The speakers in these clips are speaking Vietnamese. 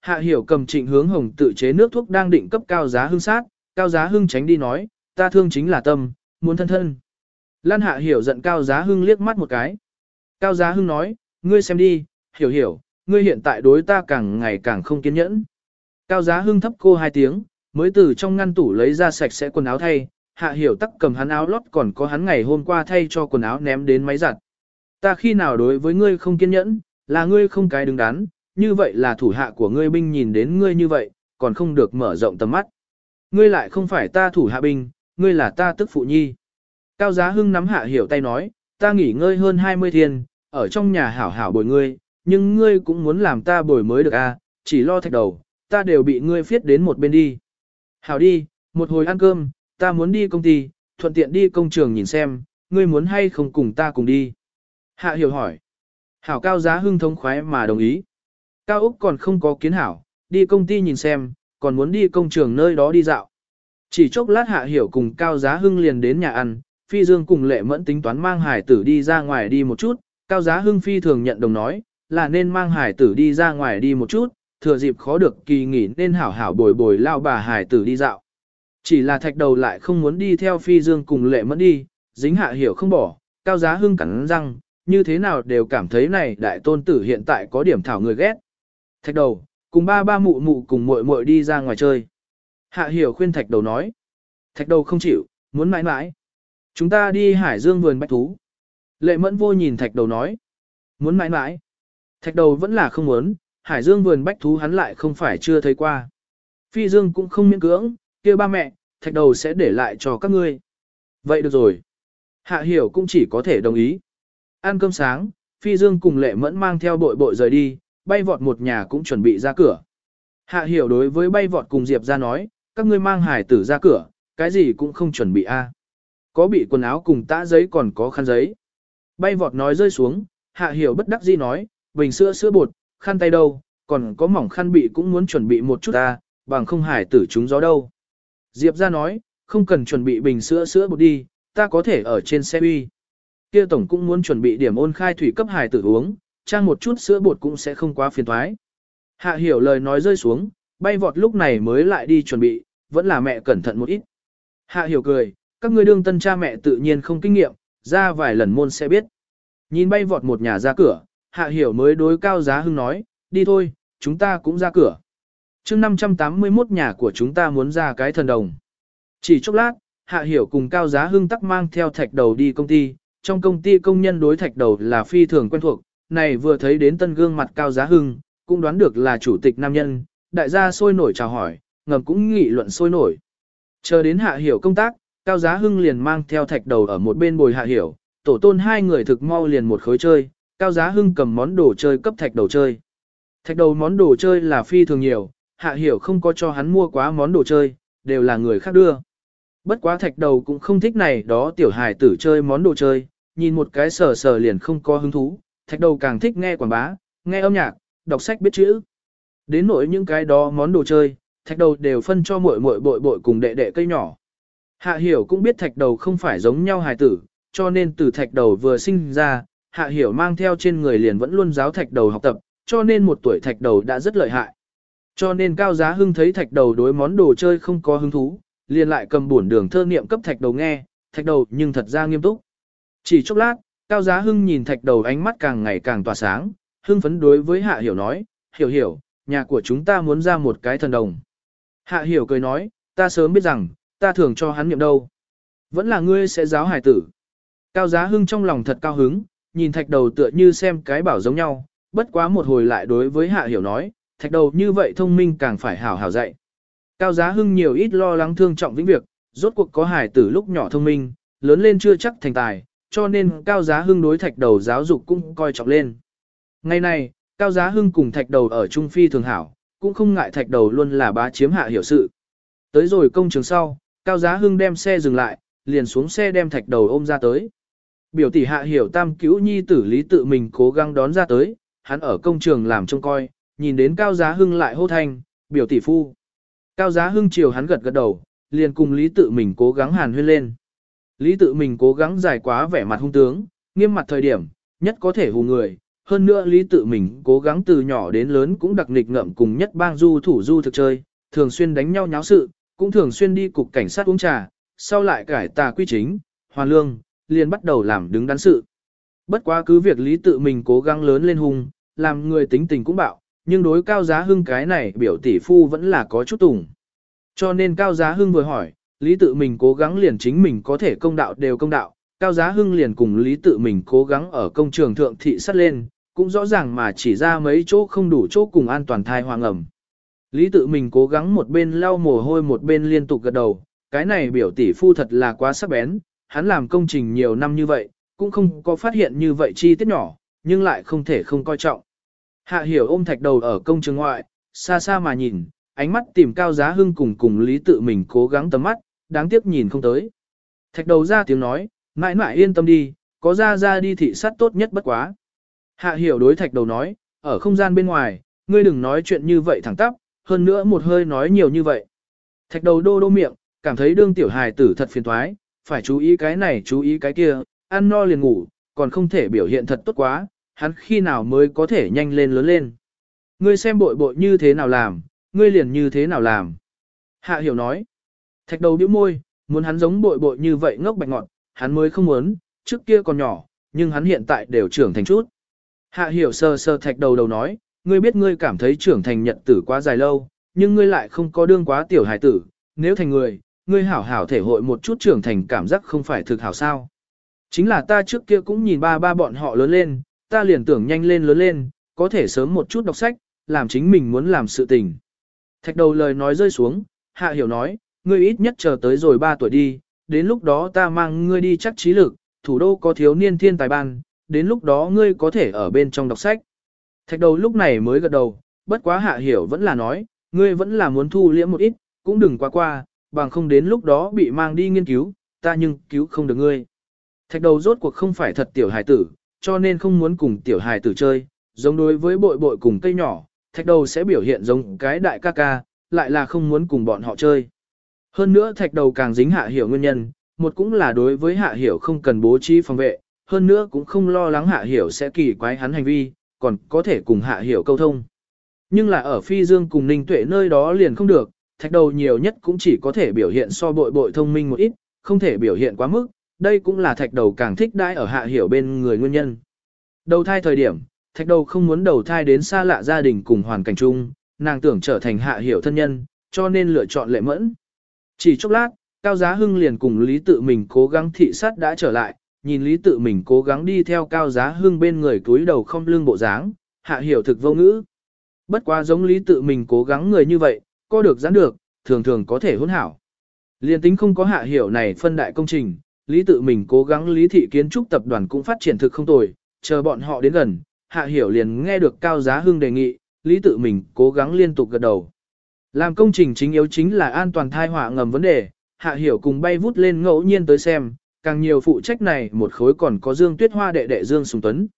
Hạ hiểu cầm trịnh hướng hồng tự chế nước thuốc đang định cấp cao giá Hương sát, cao giá Hương tránh đi nói, ta thương chính là tâm, muốn thân thân. Lan hạ hiểu giận cao giá hưng liếc mắt một cái. Cao giá hưng nói, ngươi xem đi, hiểu hiểu, ngươi hiện tại đối ta càng ngày càng không kiên nhẫn. Cao giá hưng thấp cô hai tiếng, mới từ trong ngăn tủ lấy ra sạch sẽ quần áo thay, hạ hiểu tắc cầm hắn áo lót còn có hắn ngày hôm qua thay cho quần áo ném đến máy giặt. Ta khi nào đối với ngươi không kiên nhẫn, là ngươi không cái đứng đắn, như vậy là thủ hạ của ngươi binh nhìn đến ngươi như vậy, còn không được mở rộng tầm mắt. Ngươi lại không phải ta thủ hạ binh, ngươi là ta tức phụ nhi. Cao giá hưng nắm hạ hiểu tay nói, ta nghỉ ngơi hơn 20 thiên, ở trong nhà hảo hảo bồi ngươi, nhưng ngươi cũng muốn làm ta bồi mới được à, chỉ lo thạch đầu, ta đều bị ngươi phiết đến một bên đi. Hảo đi, một hồi ăn cơm, ta muốn đi công ty, thuận tiện đi công trường nhìn xem, ngươi muốn hay không cùng ta cùng đi. Hạ hiểu hỏi. Hảo cao giá hưng thông khoái mà đồng ý. Cao Úc còn không có kiến hảo, đi công ty nhìn xem, còn muốn đi công trường nơi đó đi dạo. Chỉ chốc lát hạ hiểu cùng cao giá hưng liền đến nhà ăn, phi dương cùng lệ mẫn tính toán mang hải tử đi ra ngoài đi một chút, cao giá hưng phi thường nhận đồng nói, là nên mang hải tử đi ra ngoài đi một chút, thừa dịp khó được kỳ nghỉ nên hảo hảo bồi bồi lao bà hải tử đi dạo. Chỉ là thạch đầu lại không muốn đi theo phi dương cùng lệ mẫn đi, dính hạ hiểu không bỏ, cao giá hưng cắn răng, như thế nào đều cảm thấy này đại tôn tử hiện tại có điểm thảo người ghét. Thạch đầu, cùng ba ba mụ mụ cùng muội muội đi ra ngoài chơi. Hạ hiểu khuyên thạch đầu nói. Thạch đầu không chịu, muốn mãi mãi. Chúng ta đi hải dương vườn bách thú. Lệ mẫn vô nhìn thạch đầu nói. Muốn mãi mãi. Thạch đầu vẫn là không muốn, hải dương vườn bách thú hắn lại không phải chưa thấy qua. Phi dương cũng không miễn cưỡng, kia ba mẹ, thạch đầu sẽ để lại cho các ngươi. Vậy được rồi. Hạ hiểu cũng chỉ có thể đồng ý. Ăn cơm sáng, Phi Dương cùng Lệ Mẫn mang theo bội bội rời đi, bay vọt một nhà cũng chuẩn bị ra cửa. Hạ hiểu đối với bay vọt cùng Diệp ra nói, các ngươi mang hải tử ra cửa, cái gì cũng không chuẩn bị a. Có bị quần áo cùng tã giấy còn có khăn giấy. Bay vọt nói rơi xuống, hạ hiểu bất đắc dĩ nói, bình sữa sữa bột, khăn tay đâu, còn có mỏng khăn bị cũng muốn chuẩn bị một chút ta, bằng không hải tử chúng gió đâu. Diệp ra nói, không cần chuẩn bị bình sữa sữa bột đi, ta có thể ở trên xe uy. Kia tổng cũng muốn chuẩn bị điểm ôn khai thủy cấp hải tử uống, trang một chút sữa bột cũng sẽ không quá phiền thoái. Hạ hiểu lời nói rơi xuống, bay vọt lúc này mới lại đi chuẩn bị, vẫn là mẹ cẩn thận một ít. Hạ hiểu cười, các ngươi đương tân cha mẹ tự nhiên không kinh nghiệm, ra vài lần môn sẽ biết. Nhìn bay vọt một nhà ra cửa, hạ hiểu mới đối cao giá hưng nói, đi thôi, chúng ta cũng ra cửa. chương 581 nhà của chúng ta muốn ra cái thần đồng. Chỉ chốc lát, hạ hiểu cùng cao giá hưng tắc mang theo thạch đầu đi công ty, trong công ty công nhân đối thạch đầu là phi thường quen thuộc, này vừa thấy đến tân gương mặt cao giá hưng, cũng đoán được là chủ tịch nam nhân, đại gia sôi nổi chào hỏi, ngầm cũng nghị luận sôi nổi. Chờ đến hạ hiểu công tác, cao giá hưng liền mang theo thạch đầu ở một bên bồi hạ hiểu, tổ tôn hai người thực mau liền một khối chơi, cao giá hưng cầm món đồ chơi cấp thạch đầu chơi. Thạch đầu món đồ chơi là phi thường nhiều, hạ hiểu không có cho hắn mua quá món đồ chơi, đều là người khác đưa. Bất quá thạch đầu cũng không thích này đó tiểu hài tử chơi món đồ chơi, nhìn một cái sờ sờ liền không có hứng thú, thạch đầu càng thích nghe quảng bá, nghe âm nhạc, đọc sách biết chữ. Đến nỗi những cái đó món đồ chơi, thạch đầu đều phân cho muội muội bội bội cùng đệ đệ cây nhỏ. Hạ hiểu cũng biết thạch đầu không phải giống nhau hài tử, cho nên từ thạch đầu vừa sinh ra, hạ hiểu mang theo trên người liền vẫn luôn giáo thạch đầu học tập, cho nên một tuổi thạch đầu đã rất lợi hại. Cho nên cao giá hưng thấy thạch đầu đối món đồ chơi không có hứng thú, liền lại cầm buồn đường thơ niệm cấp thạch đầu nghe, thạch đầu nhưng thật ra nghiêm túc. Chỉ chốc lát, Cao Giá Hưng nhìn thạch đầu ánh mắt càng ngày càng tỏa sáng, hưng phấn đối với Hạ Hiểu nói, Hiểu Hiểu, nhà của chúng ta muốn ra một cái thần đồng. Hạ Hiểu cười nói, ta sớm biết rằng, ta thường cho hắn niệm đâu. Vẫn là ngươi sẽ giáo hải tử. Cao Giá Hưng trong lòng thật cao hứng, nhìn thạch đầu tựa như xem cái bảo giống nhau, bất quá một hồi lại đối với Hạ Hiểu nói, thạch đầu như vậy thông minh càng phải hảo hảo dạy. Cao Giá Hưng nhiều ít lo lắng thương trọng vĩnh việc, rốt cuộc có hải tử lúc nhỏ thông minh, lớn lên chưa chắc thành tài, cho nên Cao Giá Hưng đối thạch đầu giáo dục cũng coi trọng lên. Ngày này, Cao Giá Hưng cùng thạch đầu ở Trung Phi thường hảo, cũng không ngại thạch đầu luôn là bá chiếm hạ hiểu sự. Tới rồi công trường sau, Cao Giá Hưng đem xe dừng lại, liền xuống xe đem thạch đầu ôm ra tới. Biểu tỷ hạ hiểu tam cứu nhi tử lý tự mình cố gắng đón ra tới, hắn ở công trường làm trông coi, nhìn đến Cao Giá Hưng lại hô thanh, biểu tỷ phu. Cao Giá Hưng chiều hắn gật gật đầu, liền cùng lý tự mình cố gắng hàn huyên lên. Lý tự mình cố gắng giải quá vẻ mặt hung tướng, nghiêm mặt thời điểm, nhất có thể hù người, hơn nữa lý tự mình cố gắng từ nhỏ đến lớn cũng đặc nghịch ngậm cùng nhất bang du thủ du thực chơi, thường xuyên đánh nhau nháo sự, cũng thường xuyên đi cục cảnh sát uống trà, sau lại cải tà quy chính, hoàn lương, liền bắt đầu làm đứng đắn sự. Bất quá cứ việc lý tự mình cố gắng lớn lên hung, làm người tính tình cũng bạo, nhưng đối cao giá hưng cái này biểu tỷ phu vẫn là có chút tủng. Cho nên cao giá hưng vừa hỏi, lý tự mình cố gắng liền chính mình có thể công đạo đều công đạo, cao giá hưng liền cùng lý tự mình cố gắng ở công trường thượng thị sắt lên, cũng rõ ràng mà chỉ ra mấy chỗ không đủ chỗ cùng an toàn thai hoàng ẩm. Lý tự mình cố gắng một bên lau mồ hôi một bên liên tục gật đầu, cái này biểu tỷ phu thật là quá sắc bén, hắn làm công trình nhiều năm như vậy, cũng không có phát hiện như vậy chi tiết nhỏ, nhưng lại không thể không coi trọng. Hạ hiểu ôm thạch đầu ở công trường ngoại, xa xa mà nhìn, ánh mắt tìm cao giá hưng cùng cùng lý tự mình cố gắng tầm mắt, đáng tiếc nhìn không tới. Thạch đầu ra tiếng nói, mãi mãi yên tâm đi, có ra ra đi thị sát tốt nhất bất quá. Hạ hiểu đối thạch đầu nói, ở không gian bên ngoài, ngươi đừng nói chuyện như vậy thẳng tắp, hơn nữa một hơi nói nhiều như vậy. Thạch đầu đô đô miệng, cảm thấy đương tiểu hài tử thật phiền toái, phải chú ý cái này chú ý cái kia, ăn no liền ngủ, còn không thể biểu hiện thật tốt quá, hắn khi nào mới có thể nhanh lên lớn lên. Ngươi xem bội bội như thế nào làm, ngươi liền như thế nào làm. Hạ hiểu nói, thạch đầu bĩu môi, muốn hắn giống bội bội như vậy ngốc bạch ngọn, hắn mới không muốn, trước kia còn nhỏ, nhưng hắn hiện tại đều trưởng thành chút. Hạ hiểu sơ sơ thạch đầu đầu nói, ngươi biết ngươi cảm thấy trưởng thành nhật tử quá dài lâu, nhưng ngươi lại không có đương quá tiểu hài tử, nếu thành người, ngươi hảo hảo thể hội một chút trưởng thành cảm giác không phải thực hảo sao. Chính là ta trước kia cũng nhìn ba ba bọn họ lớn lên, ta liền tưởng nhanh lên lớn lên, có thể sớm một chút đọc sách, làm chính mình muốn làm sự tình. Thạch đầu lời nói rơi xuống, hạ hiểu nói, ngươi ít nhất chờ tới rồi 3 tuổi đi, đến lúc đó ta mang ngươi đi chắc trí lực, thủ đô có thiếu niên thiên tài ban, đến lúc đó ngươi có thể ở bên trong đọc sách. Thạch đầu lúc này mới gật đầu, bất quá hạ hiểu vẫn là nói, ngươi vẫn là muốn thu liễm một ít, cũng đừng quá qua, bằng không đến lúc đó bị mang đi nghiên cứu, ta nhưng cứu không được ngươi. Thạch đầu rốt cuộc không phải thật tiểu hài tử, cho nên không muốn cùng tiểu hài tử chơi, giống đối với bội bội cùng cây nhỏ, thạch đầu sẽ biểu hiện giống cái đại ca ca, lại là không muốn cùng bọn họ chơi. Hơn nữa thạch đầu càng dính hạ hiểu nguyên nhân, một cũng là đối với hạ hiểu không cần bố trí phòng vệ, hơn nữa cũng không lo lắng hạ hiểu sẽ kỳ quái hắn hành vi, còn có thể cùng hạ hiểu câu thông. Nhưng là ở phi dương cùng ninh tuệ nơi đó liền không được, thạch đầu nhiều nhất cũng chỉ có thể biểu hiện so bội bội thông minh một ít, không thể biểu hiện quá mức, đây cũng là thạch đầu càng thích đãi ở hạ hiểu bên người nguyên nhân. Đầu thai thời điểm, thạch đầu không muốn đầu thai đến xa lạ gia đình cùng hoàn cảnh chung, nàng tưởng trở thành hạ hiểu thân nhân, cho nên lựa chọn lệ mẫn. Chỉ chốc lát, Cao Giá Hưng liền cùng Lý Tự mình cố gắng thị sát đã trở lại, nhìn Lý Tự mình cố gắng đi theo Cao Giá Hưng bên người túi đầu không lưng bộ dáng, hạ hiểu thực vô ngữ. Bất quá giống Lý Tự mình cố gắng người như vậy, có được giãn được, thường thường có thể hỗn hảo. Liên tính không có hạ hiểu này phân đại công trình, Lý Tự mình cố gắng Lý Thị Kiến trúc tập đoàn cũng phát triển thực không tồi, chờ bọn họ đến gần, hạ hiểu liền nghe được Cao Giá Hưng đề nghị, Lý Tự mình cố gắng liên tục gật đầu. Làm công trình chính yếu chính là an toàn thai họa ngầm vấn đề, hạ hiểu cùng bay vút lên ngẫu nhiên tới xem, càng nhiều phụ trách này một khối còn có Dương Tuyết Hoa đệ đệ Dương Sùng Tuấn.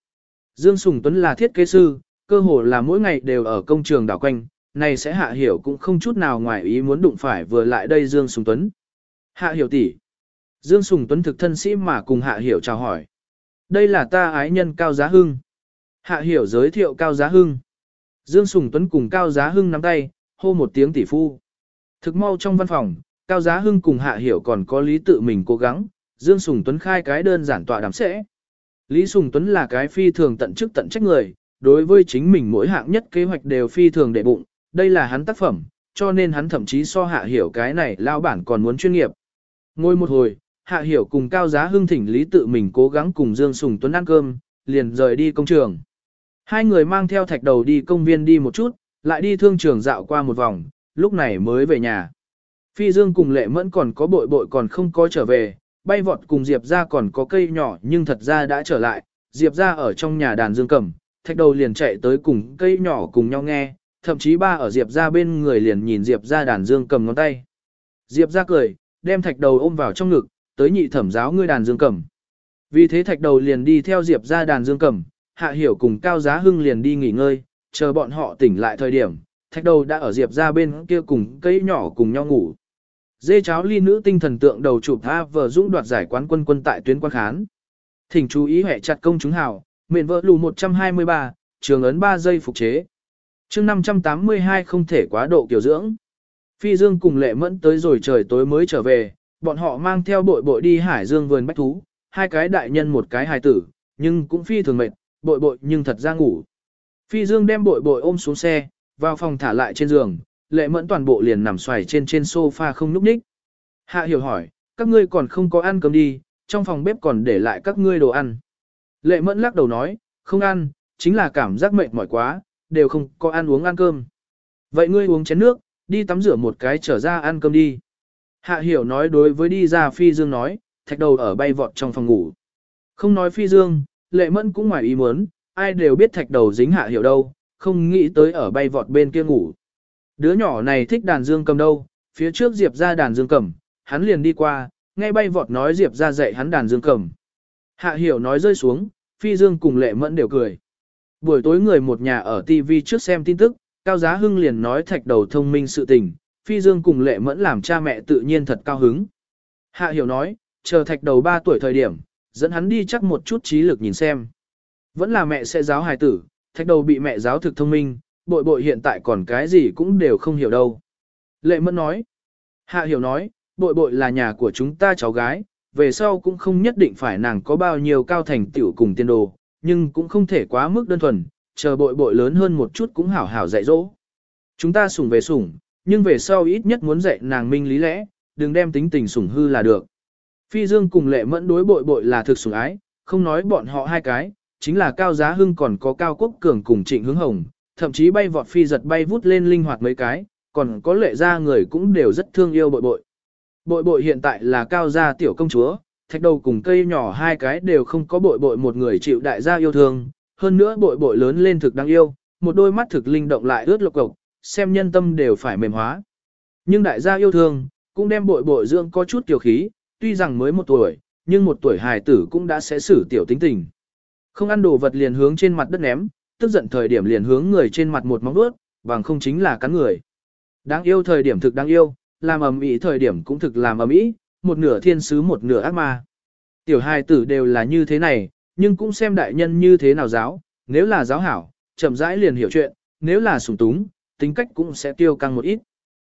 Dương Sùng Tuấn là thiết kế sư, cơ hồ là mỗi ngày đều ở công trường đảo quanh, này sẽ hạ hiểu cũng không chút nào ngoài ý muốn đụng phải vừa lại đây Dương Sùng Tuấn. Hạ hiểu tỷ. Dương Sùng Tuấn thực thân sĩ mà cùng hạ hiểu chào hỏi. Đây là ta ái nhân Cao Giá Hưng. Hạ hiểu giới thiệu Cao Giá Hưng. Dương Sùng Tuấn cùng Cao Giá Hưng nắm tay, hô một tiếng tỷ phu. Thực mau trong văn phòng, Cao Giá Hưng cùng Hạ Hiểu còn có lý tự mình cố gắng, Dương Sùng Tuấn khai cái đơn giản tọa đàm sẽ. Lý Sùng Tuấn là cái phi thường tận chức tận trách người, đối với chính mình mỗi hạng nhất kế hoạch đều phi thường đệ bụng, đây là hắn tác phẩm, cho nên hắn thậm chí so Hạ Hiểu cái này lao bản còn muốn chuyên nghiệp. Ngồi một hồi, Hạ Hiểu cùng Cao Giá Hưng thỉnh Lý tự mình cố gắng cùng Dương Sùng Tuấn ăn cơm, liền rời đi công trường. Hai người mang theo thạch đầu đi công viên đi một chút, lại đi thương trường dạo qua một vòng, lúc này mới về nhà. Phi Dương cùng Lệ Mẫn còn có bội bội còn không có trở về, bay vọt cùng Diệp ra còn có cây nhỏ nhưng thật ra đã trở lại, Diệp ra ở trong nhà đàn dương cầm, thạch đầu liền chạy tới cùng cây nhỏ cùng nhau nghe, thậm chí ba ở Diệp ra bên người liền nhìn Diệp ra đàn dương cầm ngón tay. Diệp ra cười, đem thạch đầu ôm vào trong ngực, tới nhị thẩm giáo ngươi đàn dương cầm. Vì thế thạch đầu liền đi theo Diệp ra đàn dương cầm, hạ hiểu cùng cao giá hưng liền đi nghỉ ngơi, chờ bọn họ tỉnh lại thời điểm, thạch đầu đã ở diệp ra bên kia cùng cây nhỏ cùng nhau ngủ. Dê cháo ly nữ tinh thần tượng đầu chụp tha vờ dũng đoạt giải quán quân quân tại tuyến quan khán. Thỉnh chú ý hệ chặt công chúng hào, miệng vợ lù 123, trường ấn 3 giây phục chế. chương 582 không thể quá độ kiểu dưỡng. Phi Dương cùng lệ mẫn tới rồi trời tối mới trở về, bọn họ mang theo bội bội đi hải dương vườn bách thú, hai cái đại nhân một cái hài tử, nhưng cũng phi thường mệt, bội bội nhưng thật ra ngủ. Phi Dương đem bội bội ôm xuống xe, vào phòng thả lại trên giường, lệ mẫn toàn bộ liền nằm xoài trên trên sofa không núp ních. Hạ hiểu hỏi, các ngươi còn không có ăn cơm đi, trong phòng bếp còn để lại các ngươi đồ ăn. Lệ mẫn lắc đầu nói, không ăn, chính là cảm giác mệt mỏi quá, đều không có ăn uống ăn cơm. Vậy ngươi uống chén nước, đi tắm rửa một cái trở ra ăn cơm đi. Hạ hiểu nói đối với đi ra phi dương nói, thạch đầu ở bay vọt trong phòng ngủ. Không nói phi dương, lệ mẫn cũng ngoài ý muốn, ai đều biết thạch đầu dính hạ hiểu đâu, không nghĩ tới ở bay vọt bên kia ngủ. Đứa nhỏ này thích đàn dương cầm đâu, phía trước Diệp ra đàn dương cầm, hắn liền đi qua, nghe bay vọt nói Diệp ra dạy hắn đàn dương cầm. Hạ hiểu nói rơi xuống, phi dương cùng lệ mẫn đều cười. Buổi tối người một nhà ở TV trước xem tin tức, Cao Giá Hưng liền nói thạch đầu thông minh sự tình, phi dương cùng lệ mẫn làm cha mẹ tự nhiên thật cao hứng. Hạ hiểu nói, chờ thạch đầu 3 tuổi thời điểm, dẫn hắn đi chắc một chút trí lực nhìn xem. Vẫn là mẹ sẽ giáo hài tử, thạch đầu bị mẹ giáo thực thông minh, bội bội hiện tại còn cái gì cũng đều không hiểu đâu. Lệ mẫn nói, hạ hiểu nói, bội bội là nhà của chúng ta cháu gái, về sau cũng không nhất định phải nàng có bao nhiêu cao thành tiểu cùng tiên đồ, nhưng cũng không thể quá mức đơn thuần, chờ bội bội lớn hơn một chút cũng hảo hảo dạy dỗ. Chúng ta sủng về sủng, nhưng về sau ít nhất muốn dạy nàng minh lý lẽ, đừng đem tính tình sủng hư là được. Phi Dương cùng lệ mẫn đối bội bội là thực sủng ái, không nói bọn họ hai cái, chính là Cao Giá Hưng còn có Cao Quốc Cường cùng Trịnh Hướng Hồng, thậm chí bay vọt phi giật bay vút lên linh hoạt mấy cái, còn có lệ ra người cũng đều rất thương yêu bội bội. Bội bội hiện tại là Cao gia tiểu công chúa, thạch đầu cùng cây nhỏ hai cái đều không có bội bội một người chịu đại gia yêu thương, hơn nữa bội bội lớn lên thực đáng yêu, một đôi mắt thực linh động lại ướt lộc cộc, xem nhân tâm đều phải mềm hóa. Nhưng đại gia yêu thương, cũng đem bội bội dưỡng có chút tiểu khí, tuy rằng mới một tuổi, nhưng một tuổi hài tử cũng đã sẽ xử tiểu tính tình. Không ăn đồ vật liền hướng trên mặt đất ném, tức giận thời điểm liền hướng người trên mặt một móng vuốt, bằng không chính là cắn người. Đáng yêu thời điểm thực đáng yêu, làm ầm ĩ thời điểm cũng thực làm ầm ĩ, một nửa thiên sứ một nửa ác ma. Tiểu hài tử đều là như thế này, nhưng cũng xem đại nhân như thế nào giáo, nếu là giáo hảo, chậm rãi liền hiểu chuyện, nếu là sủng túng, tính cách cũng sẽ tiêu căng một ít.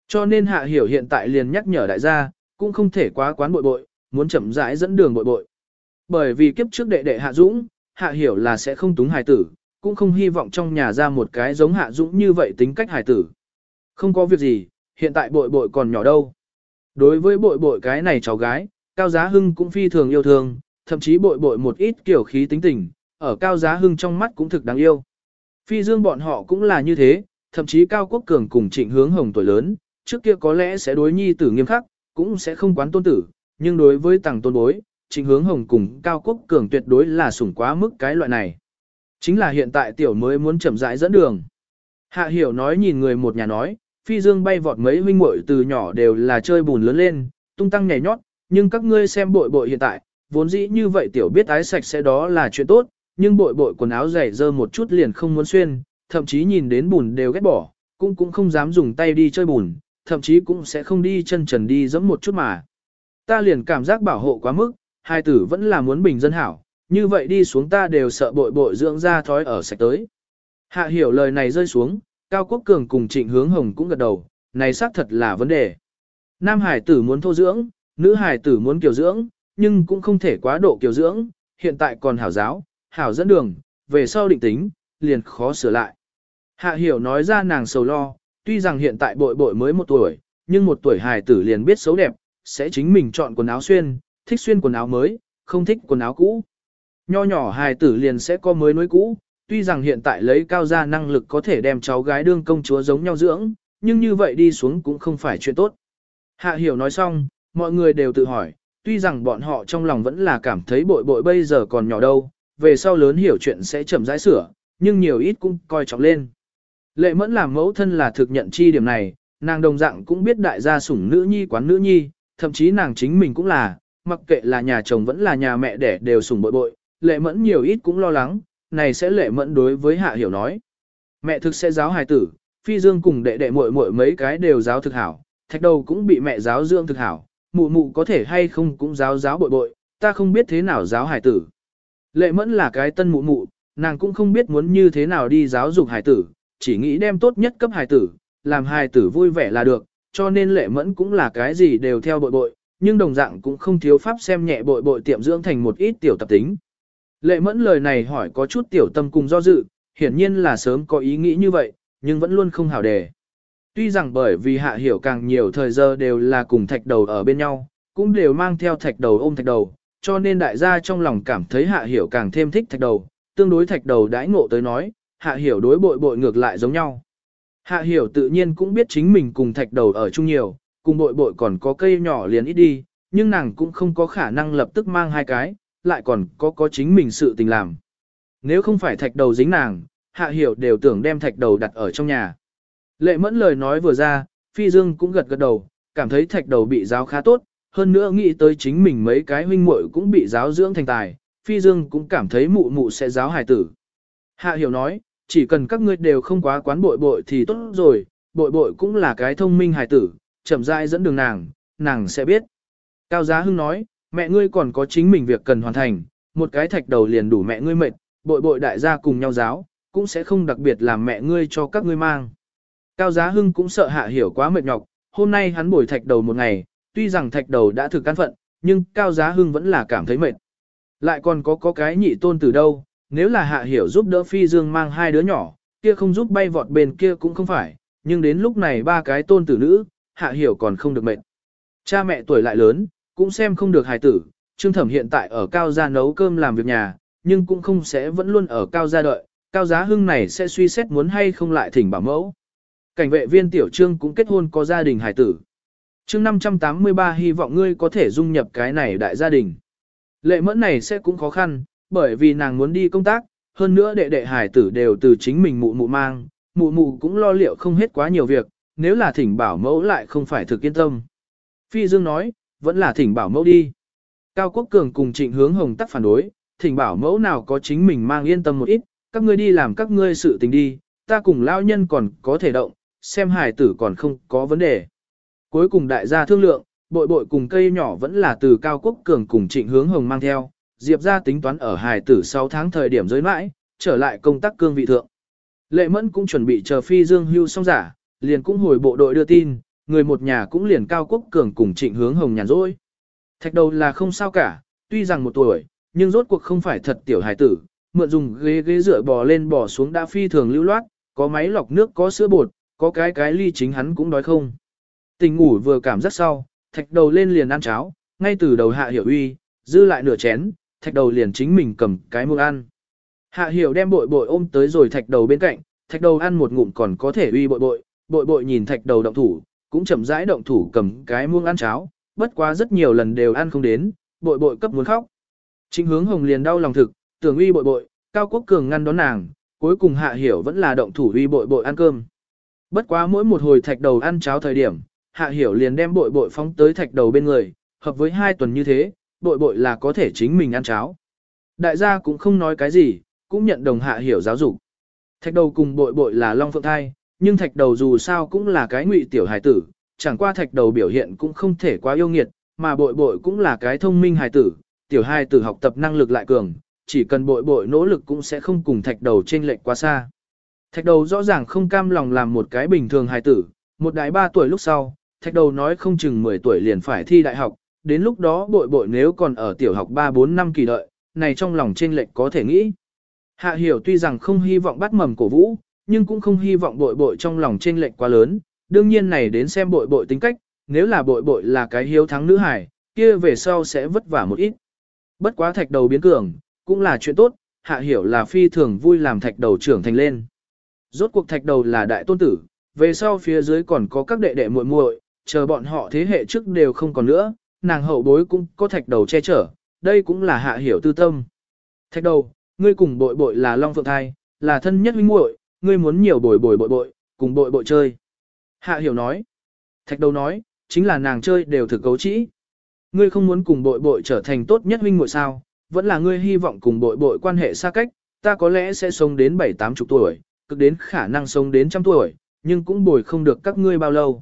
Cho nên hạ hiểu hiện tại liền nhắc nhở đại gia, cũng không thể quá quán bội bội, muốn chậm rãi dẫn đường bội bội. Bởi vì kiếp trước đệ đệ hạ dũng, hạ hiểu là sẽ không túng hài tử, cũng không hy vọng trong nhà ra một cái giống hạ dũng như vậy tính cách hài tử. Không có việc gì, hiện tại bội bội còn nhỏ đâu. Đối với bội bội cái này cháu gái, Cao Giá Hưng cũng phi thường yêu thương, thậm chí bội bội một ít kiểu khí tính tình, ở Cao Giá Hưng trong mắt cũng thực đáng yêu. Phi dương bọn họ cũng là như thế, thậm chí Cao Quốc Cường cùng trịnh hướng hồng tuổi lớn, trước kia có lẽ sẽ đối nhi tử nghiêm khắc, cũng sẽ không quán tôn tử, nhưng đối với tàng tôn bối, trịnh hướng hồng cùng Cao Quốc Cường tuyệt đối là sủng quá mức cái loại này. Chính là hiện tại tiểu mới muốn chậm rãi dẫn đường. Hạ hiểu nói nhìn người một nhà nói, phi dương bay vọt mấy huynh muội từ nhỏ đều là chơi bùn lớn lên, tung tăng nhảy nhót, nhưng các ngươi xem bội bội hiện tại, vốn dĩ như vậy tiểu biết ái sạch sẽ đó là chuyện tốt, nhưng bội bội quần áo dày dơ một chút liền không muốn xuyên, thậm chí nhìn đến bùn đều ghét bỏ, cũng cũng không dám dùng tay đi chơi bùn, thậm chí cũng sẽ không đi chân trần đi dẫm một chút mà. Ta liền cảm giác bảo hộ quá mức, hai tử vẫn là muốn bình dân hảo, như vậy đi xuống ta đều sợ bội bội dưỡng ra thói ở sạch tới. Hạ hiểu lời này rơi xuống, Cao Quốc Cường cùng Trịnh Hướng Hồng cũng gật đầu, này xác thật là vấn đề. Nam hải tử muốn thô dưỡng, nữ hải tử muốn kiều dưỡng, nhưng cũng không thể quá độ kiều dưỡng, hiện tại còn hảo giáo, hảo dẫn đường, về sau định tính, liền khó sửa lại. Hạ hiểu nói ra nàng sầu lo, tuy rằng hiện tại bội bội mới một tuổi, nhưng một tuổi hài tử liền biết xấu đẹp, sẽ chính mình chọn quần áo xuyên, thích xuyên quần áo mới, không thích quần áo cũ. Nho nhỏ hài tử liền sẽ có mới nối cũ, tuy rằng hiện tại lấy cao gia năng lực có thể đem cháu gái đương công chúa giống nhau dưỡng, nhưng như vậy đi xuống cũng không phải chuyện tốt. Hạ hiểu nói xong, mọi người đều tự hỏi, tuy rằng bọn họ trong lòng vẫn là cảm thấy bội bội bây giờ còn nhỏ đâu, về sau lớn hiểu chuyện sẽ chậm rãi sửa, nhưng nhiều ít cũng coi trọng lên. Lệ mẫn làm mẫu thân là thực nhận chi điểm này, nàng đồng dạng cũng biết đại gia sủng nữ nhi quán nữ nhi, thậm chí nàng chính mình cũng là, mặc kệ là nhà chồng vẫn là nhà mẹ đẻ đều sùng bội bội, lệ mẫn nhiều ít cũng lo lắng, này sẽ lệ mẫn đối với hạ hiểu nói. Mẹ thực sẽ giáo hài tử, phi dương cùng đệ đệ muội muội mấy cái đều giáo thực hảo, thạch đầu cũng bị mẹ giáo dương thực hảo, mụ mụ có thể hay không cũng giáo giáo bội bội, ta không biết thế nào giáo hài tử. Lệ mẫn là cái tân mụ mụ, nàng cũng không biết muốn như thế nào đi giáo dục hài tử, chỉ nghĩ đem tốt nhất cấp hài tử, làm hài tử vui vẻ là được, cho nên lệ mẫn cũng là cái gì đều theo bội bội, nhưng đồng dạng cũng không thiếu pháp xem nhẹ bội bội tiệm dưỡng thành một ít tiểu tập tính. Lệ mẫn lời này hỏi có chút tiểu tâm cùng do dự, hiển nhiên là sớm có ý nghĩ như vậy, nhưng vẫn luôn không hảo đề. Tuy rằng bởi vì hạ hiểu càng nhiều thời giờ đều là cùng thạch đầu ở bên nhau, cũng đều mang theo thạch đầu ôm thạch đầu, cho nên đại gia trong lòng cảm thấy hạ hiểu càng thêm thích thạch đầu, tương đối thạch đầu đãi ngộ tới nói, hạ hiểu đối bội bội ngược lại giống nhau. Hạ hiểu tự nhiên cũng biết chính mình cùng thạch đầu ở chung nhiều, cùng bội bội còn có cây nhỏ liền ít đi, nhưng nàng cũng không có khả năng lập tức mang hai cái, lại còn có có chính mình sự tình làm. Nếu không phải thạch đầu dính nàng, hạ hiểu đều tưởng đem thạch đầu đặt ở trong nhà. Lệ mẫn lời nói vừa ra, phi dương cũng gật gật đầu, cảm thấy thạch đầu bị giáo khá tốt, hơn nữa nghĩ tới chính mình mấy cái huynh muội cũng bị giáo dưỡng thành tài, phi dương cũng cảm thấy mụ mụ sẽ giáo hài tử. Hạ hiểu nói, chỉ cần các ngươi đều không quá quán bội bội thì tốt rồi, bội bội cũng là cái thông minh hài tử, chậm rãi dẫn đường nàng, nàng sẽ biết. Cao Giá Hưng nói, mẹ ngươi còn có chính mình việc cần hoàn thành, một cái thạch đầu liền đủ mẹ ngươi mệt, bội bội đại gia cùng nhau giáo, cũng sẽ không đặc biệt làm mẹ ngươi cho các ngươi mang. Cao Giá Hưng cũng sợ hạ hiểu quá mệt nhọc, hôm nay hắn bồi thạch đầu một ngày, tuy rằng thạch đầu đã thực căn phận, nhưng Cao Giá Hưng vẫn là cảm thấy mệt. Lại còn có có cái nhị tôn từ đâu, nếu là hạ hiểu giúp đỡ phi dương mang hai đứa nhỏ, kia không giúp bay vọt bên kia cũng không phải, nhưng đến lúc này ba cái tôn tử nữ, hạ hiểu còn không được mệt. Cha mẹ tuổi lại lớn, cũng xem không được hài tử, Trương Thẩm hiện tại ở cao gia nấu cơm làm việc nhà, nhưng cũng không sẽ vẫn luôn ở cao gia đợi, cao giá hưng này sẽ suy xét muốn hay không lại thỉnh bảo mẫu. Cảnh vệ viên tiểu trương cũng kết hôn có gia đình hài tử. mươi 583 hy vọng ngươi có thể dung nhập cái này đại gia đình. Lệ mẫn này sẽ cũng khó khăn, bởi vì nàng muốn đi công tác, hơn nữa đệ đệ hài tử đều từ chính mình mụ mụ mang, mụ mụ cũng lo liệu không hết quá nhiều việc, nếu là thỉnh bảo mẫu lại không phải thực yên tâm. Phi Dương nói, vẫn là thỉnh bảo mẫu đi. Cao Quốc Cường cùng trịnh hướng hồng tắc phản đối, thỉnh bảo mẫu nào có chính mình mang yên tâm một ít, các ngươi đi làm các ngươi sự tình đi, ta cùng lao nhân còn có thể động, xem hài tử còn không có vấn đề. Cuối cùng đại gia thương lượng, bội bội cùng cây nhỏ vẫn là từ Cao Quốc Cường cùng trịnh hướng hồng mang theo, Diệp ra tính toán ở hài tử 6 tháng thời điểm giới mãi, trở lại công tác cương vị thượng. Lệ Mẫn cũng chuẩn bị chờ Phi Dương hưu xong giả, liền cũng hồi bộ đội đưa tin, người một nhà cũng liền Cao Quốc Cường cùng trịnh hướng hồng nhàn rỗi. Thạch đầu là không sao cả, tuy rằng một tuổi, nhưng rốt cuộc không phải thật tiểu hài tử, mượn dùng ghế ghế dựa bò lên bò xuống đã phi thường lưu loát, có máy lọc nước có sữa bột, có cái cái ly chính hắn cũng đói không. Tình ngủ vừa cảm giác sau, thạch đầu lên liền ăn cháo, ngay từ đầu hạ hiểu uy, dư lại nửa chén, thạch đầu liền chính mình cầm cái muỗng ăn. Hạ hiểu đem bội bội ôm tới rồi thạch đầu bên cạnh, thạch đầu ăn một ngụm còn có thể uy bội bội, bội bội nhìn thạch đầu động thủ, cũng chậm rãi động thủ cầm cái muông ăn cháo, bất quá rất nhiều lần đều ăn không đến, bội bội cấp muốn khóc. Trịnh hướng hồng liền đau lòng thực, tưởng uy bội bội, Cao Quốc Cường ngăn đón nàng, cuối cùng Hạ Hiểu vẫn là động thủ uy bội bội ăn cơm. Bất quá mỗi một hồi thạch đầu ăn cháo thời điểm, Hạ Hiểu liền đem bội bội phóng tới thạch đầu bên người, hợp với hai tuần như thế, bội bội là có thể chính mình ăn cháo. Đại gia cũng không nói cái gì, cũng nhận đồng Hạ Hiểu giáo dục. Thạch đầu cùng bội bội là long phượng thai, nhưng thạch đầu dù sao cũng là cái ngụy tiểu hài tử, chẳng qua thạch đầu biểu hiện cũng không thể quá yêu nghiệt, mà bội bội cũng là cái thông minh hài tử, tiểu hài tử học tập năng lực lại cường, chỉ cần bội bội nỗ lực cũng sẽ không cùng thạch đầu trên lệch quá xa. Thạch đầu rõ ràng không cam lòng làm một cái bình thường hài tử, một đại ba tuổi lúc sau, thạch đầu nói không chừng 10 tuổi liền phải thi đại học, đến lúc đó bội bội nếu còn ở tiểu học 3-4 năm kỳ đợi, này trong lòng trên lệch có thể nghĩ. Hạ hiểu tuy rằng không hy vọng bắt mầm cổ vũ, nhưng cũng không hy vọng bội bội trong lòng trên lệch quá lớn, đương nhiên này đến xem bội bội tính cách, nếu là bội bội là cái hiếu thắng nữ hải, kia về sau sẽ vất vả một ít. Bất quá thạch đầu biến cường, cũng là chuyện tốt, hạ hiểu là phi thường vui làm thạch đầu trưởng thành lên. Rốt cuộc thạch đầu là đại tôn tử, về sau phía dưới còn có các đệ đệ muội muội, chờ bọn họ thế hệ trước đều không còn nữa, nàng hậu bối cũng có thạch đầu che chở, đây cũng là hạ hiểu tư tâm. Thạch đầu, ngươi cùng bội bội là Long Phượng Thai, là thân nhất huynh muội, ngươi muốn nhiều bồi bồi bội bội, cùng bội bội chơi. Hạ hiểu nói. Thạch đầu nói, chính là nàng chơi đều thực cấu trĩ. Ngươi không muốn cùng bội bội trở thành tốt nhất huynh muội sao, vẫn là ngươi hy vọng cùng bội bội quan hệ xa cách, ta có lẽ sẽ sống đến 7-8 chục tuổi, cực đến khả năng sống đến trăm tuổi, nhưng cũng bồi không được các ngươi bao lâu.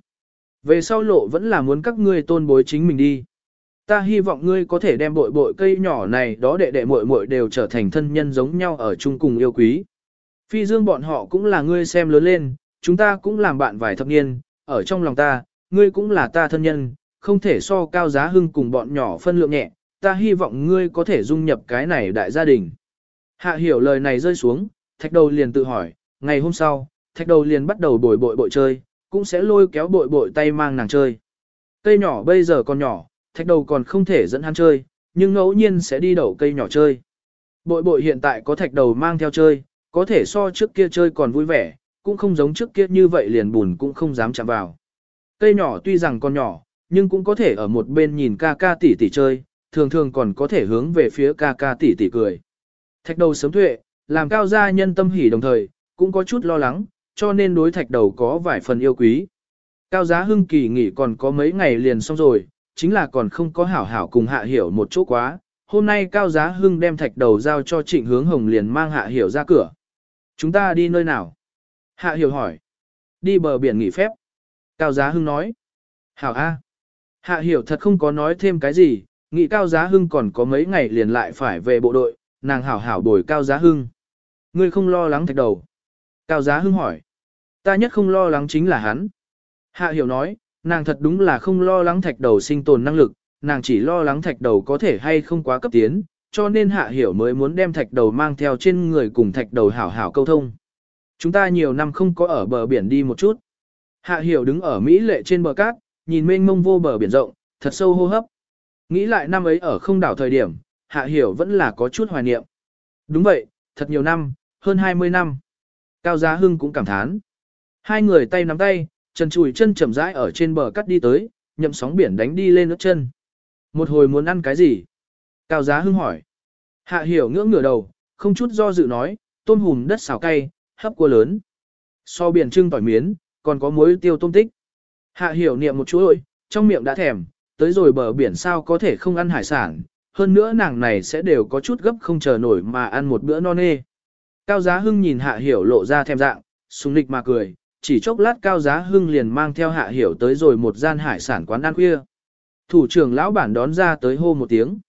Về sau lộ vẫn là muốn các ngươi tôn bối chính mình đi. Ta hy vọng ngươi có thể đem bội bội cây nhỏ này đó đệ đệ muội muội đều trở thành thân nhân giống nhau ở chung cùng yêu quý. Phi dương bọn họ cũng là ngươi xem lớn lên, chúng ta cũng làm bạn vài thập niên, ở trong lòng ta, ngươi cũng là ta thân nhân, không thể so cao giá hưng cùng bọn nhỏ phân lượng nhẹ, ta hy vọng ngươi có thể dung nhập cái này đại gia đình. Hạ hiểu lời này rơi xuống, thạch đầu liền tự hỏi, ngày hôm sau, thạch đầu liền bắt đầu bồi bội bội chơi, cũng sẽ lôi kéo bội bội tay mang nàng chơi. Cây nhỏ bây giờ còn nhỏ, thạch đầu còn không thể dẫn hắn chơi, nhưng ngẫu nhiên sẽ đi đậu cây nhỏ chơi. Bội bội hiện tại có thạch đầu mang theo chơi, có thể so trước kia chơi còn vui vẻ, cũng không giống trước kia như vậy liền bùn cũng không dám chạm vào. Cây nhỏ tuy rằng còn nhỏ, nhưng cũng có thể ở một bên nhìn ca ca tỷ tỷ chơi, thường thường còn có thể hướng về phía ca ca tỷ tỷ cười. Thạch đầu sớm tuệ, làm cao gia nhân tâm hỉ đồng thời, cũng có chút lo lắng, cho nên đối thạch đầu có vài phần yêu quý. Cao giá hưng kỳ nghỉ còn có mấy ngày liền xong rồi, chính là còn không có hảo hảo cùng hạ hiểu một chỗ quá. Hôm nay Cao Giá Hưng đem thạch đầu giao cho trịnh hướng hồng liền mang hạ hiểu ra cửa. Chúng ta đi nơi nào? Hạ hiểu hỏi. Đi bờ biển nghỉ phép. Cao Giá Hưng nói. Hảo A. Hạ hiểu thật không có nói thêm cái gì, nghĩ Cao Giá Hưng còn có mấy ngày liền lại phải về bộ đội, nàng hảo hảo bồi Cao Giá Hưng. Ngươi không lo lắng thạch đầu. Cao Giá Hưng hỏi. Ta nhất không lo lắng chính là hắn. Hạ hiểu nói, nàng thật đúng là không lo lắng thạch đầu sinh tồn năng lực, nàng chỉ lo lắng thạch đầu có thể hay không quá cấp tiến, cho nên hạ hiểu mới muốn đem thạch đầu mang theo trên người cùng thạch đầu hảo hảo câu thông. Chúng ta nhiều năm không có ở bờ biển đi một chút. Hạ hiểu đứng ở Mỹ lệ trên bờ cát, nhìn mênh mông vô bờ biển rộng, thật sâu hô hấp. Nghĩ lại năm ấy ở không đảo thời điểm, hạ hiểu vẫn là có chút hoài niệm. Đúng vậy, thật nhiều năm, hơn 20 năm. Cao Giá Hưng cũng cảm thán. Hai người tay nắm tay, chân chùi chân chậm rãi ở trên bờ cắt đi tới, nhậm sóng biển đánh đi lên nước chân. Một hồi muốn ăn cái gì? Cao Giá Hưng hỏi. Hạ hiểu ngưỡng ngửa đầu, không chút do dự nói, tôm hùm đất xào cay, hấp cua lớn. So biển trưng tỏi miến, còn có muối tiêu tôm tích. Hạ hiểu niệm một chuỗi, trong miệng đã thèm, tới rồi bờ biển sao có thể không ăn hải sản, hơn nữa nàng này sẽ đều có chút gấp không chờ nổi mà ăn một bữa no nê. Cao Giá Hưng nhìn Hạ Hiểu lộ ra thèm dạng, sung lịch mà cười, chỉ chốc lát Cao Giá Hưng liền mang theo Hạ Hiểu tới rồi một gian hải sản quán ăn khuya. Thủ trưởng lão bản đón ra tới hô một tiếng.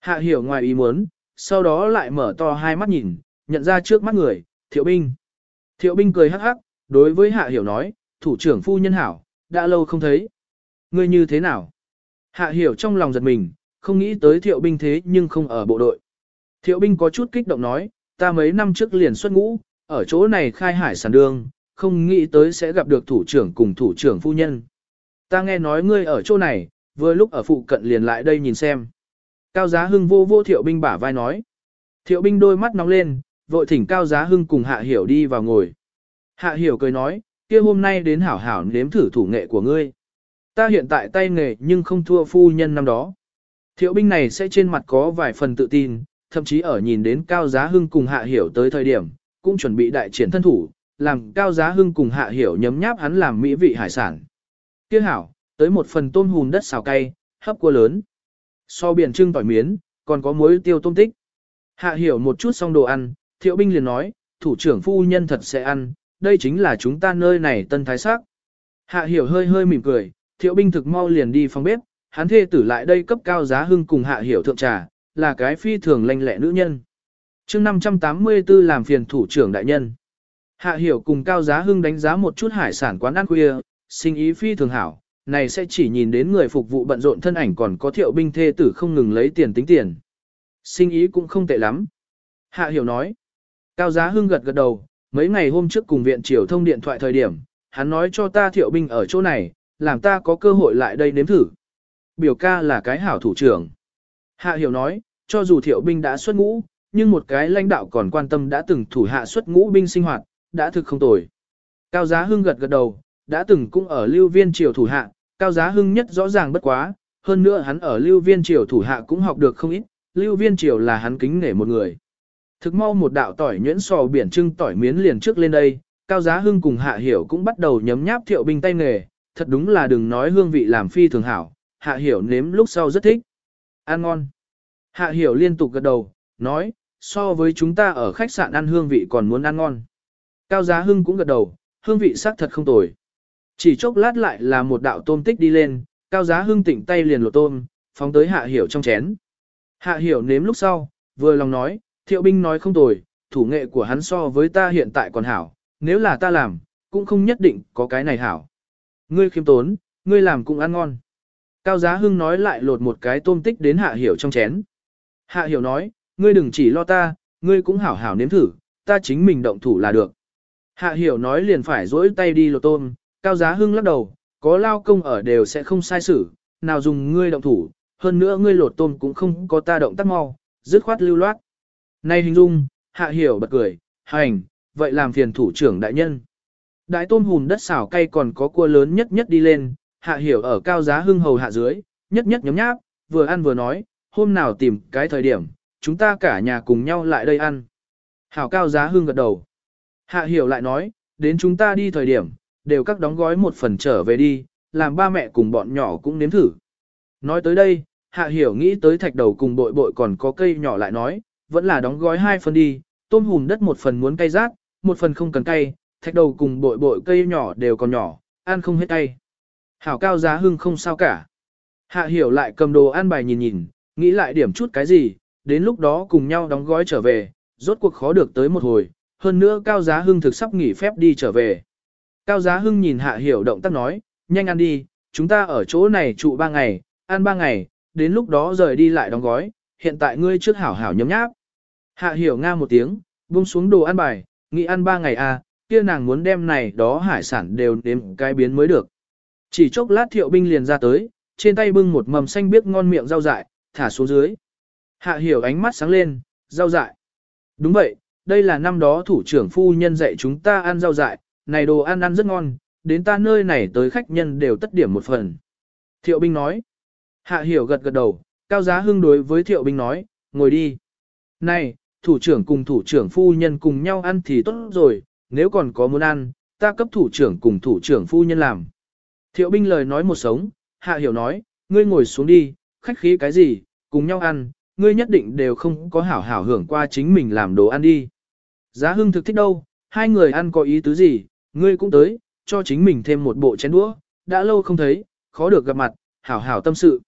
Hạ Hiểu ngoài ý muốn, sau đó lại mở to hai mắt nhìn, nhận ra trước mắt người, Thiệu Binh. Thiệu Binh cười hắc hắc, đối với Hạ Hiểu nói, thủ trưởng phu nhân hảo, đã lâu không thấy. Ngươi như thế nào? Hạ Hiểu trong lòng giật mình, không nghĩ tới Thiệu Binh thế nhưng không ở bộ đội. Thiệu Binh có chút kích động nói, ta mấy năm trước liền xuất ngũ, ở chỗ này khai hải sản đường, không nghĩ tới sẽ gặp được thủ trưởng cùng thủ trưởng phu nhân. Ta nghe nói ngươi ở chỗ này, vừa lúc ở phụ cận liền lại đây nhìn xem. Cao Giá Hưng vô vô Thiệu Binh bả vai nói. Thiệu Binh đôi mắt nóng lên, vội thỉnh Cao Giá Hưng cùng Hạ Hiểu đi vào ngồi. Hạ Hiểu cười nói, kia hôm nay đến hảo hảo nếm thử thủ nghệ của ngươi. Ta hiện tại tay nghề nhưng không thua phu nhân năm đó. Thiệu Binh này sẽ trên mặt có vài phần tự tin, thậm chí ở nhìn đến Cao Giá Hưng cùng Hạ Hiểu tới thời điểm, cũng chuẩn bị đại triển thân thủ, làm Cao Giá Hưng cùng Hạ Hiểu nhấm nháp hắn làm mỹ vị hải sản. Kia hảo, tới một phần tôm hùm đất xào cay, hấp cua lớn. So biển trưng tỏi miến, còn có muối tiêu tôm tích. Hạ Hiểu một chút xong đồ ăn, Thiệu Binh liền nói, thủ trưởng phu nhân thật sẽ ăn, đây chính là chúng ta nơi này tân thái sắc. Hạ Hiểu hơi hơi mỉm cười, Thiệu Binh thực mau liền đi phòng bếp, hắn thê tử lại đây cấp Cao Giá Hưng cùng Hạ Hiểu thượng trà, là cái phi thường lanh lẹ nữ nhân. mươi 584 làm phiền thủ trưởng đại nhân. Hạ hiểu cùng cao giá hưng đánh giá một chút hải sản quán ăn khuya, sinh ý phi thường hảo, này sẽ chỉ nhìn đến người phục vụ bận rộn thân ảnh còn có thiệu binh thê tử không ngừng lấy tiền tính tiền. Sinh ý cũng không tệ lắm. Hạ hiểu nói. Cao giá hưng gật gật đầu, mấy ngày hôm trước cùng viện triều thông điện thoại thời điểm, hắn nói cho ta thiệu binh ở chỗ này, làm ta có cơ hội lại đây nếm thử. Biểu ca là cái hảo thủ trưởng. Hạ hiểu nói, cho dù thiệu binh đã xuất ngũ, nhưng một cái lãnh đạo còn quan tâm đã từng thủ hạ xuất ngũ binh sinh hoạt, đã thực không tồi. Cao Giá Hưng gật gật đầu, đã từng cũng ở lưu viên triều thủ hạ, Cao Giá Hưng nhất rõ ràng bất quá, hơn nữa hắn ở lưu viên triều thủ hạ cũng học được không ít, lưu viên triều là hắn kính nể một người. Thực mau một đạo tỏi nhuyễn sò biển trưng tỏi miến liền trước lên đây, Cao Giá Hưng cùng Hạ Hiểu cũng bắt đầu nhấm nháp thiệu binh tay nghề, thật đúng là đừng nói hương vị làm phi thường hảo, Hạ Hiểu nếm lúc sau rất thích. Ăn ngon. Hạ hiểu liên tục gật đầu, nói, so với chúng ta ở khách sạn ăn hương vị còn muốn ăn ngon. Cao Giá Hưng cũng gật đầu, hương vị xác thật không tồi. Chỉ chốc lát lại là một đạo tôm tích đi lên, Cao Giá Hưng tỉnh tay liền lột tôm, phóng tới hạ hiểu trong chén. Hạ hiểu nếm lúc sau, vừa lòng nói, thiệu binh nói không tồi, thủ nghệ của hắn so với ta hiện tại còn hảo, nếu là ta làm, cũng không nhất định có cái này hảo. Ngươi khiêm tốn, ngươi làm cũng ăn ngon. Cao Giá Hưng nói lại lột một cái tôm tích đến Hạ Hiểu trong chén. Hạ Hiểu nói, ngươi đừng chỉ lo ta, ngươi cũng hảo hảo nếm thử, ta chính mình động thủ là được. Hạ Hiểu nói liền phải dỗi tay đi lột tôm, Cao Giá Hưng lắc đầu, có lao công ở đều sẽ không sai xử, nào dùng ngươi động thủ, hơn nữa ngươi lột tôm cũng không có ta động tác mau, dứt khoát lưu loát. Này hình dung, Hạ Hiểu bật cười, hành, vậy làm phiền thủ trưởng đại nhân. Đại tôm hùn đất xào cay còn có cua lớn nhất nhất đi lên, hạ hiểu ở cao giá hưng hầu hạ dưới, nhất nhất nhấm nháp, vừa ăn vừa nói, hôm nào tìm cái thời điểm, chúng ta cả nhà cùng nhau lại đây ăn. Hảo cao giá hưng gật đầu. Hạ hiểu lại nói, đến chúng ta đi thời điểm, đều các đóng gói một phần trở về đi, làm ba mẹ cùng bọn nhỏ cũng nếm thử. Nói tới đây, hạ hiểu nghĩ tới thạch đầu cùng bội bội còn có cây nhỏ lại nói, vẫn là đóng gói hai phần đi, tôm hùm đất một phần muốn cay rát, một phần không cần cay, thạch đầu cùng bội bội cây nhỏ đều còn nhỏ, ăn không hết cay. Hảo cao giá hưng không sao cả. Hạ hiểu lại cầm đồ ăn bài nhìn nhìn, nghĩ lại điểm chút cái gì, đến lúc đó cùng nhau đóng gói trở về, rốt cuộc khó được tới một hồi, hơn nữa cao giá hưng thực sắp nghỉ phép đi trở về. Cao giá hưng nhìn hạ hiểu động tác nói, nhanh ăn đi, chúng ta ở chỗ này trụ ba ngày, ăn ba ngày, đến lúc đó rời đi lại đóng gói, hiện tại ngươi trước hảo hảo nhấm nháp. Hạ hiểu nga một tiếng, buông xuống đồ ăn bài, nghĩ ăn ba ngày à, kia nàng muốn đem này đó hải sản đều nếm cái biến mới được. Chỉ chốc lát thiệu binh liền ra tới, trên tay bưng một mầm xanh biếc ngon miệng rau dại, thả xuống dưới. Hạ hiểu ánh mắt sáng lên, rau dại. Đúng vậy, đây là năm đó thủ trưởng phu nhân dạy chúng ta ăn rau dại, này đồ ăn ăn rất ngon, đến ta nơi này tới khách nhân đều tất điểm một phần. Thiệu binh nói. Hạ hiểu gật gật đầu, cao giá hưng đối với thiệu binh nói, ngồi đi. Này, thủ trưởng cùng thủ trưởng phu nhân cùng nhau ăn thì tốt rồi, nếu còn có muốn ăn, ta cấp thủ trưởng cùng thủ trưởng phu nhân làm. Thiệu binh lời nói một sống, hạ hiểu nói, ngươi ngồi xuống đi, khách khí cái gì, cùng nhau ăn, ngươi nhất định đều không có hảo hảo hưởng qua chính mình làm đồ ăn đi. Giá hưng thực thích đâu, hai người ăn có ý tứ gì, ngươi cũng tới, cho chính mình thêm một bộ chén đũa, đã lâu không thấy, khó được gặp mặt, hảo hảo tâm sự.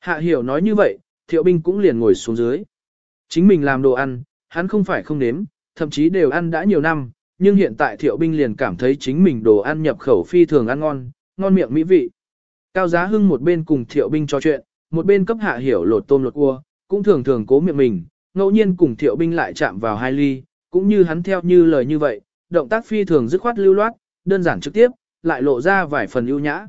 Hạ hiểu nói như vậy, thiệu binh cũng liền ngồi xuống dưới. Chính mình làm đồ ăn, hắn không phải không nếm, thậm chí đều ăn đã nhiều năm, nhưng hiện tại thiệu binh liền cảm thấy chính mình đồ ăn nhập khẩu phi thường ăn ngon, ngon miệng mỹ vị. Cao Giá Hưng một bên cùng thiệu binh trò chuyện, một bên cấp hạ hiểu lột tôm lột cua, cũng thường thường cố miệng mình, ngẫu nhiên cùng thiệu binh lại chạm vào hai ly, cũng như hắn theo như lời như vậy, động tác phi thường dứt khoát lưu loát, đơn giản trực tiếp, lại lộ ra vài phần ưu nhã.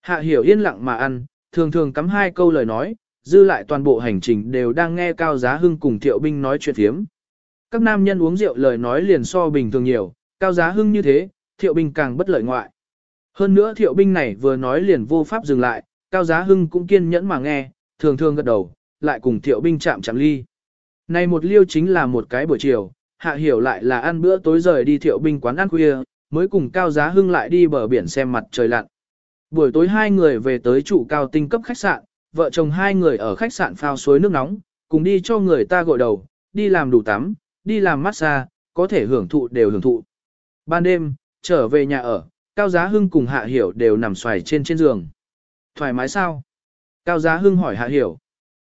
Hạ hiểu yên lặng mà ăn, thường thường cắm hai câu lời nói, dư lại toàn bộ hành trình đều đang nghe Cao Giá Hưng cùng thiệu binh nói chuyện thiếm. Các nam nhân uống rượu lời nói liền so bình thường nhiều, Cao Giá Hưng như thế, thiệu binh càng bất lợi ngoại. Hơn nữa thiệu binh này vừa nói liền vô pháp dừng lại, Cao Giá Hưng cũng kiên nhẫn mà nghe, thường thường gật đầu, lại cùng thiệu binh chạm chạm ly. Này một liêu chính là một cái buổi chiều, hạ hiểu lại là ăn bữa tối rời đi thiệu binh quán ăn khuya, mới cùng Cao Giá Hưng lại đi bờ biển xem mặt trời lặn. Buổi tối hai người về tới trụ cao tinh cấp khách sạn, vợ chồng hai người ở khách sạn phao suối nước nóng, cùng đi cho người ta gội đầu, đi làm đủ tắm, đi làm massage, có thể hưởng thụ đều hưởng thụ. Ban đêm, trở về nhà ở, Cao Giá Hưng cùng Hạ Hiểu đều nằm xoài trên trên giường. Thoải mái sao? Cao Giá Hưng hỏi Hạ Hiểu.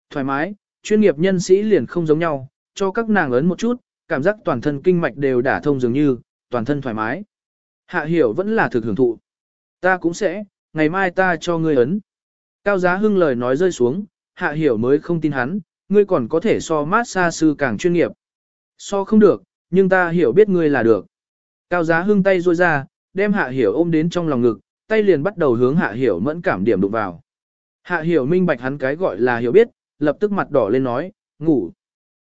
Thoải mái, chuyên nghiệp nhân sĩ liền không giống nhau, cho các nàng ấn một chút, cảm giác toàn thân kinh mạch đều đả thông dường như, toàn thân thoải mái. Hạ Hiểu vẫn là thực hưởng thụ. Ta cũng sẽ, ngày mai ta cho ngươi ấn. Cao Giá Hưng lời nói rơi xuống, Hạ Hiểu mới không tin hắn, ngươi còn có thể so mát xa sư càng chuyên nghiệp. So không được, nhưng ta hiểu biết ngươi là được. Cao Giá Hưng tay ruôi ra, đem Hạ Hiểu ôm đến trong lòng ngực, tay liền bắt đầu hướng Hạ Hiểu mẫn cảm điểm đụng vào. Hạ Hiểu minh bạch hắn cái gọi là hiểu biết, lập tức mặt đỏ lên nói, ngủ.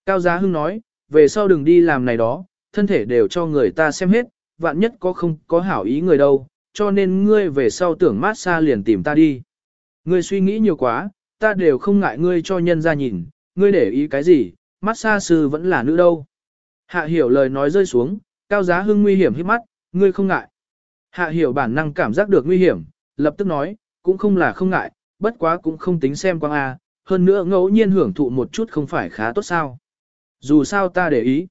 Cao Giá Hưng nói, về sau đừng đi làm này đó, thân thể đều cho người ta xem hết, vạn nhất có không có hảo ý người đâu, cho nên ngươi về sau tưởng mát xa liền tìm ta đi. Ngươi suy nghĩ nhiều quá, ta đều không ngại ngươi cho nhân ra nhìn, ngươi để ý cái gì, mát xa sư vẫn là nữ đâu. Hạ hiểu lời nói rơi xuống, cao giá hưng nguy hiểm hít mắt, ngươi không ngại. Hạ hiểu bản năng cảm giác được nguy hiểm, lập tức nói, cũng không là không ngại, bất quá cũng không tính xem quang A, hơn nữa ngẫu nhiên hưởng thụ một chút không phải khá tốt sao. Dù sao ta để ý.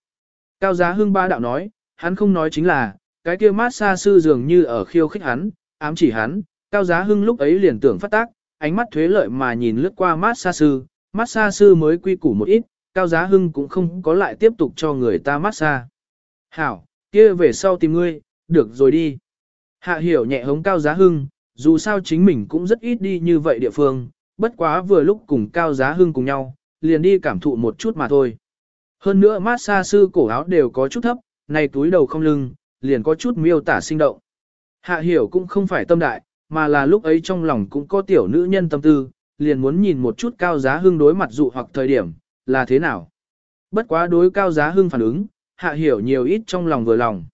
Cao giá hưng ba đạo nói, hắn không nói chính là, cái kia mát xa sư dường như ở khiêu khích hắn, ám chỉ hắn, cao giá hưng lúc ấy liền tưởng phát tác, ánh mắt thuế lợi mà nhìn lướt qua mát xa sư, mát xa sư mới quy củ một ít, cao giá hưng cũng không có lại tiếp tục cho người ta mát xa. Hảo, kia về sau tìm ngươi, được rồi đi. Hạ hiểu nhẹ hống cao giá hưng, dù sao chính mình cũng rất ít đi như vậy địa phương, bất quá vừa lúc cùng cao giá hưng cùng nhau, liền đi cảm thụ một chút mà thôi. Hơn nữa mát xa sư cổ áo đều có chút thấp, này túi đầu không lưng, liền có chút miêu tả sinh động. Hạ hiểu cũng không phải tâm đại, mà là lúc ấy trong lòng cũng có tiểu nữ nhân tâm tư, liền muốn nhìn một chút cao giá hưng đối mặt dụ hoặc thời điểm, là thế nào. Bất quá đối cao giá hưng phản ứng, hạ hiểu nhiều ít trong lòng vừa lòng.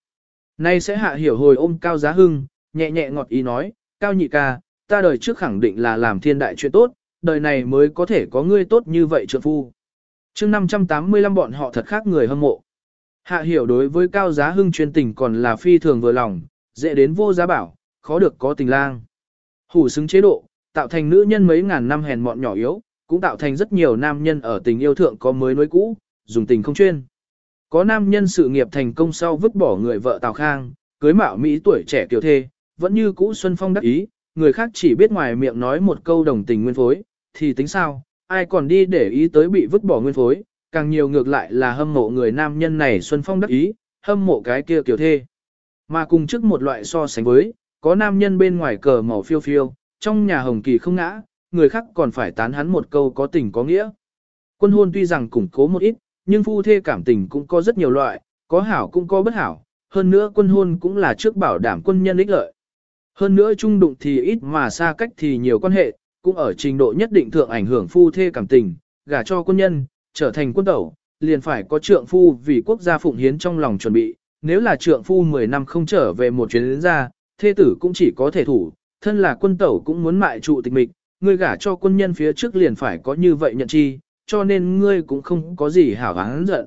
Nay sẽ hạ hiểu hồi ôm cao giá hưng, nhẹ nhẹ ngọt ý nói, cao nhị ca, ta đời trước khẳng định là làm thiên đại chuyện tốt, đời này mới có thể có ngươi tốt như vậy trượng phu chương 585 bọn họ thật khác người hâm mộ. Hạ hiểu đối với cao giá hưng chuyên tình còn là phi thường vừa lòng, dễ đến vô giá bảo, khó được có tình lang. Hủ xứng chế độ, tạo thành nữ nhân mấy ngàn năm hèn mọn nhỏ yếu, cũng tạo thành rất nhiều nam nhân ở tình yêu thượng có mới nối cũ, dùng tình không chuyên. Có nam nhân sự nghiệp thành công sau vứt bỏ người vợ Tào Khang, cưới mạo Mỹ tuổi trẻ tiểu thê, vẫn như cũ Xuân Phong đắc ý, người khác chỉ biết ngoài miệng nói một câu đồng tình nguyên phối, thì tính sao, ai còn đi để ý tới bị vứt bỏ nguyên phối, càng nhiều ngược lại là hâm mộ người nam nhân này Xuân Phong đắc ý, hâm mộ cái kia kiều thê. Mà cùng trước một loại so sánh với, có nam nhân bên ngoài cờ màu phiêu phiêu, trong nhà hồng kỳ không ngã, người khác còn phải tán hắn một câu có tình có nghĩa. Quân hôn tuy rằng củng cố một ít, nhưng phu thê cảm tình cũng có rất nhiều loại, có hảo cũng có bất hảo, hơn nữa quân hôn cũng là trước bảo đảm quân nhân ích lợi. Hơn nữa trung đụng thì ít mà xa cách thì nhiều quan hệ, cũng ở trình độ nhất định thượng ảnh hưởng phu thê cảm tình, gả cho quân nhân, trở thành quân tẩu, liền phải có trượng phu vì quốc gia phụng hiến trong lòng chuẩn bị, nếu là trượng phu 10 năm không trở về một chuyến đến ra, thê tử cũng chỉ có thể thủ, thân là quân tẩu cũng muốn mại trụ tịch mịch, ngươi gả cho quân nhân phía trước liền phải có như vậy nhận chi, cho nên ngươi cũng không có gì hảo hán giận.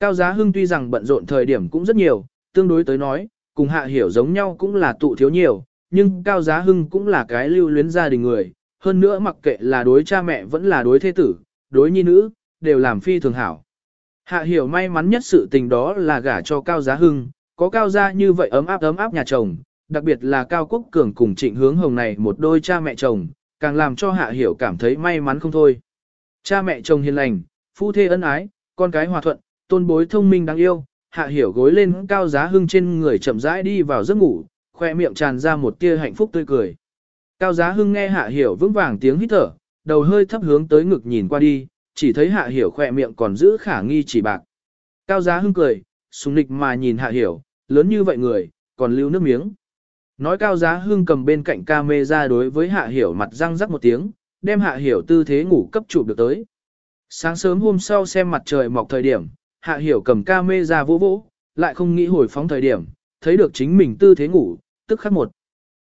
Cao Giá Hưng tuy rằng bận rộn thời điểm cũng rất nhiều, tương đối tới nói, cùng Hạ Hiểu giống nhau cũng là tụ thiếu nhiều, nhưng Cao Giá Hưng cũng là cái lưu luyến gia đình người, hơn nữa mặc kệ là đối cha mẹ vẫn là đối thế tử, đối nhi nữ, đều làm phi thường hảo. Hạ Hiểu may mắn nhất sự tình đó là gả cho Cao Giá Hưng, có Cao Gia như vậy ấm áp ấm áp nhà chồng, đặc biệt là Cao Quốc Cường cùng Trịnh Hướng Hồng này một đôi cha mẹ chồng, càng làm cho Hạ Hiểu cảm thấy may mắn không thôi. Cha mẹ chồng hiền lành, phu thê ân ái, con cái hòa thuận, tôn bối thông minh đáng yêu, Hạ Hiểu gối lên Cao Giá Hưng trên người chậm rãi đi vào giấc ngủ, khoe miệng tràn ra một tia hạnh phúc tươi cười. Cao Giá Hưng nghe Hạ Hiểu vững vàng tiếng hít thở, đầu hơi thấp hướng tới ngực nhìn qua đi, chỉ thấy Hạ Hiểu khoe miệng còn giữ khả nghi chỉ bạc. Cao Giá Hưng cười, sùng nịch mà nhìn Hạ Hiểu, lớn như vậy người, còn lưu nước miếng. Nói Cao Giá Hưng cầm bên cạnh ca mê ra đối với Hạ Hiểu mặt răng rắc một tiếng, đem Hạ Hiểu tư thế ngủ cấp chụp được tới. Sáng sớm hôm sau xem mặt trời mọc thời điểm, Hạ Hiểu cầm ca mê ra vỗ vỗ, lại không nghĩ hồi phóng thời điểm, thấy được chính mình tư thế ngủ, tức khắc một.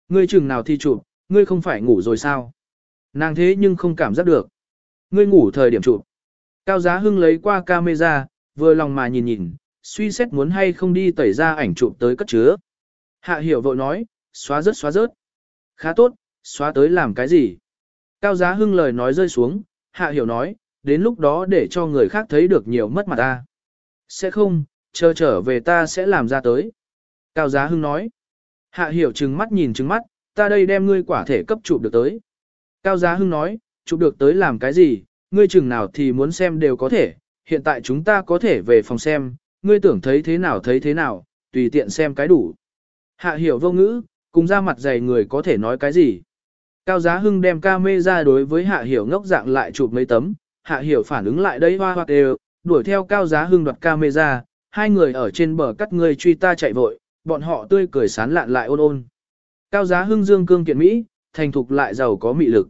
Ngươi chừng nào thi chụp, ngươi không phải ngủ rồi sao? Nàng thế nhưng không cảm giác được. Ngươi ngủ thời điểm chụp. Cao Giá Hưng lấy qua camera, vừa lòng mà nhìn nhìn, suy xét muốn hay không đi tẩy ra ảnh chụp tới cất chứa. Hạ hiểu vội nói, xóa rớt xóa rớt. Khá tốt, xóa tới làm cái gì? Cao Giá Hưng lời nói rơi xuống, Hạ hiểu nói, đến lúc đó để cho người khác thấy được nhiều mất mặt ta. Sẽ không, chờ trở về ta sẽ làm ra tới. Cao Giá Hưng nói. Hạ hiểu trừng mắt nhìn trừng mắt, ta đây đem ngươi quả thể cấp chụp được tới. Cao Giá Hưng nói, chụp được tới làm cái gì, ngươi chừng nào thì muốn xem đều có thể, hiện tại chúng ta có thể về phòng xem, ngươi tưởng thấy thế nào thấy thế nào, tùy tiện xem cái đủ. Hạ hiểu vô ngữ, cùng ra mặt dày người có thể nói cái gì. Cao Giá Hưng đem ca mê ra đối với Hạ Hiểu ngốc dạng lại chụp mấy tấm, Hạ Hiểu phản ứng lại đây hoa hoa đều, đuổi theo Cao Giá Hưng đoạt ca mê ra, hai người ở trên bờ cắt người truy ta chạy vội, bọn họ tươi cười sán lạn lại ôn ôn. Cao Giá Hưng dương cương kiện Mỹ, thành thục lại giàu có mị lực.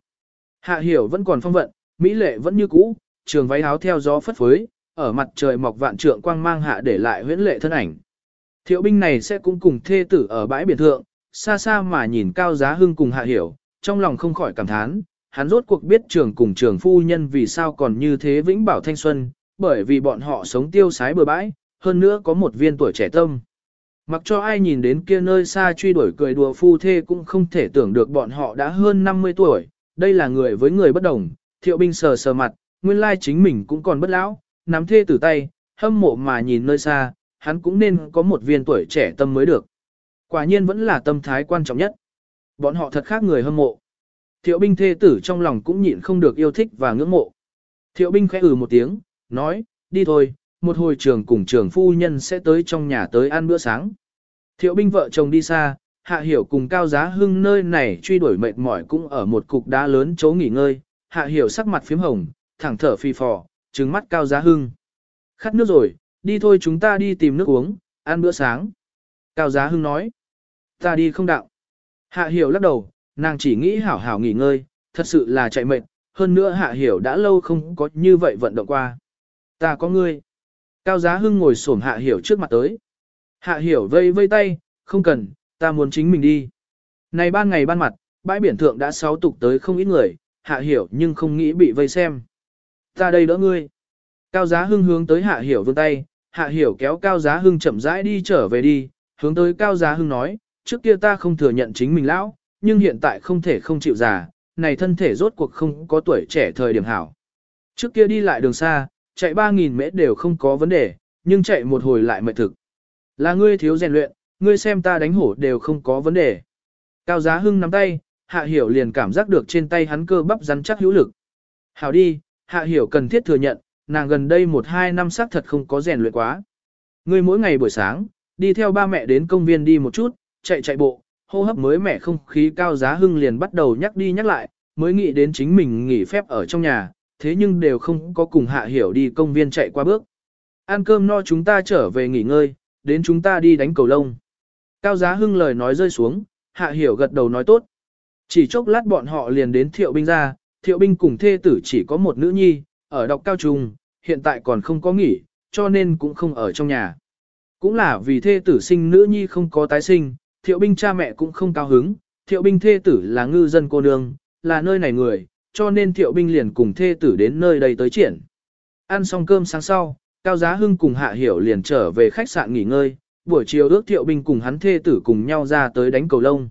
Hạ Hiểu vẫn còn phong vận, Mỹ lệ vẫn như cũ, trường váy áo theo gió phất phới, ở mặt trời mọc vạn trượng quang mang hạ để lại huyễn lệ thân ảnh. Thiệu binh này sẽ cũng cùng thê tử ở bãi biển thượng, xa xa mà nhìn Cao Giá Hưng cùng Hạ Hiểu, trong lòng không khỏi cảm thán, hắn rốt cuộc biết trường cùng trường phu nhân vì sao còn như thế vĩnh bảo thanh xuân, bởi vì bọn họ sống tiêu sái bừa bãi, hơn nữa có một viên tuổi trẻ tâm. Mặc cho ai nhìn đến kia nơi xa truy đuổi cười đùa phu thê cũng không thể tưởng được bọn họ đã hơn 50 tuổi, đây là người với người bất đồng, thiệu binh sờ sờ mặt, nguyên lai chính mình cũng còn bất lão, nắm thê tử tay, hâm mộ mà nhìn nơi xa, hắn cũng nên có một viên tuổi trẻ tâm mới được. Quả nhiên vẫn là tâm thái quan trọng nhất. Bọn họ thật khác người hâm mộ. Thiệu binh thê tử trong lòng cũng nhịn không được yêu thích và ngưỡng mộ. Thiệu binh khẽ ừ một tiếng, nói, đi thôi, một hồi trường cùng trường phu nhân sẽ tới trong nhà tới ăn bữa sáng. Thiệu binh vợ chồng đi xa, hạ hiểu cùng cao giá hưng nơi này truy đuổi mệt mỏi cũng ở một cục đá lớn chỗ nghỉ ngơi, hạ hiểu sắc mặt phím hồng, thẳng thở phi phò, trừng mắt cao giá hưng. Khát nước rồi, đi thôi chúng ta đi tìm nước uống, ăn bữa sáng. Cao giá hưng nói, ta đi không đạo. Hạ hiểu lắc đầu, nàng chỉ nghĩ hảo hảo nghỉ ngơi, thật sự là chạy mệt, hơn nữa hạ hiểu đã lâu không có như vậy vận động qua. Ta có ngươi. Cao giá hưng ngồi xổm hạ hiểu trước mặt tới. Hạ hiểu vây vây tay, không cần, ta muốn chính mình đi. Này ban ngày ban mặt, bãi biển thượng đã sáu tục tới không ít người, hạ hiểu nhưng không nghĩ bị vây xem. Ta đây đỡ ngươi. Cao giá hưng hướng tới hạ hiểu vươn tay, hạ hiểu kéo cao giá hưng chậm rãi đi trở về đi, hướng tới cao giá hưng nói, trước kia ta không thừa nhận chính mình lão, nhưng hiện tại không thể không chịu già, này thân thể rốt cuộc không có tuổi trẻ thời điểm hảo. Trước kia đi lại đường xa, chạy 3.000 mễ đều không có vấn đề, nhưng chạy một hồi lại mệt thực. Là ngươi thiếu rèn luyện, ngươi xem ta đánh hổ đều không có vấn đề. Cao giá hưng nắm tay, hạ hiểu liền cảm giác được trên tay hắn cơ bắp rắn chắc hữu lực. Hảo đi, hạ hiểu cần thiết thừa nhận, nàng gần đây một hai năm xác thật không có rèn luyện quá. Ngươi mỗi ngày buổi sáng, đi theo ba mẹ đến công viên đi một chút, chạy chạy bộ, hô hấp mới mẻ không khí cao giá hưng liền bắt đầu nhắc đi nhắc lại, mới nghĩ đến chính mình nghỉ phép ở trong nhà, thế nhưng đều không có cùng hạ hiểu đi công viên chạy qua bước. Ăn cơm no chúng ta trở về nghỉ ngơi, đến chúng ta đi đánh cầu lông. Cao giá hưng lời nói rơi xuống, hạ hiểu gật đầu nói tốt. Chỉ chốc lát bọn họ liền đến thiệu binh ra, thiệu binh cùng thê tử chỉ có một nữ nhi, ở đọc cao trung, hiện tại còn không có nghỉ, cho nên cũng không ở trong nhà. Cũng là vì thê tử sinh nữ nhi không có tái sinh, thiệu binh cha mẹ cũng không cao hứng, thiệu binh thê tử là ngư dân cô nương, là nơi này người, cho nên thiệu binh liền cùng thê tử đến nơi đây tới triển. Ăn xong cơm sáng sau, Cao Giá Hưng cùng Hạ Hiểu liền trở về khách sạn nghỉ ngơi, buổi chiều ước thiệu binh cùng hắn thê tử cùng nhau ra tới đánh cầu lông.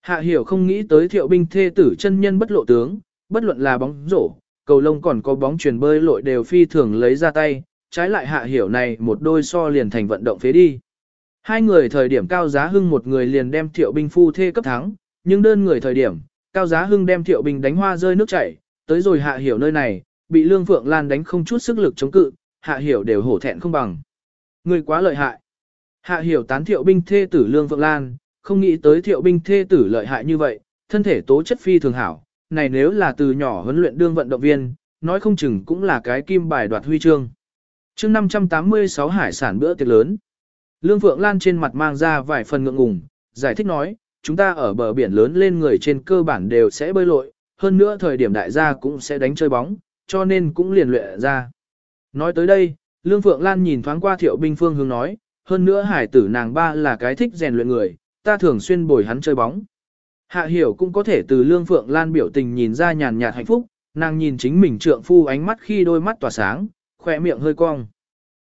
Hạ Hiểu không nghĩ tới thiệu binh thê tử chân nhân bất lộ tướng, bất luận là bóng rổ, cầu lông còn có bóng truyền bơi lội đều phi thường lấy ra tay, trái lại Hạ Hiểu này một đôi so liền thành vận động phế đi. Hai người thời điểm Cao Giá Hưng một người liền đem thiệu binh phu thê cấp thắng, nhưng đơn người thời điểm, Cao Giá Hưng đem thiệu binh đánh hoa rơi nước chảy, tới rồi Hạ Hiểu nơi này, bị Lương Phượng Lan đánh không chút sức lực chống cự, Hạ Hiểu đều hổ thẹn không bằng. Người quá lợi hại. Hạ Hiểu tán thiệu binh thê tử Lương Phượng Lan, không nghĩ tới thiệu binh thê tử lợi hại như vậy, thân thể tố chất phi thường hảo, này nếu là từ nhỏ huấn luyện đương vận động viên, nói không chừng cũng là cái kim bài đoạt huy chương. chương 586 hải sản bữa tiệc lớn. Lương Phượng Lan trên mặt mang ra vài phần ngượng ngùng, giải thích nói, chúng ta ở bờ biển lớn lên người trên cơ bản đều sẽ bơi lội, hơn nữa thời điểm đại gia cũng sẽ đánh chơi bóng, cho nên cũng liền luyện ra. Nói tới đây, Lương Phượng Lan nhìn thoáng qua thiệu binh phương hướng nói, hơn nữa hải tử nàng ba là cái thích rèn luyện người, ta thường xuyên bồi hắn chơi bóng. Hạ hiểu cũng có thể từ Lương Phượng Lan biểu tình nhìn ra nhàn nhạt hạnh phúc, nàng nhìn chính mình trượng phu ánh mắt khi đôi mắt tỏa sáng, khỏe miệng hơi cong.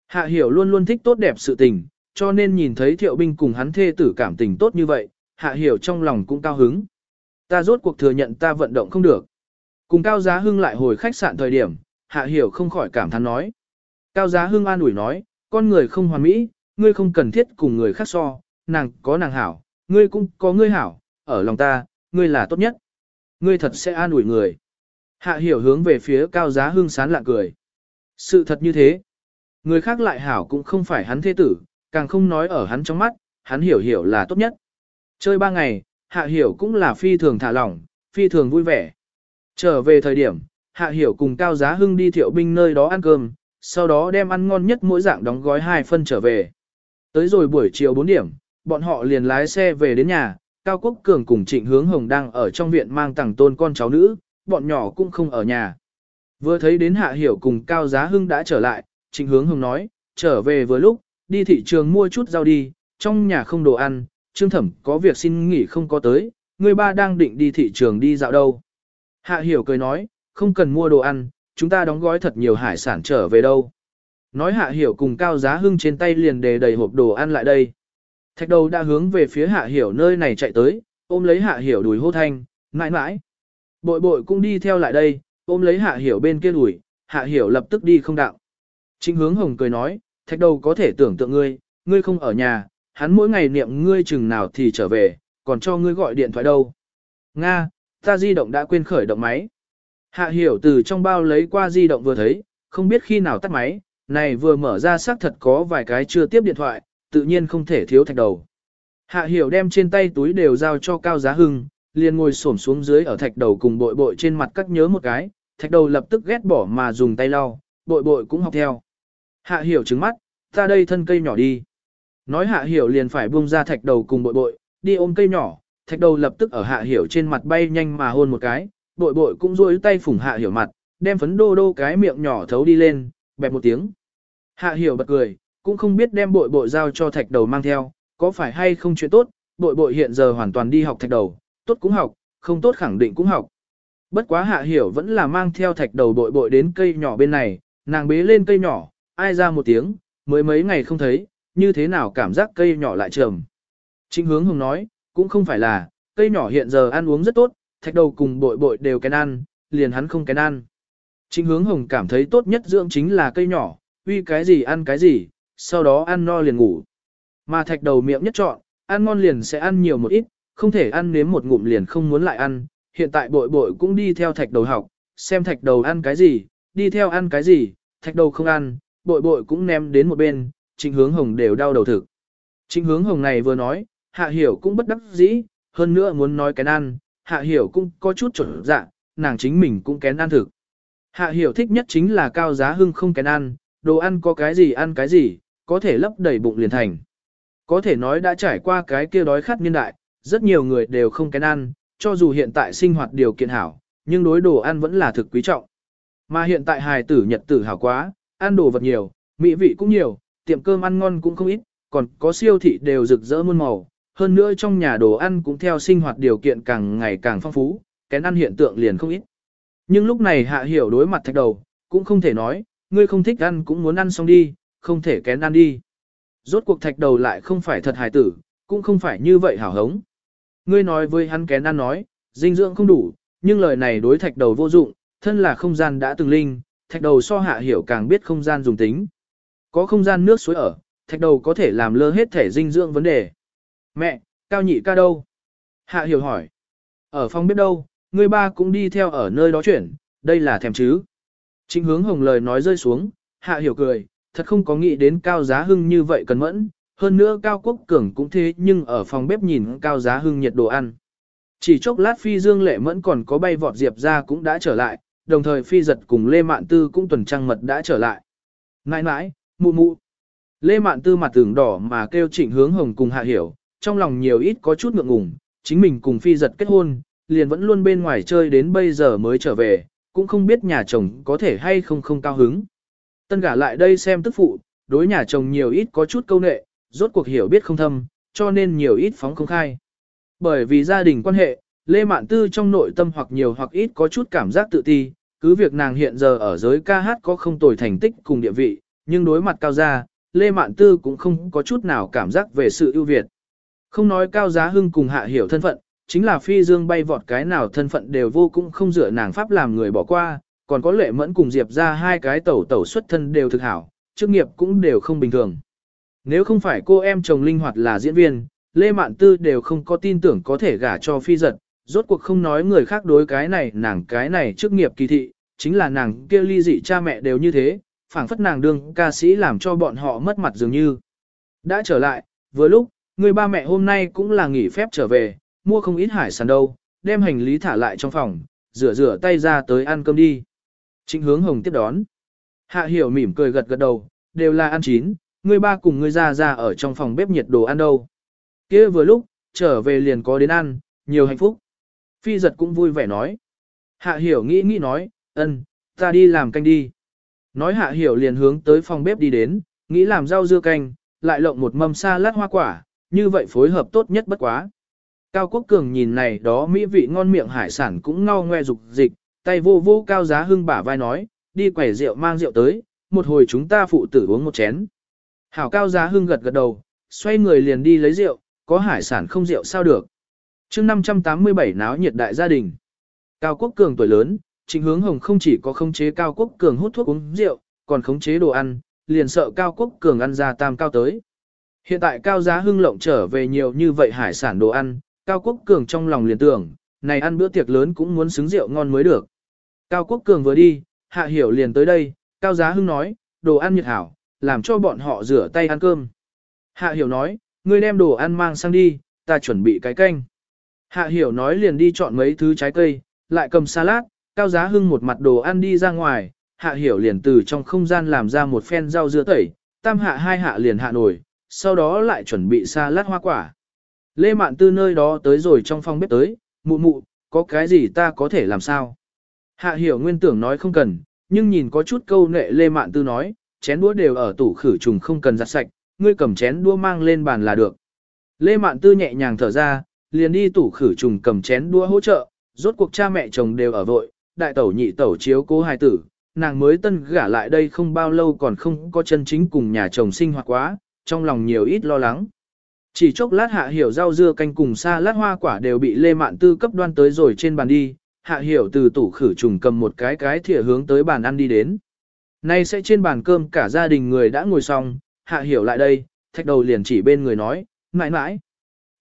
Hạ hiểu luôn luôn thích tốt đẹp sự tình, cho nên nhìn thấy thiệu binh cùng hắn thê tử cảm tình tốt như vậy, hạ hiểu trong lòng cũng cao hứng. Ta rốt cuộc thừa nhận ta vận động không được. Cùng Cao Giá Hưng lại hồi khách sạn thời điểm, hạ hiểu không khỏi cảm thán nói. Cao Giá Hưng an ủi nói, con người không hoàn mỹ, ngươi không cần thiết cùng người khác so, nàng có nàng hảo, ngươi cũng có ngươi hảo, ở lòng ta, ngươi là tốt nhất. Ngươi thật sẽ an ủi người. Hạ hiểu hướng về phía Cao Giá Hưng sán lạ cười. Sự thật như thế. Người khác lại hảo cũng không phải hắn thế tử, càng không nói ở hắn trong mắt, hắn hiểu hiểu là tốt nhất. Chơi ba ngày, hạ hiểu cũng là phi thường thả lỏng, phi thường vui vẻ. Trở về thời điểm, hạ hiểu cùng Cao Giá Hưng đi thiệu binh nơi đó ăn cơm, sau đó đem ăn ngon nhất mỗi dạng đóng gói hai phân trở về. Tới rồi buổi chiều 4 điểm, bọn họ liền lái xe về đến nhà, Cao Quốc Cường cùng Trịnh Hướng Hồng đang ở trong viện mang tặng tôn con cháu nữ, bọn nhỏ cũng không ở nhà. Vừa thấy đến Hạ Hiểu cùng Cao Giá Hưng đã trở lại, Trịnh Hướng Hồng nói, trở về vừa lúc, đi thị trường mua chút rau đi, trong nhà không đồ ăn, Trương Thẩm có việc xin nghỉ không có tới, người ba đang định đi thị trường đi dạo đâu. Hạ Hiểu cười nói, không cần mua đồ ăn, chúng ta đóng gói thật nhiều hải sản trở về đâu. Nói Hạ Hiểu cùng Cao Giá Hưng trên tay liền đề đầy hộp đồ ăn lại đây. Thạch đầu đã hướng về phía Hạ Hiểu nơi này chạy tới, ôm lấy Hạ Hiểu đùi hô thanh, mãi mãi. Bội bội cũng đi theo lại đây, ôm lấy Hạ Hiểu bên kia đùi, Hạ Hiểu lập tức đi không đạo. Trịnh hướng hồng cười nói, thạch đầu có thể tưởng tượng ngươi, ngươi không ở nhà, hắn mỗi ngày niệm ngươi chừng nào thì trở về, còn cho ngươi gọi điện thoại đâu. Nga, ta di động đã quên khởi động máy. Hạ hiểu từ trong bao lấy qua di động vừa thấy, không biết khi nào tắt máy, này vừa mở ra xác thật có vài cái chưa tiếp điện thoại, tự nhiên không thể thiếu thạch đầu. Hạ hiểu đem trên tay túi đều giao cho Cao Giá Hưng, liền ngồi xổm xuống dưới ở thạch đầu cùng bội bội trên mặt cắt nhớ một cái, thạch đầu lập tức ghét bỏ mà dùng tay lau, bội bội cũng học theo. Hạ hiểu trứng mắt, ta đây thân cây nhỏ đi. Nói hạ hiểu liền phải buông ra thạch đầu cùng bội bội, đi ôm cây nhỏ, thạch đầu lập tức ở hạ hiểu trên mặt bay nhanh mà hôn một cái, bội bội cũng duỗi tay phủng hạ hiểu mặt, đem phấn đô đô cái miệng nhỏ thấu đi lên, bẹp một tiếng. Hạ hiểu bật cười, cũng không biết đem bội bội giao cho thạch đầu mang theo, có phải hay không chuyện tốt, bội bội hiện giờ hoàn toàn đi học thạch đầu, tốt cũng học, không tốt khẳng định cũng học. Bất quá hạ hiểu vẫn là mang theo thạch đầu bội bội đến cây nhỏ bên này, nàng bế lên cây nhỏ, ai ra một tiếng, mới mấy ngày không thấy, như thế nào cảm giác cây nhỏ lại trầm. Trịnh hướng hồng nói, cũng không phải là, cây nhỏ hiện giờ ăn uống rất tốt, thạch đầu cùng bội bội đều kén ăn, liền hắn không kén ăn. Trịnh hướng hồng cảm thấy tốt nhất dưỡng chính là cây nhỏ, uy cái gì ăn cái gì, sau đó ăn no liền ngủ. Mà thạch đầu miệng nhất chọn, ăn ngon liền sẽ ăn nhiều một ít, không thể ăn nếm một ngụm liền không muốn lại ăn. Hiện tại bội bội cũng đi theo thạch đầu học, xem thạch đầu ăn cái gì, đi theo ăn cái gì, thạch đầu không ăn, bội bội cũng ném đến một bên, trịnh hướng hồng đều đau đầu thực. Trịnh hướng hồng này vừa nói, hạ hiểu cũng bất đắc dĩ, hơn nữa muốn nói cái ăn, hạ hiểu cũng có chút trở dạ, nàng chính mình cũng kén ăn thực. Hạ hiểu thích nhất chính là cao giá hưng không kén ăn, đồ ăn có cái gì ăn cái gì, có thể lấp đầy bụng liền thành. Có thể nói đã trải qua cái kia đói khát niên đại, rất nhiều người đều không kén ăn, cho dù hiện tại sinh hoạt điều kiện hảo, nhưng đối đồ ăn vẫn là thực quý trọng. Mà hiện tại hài tử nhật tử hảo quá, ăn đồ vật nhiều, mỹ vị cũng nhiều, tiệm cơm ăn ngon cũng không ít, còn có siêu thị đều rực rỡ muôn màu. Hơn nữa trong nhà đồ ăn cũng theo sinh hoạt điều kiện càng ngày càng phong phú, kén ăn hiện tượng liền không ít. Nhưng lúc này hạ hiểu đối mặt thạch đầu, cũng không thể nói, ngươi không thích ăn cũng muốn ăn xong đi, không thể kén ăn đi. Rốt cuộc thạch đầu lại không phải thật hài tử, cũng không phải như vậy hảo hống. Ngươi nói với hắn kén ăn nói, dinh dưỡng không đủ, nhưng lời này đối thạch đầu vô dụng, thân là không gian đã từng linh, thạch đầu so hạ hiểu càng biết không gian dùng tính. Có không gian nước suối ở, thạch đầu có thể làm lơ hết thể dinh dưỡng vấn đề. Mẹ, cao nhị ca đâu? Hạ hiểu hỏi. Ở phòng bếp đâu, người ba cũng đi theo ở nơi đó chuyển, đây là thèm chứ. Trịnh hướng hồng lời nói rơi xuống, hạ hiểu cười, thật không có nghĩ đến cao giá hưng như vậy cần mẫn, hơn nữa cao quốc cường cũng thế nhưng ở phòng bếp nhìn cao giá hưng nhiệt đồ ăn. Chỉ chốc lát phi dương lệ mẫn còn có bay vọt diệp ra cũng đã trở lại, đồng thời phi giật cùng Lê Mạn Tư cũng tuần trăng mật đã trở lại. Nãi nãi, mụ mụ. Lê Mạn Tư mặt tưởng đỏ mà kêu trịnh hướng hồng cùng hạ hiểu, trong lòng nhiều ít có chút ngượng ngùng, chính mình cùng phi giật kết hôn, liền vẫn luôn bên ngoài chơi đến bây giờ mới trở về, cũng không biết nhà chồng có thể hay không không cao hứng. Tân gả lại đây xem tức phụ, đối nhà chồng nhiều ít có chút câu nệ, rốt cuộc hiểu biết không thâm, cho nên nhiều ít phóng không khai. Bởi vì gia đình quan hệ, Lê Mạn Tư trong nội tâm hoặc nhiều hoặc ít có chút cảm giác tự ti, cứ việc nàng hiện giờ ở giới ca hát có không tồi thành tích cùng địa vị, nhưng đối mặt cao gia, Lê Mạn Tư cũng không có chút nào cảm giác về sự ưu việt. Không nói cao giá hưng cùng hạ hiểu thân phận, chính là phi dương bay vọt cái nào thân phận đều vô cũng không dựa nàng pháp làm người bỏ qua, còn có lệ mẫn cùng Diệp ra hai cái tẩu tẩu xuất thân đều thực hảo, chức nghiệp cũng đều không bình thường. Nếu không phải cô em chồng linh hoạt là diễn viên, Lê Mạn Tư đều không có tin tưởng có thể gả cho phi giật, rốt cuộc không nói người khác đối cái này nàng cái này chức nghiệp kỳ thị, chính là nàng kia ly dị cha mẹ đều như thế, phảng phất nàng đương ca sĩ làm cho bọn họ mất mặt dường như. Đã trở lại, vừa lúc, người ba mẹ hôm nay cũng là nghỉ phép trở về, mua không ít hải sản đâu, đem hành lý thả lại trong phòng, rửa rửa tay ra tới ăn cơm đi. Trịnh hướng hồng tiếp đón. Hạ hiểu mỉm cười gật gật đầu, đều là ăn chín, người ba cùng người ra ra ở trong phòng bếp nhiệt đồ ăn đâu. kia vừa lúc, trở về liền có đến ăn, nhiều hạnh phúc. Phi giật cũng vui vẻ nói. Hạ hiểu nghĩ nghĩ nói, ân, ta đi làm canh đi. Nói hạ hiểu liền hướng tới phòng bếp đi đến, nghĩ làm rau dưa canh, lại lộng một mâm sa lát hoa quả, như vậy phối hợp tốt nhất bất quá. Cao Quốc Cường nhìn này đó mỹ vị ngon miệng hải sản cũng ngao ngoe dục dịch, tay vô vô cao giá hưng bả vai nói, đi quẻ rượu mang rượu tới, một hồi chúng ta phụ tử uống một chén. Hảo cao giá hưng gật gật đầu, xoay người liền đi lấy rượu, có hải sản không rượu sao được. chương 587 náo nhiệt đại gia đình. Cao Quốc Cường tuổi lớn, Trịnh hướng hồng không chỉ có khống chế Cao Quốc Cường hút thuốc uống rượu, còn khống chế đồ ăn, liền sợ Cao Quốc Cường ăn ra tam cao tới. Hiện tại Cao Giá Hưng lộng trở về nhiều như vậy hải sản đồ ăn, Cao Quốc Cường trong lòng liền tưởng, này ăn bữa tiệc lớn cũng muốn xứng rượu ngon mới được. Cao Quốc Cường vừa đi, Hạ Hiểu liền tới đây, Cao Giá Hưng nói, đồ ăn nhiệt hảo, làm cho bọn họ rửa tay ăn cơm. Hạ Hiểu nói, ngươi đem đồ ăn mang sang đi, ta chuẩn bị cái canh. Hạ Hiểu nói liền đi chọn mấy thứ trái cây, lại cầm salad, Cao Giá Hưng một mặt đồ ăn đi ra ngoài, Hạ Hiểu liền từ trong không gian làm ra một phen rau dưa tẩy, tam hạ hai hạ liền hạ nổi, sau đó lại chuẩn bị salad hoa quả. Lê Mạn Tư nơi đó tới rồi trong phòng bếp tới, mụ mụ, có cái gì ta có thể làm sao? Hạ Hiểu nguyên tưởng nói không cần, nhưng nhìn có chút câu nệ Lê Mạn Tư nói, chén đũa đều ở tủ khử trùng không cần giặt sạch, ngươi cầm chén đũa mang lên bàn là được. Lê Mạn Tư nhẹ nhàng thở ra, liền đi tủ khử trùng cầm chén đũa hỗ trợ, rốt cuộc cha mẹ chồng đều ở vội, đại tẩu nhị tẩu chiếu cố hài tử, nàng mới tân gả lại đây không bao lâu còn không có chân chính cùng nhà chồng sinh hoạt quá, trong lòng nhiều ít lo lắng. Chỉ chốc lát hạ hiểu rau dưa canh cùng xa lát hoa quả đều bị Lê Mạn Tư cấp đoan tới rồi trên bàn đi, hạ hiểu từ tủ khử trùng cầm một cái cái thìa hướng tới bàn ăn đi đến. Nay sẽ trên bàn cơm cả gia đình người đã ngồi xong, hạ hiểu lại đây, thạch đầu liền chỉ bên người nói, mãi mãi.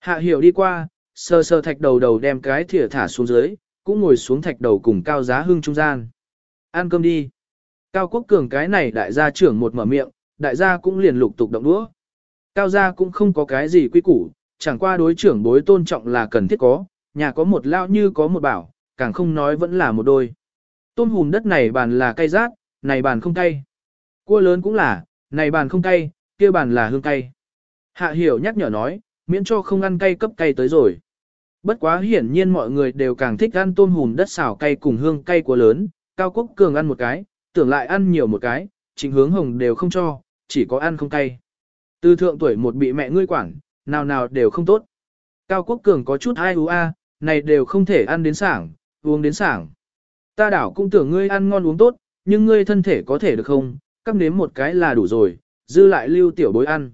Hạ hiểu đi qua, sơ sơ thạch đầu đầu đem cái thìa thả xuống dưới, cũng ngồi xuống thạch đầu cùng cao giá hưng trung gian. Ăn cơm đi. Cao quốc cường cái này đại gia trưởng một mở miệng, đại gia cũng liền lục tục động đũa. Cao gia cũng không có cái gì quy củ, chẳng qua đối trưởng bối tôn trọng là cần thiết có, nhà có một lao như có một bảo, càng không nói vẫn là một đôi. Tôm hùm đất này bàn là cay rát, này bàn không cay. Cua lớn cũng là, này bàn không cay, kia bàn là hương cay. Hạ hiểu nhắc nhở nói, miễn cho không ăn cay cấp cay tới rồi. Bất quá hiển nhiên mọi người đều càng thích ăn tôm hùm đất xào cay cùng hương cay của lớn, Cao Quốc Cường ăn một cái, tưởng lại ăn nhiều một cái, chính hướng hồng đều không cho, chỉ có ăn không cay. Từ thượng tuổi một bị mẹ ngươi quản, nào nào đều không tốt. Cao Quốc Cường có chút ai u a, này đều không thể ăn đến sảng, uống đến sảng. Ta đảo cũng tưởng ngươi ăn ngon uống tốt, nhưng ngươi thân thể có thể được không, cắp nếm một cái là đủ rồi, dư lại lưu tiểu bối ăn.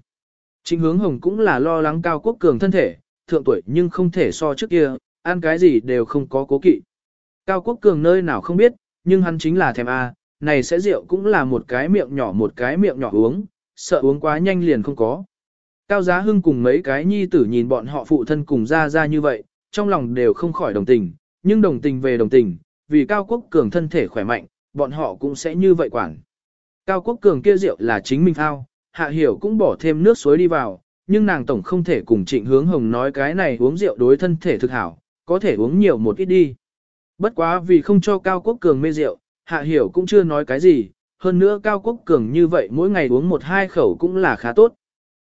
Trịnh hướng hồng cũng là lo lắng Cao Quốc Cường thân thể, thượng tuổi nhưng không thể so trước kia, ăn cái gì đều không có cố kỵ. Cao Quốc Cường nơi nào không biết, nhưng hắn chính là thèm A, này sẽ rượu cũng là một cái miệng nhỏ một cái miệng nhỏ uống, sợ uống quá nhanh liền không có. Cao Giá Hưng cùng mấy cái nhi tử nhìn bọn họ phụ thân cùng ra ra như vậy, trong lòng đều không khỏi đồng tình, nhưng đồng tình về đồng tình, vì Cao Quốc Cường thân thể khỏe mạnh, bọn họ cũng sẽ như vậy quản. Cao Quốc Cường kia rượu là chính mình thao, Hạ Hiểu cũng bỏ thêm nước suối đi vào, nhưng nàng tổng không thể cùng trịnh hướng hồng nói cái này uống rượu đối thân thể thực hảo, có thể uống nhiều một ít đi. Bất quá vì không cho Cao Quốc Cường mê rượu, Hạ Hiểu cũng chưa nói cái gì, hơn nữa Cao Quốc Cường như vậy mỗi ngày uống một hai khẩu cũng là khá tốt.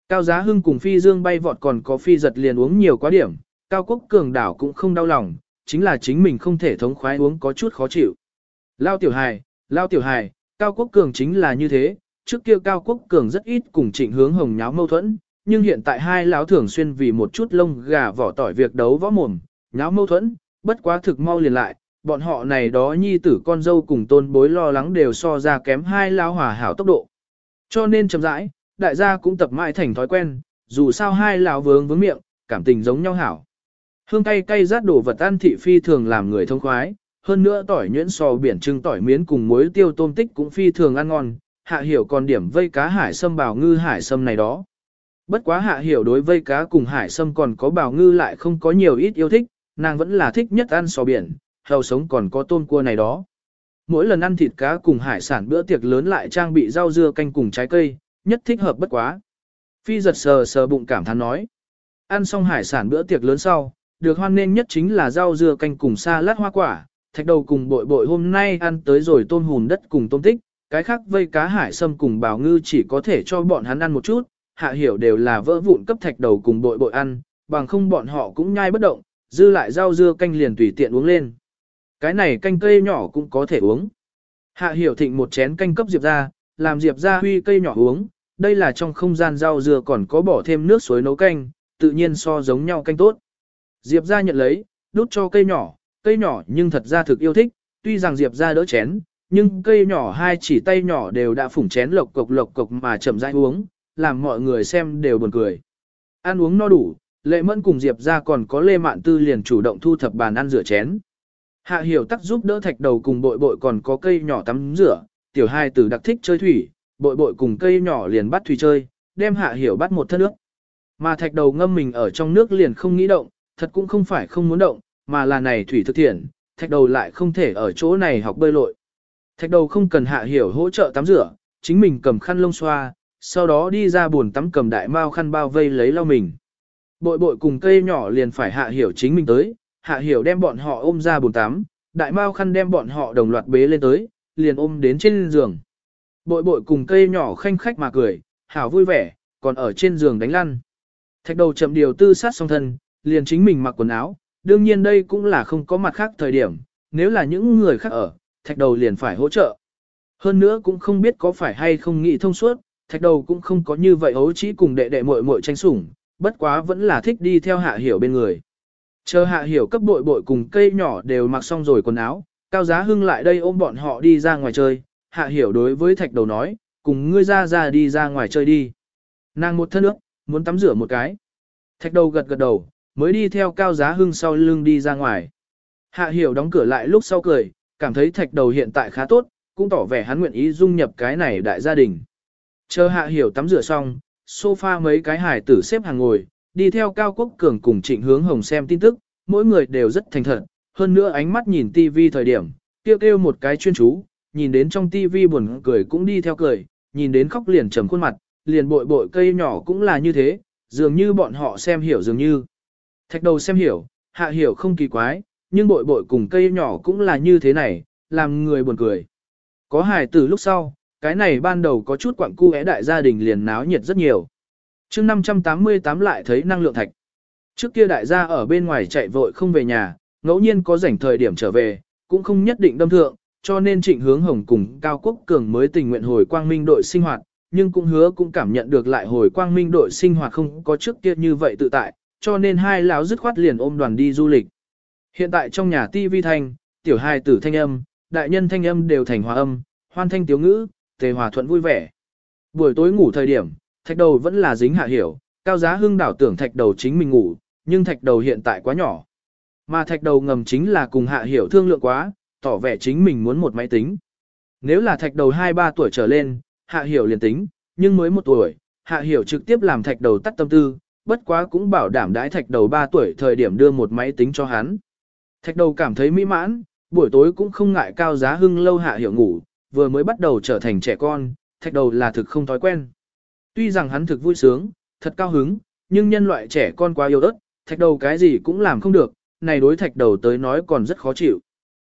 Cao Giá Hưng cùng Phi Dương bay vọt còn có Phi giật liền uống nhiều quá điểm, Cao Quốc Cường đảo cũng không đau lòng, chính là chính mình không thể thống khoái uống có chút khó chịu. Lao Tiểu Hài, Lao Tiểu Hài, Cao Quốc Cường chính là như thế, trước kia Cao Quốc Cường rất ít cùng trịnh hướng hồng nháo mâu thuẫn, nhưng hiện tại hai lão thường xuyên vì một chút lông gà vỏ tỏi việc đấu võ mồm, nháo mâu thuẫn, bất quá thực mau liền lại, bọn họ này đó nhi tử con dâu cùng tôn bối lo lắng đều so ra kém hai lão hòa hảo tốc độ. Cho nên chậm rãi, đại gia cũng tập mãi thành thói quen, dù sao hai lão vướng vướng miệng, cảm tình giống nhau hảo. Hương cay cay rát đổ vật ăn thị phi thường làm người thông khoái, hơn nữa tỏi nhuyễn sò biển trưng tỏi miến cùng muối tiêu tôm tích cũng phi thường ăn ngon, hạ hiểu còn điểm vây cá hải sâm bào ngư hải sâm này đó. Bất quá hạ hiểu đối vây cá cùng hải sâm còn có bào ngư lại không có nhiều ít yêu thích, nàng vẫn là thích nhất ăn sò biển, hầu sống còn có tôm cua này đó. Mỗi lần ăn thịt cá cùng hải sản bữa tiệc lớn lại trang bị rau dưa canh cùng trái cây, nhất thích hợp bất quá. Phi giật sờ sờ bụng cảm thán nói. Ăn xong hải sản bữa tiệc lớn sau, được hoan nên nhất chính là rau dưa canh cùng sa lát hoa quả, thạch đầu cùng bội bội hôm nay ăn tới rồi tôm hùn đất cùng tôm tích, cái khác vây cá hải sâm cùng bào ngư chỉ có thể cho bọn hắn ăn một chút, hạ hiểu đều là vỡ vụn cấp thạch đầu cùng bội bội ăn, bằng không bọn họ cũng nhai bất động, dư lại rau dưa canh liền tùy tiện uống lên. Cái này canh cây nhỏ cũng có thể uống. Hạ hiểu thịnh một chén canh cấp Diệp ra, làm Diệp ra huy cây nhỏ uống, đây là trong không gian rau dưa còn có bỏ thêm nước suối nấu canh, tự nhiên so giống nhau canh tốt. Diệp ra nhận lấy, đút cho cây nhỏ, cây nhỏ nhưng thật ra thực yêu thích, tuy rằng Diệp ra đỡ chén, nhưng cây nhỏ hai chỉ tay nhỏ đều đã phủng chén lộc cộc lộc cộc mà chậm rãi uống, làm mọi người xem đều buồn cười. Ăn uống no đủ, Lệ Mẫn cùng Diệp ra còn có Lê Mạn Tư liền chủ động thu thập bàn ăn rửa chén. Hạ hiểu tắc giúp đỡ thạch đầu cùng bội bội còn có cây nhỏ tắm rửa, tiểu hai tử đặc thích chơi thủy, bội bội cùng cây nhỏ liền bắt thủy chơi, đem hạ hiểu bắt một thân nước. Mà thạch đầu ngâm mình ở trong nước liền không nghĩ động, thật cũng không phải không muốn động, mà là này thủy thực thiện, thạch đầu lại không thể ở chỗ này học bơi lội. Thạch đầu không cần hạ hiểu hỗ trợ tắm rửa, chính mình cầm khăn lông xoa, sau đó đi ra buồn tắm cầm đại mao khăn bao vây lấy lau mình. Bội bội cùng cây nhỏ liền phải hạ hiểu chính mình tới, hạ hiểu đem bọn họ ôm ra buồn tắm, đại mao khăn đem bọn họ đồng loạt bế lên tới, liền ôm đến trên giường. Bội bội cùng cây nhỏ khanh khách mà cười, hảo vui vẻ, còn ở trên giường đánh lăn. Thạch đầu chậm điều tư sát song thân, liền chính mình mặc quần áo, đương nhiên đây cũng là không có mặt khác thời điểm, nếu là những người khác ở, thạch đầu liền phải hỗ trợ. Hơn nữa cũng không biết có phải hay không nghĩ thông suốt, thạch đầu cũng không có như vậy ấu chỉ cùng đệ đệ muội muội tranh sủng, bất quá vẫn là thích đi theo hạ hiểu bên người. Chờ hạ hiểu cấp bội bội cùng cây nhỏ đều mặc xong rồi quần áo, cao giá hưng lại đây ôm bọn họ đi ra ngoài chơi, hạ hiểu đối với thạch đầu nói, cùng ngươi ra ra đi ra ngoài chơi đi. Nàng một thân nước, muốn tắm rửa một cái. Thạch đầu gật gật đầu, mới đi theo cao giá hưng sau lưng đi ra ngoài. Hạ hiểu đóng cửa lại lúc sau cười, cảm thấy thạch đầu hiện tại khá tốt, cũng tỏ vẻ hắn nguyện ý dung nhập cái này đại gia đình. Chờ hạ hiểu tắm rửa xong, sofa mấy cái hải tử xếp hàng ngồi, đi theo Cao Quốc Cường cùng trịnh hướng hồng xem tin tức, mỗi người đều rất thành thật, hơn nữa ánh mắt nhìn TV thời điểm, kêu kêu một cái chuyên chú, nhìn đến trong TV buồn cười cũng đi theo cười, nhìn đến khóc liền trầm khuôn mặt, liền bội bội cây nhỏ cũng là như thế, dường như bọn họ xem hiểu dường như. Thạch đầu xem hiểu, hạ hiểu không kỳ quái, nhưng bội bội cùng cây nhỏ cũng là như thế này, làm người buồn cười. Có hài tử lúc sau, cái này ban đầu có chút quặng cu é đại gia đình liền náo nhiệt rất nhiều. chương 588 lại thấy năng lượng thạch. Trước kia đại gia ở bên ngoài chạy vội không về nhà, ngẫu nhiên có rảnh thời điểm trở về, cũng không nhất định đâm thượng, cho nên trịnh hướng hồng cùng Cao Quốc Cường mới tình nguyện hồi quang minh đội sinh hoạt, nhưng cũng hứa cũng cảm nhận được lại hồi quang minh đội sinh hoạt không có trước kia như vậy tự tại, cho nên hai lão dứt khoát liền ôm đoàn đi du lịch. Hiện tại trong nhà TV thanh, tiểu hai tử thanh âm, đại nhân thanh âm đều thành hòa âm, hoan thanh tiếu ngữ, tề hòa thuận vui vẻ. Buổi tối ngủ thời điểm, thạch đầu vẫn là dính hạ hiểu, cao giá hưng đảo tưởng thạch đầu chính mình ngủ, nhưng thạch đầu hiện tại quá nhỏ. Mà thạch đầu ngầm chính là cùng hạ hiểu thương lượng quá, tỏ vẻ chính mình muốn một máy tính. Nếu là thạch đầu 2-3 tuổi trở lên, hạ hiểu liền tính, nhưng mới một tuổi, hạ hiểu trực tiếp làm thạch đầu tắt tâm tư, bất quá cũng bảo đảm đãi thạch đầu 3 tuổi thời điểm đưa một máy tính cho hắn. Thạch đầu cảm thấy mỹ mãn, buổi tối cũng không ngại cao giá hưng lâu hạ hiểu ngủ, vừa mới bắt đầu trở thành trẻ con, thạch đầu là thực không thói quen. Tuy rằng hắn thực vui sướng, thật cao hứng, nhưng nhân loại trẻ con quá yêu ớt, thạch đầu cái gì cũng làm không được, này đối thạch đầu tới nói còn rất khó chịu.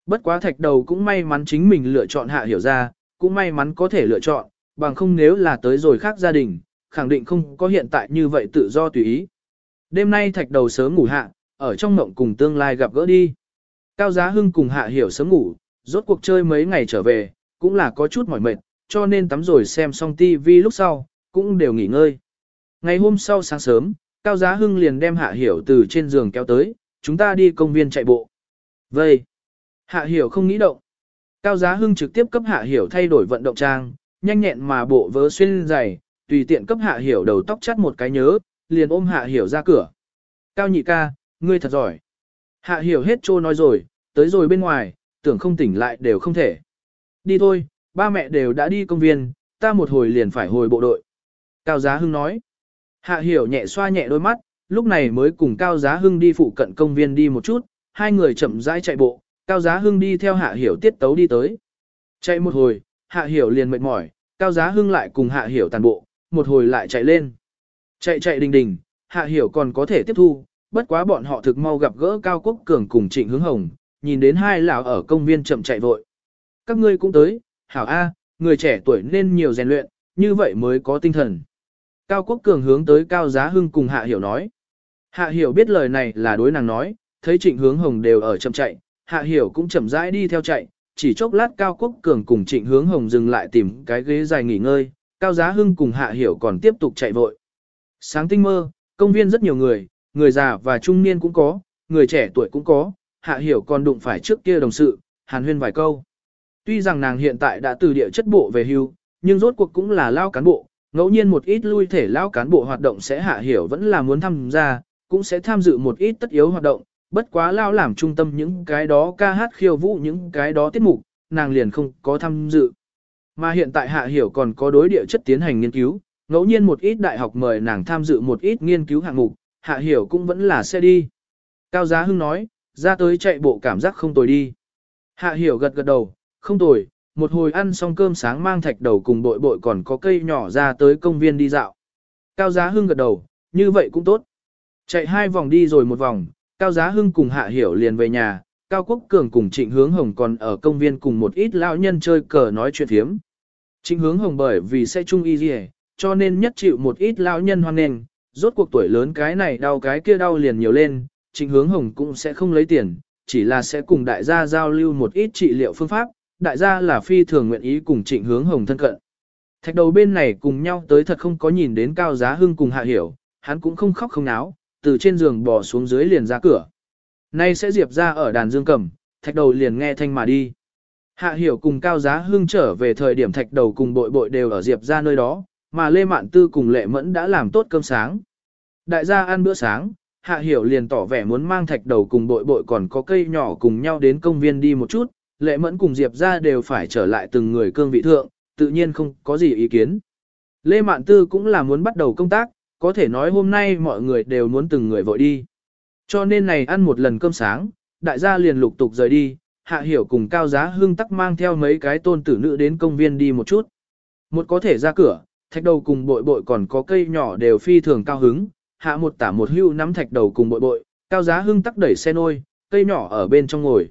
Bất quá thạch đầu cũng may mắn chính mình lựa chọn hạ hiểu ra, cũng may mắn có thể lựa chọn, bằng không nếu là tới rồi khác gia đình, khẳng định không có hiện tại như vậy tự do tùy ý. Đêm nay thạch đầu sớm ngủ hạ, ở trong mộng cùng tương lai gặp gỡ đi. Cao Giá Hưng cùng Hạ Hiểu sớm ngủ, rốt cuộc chơi mấy ngày trở về, cũng là có chút mỏi mệt, cho nên tắm rồi xem xong TV lúc sau, cũng đều nghỉ ngơi. Ngày hôm sau sáng sớm, Cao Giá Hưng liền đem Hạ Hiểu từ trên giường kéo tới, chúng ta đi công viên chạy bộ. Vậy, Hạ Hiểu không nghĩ động. Cao Giá Hưng trực tiếp cấp Hạ Hiểu thay đổi vận động trang, nhanh nhẹn mà bộ vớ xuyên giày, tùy tiện cấp Hạ Hiểu đầu tóc chắt một cái nhớ, liền ôm Hạ Hiểu ra cửa. Cao nhị ca, ngươi thật giỏi. Hạ Hiểu hết trô nói rồi, tới rồi bên ngoài, tưởng không tỉnh lại đều không thể. Đi thôi, ba mẹ đều đã đi công viên, ta một hồi liền phải hồi bộ đội. Cao Giá Hưng nói. Hạ Hiểu nhẹ xoa nhẹ đôi mắt, lúc này mới cùng Cao Giá Hưng đi phụ cận công viên đi một chút, hai người chậm rãi chạy bộ, Cao Giá Hưng đi theo Hạ Hiểu tiết tấu đi tới. Chạy một hồi, Hạ Hiểu liền mệt mỏi, Cao Giá Hưng lại cùng Hạ Hiểu tàn bộ, một hồi lại chạy lên. Chạy chạy đình đình, Hạ Hiểu còn có thể tiếp thu, bất quá bọn họ thực mau gặp gỡ Cao Quốc Cường cùng Trịnh Hướng Hồng, nhìn đến hai lão ở công viên chậm chạy vội. Các ngươi cũng tới, hảo A, người trẻ tuổi nên nhiều rèn luyện, như vậy mới có tinh thần. Cao Quốc Cường hướng tới Cao Giá Hưng cùng Hạ Hiểu nói. Hạ Hiểu biết lời này là đối nàng nói, thấy Trịnh Hướng Hồng đều ở chậm chạy, Hạ Hiểu cũng chậm rãi đi theo chạy, chỉ chốc lát Cao Quốc Cường cùng Trịnh Hướng Hồng dừng lại tìm cái ghế dài nghỉ ngơi, Cao Giá Hưng cùng Hạ Hiểu còn tiếp tục chạy vội. Sáng tinh mơ, công viên rất nhiều người, người già và trung niên cũng có, người trẻ tuổi cũng có, Hạ Hiểu còn đụng phải trước kia đồng sự, hàn huyên vài câu. Tuy rằng nàng hiện tại đã từ địa chất bộ về hưu, nhưng rốt cuộc cũng là lao cán bộ, ngẫu nhiên một ít lui thể lao cán bộ hoạt động sẽ Hạ Hiểu vẫn là muốn tham gia, cũng sẽ tham dự một ít tất yếu hoạt động, bất quá lao làm trung tâm những cái đó ca hát khiêu vũ những cái đó tiết mục, nàng liền không có tham dự. Mà hiện tại Hạ Hiểu còn có đối địa chất tiến hành nghiên cứu, ngẫu nhiên một ít đại học mời nàng tham dự một ít nghiên cứu hạng mục, Hạ Hiểu cũng vẫn là sẽ đi. Cao Giá Hưng nói, ra tới chạy bộ cảm giác không tồi đi. Hạ hiểu gật gật đầu, không tồi, một hồi ăn xong cơm sáng mang thạch đầu cùng bội bội còn có cây nhỏ ra tới công viên đi dạo. Cao Giá Hưng gật đầu, như vậy cũng tốt. Chạy hai vòng đi rồi một vòng, Cao Giá Hưng cùng Hạ Hiểu liền về nhà, Cao Quốc Cường cùng Trịnh Hướng Hồng còn ở công viên cùng một ít lão nhân chơi cờ nói chuyện thiếm. Trịnh Hướng Hồng bởi vì sẽ chung y gì cho nên nhất chịu một ít lão nhân hoan nghênh, rốt cuộc tuổi lớn cái này đau cái kia đau liền nhiều lên, Trịnh Hướng Hồng cũng sẽ không lấy tiền, chỉ là sẽ cùng đại gia giao lưu một ít trị liệu phương pháp, đại gia là phi thường nguyện ý cùng Trịnh Hướng Hồng thân cận. Thạch đầu bên này cùng nhau tới thật không có nhìn đến Cao Giá Hưng cùng Hạ Hiểu, hắn cũng không khóc không náo, từ trên giường bò xuống dưới liền ra cửa. Nay sẽ Diệp ra ở đàn dương cầm, thạch đầu liền nghe thanh mà đi. Hạ Hiểu cùng Cao Giá Hưng trở về thời điểm thạch đầu cùng bội bội đều ở Diệp ra nơi đó, mà Lê Mạn Tư cùng Lệ Mẫn đã làm tốt cơm sáng. Đại gia ăn bữa sáng, Hạ Hiểu liền tỏ vẻ muốn mang thạch đầu cùng bội bội còn có cây nhỏ cùng nhau đến công viên đi một chút, Lệ Mẫn cùng Diệp ra đều phải trở lại từng người cương vị thượng, tự nhiên không có gì ý kiến. Lê Mạn Tư cũng là muốn bắt đầu công tác, có thể nói hôm nay mọi người đều muốn từng người vội đi. Cho nên này ăn một lần cơm sáng, đại gia liền lục tục rời đi, Hạ Hiểu cùng Cao Giá Hưng tắc mang theo mấy cái tôn tử nữ đến công viên đi một chút. Một có thể ra cửa, thạch đầu cùng bội bội còn có cây nhỏ đều phi thường cao hứng, hạ một tả một hưu nắm thạch đầu cùng bội bội, Cao Giá Hưng tắc đẩy xe nôi, cây nhỏ ở bên trong ngồi.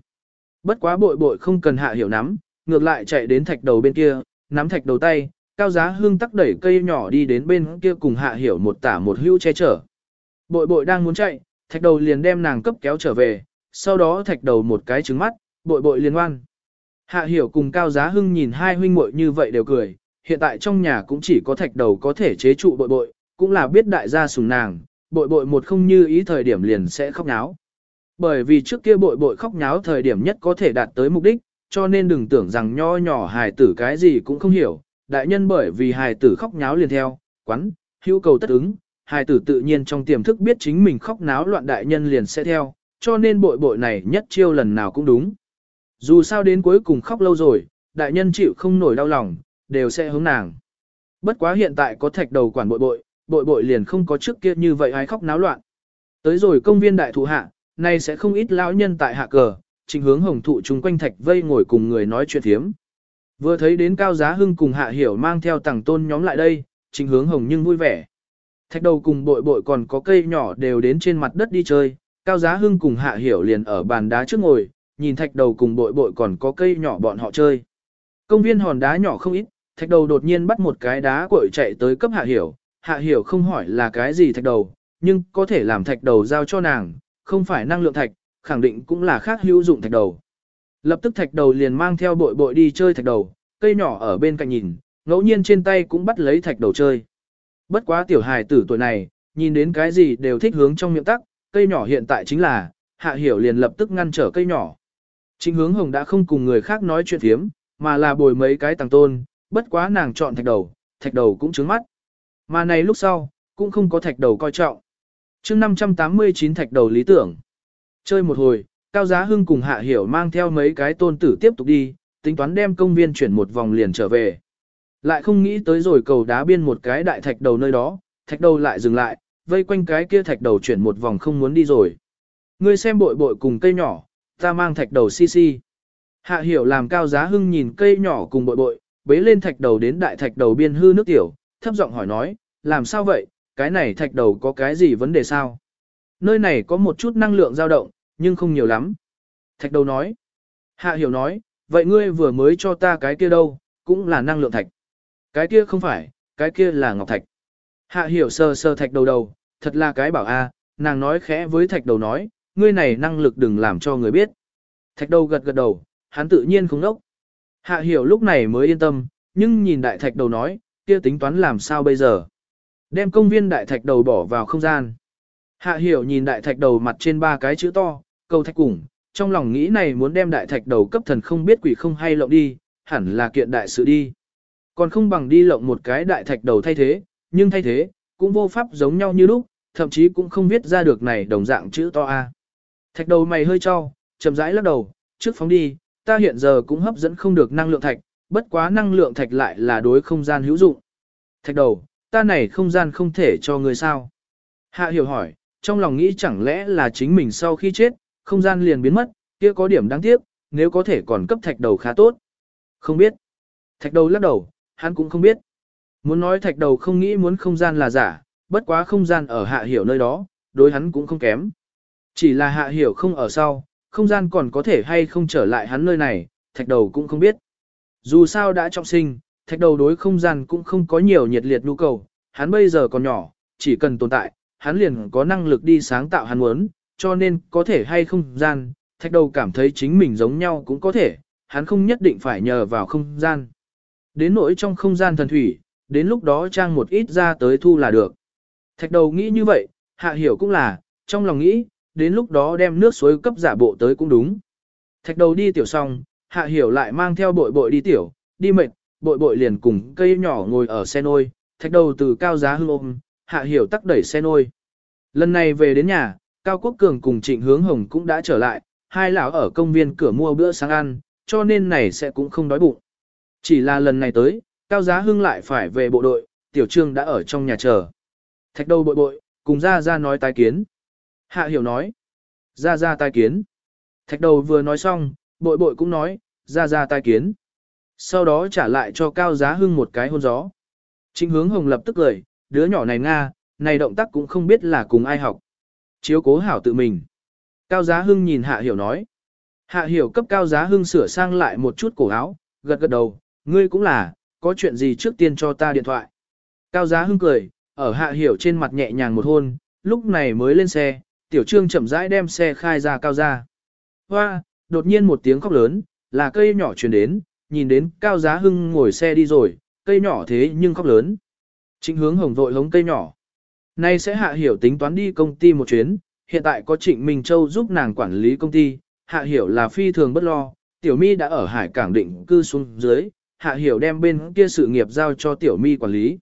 Bất quá bội bội không cần Hạ Hiểu nắm, ngược lại chạy đến thạch đầu bên kia, nắm thạch đầu tay, cao giá hương tắc đẩy cây nhỏ đi đến bên kia cùng hạ hiểu một tả một hữu che chở. Bội bội đang muốn chạy, thạch đầu liền đem nàng cấp kéo trở về, sau đó thạch đầu một cái trứng mắt, bội bội liền ngoan. Hạ hiểu cùng cao giá hưng nhìn hai huynh muội như vậy đều cười, hiện tại trong nhà cũng chỉ có thạch đầu có thể chế trụ bội bội, cũng là biết đại gia sùng nàng, bội bội một không như ý thời điểm liền sẽ khóc náo. Bởi vì trước kia bội bội khóc nháo thời điểm nhất có thể đạt tới mục đích, cho nên đừng tưởng rằng nho nhỏ hài tử cái gì cũng không hiểu, đại nhân bởi vì hài tử khóc nháo liền theo, quắn, hữu cầu tất ứng, hài tử tự nhiên trong tiềm thức biết chính mình khóc náo loạn đại nhân liền sẽ theo, cho nên bội bội này nhất chiêu lần nào cũng đúng. Dù sao đến cuối cùng khóc lâu rồi, đại nhân chịu không nổi đau lòng, đều sẽ hướng nàng. Bất quá hiện tại có thạch đầu quản bội bội, bội bội liền không có trước kia như vậy ai khóc náo loạn. Tới rồi công viên đại thụ hạ, nay sẽ không ít lão nhân tại hạ cờ, trình hướng hồng thụ chung quanh thạch vây ngồi cùng người nói chuyện thiếm. Vừa thấy đến Cao Giá Hưng cùng Hạ Hiểu mang theo tàng tôn nhóm lại đây, trình hướng hồng nhưng vui vẻ. Thạch đầu cùng bội bội còn có cây nhỏ đều đến trên mặt đất đi chơi, Cao Giá Hưng cùng Hạ Hiểu liền ở bàn đá trước ngồi, nhìn thạch đầu cùng bội bội còn có cây nhỏ bọn họ chơi. Công viên hòn đá nhỏ không ít, thạch đầu đột nhiên bắt một cái đá cội chạy tới cấp Hạ Hiểu, Hạ Hiểu không hỏi là cái gì thạch đầu, nhưng có thể làm thạch đầu giao cho nàng, không phải năng lượng thạch, khẳng định cũng là khác hữu dụng thạch đầu. Lập tức thạch đầu liền mang theo bội bội đi chơi thạch đầu, cây nhỏ ở bên cạnh nhìn, ngẫu nhiên trên tay cũng bắt lấy thạch đầu chơi. Bất quá tiểu hài tử tuổi này, nhìn đến cái gì đều thích hướng trong miệng tắc, cây nhỏ hiện tại chính là, hạ hiểu liền lập tức ngăn trở cây nhỏ. Chính hướng hồng đã không cùng người khác nói chuyện thiếm, mà là bồi mấy cái tàng tôn, bất quá nàng chọn thạch đầu, thạch đầu cũng trứng mắt. Mà này lúc sau, cũng không có thạch đầu coi trọng chương 589 thạch đầu lý tưởng. Chơi một hồi, Cao Giá Hưng cùng Hạ Hiểu mang theo mấy cái tôn tử tiếp tục đi, tính toán đem công viên chuyển một vòng liền trở về. Lại không nghĩ tới rồi cầu đá biên một cái đại thạch đầu nơi đó, thạch đầu lại dừng lại, vây quanh cái kia thạch đầu chuyển một vòng không muốn đi rồi. Ngươi xem bội bội cùng cây nhỏ, ta mang thạch đầu si si. Hạ Hiểu làm Cao Giá Hưng nhìn cây nhỏ cùng bội bội, bế lên thạch đầu đến đại thạch đầu biên hư nước tiểu, thấp giọng hỏi nói, làm sao vậy, cái này thạch đầu có cái gì vấn đề sao? Nơi này có một chút năng lượng dao động, nhưng không nhiều lắm. Thạch đầu nói. Hạ hiểu nói, vậy ngươi vừa mới cho ta cái kia đâu, cũng là năng lượng thạch. Cái kia không phải, cái kia là ngọc thạch. Hạ hiểu sơ sơ thạch đầu đầu, thật là cái bảo a, nàng nói khẽ với thạch đầu nói, ngươi này năng lực đừng làm cho người biết. Thạch đầu gật gật đầu, hắn tự nhiên không nốc. Hạ hiểu lúc này mới yên tâm, nhưng nhìn đại thạch đầu nói, kia tính toán làm sao bây giờ. Đem công viên đại thạch đầu bỏ vào không gian. Hạ hiểu nhìn đại thạch đầu mặt trên ba cái chữ to, câu thạch cùng, trong lòng nghĩ này muốn đem đại thạch đầu cấp thần không biết quỷ không hay lộng đi, hẳn là kiện đại sự đi. Còn không bằng đi lộng một cái đại thạch đầu thay thế, nhưng thay thế, cũng vô pháp giống nhau như lúc, thậm chí cũng không biết ra được này đồng dạng chữ to A. Thạch đầu mày hơi cho, chậm rãi lắc đầu, trước phóng đi, ta hiện giờ cũng hấp dẫn không được năng lượng thạch, bất quá năng lượng thạch lại là đối không gian hữu dụng. Thạch đầu, ta này không gian không thể cho người sao? Hạ hiểu hỏi, trong lòng nghĩ chẳng lẽ là chính mình sau khi chết, không gian liền biến mất, kia có điểm đáng tiếc, nếu có thể còn cấp thạch đầu khá tốt. Không biết. Thạch đầu lắc đầu, hắn cũng không biết. Muốn nói thạch đầu không nghĩ muốn không gian là giả, bất quá không gian ở hạ hiểu nơi đó, đối hắn cũng không kém. Chỉ là hạ hiểu không ở sau, không gian còn có thể hay không trở lại hắn nơi này, thạch đầu cũng không biết. Dù sao đã trọng sinh, thạch đầu đối không gian cũng không có nhiều nhiệt liệt nhu cầu, hắn bây giờ còn nhỏ, chỉ cần tồn tại, hắn liền có năng lực đi sáng tạo hắn muốn, cho nên có thể hay không gian, thạch đầu cảm thấy chính mình giống nhau cũng có thể, hắn không nhất định phải nhờ vào không gian. Đến nỗi trong không gian thần thủy, đến lúc đó trang một ít ra tới thu là được. Thạch đầu nghĩ như vậy, hạ hiểu cũng là, trong lòng nghĩ, đến lúc đó đem nước suối cấp giả bộ tới cũng đúng. Thạch đầu đi tiểu xong, hạ hiểu lại mang theo bội bội đi tiểu, đi mệt, bội bội liền cùng cây nhỏ ngồi ở xe nôi, thạch đầu từ cao giá hương ôm, hạ hiểu tắc đẩy xe nôi. Lần này về đến nhà, Cao Quốc Cường cùng Trịnh Hướng Hồng cũng đã trở lại, hai lão ở công viên cửa mua bữa sáng ăn, cho nên này sẽ cũng không đói bụng. Chỉ là lần này tới, Cao Giá Hưng lại phải về bộ đội, Tiểu Trương đã ở trong nhà chờ. Thạch đầu bội bội, cùng Gia Gia nói tái kiến. Hạ hiểu nói, Gia Gia tái kiến. Thạch đầu vừa nói xong, bội bội cũng nói, Gia Gia tái kiến. Sau đó trả lại cho Cao Giá Hưng một cái hôn gió. Trịnh hướng hồng lập tức cười, đứa nhỏ này Nga, này động tác cũng không biết là cùng ai học. Chiếu cố hảo tự mình. Cao Giá Hưng nhìn Hạ Hiểu nói. Hạ Hiểu cấp Cao Giá Hưng sửa sang lại một chút cổ áo, gật gật đầu, ngươi cũng là, có chuyện gì trước tiên cho ta điện thoại. Cao Giá Hưng cười, ở Hạ Hiểu trên mặt nhẹ nhàng một hôn, lúc này mới lên xe, Tiểu Trương chậm rãi đem xe khai ra Cao ra. Hoa, đột nhiên một tiếng khóc lớn, là cây nhỏ truyền đến, nhìn đến Cao Giá Hưng ngồi xe đi rồi, cây nhỏ thế nhưng khóc lớn. Trịnh hướng hồng vội hống cây nhỏ. Nay sẽ hạ hiểu tính toán đi công ty một chuyến, hiện tại có Trịnh Minh Châu giúp nàng quản lý công ty, hạ hiểu là phi thường bất lo, tiểu mi đã ở hải cảng định cư xuống dưới, hạ hiểu đem bên kia sự nghiệp giao cho tiểu mi quản lý.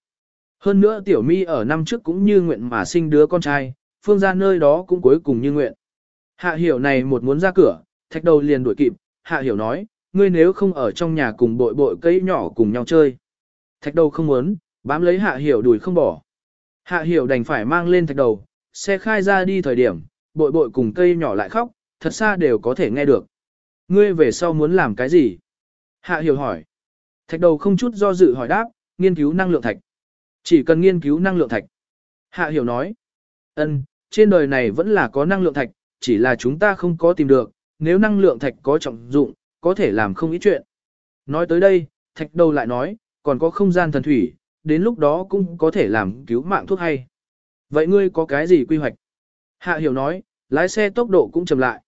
Hơn nữa tiểu mi ở năm trước cũng như nguyện mà sinh đứa con trai, phương ra nơi đó cũng cuối cùng như nguyện. Hạ hiểu này một muốn ra cửa, thạch đầu liền đuổi kịp, hạ hiểu nói, ngươi nếu không ở trong nhà cùng bội bội cây nhỏ cùng nhau chơi. Thạch đầu không muốn, bám lấy hạ hiểu đuổi không bỏ. Hạ hiểu đành phải mang lên thạch đầu, xe khai ra đi thời điểm, bội bội cùng cây nhỏ lại khóc, thật xa đều có thể nghe được. Ngươi về sau muốn làm cái gì? Hạ hiểu hỏi. Thạch đầu không chút do dự hỏi đáp, nghiên cứu năng lượng thạch. Chỉ cần nghiên cứu năng lượng thạch. Hạ hiểu nói. ân, trên đời này vẫn là có năng lượng thạch, chỉ là chúng ta không có tìm được, nếu năng lượng thạch có trọng dụng, có thể làm không ít chuyện. Nói tới đây, thạch đầu lại nói, còn có không gian thần thủy, đến lúc đó cũng có thể làm cứu mạng thuốc hay. Vậy ngươi có cái gì quy hoạch? Hạ hiểu nói, lái xe tốc độ cũng chậm lại.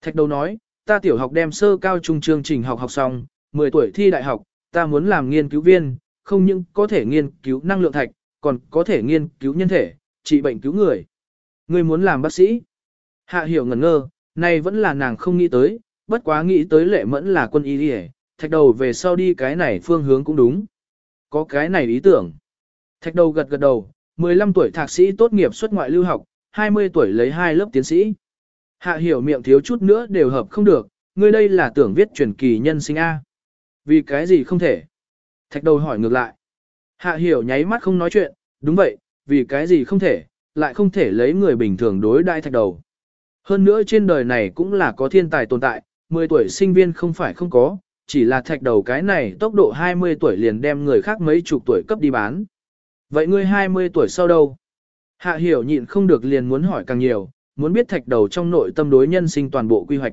Thạch đầu nói, ta tiểu học đem sơ cao trung chương trình học học xong, 10 tuổi thi đại học, ta muốn làm nghiên cứu viên, không những có thể nghiên cứu năng lượng thạch, còn có thể nghiên cứu nhân thể, trị bệnh cứu người. Ngươi muốn làm bác sĩ? Hạ hiểu ngẩn ngơ, này vẫn là nàng không nghĩ tới, bất quá nghĩ tới lệ mẫn là quân y đi thạch đầu về sau đi cái này phương hướng cũng đúng. Có cái này ý tưởng. Thạch đầu gật gật đầu, 15 tuổi thạc sĩ tốt nghiệp xuất ngoại lưu học, 20 tuổi lấy hai lớp tiến sĩ. Hạ hiểu miệng thiếu chút nữa đều hợp không được, ngươi đây là tưởng viết truyền kỳ nhân sinh A. Vì cái gì không thể? Thạch đầu hỏi ngược lại. Hạ hiểu nháy mắt không nói chuyện, đúng vậy, vì cái gì không thể, lại không thể lấy người bình thường đối đai thạch đầu. Hơn nữa trên đời này cũng là có thiên tài tồn tại, 10 tuổi sinh viên không phải không có, chỉ là thạch đầu cái này tốc độ 20 tuổi liền đem người khác mấy chục tuổi cấp đi bán. Vậy ngươi 20 tuổi sau đâu? Hạ hiểu nhịn không được liền muốn hỏi càng nhiều, muốn biết thạch đầu trong nội tâm đối nhân sinh toàn bộ quy hoạch.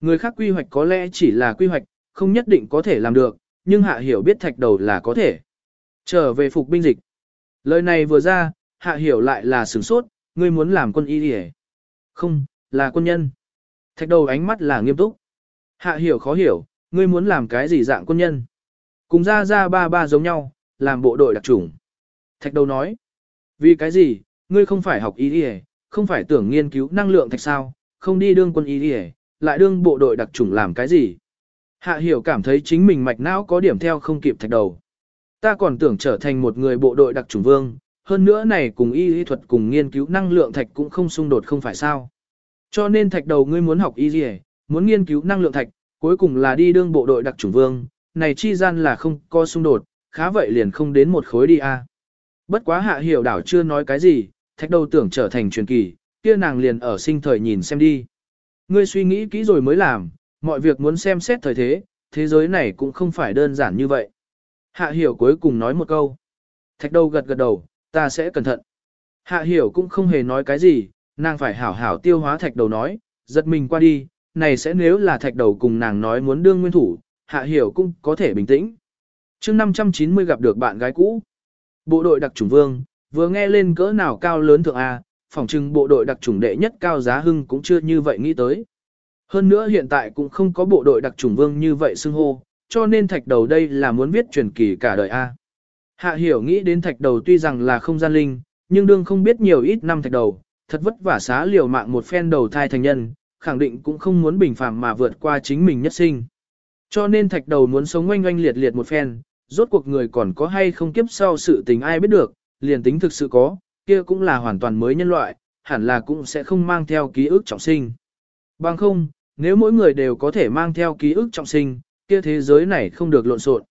Người khác quy hoạch có lẽ chỉ là quy hoạch, không nhất định có thể làm được, nhưng hạ hiểu biết thạch đầu là có thể. Trở về phục binh dịch. Lời này vừa ra, hạ hiểu lại là sửng sốt, ngươi muốn làm quân y đi Không, là quân nhân. Thạch đầu ánh mắt là nghiêm túc. Hạ hiểu khó hiểu, Ngươi muốn làm cái gì dạng quân nhân? Cùng ra ra ba ba giống nhau, làm bộ đội đặc trùng. Thạch đầu nói. Vì cái gì, ngươi không phải học y đi không phải tưởng nghiên cứu năng lượng thạch sao, không đi đương quân y đi lại đương bộ đội đặc trùng làm cái gì? Hạ hiểu cảm thấy chính mình mạch não có điểm theo không kịp thạch đầu. Ta còn tưởng trở thành một người bộ đội đặc trùng vương, hơn nữa này cùng y y thuật cùng nghiên cứu năng lượng thạch cũng không xung đột không phải sao. Cho nên thạch đầu ngươi muốn học y gì, muốn nghiên cứu năng lượng thạch, cuối cùng là đi đương bộ đội đặc chủng vương, này chi gian là không có xung đột, khá vậy liền không đến một khối đi a. Bất quá hạ hiểu đảo chưa nói cái gì, thạch đầu tưởng trở thành truyền kỳ, kia nàng liền ở sinh thời nhìn xem đi. Ngươi suy nghĩ kỹ rồi mới làm, mọi việc muốn xem xét thời thế, thế giới này cũng không phải đơn giản như vậy. Hạ hiểu cuối cùng nói một câu. Thạch đầu gật gật đầu, ta sẽ cẩn thận. Hạ hiểu cũng không hề nói cái gì, nàng phải hảo hảo tiêu hóa thạch đầu nói, giật mình qua đi, này sẽ nếu là thạch đầu cùng nàng nói muốn đương nguyên thủ, hạ hiểu cũng có thể bình tĩnh. chương 590 gặp được bạn gái cũ. Bộ đội đặc chủng vương, vừa nghe lên cỡ nào cao lớn thượng A, phỏng chừng bộ đội đặc chủng đệ nhất cao giá hưng cũng chưa như vậy nghĩ tới. Hơn nữa hiện tại cũng không có bộ đội đặc chủng vương như vậy xưng hô, cho nên thạch đầu đây là muốn viết truyền kỳ cả đời A. Hạ hiểu nghĩ đến thạch đầu tuy rằng là không gian linh, nhưng đương không biết nhiều ít năm thạch đầu, thật vất vả xá liều mạng một phen đầu thai thành nhân, khẳng định cũng không muốn bình phàm mà vượt qua chính mình nhất sinh. Cho nên thạch đầu muốn sống oanh oanh liệt liệt một phen, rốt cuộc người còn có hay không kiếp sau sự tình ai biết được, liền tính thực sự có, kia cũng là hoàn toàn mới nhân loại, hẳn là cũng sẽ không mang theo ký ức trọng sinh. Bằng không, nếu mỗi người đều có thể mang theo ký ức trọng sinh, kia thế giới này không được lộn xộn.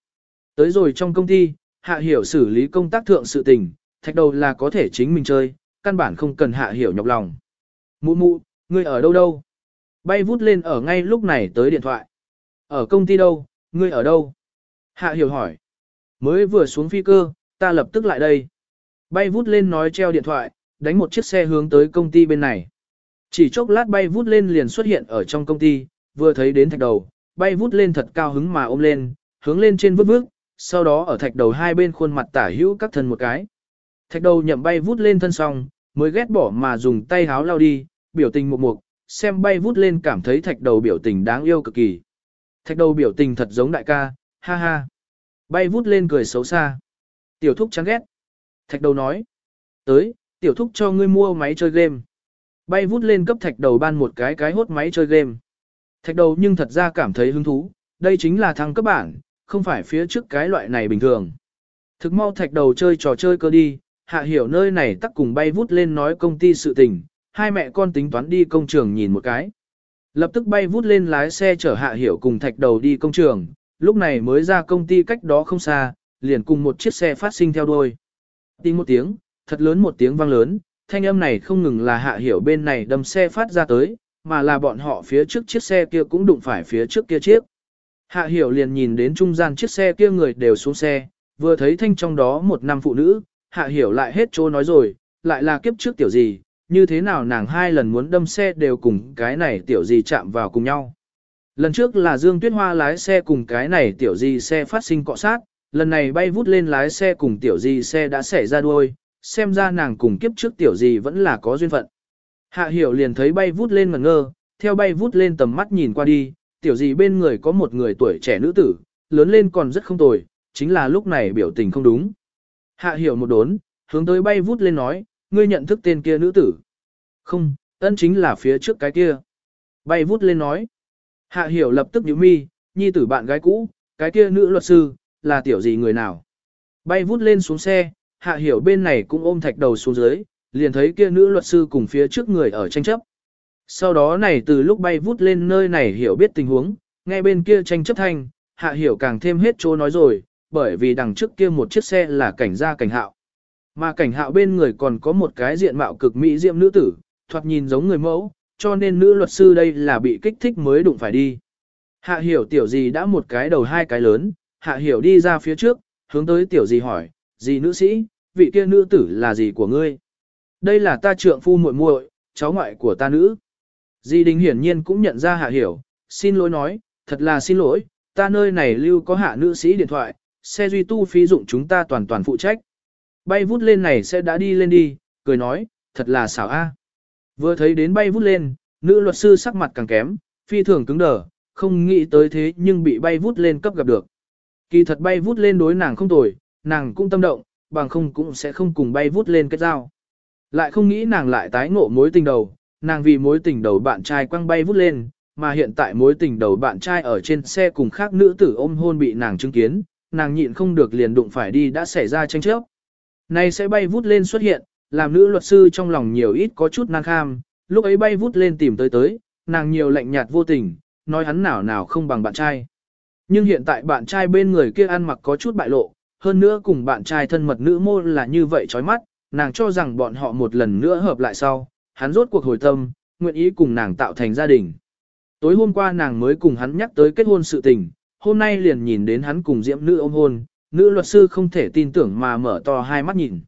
Tới rồi trong công ty, hạ hiểu xử lý công tác thượng sự tình, thạch đầu là có thể chính mình chơi, căn bản không cần hạ hiểu nhọc lòng. Mụ mụ, ngươi ở đâu đâu? Bay vút lên ở ngay lúc này tới điện thoại. Ở công ty đâu, ngươi ở đâu? Hạ hiểu hỏi. Mới vừa xuống phi cơ, ta lập tức lại đây. Bay vút lên nói treo điện thoại, đánh một chiếc xe hướng tới công ty bên này. Chỉ chốc lát bay vút lên liền xuất hiện ở trong công ty, vừa thấy đến thạch đầu, bay vút lên thật cao hứng mà ôm lên, hướng lên trên vứt vứt, sau đó ở thạch đầu hai bên khuôn mặt tả hữu các thân một cái. Thạch đầu nhậm bay vút lên thân xong, mới ghét bỏ mà dùng tay háo lao đi, biểu tình một mục, xem bay vút lên cảm thấy thạch đầu biểu tình đáng yêu cực kỳ. Thạch đầu biểu tình thật giống đại ca, ha ha. Bay vút lên cười xấu xa. Tiểu thúc chán ghét. Thạch đầu nói. Tới, tiểu thúc cho ngươi mua máy chơi game. Bay vút lên cấp thạch đầu ban một cái cái hốt máy chơi game. Thạch đầu nhưng thật ra cảm thấy hứng thú, đây chính là thằng cấp bản, không phải phía trước cái loại này bình thường. Thực mau thạch đầu chơi trò chơi cơ đi, hạ hiểu nơi này tắc cùng bay vút lên nói công ty sự tình, hai mẹ con tính toán đi công trường nhìn một cái. Lập tức bay vút lên lái xe chở hạ hiểu cùng thạch đầu đi công trường, lúc này mới ra công ty cách đó không xa, liền cùng một chiếc xe phát sinh theo đuôi. Tiếng một tiếng, thật lớn một tiếng vang lớn, thanh âm này không ngừng là hạ hiểu bên này đâm xe phát ra tới, mà là bọn họ phía trước chiếc xe kia cũng đụng phải phía trước kia chiếc. Hạ hiểu liền nhìn đến trung gian chiếc xe kia người đều xuống xe, vừa thấy thanh trong đó một nam phụ nữ, hạ hiểu lại hết chỗ nói rồi, lại là kiếp trước tiểu gì, như thế nào nàng hai lần muốn đâm xe đều cùng cái này tiểu gì chạm vào cùng nhau. Lần trước là Dương Tuyết Hoa lái xe cùng cái này tiểu gì xe phát sinh cọ sát, lần này bay vút lên lái xe cùng tiểu gì xe đã xảy ra đuôi, xem ra nàng cùng kiếp trước tiểu gì vẫn là có duyên phận. Hạ hiểu liền thấy bay vút lên ngẩn ngơ, theo bay vút lên tầm mắt nhìn qua đi, tiểu gì bên người có một người tuổi trẻ nữ tử, lớn lên còn rất không tồi, chính là lúc này biểu tình không đúng. Hạ hiểu một đốn, hướng tới bay vút lên nói, ngươi nhận thức tên kia nữ tử. Không, ân chính là phía trước cái kia. Bay vút lên nói. Hạ hiểu lập tức nhíu mi, nhi tử bạn gái cũ, cái kia nữ luật sư, là tiểu gì người nào. Bay vút lên xuống xe, hạ hiểu bên này cũng ôm thạch đầu xuống dưới, liền thấy kia nữ luật sư cùng phía trước người ở tranh chấp. Sau đó này từ lúc bay vút lên nơi này hiểu biết tình huống, nghe bên kia tranh chấp thanh, hạ hiểu càng thêm hết chỗ nói rồi, bởi vì đằng trước kia một chiếc xe là cảnh gia cảnh hạo. Mà cảnh hạo bên người còn có một cái diện mạo cực mỹ diệm nữ tử, thoạt nhìn giống người mẫu, cho nên nữ luật sư đây là bị kích thích mới đụng phải đi. Hạ hiểu tiểu gì đã một cái đầu hai cái lớn, hạ hiểu đi ra phía trước, hướng tới tiểu gì hỏi, gì nữ sĩ, vị kia nữ tử là gì của ngươi? Đây là ta trượng phu muội muội, cháu ngoại của ta nữ. Di Đình hiển nhiên cũng nhận ra hạ hiểu, xin lỗi nói, thật là xin lỗi, ta nơi này lưu có hạ nữ sĩ điện thoại, xe duy tu phí dụng chúng ta toàn toàn phụ trách. Bay vút lên này sẽ đã đi lên đi, cười nói, thật là xảo a. Vừa thấy đến bay vút lên, nữ luật sư sắc mặt càng kém, phi thường cứng đờ, không nghĩ tới thế nhưng bị bay vút lên cấp gặp được. Kỳ thật bay vút lên đối nàng không tồi, nàng cũng tâm động, bằng không cũng sẽ không cùng bay vút lên kết giao. Lại không nghĩ nàng lại tái ngộ mối tình đầu, nàng vì mối tình đầu bạn trai quăng bay vút lên, mà hiện tại mối tình đầu bạn trai ở trên xe cùng khác nữ tử ôm hôn bị nàng chứng kiến, nàng nhịn không được liền đụng phải đi đã xảy ra tranh chấp. Này sẽ bay vút lên xuất hiện, làm nữ luật sư trong lòng nhiều ít có chút năng kham, lúc ấy bay vút lên tìm tới tới, nàng nhiều lạnh nhạt vô tình, nói hắn nào nào không bằng bạn trai. Nhưng hiện tại bạn trai bên người kia ăn mặc có chút bại lộ, hơn nữa cùng bạn trai thân mật nữ môn là như vậy chói mắt, nàng cho rằng bọn họ một lần nữa hợp lại sau, hắn rốt cuộc hồi tâm, nguyện ý cùng nàng tạo thành gia đình. Tối hôm qua nàng mới cùng hắn nhắc tới kết hôn sự tình, hôm nay liền nhìn đến hắn cùng diễm nữ ôm hôn, nữ luật sư không thể tin tưởng mà mở to hai mắt nhìn.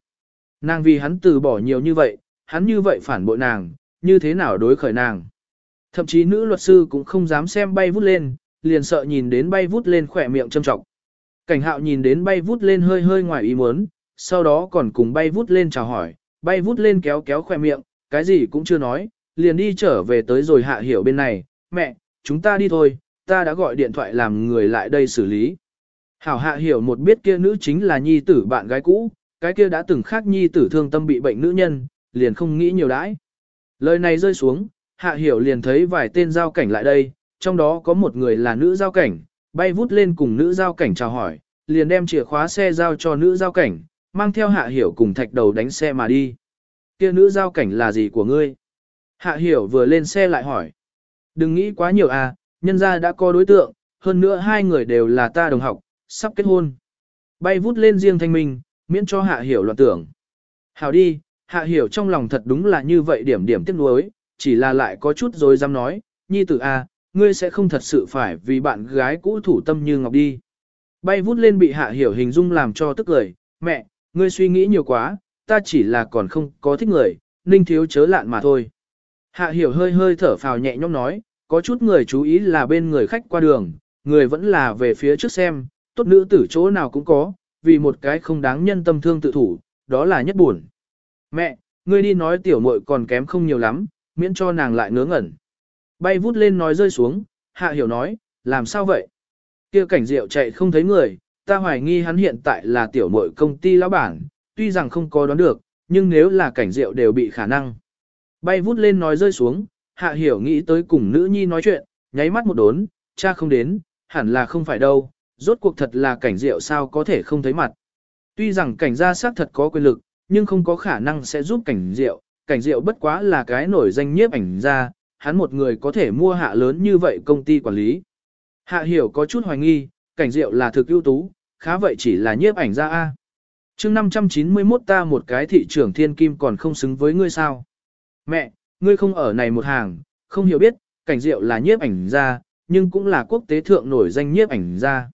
Nàng vì hắn từ bỏ nhiều như vậy, hắn như vậy phản bội nàng, như thế nào đối khởi nàng. Thậm chí nữ luật sư cũng không dám xem bay vút lên, liền sợ nhìn đến bay vút lên khỏe miệng châm trọng. Cảnh hạo nhìn đến bay vút lên hơi hơi ngoài ý muốn, sau đó còn cùng bay vút lên chào hỏi, bay vút lên kéo kéo khỏe miệng, cái gì cũng chưa nói, liền đi trở về tới rồi hạ hiểu bên này, mẹ, chúng ta đi thôi, ta đã gọi điện thoại làm người lại đây xử lý. Hảo hạ hiểu một biết kia nữ chính là nhi tử bạn gái cũ, cái kia đã từng khác nhi tử thương tâm bị bệnh nữ nhân, liền không nghĩ nhiều đãi. Lời này rơi xuống, hạ hiểu liền thấy vài tên giao cảnh lại đây, trong đó có một người là nữ giao cảnh, bay vút lên cùng nữ giao cảnh chào hỏi, liền đem chìa khóa xe giao cho nữ giao cảnh, mang theo hạ hiểu cùng thạch đầu đánh xe mà đi. Kia nữ giao cảnh là gì của ngươi? Hạ hiểu vừa lên xe lại hỏi. Đừng nghĩ quá nhiều à, nhân ra đã có đối tượng, hơn nữa hai người đều là ta đồng học, sắp kết hôn. Bay vút lên riêng thanh minh, miễn cho hạ hiểu loạn tưởng. Hảo đi, hạ hiểu trong lòng thật đúng là như vậy điểm điểm tiếc nuối, chỉ là lại có chút rồi dám nói, nhi tử a, à, ngươi sẽ không thật sự phải vì bạn gái cũ thủ tâm như ngọc đi. Bay vút lên bị hạ hiểu hình dung làm cho tức cười, mẹ, ngươi suy nghĩ nhiều quá, ta chỉ là còn không có thích người, ninh thiếu chớ lạn mà thôi. Hạ hiểu hơi hơi thở phào nhẹ nhõm nói, có chút người chú ý là bên người khách qua đường, người vẫn là về phía trước xem, tốt nữ tử chỗ nào cũng có, vì một cái không đáng nhân tâm thương tự thủ, đó là nhất buồn. Mẹ, ngươi đi nói tiểu muội còn kém không nhiều lắm, miễn cho nàng lại ngớ ngẩn. Bay vút lên nói rơi xuống, hạ hiểu nói, làm sao vậy? Kia cảnh rượu chạy không thấy người, ta hoài nghi hắn hiện tại là tiểu muội công ty lão bản, tuy rằng không có đoán được, nhưng nếu là cảnh rượu đều bị khả năng. Bay vút lên nói rơi xuống, hạ hiểu nghĩ tới cùng nữ nhi nói chuyện, nháy mắt một đốn, cha không đến, hẳn là không phải đâu, rốt cuộc thật là cảnh rượu sao có thể không thấy mặt. Tuy rằng cảnh gia xác thật có quyền lực, nhưng không có khả năng sẽ giúp cảnh rượu, cảnh rượu bất quá là cái nổi danh nhiếp ảnh gia, hắn một người có thể mua hạ lớn như vậy công ty quản lý. Hạ hiểu có chút hoài nghi, cảnh rượu là thực ưu tú, khá vậy chỉ là nhiếp ảnh gia A. chương 591 ta một cái thị trưởng thiên kim còn không xứng với ngươi sao. Mẹ, ngươi không ở này một hàng, không hiểu biết, cảnh diệu là nhiếp ảnh gia, nhưng cũng là quốc tế thượng nổi danh nhiếp ảnh gia.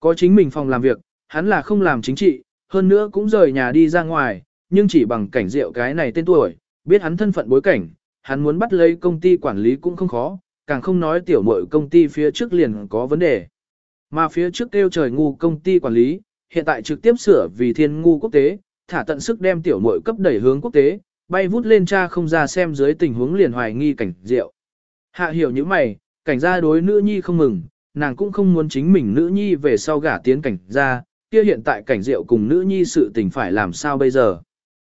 Có chính mình phòng làm việc, hắn là không làm chính trị, hơn nữa cũng rời nhà đi ra ngoài, nhưng chỉ bằng cảnh diệu cái này tên tuổi, biết hắn thân phận bối cảnh, hắn muốn bắt lấy công ty quản lý cũng không khó, càng không nói tiểu mội công ty phía trước liền có vấn đề. Mà phía trước kêu trời ngu công ty quản lý, hiện tại trực tiếp sửa vì thiên ngu quốc tế, thả tận sức đem tiểu mội cấp đẩy hướng quốc tế, bay vút lên cha không ra xem dưới tình huống liền hoài nghi cảnh diệu. Hạ hiểu như mày, cảnh gia đối nữ nhi không mừng, nàng cũng không muốn chính mình nữ nhi về sau gả tiến cảnh gia, kia hiện tại cảnh diệu cùng nữ nhi sự tình phải làm sao bây giờ.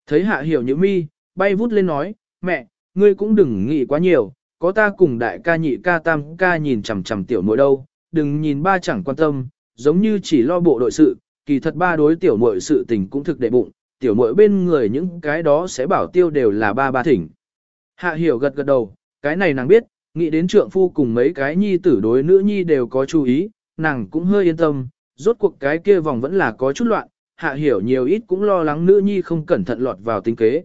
Thấy hạ hiểu như mi, bay vút lên nói, mẹ, ngươi cũng đừng nghĩ quá nhiều, có ta cùng đại ca nhị ca tam ca nhìn chằm chằm tiểu muội đâu, đừng nhìn ba chẳng quan tâm, giống như chỉ lo bộ đội sự, kỳ thật ba đối tiểu muội sự tình cũng thực đệ bụng, tiểu muội bên người những cái đó sẽ bảo tiêu đều là ba ba thỉnh. Hạ hiểu gật gật đầu, cái này nàng biết, nghĩ đến trượng phu cùng mấy cái nhi tử đối nữ nhi đều có chú ý, nàng cũng hơi yên tâm, rốt cuộc cái kia vòng vẫn là có chút loạn, hạ hiểu nhiều ít cũng lo lắng nữ nhi không cẩn thận lọt vào tính kế.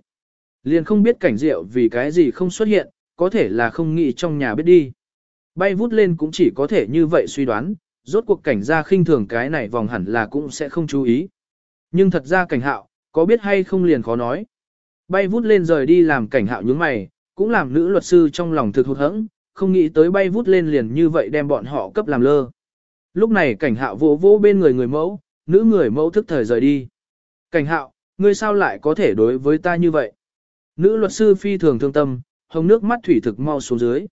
Liền không biết cảnh rượu vì cái gì không xuất hiện, có thể là không nghĩ trong nhà biết đi. Bay vút lên cũng chỉ có thể như vậy suy đoán, rốt cuộc cảnh gia khinh thường cái này vòng hẳn là cũng sẽ không chú ý. Nhưng thật ra cảnh hạo, có biết hay không liền khó nói. Bay vút lên rời đi làm cảnh hạo nhướng mày, cũng làm nữ luật sư trong lòng thực hụt hẫng, không nghĩ tới bay vút lên liền như vậy đem bọn họ cấp làm lơ. Lúc này cảnh hạo vỗ vỗ bên người người mẫu, nữ người mẫu thức thời rời đi. Cảnh hạo, ngươi sao lại có thể đối với ta như vậy? Nữ luật sư phi thường thương tâm, hồng nước mắt thủy thực mau xuống dưới.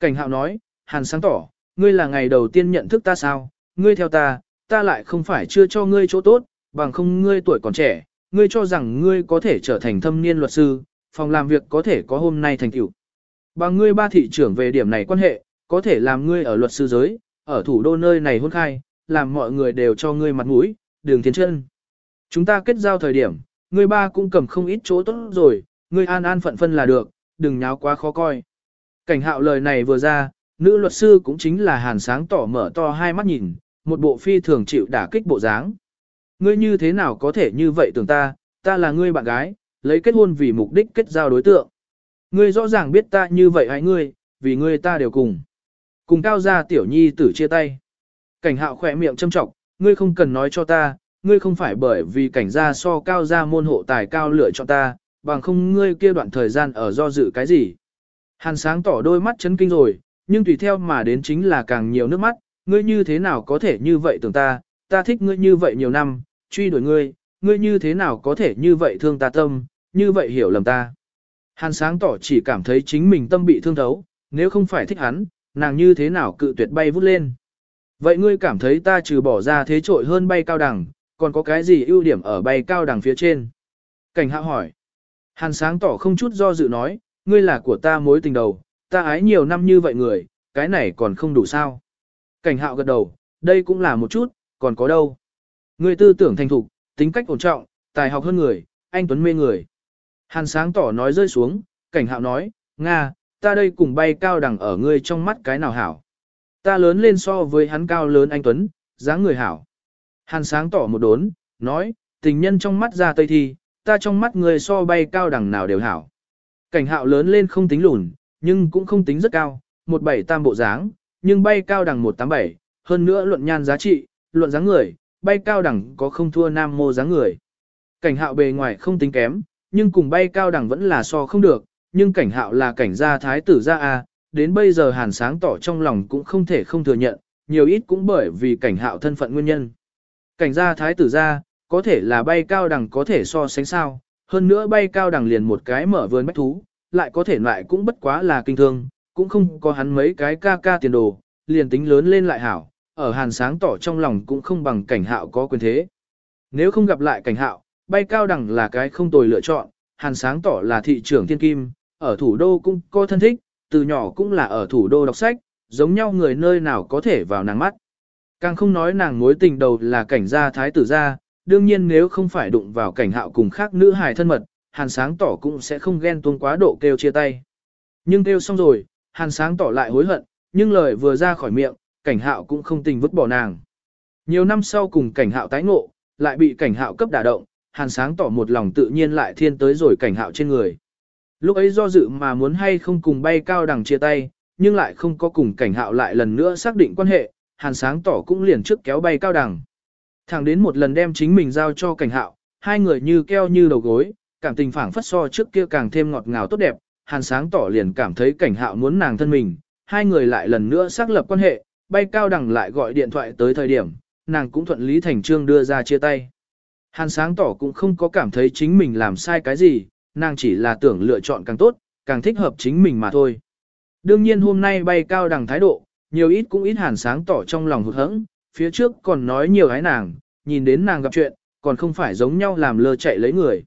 Cảnh hạo nói, hàn sáng tỏ, ngươi là ngày đầu tiên nhận thức ta sao, ngươi theo ta, ta lại không phải chưa cho ngươi chỗ tốt, bằng không ngươi tuổi còn trẻ, ngươi cho rằng ngươi có thể trở thành thâm niên luật sư, phòng làm việc có thể có hôm nay thành tựu. Bằng ngươi ba thị trưởng về điểm này quan hệ, có thể làm ngươi ở luật sư giới, ở thủ đô nơi này hôn khai, làm mọi người đều cho ngươi mặt mũi, đường tiến chân. Chúng ta kết giao thời điểm, ngươi ba cũng cầm không ít chỗ tốt rồi, ngươi an an phận phân là được, đừng nháo quá khó coi. Cảnh hạo lời này vừa ra, nữ luật sư cũng chính là hàn sáng tỏ mở to hai mắt nhìn, một bộ phi thường chịu đả kích bộ dáng. Ngươi như thế nào có thể như vậy tưởng ta, ta là ngươi bạn gái, lấy kết hôn vì mục đích kết giao đối tượng. Ngươi rõ ràng biết ta như vậy hãy ngươi, vì ngươi ta đều cùng. cùng cao gia tiểu nhi tử chia tay. Cảnh hạo khỏe miệng châm trọng, ngươi không cần nói cho ta, ngươi không phải bởi vì cảnh gia so cao gia môn hộ tài cao lựa chọn ta, bằng không ngươi kia đoạn thời gian ở do dự cái gì. Hàn sáng tỏ đôi mắt chấn kinh rồi, nhưng tùy theo mà đến chính là càng nhiều nước mắt, ngươi như thế nào có thể như vậy tưởng ta, ta thích ngươi như vậy nhiều năm, truy đuổi ngươi, ngươi như thế nào có thể như vậy thương ta tâm, như vậy hiểu lầm ta. Hàn sáng tỏ chỉ cảm thấy chính mình tâm bị thương thấu, nếu không phải thích hắn, nàng như thế nào cự tuyệt bay vút lên. Vậy ngươi cảm thấy ta trừ bỏ ra thế trội hơn bay cao đẳng, còn có cái gì ưu điểm ở bay cao đẳng phía trên? Cảnh hạ hỏi. Hàn sáng tỏ không chút do dự nói, ngươi là của ta mối tình đầu, ta ái nhiều năm như vậy người, cái này còn không đủ sao. Cảnh hạo gật đầu, đây cũng là một chút, còn có đâu. Người tư tưởng thành thục, tính cách ổn trọng, tài học hơn người, anh Tuấn mê người. Hàn sáng tỏ nói rơi xuống, cảnh hạo nói, Nga, ta đây cùng bay cao đẳng ở ngươi trong mắt cái nào hảo. Ta lớn lên so với hắn cao lớn anh Tuấn, dáng người hảo. Hàn sáng tỏ một đốn, nói, tình nhân trong mắt ra tây thi, ta trong mắt người so bay cao đẳng nào đều hảo. Cảnh hạo lớn lên không tính lùn, nhưng cũng không tính rất cao, một bảy tam bộ dáng, nhưng bay cao đẳng 187, hơn nữa luận nhan giá trị, luận dáng người, bay cao đẳng có không thua nam mô dáng người. Cảnh hạo bề ngoài không tính kém, nhưng cùng bay cao đẳng vẫn là so không được, nhưng cảnh hạo là cảnh gia thái tử gia A, đến bây giờ hàn sáng tỏ trong lòng cũng không thể không thừa nhận, nhiều ít cũng bởi vì cảnh hạo thân phận nguyên nhân. Cảnh gia thái tử gia, có thể là bay cao đẳng có thể so sánh sao, hơn nữa bay cao đẳng liền một cái mở vườn bách thú, lại có thể lại cũng bất quá là kinh thương, cũng không có hắn mấy cái ca ca tiền đồ, liền tính lớn lên lại hảo, ở hàn sáng tỏ trong lòng cũng không bằng cảnh hạo có quyền thế. Nếu không gặp lại cảnh hạo, bay cao đẳng là cái không tồi lựa chọn, hàn sáng tỏ là thị trưởng thiên kim, ở thủ đô cũng có thân thích, từ nhỏ cũng là ở thủ đô đọc sách, giống nhau người nơi nào có thể vào nàng mắt. Càng không nói nàng mối tình đầu là cảnh gia thái tử gia, đương nhiên nếu không phải đụng vào cảnh hạo cùng khác nữ hài thân mật, hàn sáng tỏ cũng sẽ không ghen tuông quá độ kêu chia tay. Nhưng kêu xong rồi, hàn sáng tỏ lại hối hận, nhưng lời vừa ra khỏi miệng, cảnh hạo cũng không tình vứt bỏ nàng. Nhiều năm sau cùng cảnh hạo tái ngộ, lại bị cảnh hạo cấp đả động, hàn sáng tỏ một lòng tự nhiên lại thiên tới rồi cảnh hạo trên người. Lúc ấy do dự mà muốn hay không cùng bay cao đằng chia tay, nhưng lại không có cùng cảnh hạo lại lần nữa xác định quan hệ, hàn sáng tỏ cũng liền trước kéo bay cao đằng. Thẳng đến một lần đem chính mình giao cho cảnh hạo, hai người như keo như đầu gối, cảm tình phảng phất so trước kia càng thêm ngọt ngào tốt đẹp, hàn sáng tỏ liền cảm thấy cảnh hạo muốn nàng thân mình, hai người lại lần nữa xác lập quan hệ, bay cao đẳng lại gọi điện thoại tới thời điểm, nàng cũng thuận lý thành trương đưa ra chia tay. Hàn sáng tỏ cũng không có cảm thấy chính mình làm sai cái gì, nàng chỉ là tưởng lựa chọn càng tốt, càng thích hợp chính mình mà thôi. Đương nhiên hôm nay bay cao đẳng thái độ, nhiều ít cũng ít hàn sáng tỏ trong lòng hụt hẫng, phía trước còn nói nhiều gái nàng, nhìn đến nàng gặp chuyện, còn không phải giống nhau làm lơ chạy lấy người.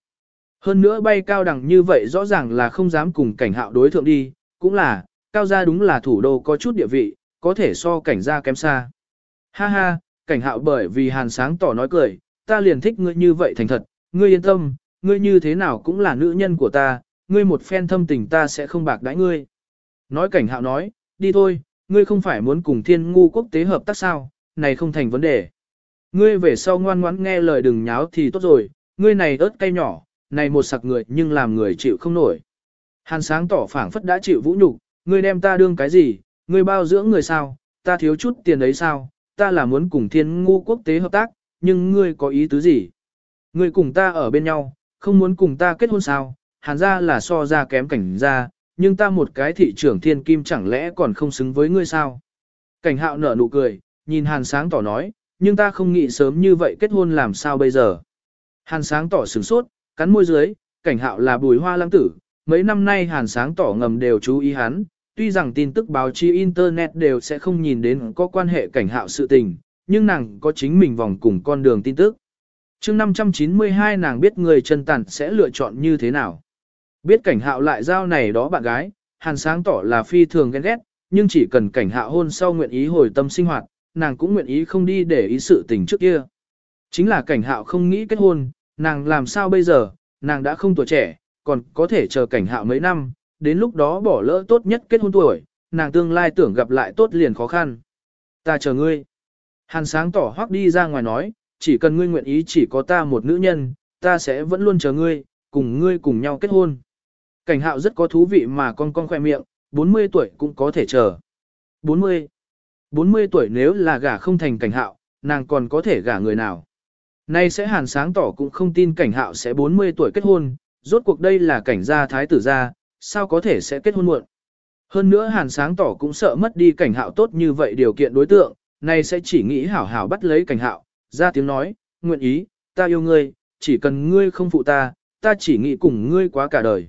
Hơn nữa bay cao đẳng như vậy rõ ràng là không dám cùng cảnh hạo đối thượng đi, cũng là, cao gia đúng là thủ đô có chút địa vị, có thể so cảnh gia kém xa. Ha ha, cảnh hạo bởi vì hàn sáng tỏ nói cười, ta liền thích ngươi như vậy thành thật, ngươi yên tâm, ngươi như thế nào cũng là nữ nhân của ta, ngươi một phen thâm tình ta sẽ không bạc đãi ngươi. Nói cảnh hạo nói, đi thôi, ngươi không phải muốn cùng thiên ngu quốc tế hợp tác sao, này không thành vấn đề. Ngươi về sau ngoan ngoãn nghe lời đừng nháo thì tốt rồi, ngươi này ớt cay nhỏ, này một sặc người nhưng làm người chịu không nổi. Hàn sáng tỏ phảng phất đã chịu vũ nhục, ngươi đem ta đương cái gì, ngươi bao dưỡng người sao, ta thiếu chút tiền đấy sao, ta là muốn cùng thiên ngu quốc tế hợp tác, nhưng ngươi có ý tứ gì? Ngươi cùng ta ở bên nhau, không muốn cùng ta kết hôn sao, hàn ra là so ra kém cảnh ra, nhưng ta một cái thị trưởng thiên kim chẳng lẽ còn không xứng với ngươi sao? Cảnh hạo nở nụ cười, nhìn hàn sáng tỏ nói, nhưng ta không nghĩ sớm như vậy kết hôn làm sao bây giờ? Hàn sáng tỏ sửng sốt, cắn môi dưới, cảnh hạo là bùi hoa lăng tử, mấy năm nay hàn sáng tỏ ngầm đều chú ý hắn, tuy rằng tin tức báo chí Internet đều sẽ không nhìn đến có quan hệ cảnh hạo sự tình, nhưng nàng có chính mình vòng cùng con đường tin tức. chương 592 nàng biết người chân tàn sẽ lựa chọn như thế nào. Biết cảnh hạo lại giao này đó bạn gái, hàn sáng tỏ là phi thường ghen ghét, nhưng chỉ cần cảnh hạo hôn sau nguyện ý hồi tâm sinh hoạt, nàng cũng nguyện ý không đi để ý sự tình trước kia. Chính là cảnh hạo không nghĩ kết hôn, nàng làm sao bây giờ, nàng đã không tuổi trẻ, còn có thể chờ cảnh hạo mấy năm, đến lúc đó bỏ lỡ tốt nhất kết hôn tuổi, nàng tương lai tưởng gặp lại tốt liền khó khăn. Ta chờ ngươi. Hàn sáng tỏ hoác đi ra ngoài nói, chỉ cần ngươi nguyện ý chỉ có ta một nữ nhân, ta sẽ vẫn luôn chờ ngươi, cùng ngươi cùng nhau kết hôn. Cảnh hạo rất có thú vị mà con con khoe miệng, 40 tuổi cũng có thể chờ. 40, 40 tuổi nếu là gả không thành cảnh hạo, nàng còn có thể gả người nào. Nay sẽ hàn sáng tỏ cũng không tin cảnh hạo sẽ 40 tuổi kết hôn, rốt cuộc đây là cảnh gia thái tử gia, sao có thể sẽ kết hôn muộn. Hơn nữa hàn sáng tỏ cũng sợ mất đi cảnh hạo tốt như vậy điều kiện đối tượng, nay sẽ chỉ nghĩ hảo hảo bắt lấy cảnh hạo, ra tiếng nói, nguyện ý, ta yêu ngươi, chỉ cần ngươi không phụ ta, ta chỉ nghĩ cùng ngươi quá cả đời.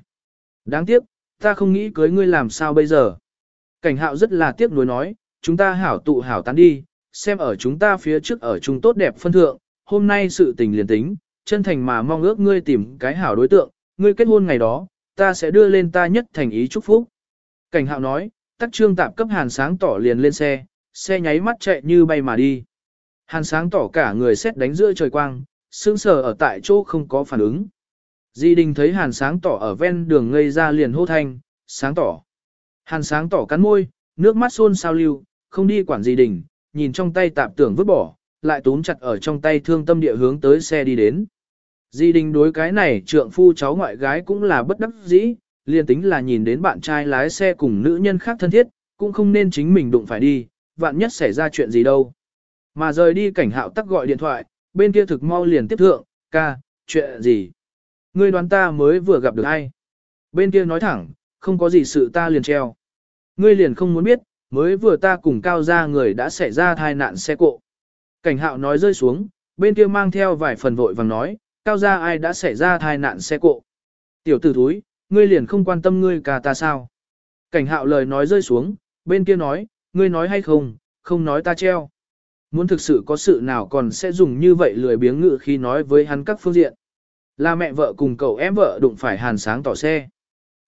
Đáng tiếc, ta không nghĩ cưới ngươi làm sao bây giờ. Cảnh hạo rất là tiếc nuối nói, chúng ta hảo tụ hảo tán đi, xem ở chúng ta phía trước ở chúng tốt đẹp phân thượng, hôm nay sự tình liền tính, chân thành mà mong ước ngươi tìm cái hảo đối tượng, ngươi kết hôn ngày đó, ta sẽ đưa lên ta nhất thành ý chúc phúc. Cảnh hạo nói, tắc trương tạp cấp hàn sáng tỏ liền lên xe, xe nháy mắt chạy như bay mà đi. Hàn sáng tỏ cả người xét đánh giữa trời quang, sững sờ ở tại chỗ không có phản ứng. Di đình thấy hàn sáng tỏ ở ven đường ngây ra liền hô thanh, sáng tỏ. Hàn sáng tỏ cắn môi, nước mắt xôn sao lưu, không đi quản di đình, nhìn trong tay tạp tưởng vứt bỏ, lại túm chặt ở trong tay thương tâm địa hướng tới xe đi đến. Di đình đối cái này trượng phu cháu ngoại gái cũng là bất đắc dĩ, liền tính là nhìn đến bạn trai lái xe cùng nữ nhân khác thân thiết, cũng không nên chính mình đụng phải đi, vạn nhất xảy ra chuyện gì đâu. Mà rời đi cảnh hạo tắc gọi điện thoại, bên kia thực mau liền tiếp thượng, ca, chuyện gì? Ngươi đoán ta mới vừa gặp được ai? Bên kia nói thẳng, không có gì sự ta liền treo. Ngươi liền không muốn biết, mới vừa ta cùng cao ra người đã xảy ra thai nạn xe cộ. Cảnh hạo nói rơi xuống, bên kia mang theo vài phần vội vàng nói, cao gia ai đã xảy ra tai nạn xe cộ. Tiểu tử thúi, ngươi liền không quan tâm ngươi cả ta sao. Cảnh hạo lời nói rơi xuống, bên kia nói, ngươi nói hay không, không nói ta treo. Muốn thực sự có sự nào còn sẽ dùng như vậy lười biếng ngự khi nói với hắn các phương diện. Là mẹ vợ cùng cậu em vợ đụng phải hàn sáng tỏ xe.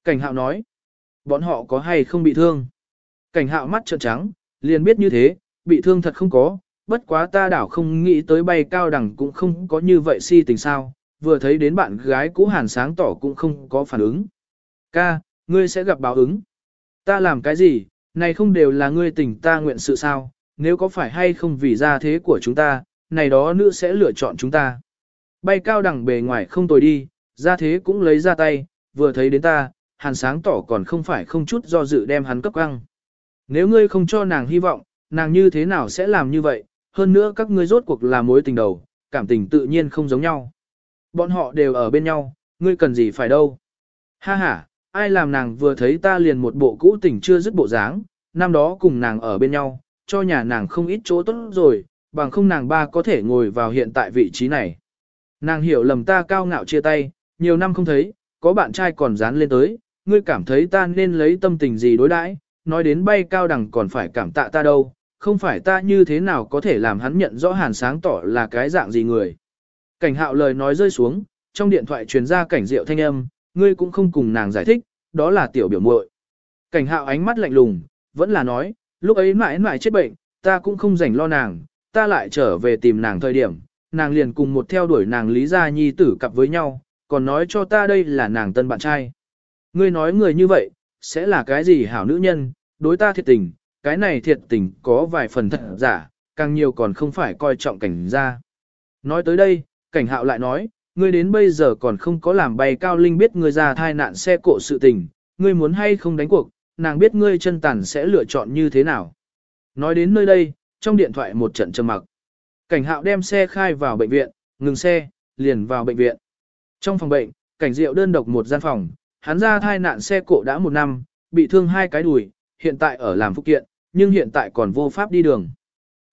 Cảnh hạo nói, bọn họ có hay không bị thương. Cảnh hạo mắt trợn trắng, liền biết như thế, bị thương thật không có, bất quá ta đảo không nghĩ tới bay cao đẳng cũng không có như vậy si tình sao, vừa thấy đến bạn gái cũ hàn sáng tỏ cũng không có phản ứng. Ca, ngươi sẽ gặp báo ứng. Ta làm cái gì, này không đều là ngươi tình ta nguyện sự sao, nếu có phải hay không vì gia thế của chúng ta, này đó nữ sẽ lựa chọn chúng ta. Bay cao đẳng bề ngoài không tồi đi, gia thế cũng lấy ra tay, vừa thấy đến ta, hàn sáng tỏ còn không phải không chút do dự đem hắn cấp căng. Nếu ngươi không cho nàng hy vọng, nàng như thế nào sẽ làm như vậy, hơn nữa các ngươi rốt cuộc là mối tình đầu, cảm tình tự nhiên không giống nhau. Bọn họ đều ở bên nhau, ngươi cần gì phải đâu. Ha ha, ai làm nàng vừa thấy ta liền một bộ cũ tình chưa dứt bộ dáng, năm đó cùng nàng ở bên nhau, cho nhà nàng không ít chỗ tốt rồi, bằng không nàng ba có thể ngồi vào hiện tại vị trí này. Nàng hiểu lầm ta cao ngạo chia tay, nhiều năm không thấy, có bạn trai còn dán lên tới, ngươi cảm thấy ta nên lấy tâm tình gì đối đãi, nói đến bay cao đẳng còn phải cảm tạ ta đâu, không phải ta như thế nào có thể làm hắn nhận rõ hàn sáng tỏ là cái dạng gì người. Cảnh hạo lời nói rơi xuống, trong điện thoại truyền ra cảnh diệu thanh âm, ngươi cũng không cùng nàng giải thích, đó là tiểu biểu muội. Cảnh hạo ánh mắt lạnh lùng, vẫn là nói, lúc ấy mãi mãi chết bệnh, ta cũng không rảnh lo nàng, ta lại trở về tìm nàng thời điểm, nàng liền cùng một theo đuổi nàng Lý Gia Nhi tử cặp với nhau, còn nói cho ta đây là nàng tân bạn trai. Ngươi nói người như vậy, sẽ là cái gì hảo nữ nhân, đối ta thiệt tình, cái này thiệt tình có vài phần thật giả, càng nhiều còn không phải coi trọng cảnh gia. Nói tới đây, cảnh hạo lại nói, ngươi đến bây giờ còn không có làm bay cao linh biết ngươi ra thai nạn xe cộ sự tình, ngươi muốn hay không đánh cuộc, nàng biết ngươi chân tàn sẽ lựa chọn như thế nào. Nói đến nơi đây, trong điện thoại một trận trầm mặc. Cảnh hạo đem xe khai vào bệnh viện, ngừng xe, liền vào bệnh viện. Trong phòng bệnh, cảnh diệu đơn độc một gian phòng, hắn ra thai nạn xe cộ đã một năm, bị thương hai cái đùi, hiện tại ở làm phụ kiện, nhưng hiện tại còn vô pháp đi đường.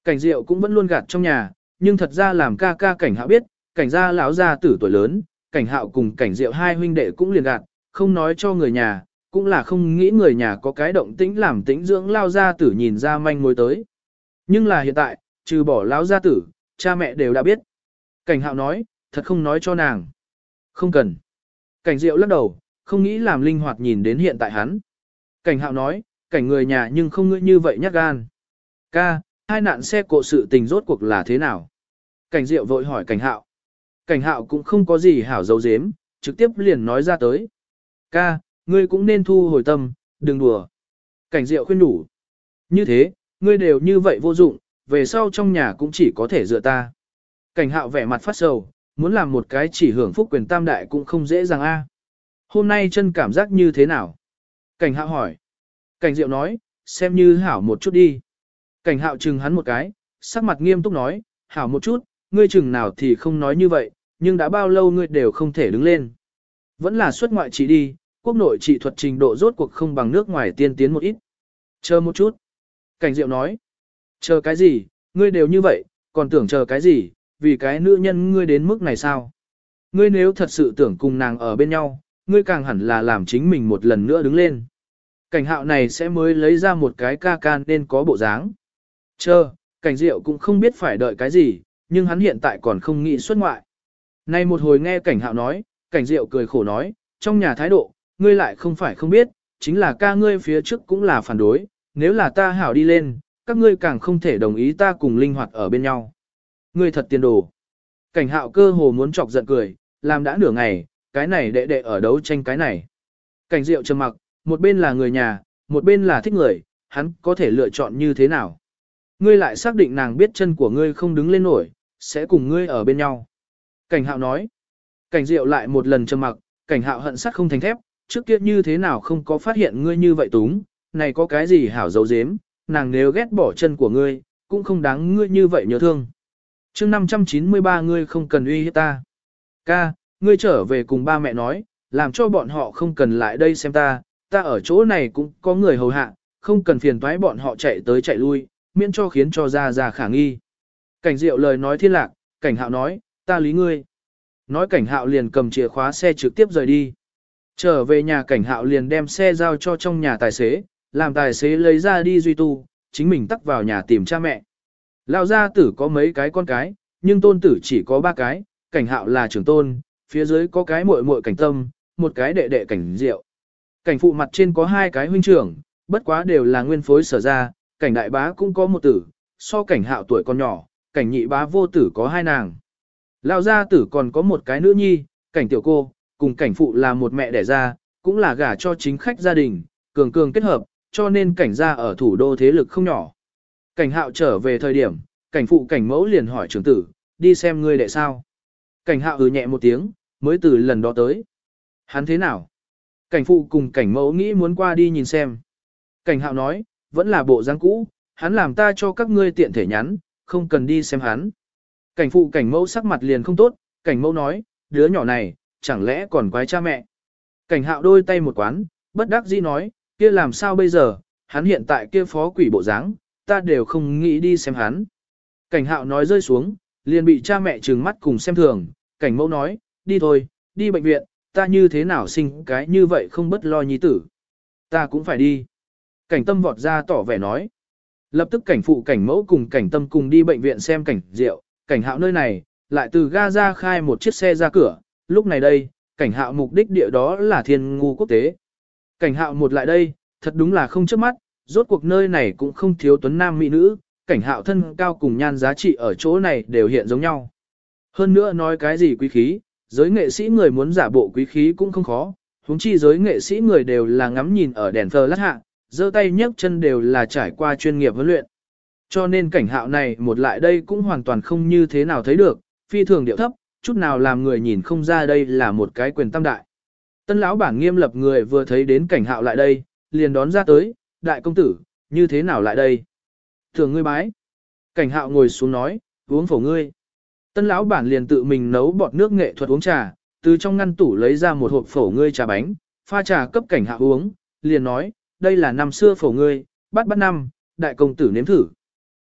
Cảnh diệu cũng vẫn luôn gạt trong nhà, nhưng thật ra làm ca ca cảnh hạo biết, cảnh gia lão gia tử tuổi lớn, cảnh hạo cùng cảnh diệu hai huynh đệ cũng liền gạt, không nói cho người nhà, cũng là không nghĩ người nhà có cái động tĩnh làm tĩnh dưỡng lao gia tử nhìn ra manh mối tới. Nhưng là hiện tại, trừ bỏ lão gia tử, cha mẹ đều đã biết. Cảnh hạo nói, thật không nói cho nàng. Không cần. Cảnh diệu lắc đầu, không nghĩ làm linh hoạt nhìn đến hiện tại hắn. Cảnh hạo nói, cảnh người nhà nhưng không ngươi như vậy nhắc gan. Ca, hai nạn xe cộ sự tình rốt cuộc là thế nào? Cảnh diệu vội hỏi cảnh hạo. Cảnh hạo cũng không có gì hảo dấu dếm, trực tiếp liền nói ra tới. Ca, ngươi cũng nên thu hồi tâm, đừng đùa. Cảnh diệu khuyên đủ. Như thế, ngươi đều như vậy vô dụng, về sau trong nhà cũng chỉ có thể dựa ta. Cảnh hạo vẻ mặt phát sầu, muốn làm một cái chỉ hưởng phúc quyền tam đại cũng không dễ dàng a. Hôm nay chân cảm giác như thế nào? Cảnh hạo hỏi. Cảnh diệu nói, xem như hảo một chút đi. Cảnh hạo chừng hắn một cái, sắc mặt nghiêm túc nói, hảo một chút, ngươi chừng nào thì không nói như vậy, nhưng đã bao lâu ngươi đều không thể đứng lên. Vẫn là xuất ngoại trị đi, quốc nội trị thuật trình độ rốt cuộc không bằng nước ngoài tiên tiến một ít. Chờ một chút. Cảnh diệu nói. Chờ cái gì, ngươi đều như vậy, còn tưởng chờ cái gì, vì cái nữ nhân ngươi đến mức này sao? Ngươi nếu thật sự tưởng cùng nàng ở bên nhau, ngươi càng hẳn là làm chính mình một lần nữa đứng lên. Cảnh hạo này sẽ mới lấy ra một cái ca can nên có bộ dáng. Chờ, cảnh diệu cũng không biết phải đợi cái gì, nhưng hắn hiện tại còn không nghĩ xuất ngoại. Nay một hồi nghe cảnh hạo nói, cảnh diệu cười khổ nói, trong nhà thái độ, ngươi lại không phải không biết, chính là ca ngươi phía trước cũng là phản đối, nếu là ta hảo đi lên, các ngươi càng không thể đồng ý ta cùng linh hoạt ở bên nhau. Ngươi thật tiền đồ. Cảnh hạo cơ hồ muốn chọc giận cười, làm đã nửa ngày, cái này đệ đệ ở đấu tranh cái này. Cảnh diệu trầm mặc, một bên là người nhà, một bên là thích người, hắn có thể lựa chọn như thế nào. Ngươi lại xác định nàng biết chân của ngươi không đứng lên nổi, sẽ cùng ngươi ở bên nhau. Cảnh hạo nói. Cảnh diệu lại một lần trầm mặc, cảnh hạo hận sắt không thành thép, trước kia như thế nào không có phát hiện ngươi như vậy túng, này có cái gì hảo dấu dếm, nàng nếu ghét bỏ chân của ngươi, cũng không đáng ngươi như vậy nhớ thương. chương 593 ngươi không cần uy hiếp ta. Ca, ngươi trở về cùng ba mẹ nói, làm cho bọn họ không cần lại đây xem ta, ta ở chỗ này cũng có người hầu hạ, không cần phiền toái bọn họ chạy tới chạy lui, miễn cho khiến cho ra ra khả nghi. Cảnh diệu lời nói thiên lạc, cảnh hạo nói, ta lý ngươi. Nói cảnh hạo liền cầm chìa khóa xe trực tiếp rời đi. Trở về nhà cảnh hạo liền đem xe giao cho trong nhà tài xế, làm tài xế lấy ra đi duy tu, chính mình tắt vào nhà tìm cha mẹ. Lão gia tử có mấy cái con cái, nhưng tôn tử chỉ có ba cái, cảnh hạo là trưởng tôn, phía dưới có cái muội muội cảnh tâm, một cái đệ đệ cảnh diệu. Cảnh phụ mặt trên có hai cái huynh trưởng, bất quá đều là nguyên phối sở ra, cảnh đại bá cũng có một tử, so cảnh hạo tuổi còn nhỏ, cảnh nhị bá vô tử có hai nàng. Lão gia tử còn có một cái nữ nhi, cảnh tiểu cô, cùng cảnh phụ là một mẹ đẻ ra, cũng là gả cho chính khách gia đình, cường cường kết hợp, cho nên cảnh gia ở thủ đô thế lực không nhỏ. Cảnh hạo trở về thời điểm, cảnh phụ cảnh mẫu liền hỏi trưởng tử, đi xem ngươi đệ sao. Cảnh hạo ừ nhẹ một tiếng, mới từ lần đó tới. Hắn thế nào? Cảnh phụ cùng cảnh mẫu nghĩ muốn qua đi nhìn xem. Cảnh hạo nói, vẫn là bộ dáng cũ, hắn làm ta cho các ngươi tiện thể nhắn, không cần đi xem hắn. Cảnh phụ cảnh mẫu sắc mặt liền không tốt, cảnh mẫu nói, đứa nhỏ này, chẳng lẽ còn quái cha mẹ. Cảnh hạo đôi tay một quán, bất đắc dĩ nói, kia làm sao bây giờ, hắn hiện tại kia phó quỷ bộ dáng, ta đều không nghĩ đi xem hắn. Cảnh hạo nói rơi xuống, liền bị cha mẹ trừng mắt cùng xem thường, cảnh mẫu nói, đi thôi, đi bệnh viện, ta như thế nào sinh cái như vậy không bất lo nhi tử. Ta cũng phải đi. Cảnh tâm vọt ra tỏ vẻ nói. Lập tức cảnh phụ cảnh mẫu cùng cảnh tâm cùng đi bệnh viện xem cảnh rượu, cảnh hạo nơi này, lại từ ga ra khai một chiếc xe ra cửa, lúc này đây, cảnh hạo mục đích địa đó là thiên ngu quốc tế. Cảnh hạo một lại đây, thật đúng là không chớp mắt, rốt cuộc nơi này cũng không thiếu tuấn nam mỹ nữ, cảnh hạo thân cao cùng nhan giá trị ở chỗ này đều hiện giống nhau. Hơn nữa nói cái gì quý khí, giới nghệ sĩ người muốn giả bộ quý khí cũng không khó, huống chi giới nghệ sĩ người đều là ngắm nhìn ở đèn thờ lát hạ, giơ tay nhấc chân đều là trải qua chuyên nghiệp huấn luyện. Cho nên cảnh hạo này một lại đây cũng hoàn toàn không như thế nào thấy được, phi thường điệu thấp, chút nào làm người nhìn không ra đây là một cái quyền tam đại. Tân lão bảng nghiêm lập người vừa thấy đến cảnh hạo lại đây, liền đón ra tới, đại công tử, như thế nào lại đây? Thường ngươi bái. Cảnh hạo ngồi xuống nói, uống phổ ngươi. Tân lão bản liền tự mình nấu bọt nước nghệ thuật uống trà, từ trong ngăn tủ lấy ra một hộp phổ ngươi trà bánh, pha trà cấp cảnh hạo uống, liền nói, đây là năm xưa phổ ngươi, bắt bắt năm, đại công tử nếm thử.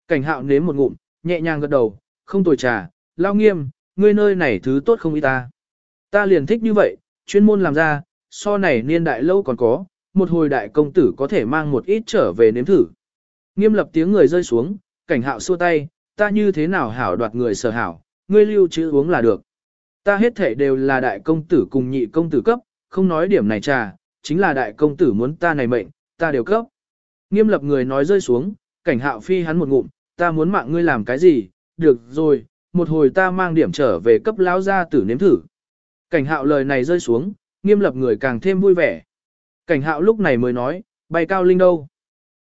Cảnh hạo nếm một ngụm, nhẹ nhàng gật đầu, không tồi trà, lao nghiêm, ngươi nơi này thứ tốt không ý ta. Ta liền thích như vậy, chuyên môn làm ra, so này niên đại lâu còn có, một hồi đại công tử có thể mang một ít trở về nếm thử. Nghiêm lập tiếng người rơi xuống, cảnh hạo xua tay, ta như thế nào hảo đoạt người sở hảo, ngươi lưu chữ uống là được. Ta hết thể đều là đại công tử cùng nhị công tử cấp, không nói điểm này trà, chính là đại công tử muốn ta này mệnh, ta đều cấp. Nghiêm lập người nói rơi xuống, cảnh hạo phi hắn một ngụm, ta muốn mạng ngươi làm cái gì, được rồi, một hồi ta mang điểm trở về cấp lão gia tử nếm thử. Cảnh hạo lời này rơi xuống, nghiêm lập người càng thêm vui vẻ. Cảnh hạo lúc này mới nói, bay cao linh đâu?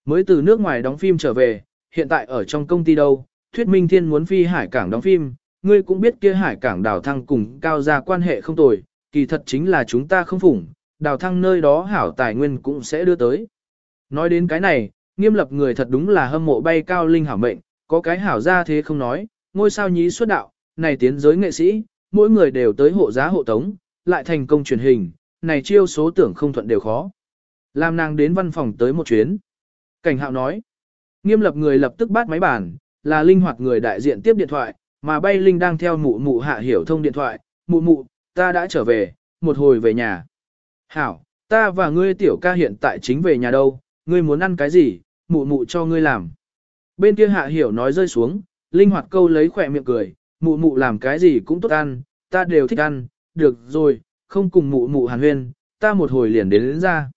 Mới từ nước ngoài đóng phim trở về, hiện tại ở trong công ty đâu? Thuyết Minh Thiên muốn phi hải cảng đóng phim, ngươi cũng biết kia hải cảng đào thăng cùng cao gia quan hệ không tồi, kỳ thật chính là chúng ta không phủng, đào thăng nơi đó hảo tài nguyên cũng sẽ đưa tới. Nói đến cái này, nghiêm lập người thật đúng là hâm mộ bay cao linh hảo mệnh, có cái hảo ra thế không nói, ngôi sao nhí xuất đạo, này tiến giới nghệ sĩ, mỗi người đều tới hộ giá hộ tống, lại thành công truyền hình, này chiêu số tưởng không thuận đều khó. Làm nàng đến văn phòng tới một chuyến. Cảnh hạo nói, nghiêm lập người lập tức bắt máy bàn, là linh hoạt người đại diện tiếp điện thoại, mà bay linh đang theo mụ mụ hạ hiểu thông điện thoại, mụ mụ, ta đã trở về, một hồi về nhà. Hảo, ta và ngươi tiểu ca hiện tại chính về nhà đâu, ngươi muốn ăn cái gì, mụ mụ cho ngươi làm. Bên kia hạ hiểu nói rơi xuống, linh hoạt câu lấy khỏe miệng cười, mụ mụ làm cái gì cũng tốt ăn, ta đều thích ăn, được rồi, không cùng mụ mụ hàn huyên, ta một hồi liền đến, đến ra.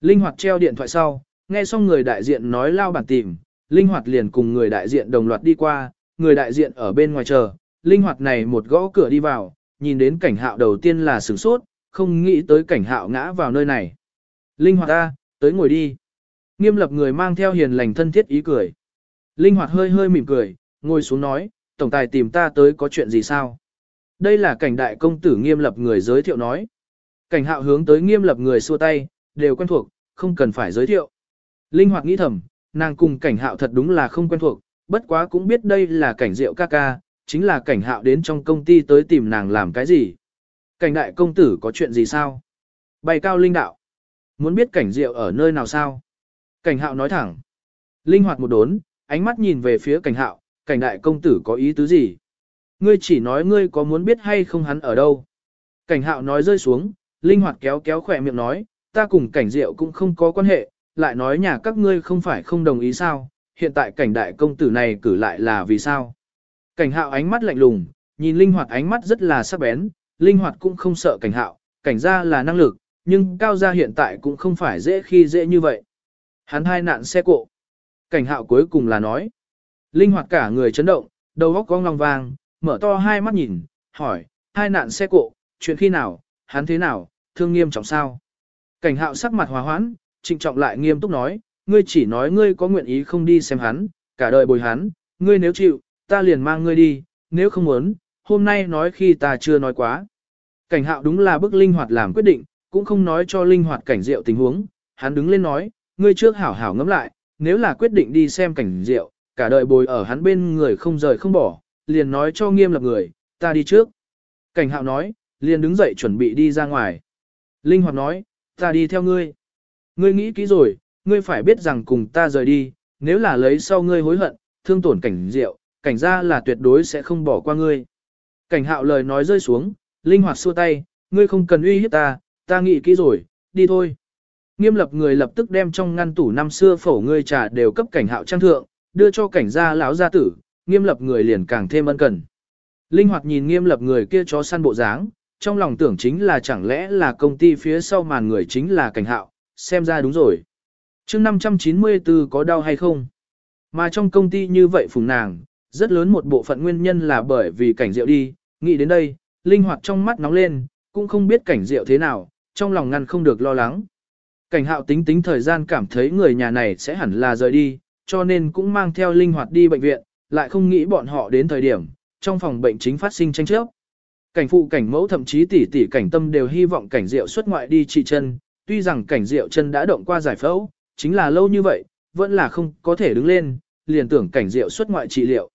Linh hoạt treo điện thoại sau, nghe xong người đại diện nói lao bản tìm, linh hoạt liền cùng người đại diện đồng loạt đi qua, người đại diện ở bên ngoài chờ, linh hoạt này một gõ cửa đi vào, nhìn đến cảnh hạo đầu tiên là sửng sốt, không nghĩ tới cảnh hạo ngã vào nơi này. Linh hoạt ta, tới ngồi đi. Nghiêm lập người mang theo hiền lành thân thiết ý cười. Linh hoạt hơi hơi mỉm cười, ngồi xuống nói, tổng tài tìm ta tới có chuyện gì sao? Đây là cảnh đại công tử nghiêm lập người giới thiệu nói. Cảnh hạo hướng tới nghiêm lập người xua tay, đều quen thuộc, không cần phải giới thiệu. Linh hoạt nghĩ thầm, nàng cùng cảnh hạo thật đúng là không quen thuộc, bất quá cũng biết đây là cảnh rượu ca ca, chính là cảnh hạo đến trong công ty tới tìm nàng làm cái gì. Cảnh đại công tử có chuyện gì sao? Bày cao linh đạo. Muốn biết cảnh rượu ở nơi nào sao? Cảnh hạo nói thẳng. Linh hoạt một đốn, ánh mắt nhìn về phía cảnh hạo, cảnh đại công tử có ý tứ gì? Ngươi chỉ nói ngươi có muốn biết hay không hắn ở đâu? Cảnh hạo nói rơi xuống, linh hoạt kéo kéo khỏe miệng nói, ta cùng cảnh rượu cũng không có quan hệ, lại nói nhà các ngươi không phải không đồng ý sao, hiện tại cảnh đại công tử này cử lại là vì sao? Cảnh hạo ánh mắt lạnh lùng, nhìn linh hoạt ánh mắt rất là sắc bén, linh hoạt cũng không sợ cảnh hạo, cảnh gia là năng lực, nhưng cao gia hiện tại cũng không phải dễ khi dễ như vậy. Hắn hai nạn xe cộ. Cảnh hạo cuối cùng là nói. Linh hoạt cả người chấn động, đầu óc cong long vàng, mở to hai mắt nhìn, hỏi, hai nạn xe cộ, chuyện khi nào, hắn thế nào, thương nghiêm trọng sao? Cảnh hạo sắc mặt hòa hoãn, trịnh trọng lại nghiêm túc nói, ngươi chỉ nói ngươi có nguyện ý không đi xem hắn, cả đời bồi hắn, ngươi nếu chịu, ta liền mang ngươi đi, nếu không muốn, hôm nay nói khi ta chưa nói quá. Cảnh hạo đúng là bức linh hoạt làm quyết định, cũng không nói cho linh hoạt cảnh diệu tình huống, hắn đứng lên nói, ngươi trước hảo hảo ngẫm lại, nếu là quyết định đi xem cảnh diệu, cả đời bồi ở hắn bên người không rời không bỏ, liền nói cho nghiêm lập người, ta đi trước. Cảnh hạo nói, liền đứng dậy chuẩn bị đi ra ngoài. Linh hoạt nói, ta đi theo ngươi. Ngươi nghĩ kỹ rồi, ngươi phải biết rằng cùng ta rời đi, nếu là lấy sau ngươi hối hận, thương tổn cảnh diệu, cảnh ra là tuyệt đối sẽ không bỏ qua ngươi. Cảnh hạo lời nói rơi xuống, linh hoạt xua tay, ngươi không cần uy hiếp ta, ta nghĩ kỹ rồi, đi thôi. Nghiêm lập người lập tức đem trong ngăn tủ năm xưa phổ ngươi trà đều cấp cảnh hạo trang thượng, đưa cho cảnh gia lão gia tử, nghiêm lập người liền càng thêm ân cần. Linh hoạt nhìn nghiêm lập người kia chó săn bộ dáng, trong lòng tưởng chính là chẳng lẽ là công ty phía sau màn người chính là cảnh hạo, xem ra đúng rồi chương 594 có đau hay không? Mà trong công ty như vậy phùng nàng, rất lớn một bộ phận nguyên nhân là bởi vì cảnh rượu đi, nghĩ đến đây, linh hoạt trong mắt nóng lên, cũng không biết cảnh rượu thế nào, trong lòng ngăn không được lo lắng. Cảnh hạo tính tính thời gian cảm thấy người nhà này sẽ hẳn là rời đi, cho nên cũng mang theo linh hoạt đi bệnh viện, lại không nghĩ bọn họ đến thời điểm, trong phòng bệnh chính phát sinh tranh chấp. Cảnh phụ cảnh mẫu thậm chí tỷ tỷ cảnh tâm đều hy vọng cảnh rượu xuất ngoại đi trị chân, tuy rằng cảnh rượu chân đã động qua giải phẫu, chính là lâu như vậy, vẫn là không có thể đứng lên, liền tưởng cảnh rượu xuất ngoại trị liệu.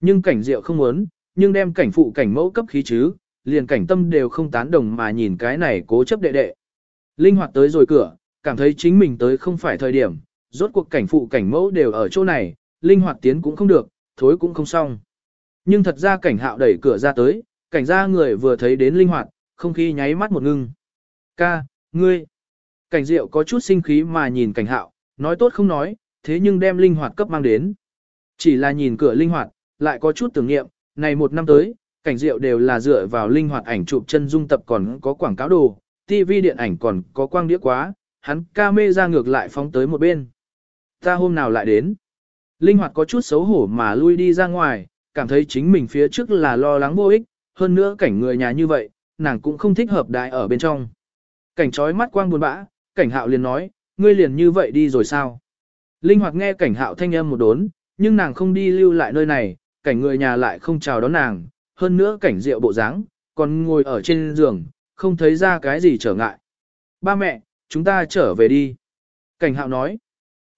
Nhưng cảnh rượu không muốn, nhưng đem cảnh phụ cảnh mẫu cấp khí chứ, liền cảnh tâm đều không tán đồng mà nhìn cái này cố chấp đệ đệ. Linh hoạt tới rồi cửa, cảm thấy chính mình tới không phải thời điểm, rốt cuộc cảnh phụ cảnh mẫu đều ở chỗ này, linh hoạt tiến cũng không được, thối cũng không xong. Nhưng thật ra cảnh hạo đẩy cửa ra tới, cảnh ra người vừa thấy đến linh hoạt, không khí nháy mắt một ngưng. Ca, ngươi. Cảnh diệu có chút sinh khí mà nhìn cảnh hạo, nói tốt không nói, thế nhưng đem linh hoạt cấp mang đến. Chỉ là nhìn cửa linh hoạt, lại có chút tưởng niệm, này một năm tới, cảnh diệu đều là dựa vào linh hoạt ảnh chụp chân dung tập còn có quảng cáo đồ, TV điện ảnh còn có quang đĩa quá, hắn ca mê ra ngược lại phóng tới một bên. Ta hôm nào lại đến? Linh hoạt có chút xấu hổ mà lui đi ra ngoài, cảm thấy chính mình phía trước là lo lắng vô ích, hơn nữa cảnh người nhà như vậy, nàng cũng không thích hợp đại ở bên trong. Cảnh trói mắt quang buồn bã, cảnh hạo liền nói, ngươi liền như vậy đi rồi sao? Linh hoạt nghe cảnh hạo thanh âm một đốn, nhưng nàng không đi lưu lại nơi này, cảnh người nhà lại không chào đón nàng, hơn nữa cảnh rượu bộ dáng, còn ngồi ở trên giường, không thấy ra cái gì trở ngại. Ba mẹ, chúng ta trở về đi. Cảnh hạo nói.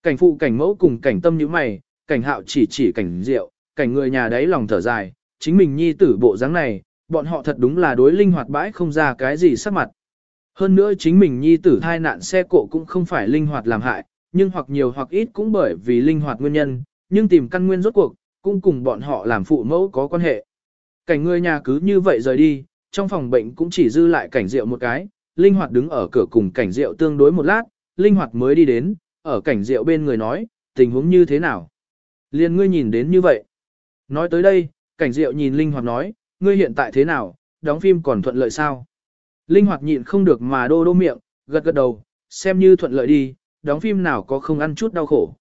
Cảnh phụ cảnh mẫu cùng cảnh tâm như mày, cảnh hạo chỉ chỉ cảnh rượu, cảnh người nhà đấy lòng thở dài, chính mình nhi tử bộ dáng này, bọn họ thật đúng là đối linh hoạt bãi không ra cái gì sắc mặt. Hơn nữa chính mình nhi tử thai nạn xe cộ cũng không phải linh hoạt làm hại, nhưng hoặc nhiều hoặc ít cũng bởi vì linh hoạt nguyên nhân, nhưng tìm căn nguyên rốt cuộc, cũng cùng bọn họ làm phụ mẫu có quan hệ. Cảnh người nhà cứ như vậy rời đi, trong phòng bệnh cũng chỉ dư lại cảnh rượu một cái, linh hoạt đứng ở cửa cùng cảnh rượu tương đối một lát, linh hoạt mới đi đến, ở cảnh rượu bên người nói, tình huống như thế nào. Liên ngươi nhìn đến như vậy. Nói tới đây, cảnh rượu nhìn linh hoạt nói, ngươi hiện tại thế nào, đóng phim còn thuận lợi sao? Linh hoạt nhịn không được mà đô đô miệng, gật gật đầu, xem như thuận lợi đi, đóng phim nào có không ăn chút đau khổ.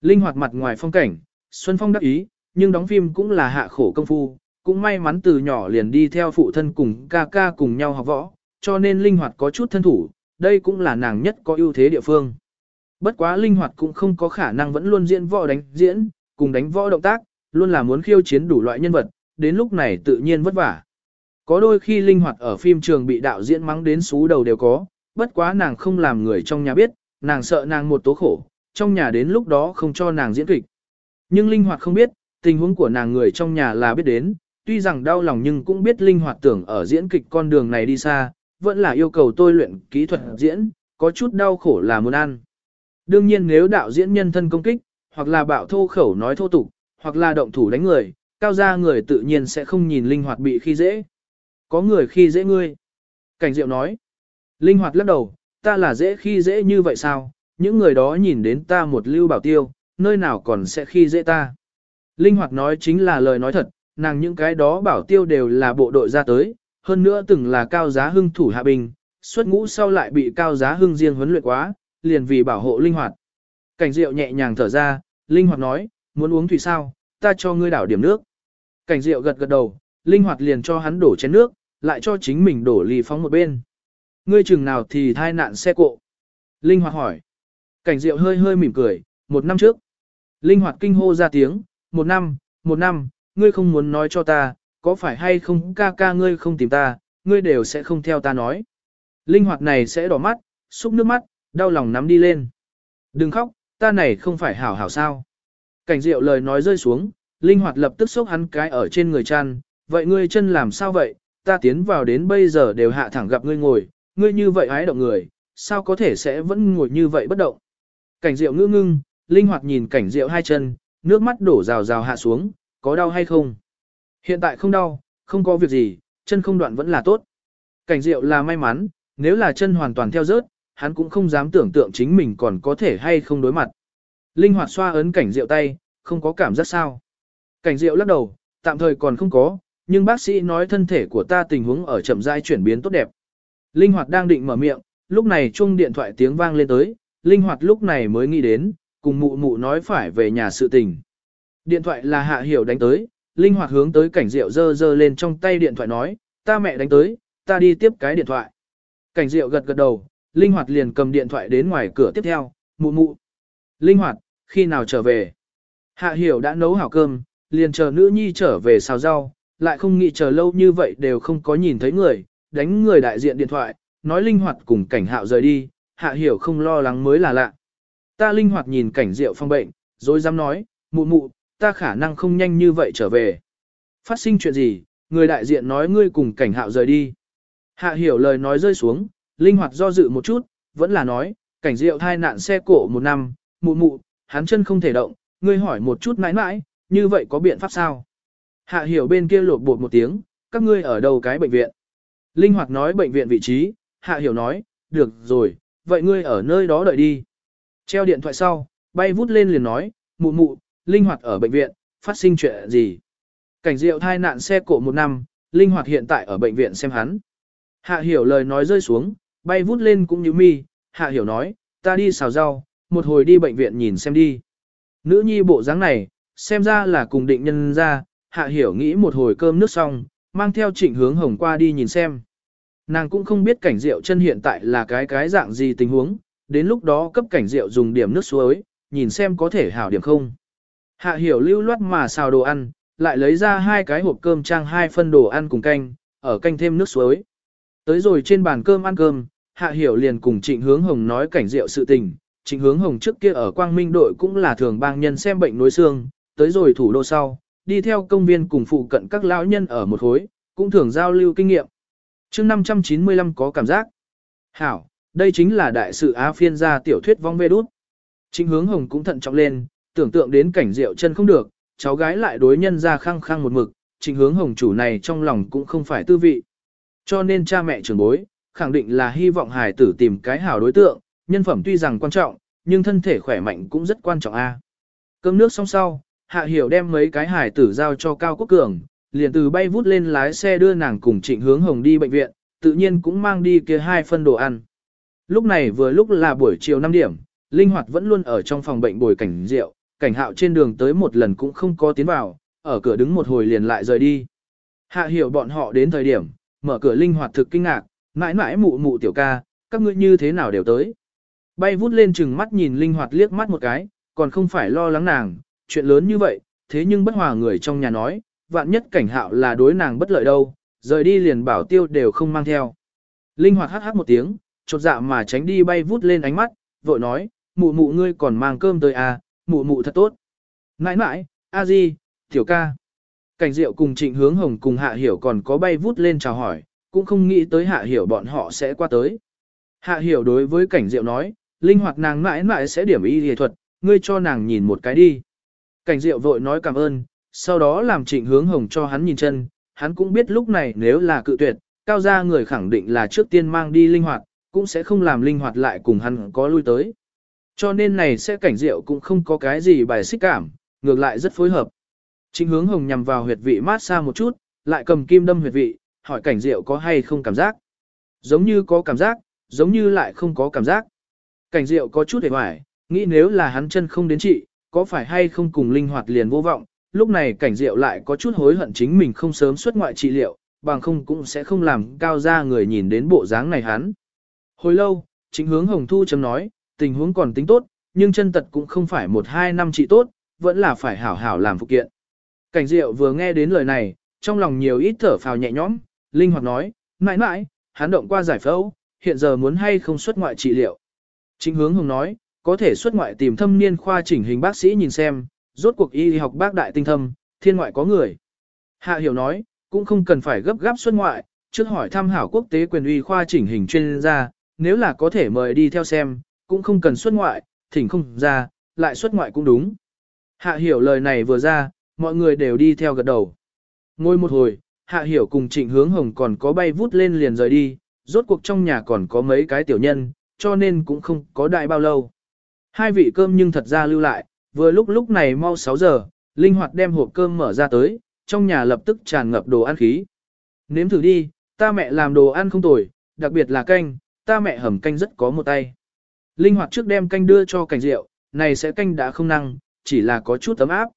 Linh hoạt mặt ngoài phong cảnh, Xuân Phong đắc ý, nhưng đóng phim cũng là hạ khổ công phu, cũng may mắn từ nhỏ liền đi theo phụ thân cùng ca ca cùng nhau học võ, cho nên linh hoạt có chút thân thủ, đây cũng là nàng nhất có ưu thế địa phương. Bất quá linh hoạt cũng không có khả năng vẫn luôn diễn võ đánh diễn, cùng đánh võ động tác, luôn là muốn khiêu chiến đủ loại nhân vật, đến lúc này tự nhiên vất vả. Có đôi khi linh hoạt ở phim trường bị đạo diễn mắng đến xú đầu đều có, bất quá nàng không làm người trong nhà biết, nàng sợ nàng một tố khổ, trong nhà đến lúc đó không cho nàng diễn kịch. Nhưng linh hoạt không biết, tình huống của nàng người trong nhà là biết đến, tuy rằng đau lòng nhưng cũng biết linh hoạt tưởng ở diễn kịch con đường này đi xa, vẫn là yêu cầu tôi luyện kỹ thuật diễn, có chút đau khổ là muốn ăn. Đương nhiên nếu đạo diễn nhân thân công kích, hoặc là bạo thô khẩu nói thô tục, hoặc là động thủ đánh người, cao gia người tự nhiên sẽ không nhìn linh hoạt bị khi dễ. Có người khi dễ ngươi. Cảnh diệu nói. Linh hoạt lắc đầu, ta là dễ khi dễ như vậy sao, những người đó nhìn đến ta một lưu bảo tiêu, nơi nào còn sẽ khi dễ ta. Linh hoạt nói chính là lời nói thật, nàng những cái đó bảo tiêu đều là bộ đội ra tới, hơn nữa từng là cao giá hưng thủ hạ bình, xuất ngũ sau lại bị cao giá hưng riêng huấn luyện quá, liền vì bảo hộ linh hoạt. Cảnh diệu nhẹ nhàng thở ra, linh hoạt nói, muốn uống thủy sao, ta cho ngươi đảo điểm nước. Cảnh diệu gật gật đầu, linh hoạt liền cho hắn đổ chén nước, lại cho chính mình đổ ly phóng một bên. Ngươi chừng nào thì thai nạn xe cộ. Linh hoạt hỏi. Cảnh diệu hơi hơi mỉm cười, một năm trước. Linh hoạt kinh hô ra tiếng, một năm, một năm, ngươi không muốn nói cho ta, có phải hay không ca ca ngươi không tìm ta, ngươi đều sẽ không theo ta nói. Linh hoạt này sẽ đỏ mắt, xúc nước mắt, đau lòng nắm đi lên. Đừng khóc, ta này không phải hảo hảo sao. Cảnh diệu lời nói rơi xuống, linh hoạt lập tức xốc hắn cái ở trên người chăn, vậy ngươi chân làm sao vậy, ta tiến vào đến bây giờ đều hạ thẳng gặp ngươi ngồi, ngươi như vậy ái động người, sao có thể sẽ vẫn ngồi như vậy bất động. Cảnh diệu ngư ngưng, linh hoạt nhìn cảnh diệu hai chân, nước mắt đổ rào rào hạ xuống, có đau hay không? Hiện tại không đau, không có việc gì, chân không đoạn vẫn là tốt. Cảnh diệu là may mắn, nếu là chân hoàn toàn theo rớt, hắn cũng không dám tưởng tượng chính mình còn có thể hay không đối mặt. Linh hoạt xoa ấn cảnh diệu tay, không có cảm giác sao. Cảnh diệu lắc đầu, tạm thời còn không có, nhưng bác sĩ nói thân thể của ta tình huống ở chậm rãi chuyển biến tốt đẹp. Linh hoạt đang định mở miệng, lúc này chuông điện thoại tiếng vang lên tới, Linh hoạt lúc này mới nghĩ đến, cùng mụ mụ nói phải về nhà sự tình. Điện thoại là hạ hiểu đánh tới, Linh hoạt hướng tới cảnh diệu dơ dơ lên trong tay điện thoại nói, ta mẹ đánh tới, ta đi tiếp cái điện thoại. Cảnh diệu gật gật đầu, Linh hoạt liền cầm điện thoại đến ngoài cửa tiếp theo, mụ mụ. Linh hoạt, khi nào trở về? Hạ hiểu đã nấu hảo cơm, liền chờ nữ nhi trở về xào rau, lại không nghĩ chờ lâu như vậy đều không có nhìn thấy người, đánh người đại diện điện thoại, nói linh hoạt cùng cảnh hạo rời đi, hạ hiểu không lo lắng mới là lạ. Ta linh hoạt nhìn cảnh rượu phong bệnh, rồi dám nói, mụ mụ, ta khả năng không nhanh như vậy trở về. Phát sinh chuyện gì, người đại diện nói ngươi cùng cảnh hạo rời đi. Hạ hiểu lời nói rơi xuống, linh hoạt do dự một chút, vẫn là nói, cảnh rượu thai nạn xe cổ một năm, mụ mụ, hắn chân không thể động, ngươi hỏi một chút mãi mãi, như vậy có biện pháp sao? Hạ hiểu bên kia lột bột một tiếng, các ngươi ở đâu cái bệnh viện? Linh hoạt nói bệnh viện vị trí, hạ hiểu nói, được rồi, vậy ngươi ở nơi đó đợi đi. Treo điện thoại sau, bay vút lên liền nói, mụ mụ, linh hoạt ở bệnh viện, phát sinh chuyện gì? Cảnh diệu thai nạn xe cộ một năm, linh hoạt hiện tại ở bệnh viện xem hắn. Hạ hiểu lời nói rơi xuống, bay vút lên cũng như mi, hạ hiểu nói, ta đi xào rau, một hồi đi bệnh viện nhìn xem đi. Nữ nhi bộ dáng này, xem ra là cùng định nhân ra, hạ hiểu nghĩ một hồi cơm nước xong, mang theo trịnh hướng hồng qua đi nhìn xem. Nàng cũng không biết cảnh rượu chân hiện tại là cái cái dạng gì tình huống, đến lúc đó cấp cảnh rượu dùng điểm nước suối, nhìn xem có thể hảo điểm không. Hạ hiểu lưu loát mà xào đồ ăn, lại lấy ra hai cái hộp cơm trang hai phân đồ ăn cùng canh, ở canh thêm nước suối. Tới rồi trên bàn cơm ăn cơm, hạ hiểu liền cùng trịnh hướng hồng nói cảnh rượu sự tình, trịnh hướng hồng trước kia ở quang minh đội cũng là thường bang nhân xem bệnh nối xương, tới rồi thủ đô sau, đi theo công viên cùng phụ cận các lão nhân ở một khối, cũng thường giao lưu kinh nghiệm. chương 595 có cảm giác. Hảo, đây chính là đại sự Á phiên gia tiểu thuyết vong vê đút. Chính hướng hồng cũng thận trọng lên, tưởng tượng đến cảnh rượu chân không được, cháu gái lại đối nhân ra khăng khăng một mực, trình hướng hồng chủ này trong lòng cũng không phải tư vị. Cho nên cha mẹ trưởng bối, khẳng định là hy vọng hài tử tìm cái hảo đối tượng, nhân phẩm tuy rằng quan trọng, nhưng thân thể khỏe mạnh cũng rất quan trọng a. Cơm nước xong sau, Hạ Hiểu đem mấy cái hải tử giao cho Cao Quốc Cường, liền từ bay vút lên lái xe đưa nàng cùng Trịnh Hướng Hồng đi bệnh viện, tự nhiên cũng mang đi kia hai phân đồ ăn. Lúc này vừa lúc là buổi chiều 5 điểm, Linh Hoạt vẫn luôn ở trong phòng bệnh bồi cảnh rượu, cảnh hạo trên đường tới một lần cũng không có tiến vào, ở cửa đứng một hồi liền lại rời đi. Hạ hiểu bọn họ đến thời điểm, mở cửa Linh Hoạt thực kinh ngạc, mãi mãi mụ mụ tiểu ca, các ngươi như thế nào đều tới. Bay vút lên chừng mắt nhìn Linh Hoạt liếc mắt một cái, còn không phải lo lắng nàng, chuyện lớn như vậy, thế nhưng bất hòa người trong nhà nói, vạn nhất cảnh hạo là đối nàng bất lợi đâu, rời đi liền bảo tiêu đều không mang theo. Linh Hoạt hắc hắc một tiếng, chột dạ mà tránh đi bay vút lên ánh mắt, vội nói, mụ mụ ngươi còn mang cơm tới à, mụ mụ thật tốt. Nãi nãi, a di, tiểu ca. Cảnh diệu cùng trịnh hướng hồng cùng hạ hiểu còn có bay vút lên chào hỏi, cũng không nghĩ tới hạ hiểu bọn họ sẽ qua tới. Hạ hiểu đối với cảnh diệu nói, linh hoạt nàng mãi mãi sẽ điểm y y thuật, ngươi cho nàng nhìn một cái đi. Cảnh diệu vội nói cảm ơn, sau đó làm trịnh hướng hồng cho hắn nhìn chân, hắn cũng biết lúc này nếu là cự tuyệt, cao gia người khẳng định là trước tiên mang đi linh hoạt, cũng sẽ không làm linh hoạt lại cùng hắn có lui tới. Cho nên này sẽ cảnh diệu cũng không có cái gì bài xích cảm, ngược lại rất phối hợp. Trịnh hướng hồng nhằm vào huyệt vị mát xa một chút, lại cầm kim đâm huyệt vị, hỏi cảnh diệu có hay không cảm giác. Giống như có cảm giác, giống như lại không có cảm giác. Cảnh diệu có chút hề hoài, nghĩ nếu là hắn chân không đến trị, có phải hay không cùng linh hoạt liền vô vọng. Lúc này cảnh diệu lại có chút hối hận chính mình không sớm xuất ngoại trị liệu, bằng không cũng sẽ không làm cao ra người nhìn đến bộ dáng này hắn. Hồi lâu, chính hướng hồng thu chấm nói, tình huống còn tính tốt, nhưng chân tật cũng không phải một hai năm trị tốt, vẫn là phải hảo hảo làm phụ kiện. Cảnh Diệu vừa nghe đến lời này, trong lòng nhiều ít thở phào nhẹ nhõm, linh hoạt nói, mãi mãi, hắn động qua giải phẫu, hiện giờ muốn hay không xuất ngoại trị liệu. Chính hướng hồng nói, có thể xuất ngoại tìm thâm niên khoa chỉnh hình bác sĩ nhìn xem, rốt cuộc y học bác đại tinh thâm, thiên ngoại có người. Hạ hiểu nói, cũng không cần phải gấp gáp xuất ngoại, trước hỏi tham hảo quốc tế quyền uy khoa chỉnh hình chuyên gia, nếu là có thể mời đi theo xem, cũng không cần xuất ngoại, thỉnh không ra, lại xuất ngoại cũng đúng. Hạ hiểu lời này vừa ra, mọi người đều đi theo gật đầu. Ngồi một hồi, hạ hiểu cùng trịnh hướng hồng còn có bay vút lên liền rời đi, rốt cuộc trong nhà còn có mấy cái tiểu nhân, cho nên cũng không có đại bao lâu. Hai vị cơm nhưng thật ra lưu lại, vừa lúc lúc này mau 6 giờ, linh hoạt đem hộp cơm mở ra tới, trong nhà lập tức tràn ngập đồ ăn khí. Nếm thử đi, ta mẹ làm đồ ăn không tồi, đặc biệt là canh, ta mẹ hầm canh rất có một tay. Linh hoạt trước đem canh đưa cho cảnh rượu, này sẽ canh đã không năng, chỉ là có chút tấm áp.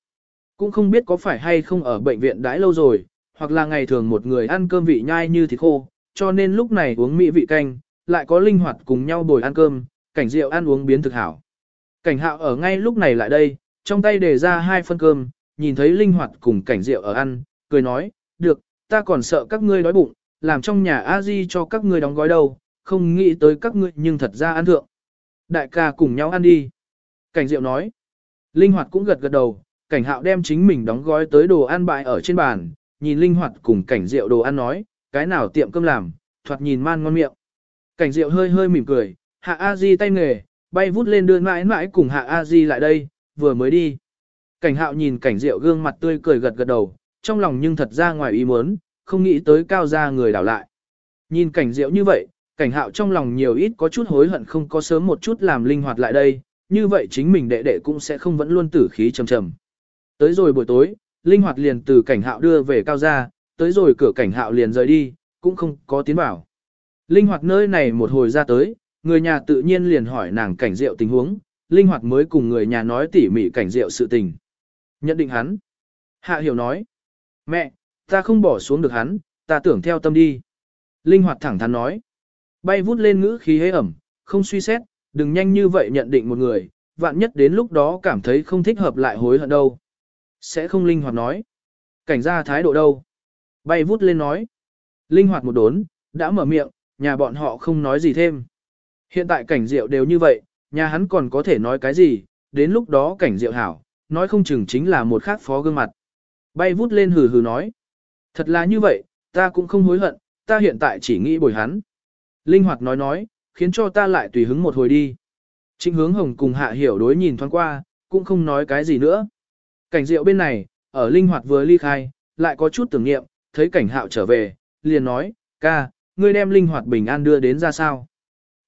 Cũng không biết có phải hay không ở bệnh viện đãi lâu rồi, hoặc là ngày thường một người ăn cơm vị nhai như thịt khô, cho nên lúc này uống mỹ vị canh, lại có linh hoạt cùng nhau bồi ăn cơm, cảnh rượu ăn uống biến thực hảo. Cảnh hạo ở ngay lúc này lại đây, trong tay đề ra hai phân cơm, nhìn thấy linh hoạt cùng cảnh rượu ở ăn, cười nói, được, ta còn sợ các ngươi đói bụng, làm trong nhà a di cho các ngươi đóng gói đâu, không nghĩ tới các ngươi nhưng thật ra ăn thượng. Đại ca cùng nhau ăn đi. Cảnh Diệu nói. Linh hoạt cũng gật gật đầu, cảnh hạo đem chính mình đóng gói tới đồ ăn bại ở trên bàn, nhìn linh hoạt cùng cảnh Diệu đồ ăn nói, cái nào tiệm cơm làm, thoạt nhìn man ngon miệng. Cảnh Diệu hơi hơi mỉm cười, hạ A Di tay nghề, bay vút lên đưa mãi mãi cùng hạ A Di lại đây, vừa mới đi. Cảnh hạo nhìn cảnh Diệu gương mặt tươi cười gật gật đầu, trong lòng nhưng thật ra ngoài ý muốn, không nghĩ tới cao ra người đảo lại. Nhìn cảnh Diệu như vậy, cảnh hạo trong lòng nhiều ít có chút hối hận không có sớm một chút làm linh hoạt lại đây, như vậy chính mình đệ đệ cũng sẽ không vẫn luôn tử khí trầm trầm. Tới rồi buổi tối, linh hoạt liền từ cảnh hạo đưa về cao gia, tới rồi cửa cảnh hạo liền rời đi, cũng không có tiến vào. Linh hoạt nơi này một hồi ra tới, người nhà tự nhiên liền hỏi nàng cảnh rượu tình huống, linh hoạt mới cùng người nhà nói tỉ mỉ cảnh rượu sự tình. Nhận định hắn. Hạ hiểu nói. Mẹ, ta không bỏ xuống được hắn, ta tưởng theo tâm đi. Linh hoạt thẳng thắn nói. Bay vút lên ngữ khí hế ẩm, không suy xét, đừng nhanh như vậy nhận định một người, vạn nhất đến lúc đó cảm thấy không thích hợp lại hối hận đâu. Sẽ không linh hoạt nói. Cảnh ra thái độ đâu. Bay vút lên nói. Linh hoạt một đốn, đã mở miệng, nhà bọn họ không nói gì thêm. Hiện tại cảnh rượu đều như vậy, nhà hắn còn có thể nói cái gì, đến lúc đó cảnh diệu hảo, nói không chừng chính là một khác phó gương mặt. Bay vút lên hừ hừ nói. Thật là như vậy, ta cũng không hối hận, ta hiện tại chỉ nghĩ bồi hắn. Linh hoạt nói nói, khiến cho ta lại tùy hứng một hồi đi. Trịnh hướng hồng cùng hạ hiểu đối nhìn thoáng qua, cũng không nói cái gì nữa. Cảnh diệu bên này, ở linh hoạt vừa ly khai, lại có chút tưởng niệm, thấy cảnh hạo trở về, liền nói, ca, ngươi đem linh hoạt bình an đưa đến ra sao.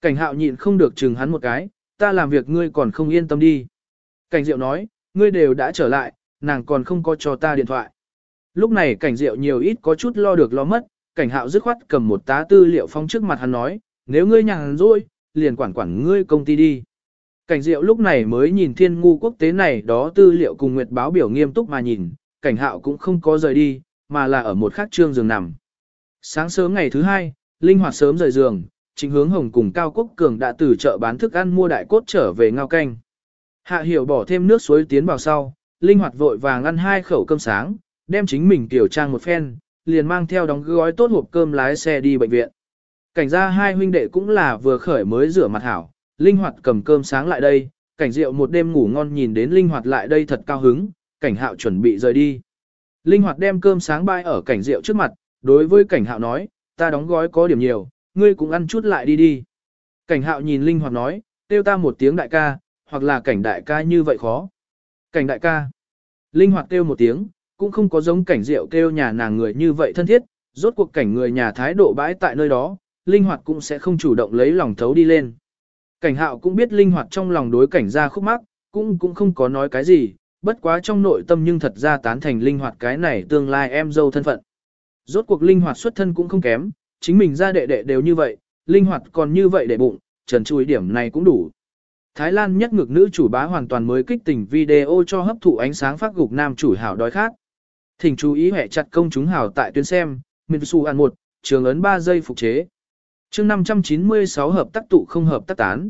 Cảnh hạo nhịn không được chừng hắn một cái, ta làm việc ngươi còn không yên tâm đi. Cảnh diệu nói, ngươi đều đã trở lại, nàng còn không có cho ta điện thoại. Lúc này cảnh diệu nhiều ít có chút lo được lo mất, cảnh hạo dứt khoát cầm một tá tư liệu phong trước mặt hắn nói, nếu ngươi nhàn rỗi, liền quản quản ngươi công ty đi. Cảnh diệu lúc này mới nhìn thiên ngu quốc tế này đó tư liệu cùng nguyệt báo biểu nghiêm túc mà nhìn, cảnh hạo cũng không có rời đi, mà là ở một khác trương giường nằm. Sáng sớm ngày thứ hai, linh hoạt sớm rời giường, chính hướng hồng cùng Cao Quốc Cường đã từ chợ bán thức ăn mua đại cốt trở về ngao canh. Hạ hiểu bỏ thêm nước suối tiến vào sau, linh hoạt vội vàng ăn hai khẩu cơm sáng, đem chính mình tiểu trang một phen, liền mang theo đóng gói tốt hộp cơm lái xe đi bệnh viện. Cảnh gia hai huynh đệ cũng là vừa khởi mới rửa mặt hảo, linh hoạt cầm cơm sáng lại đây, cảnh rượu một đêm ngủ ngon nhìn đến linh hoạt lại đây thật cao hứng, cảnh hạo chuẩn bị rời đi. Linh hoạt đem cơm sáng bay ở cảnh rượu trước mặt, đối với cảnh hạo nói, ta đóng gói có điểm nhiều, ngươi cũng ăn chút lại đi đi. Cảnh hạo nhìn linh hoạt nói, tiêu ta một tiếng đại ca, hoặc là cảnh đại ca như vậy khó. Cảnh đại ca. Linh hoạt kêu một tiếng, cũng không có giống cảnh rượu kêu nhà nàng người như vậy thân thiết, rốt cuộc cảnh người nhà thái độ bãi tại nơi đó, linh hoạt cũng sẽ không chủ động lấy lòng thấu đi lên. Cảnh hạo cũng biết linh hoạt trong lòng đối cảnh ra khúc mắc, cũng cũng không có nói cái gì, bất quá trong nội tâm nhưng thật ra tán thành linh hoạt cái này tương lai em dâu thân phận. Rốt cuộc linh hoạt xuất thân cũng không kém, chính mình ra đệ đệ đều như vậy, linh hoạt còn như vậy để bụng, trần chui điểm này cũng đủ. Thái Lan nhất ngược nữ chủ bá hoàn toàn mới kích tình video cho hấp thụ ánh sáng phát gục nam chủ hảo đói khác. Thỉnh chú ý hệ chặt công chúng hảo tại tuyến xem, Minsu An 1, trường ấn 3 giây phục chế. chương 596 hợp tác tụ không hợp tác tán.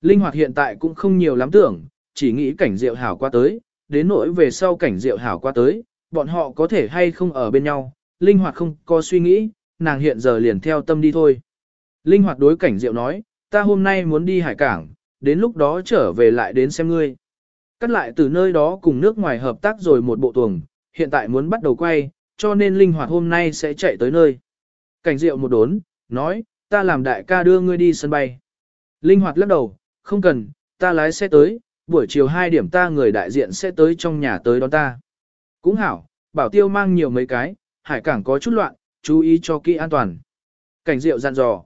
Linh hoạt hiện tại cũng không nhiều lắm tưởng, chỉ nghĩ cảnh diệu hảo qua tới, đến nỗi về sau cảnh diệu hảo qua tới, bọn họ có thể hay không ở bên nhau, linh hoạt không có suy nghĩ, nàng hiện giờ liền theo tâm đi thôi. Linh hoạt đối cảnh diệu nói, ta hôm nay muốn đi hải cảng, đến lúc đó trở về lại đến xem ngươi. Cắt lại từ nơi đó cùng nước ngoài hợp tác rồi một bộ tuồng, hiện tại muốn bắt đầu quay, cho nên linh hoạt hôm nay sẽ chạy tới nơi. Cảnh diệu một đốn, nói, ta làm đại ca đưa ngươi đi sân bay. Linh hoạt lắc đầu, không cần, ta lái xe tới, buổi chiều 2 điểm ta người đại diện sẽ tới trong nhà tới đón ta. Cũng hảo, bảo tiêu mang nhiều mấy cái, hải cảng có chút loạn, chú ý cho kỹ an toàn. Cảnh diệu dặn dò.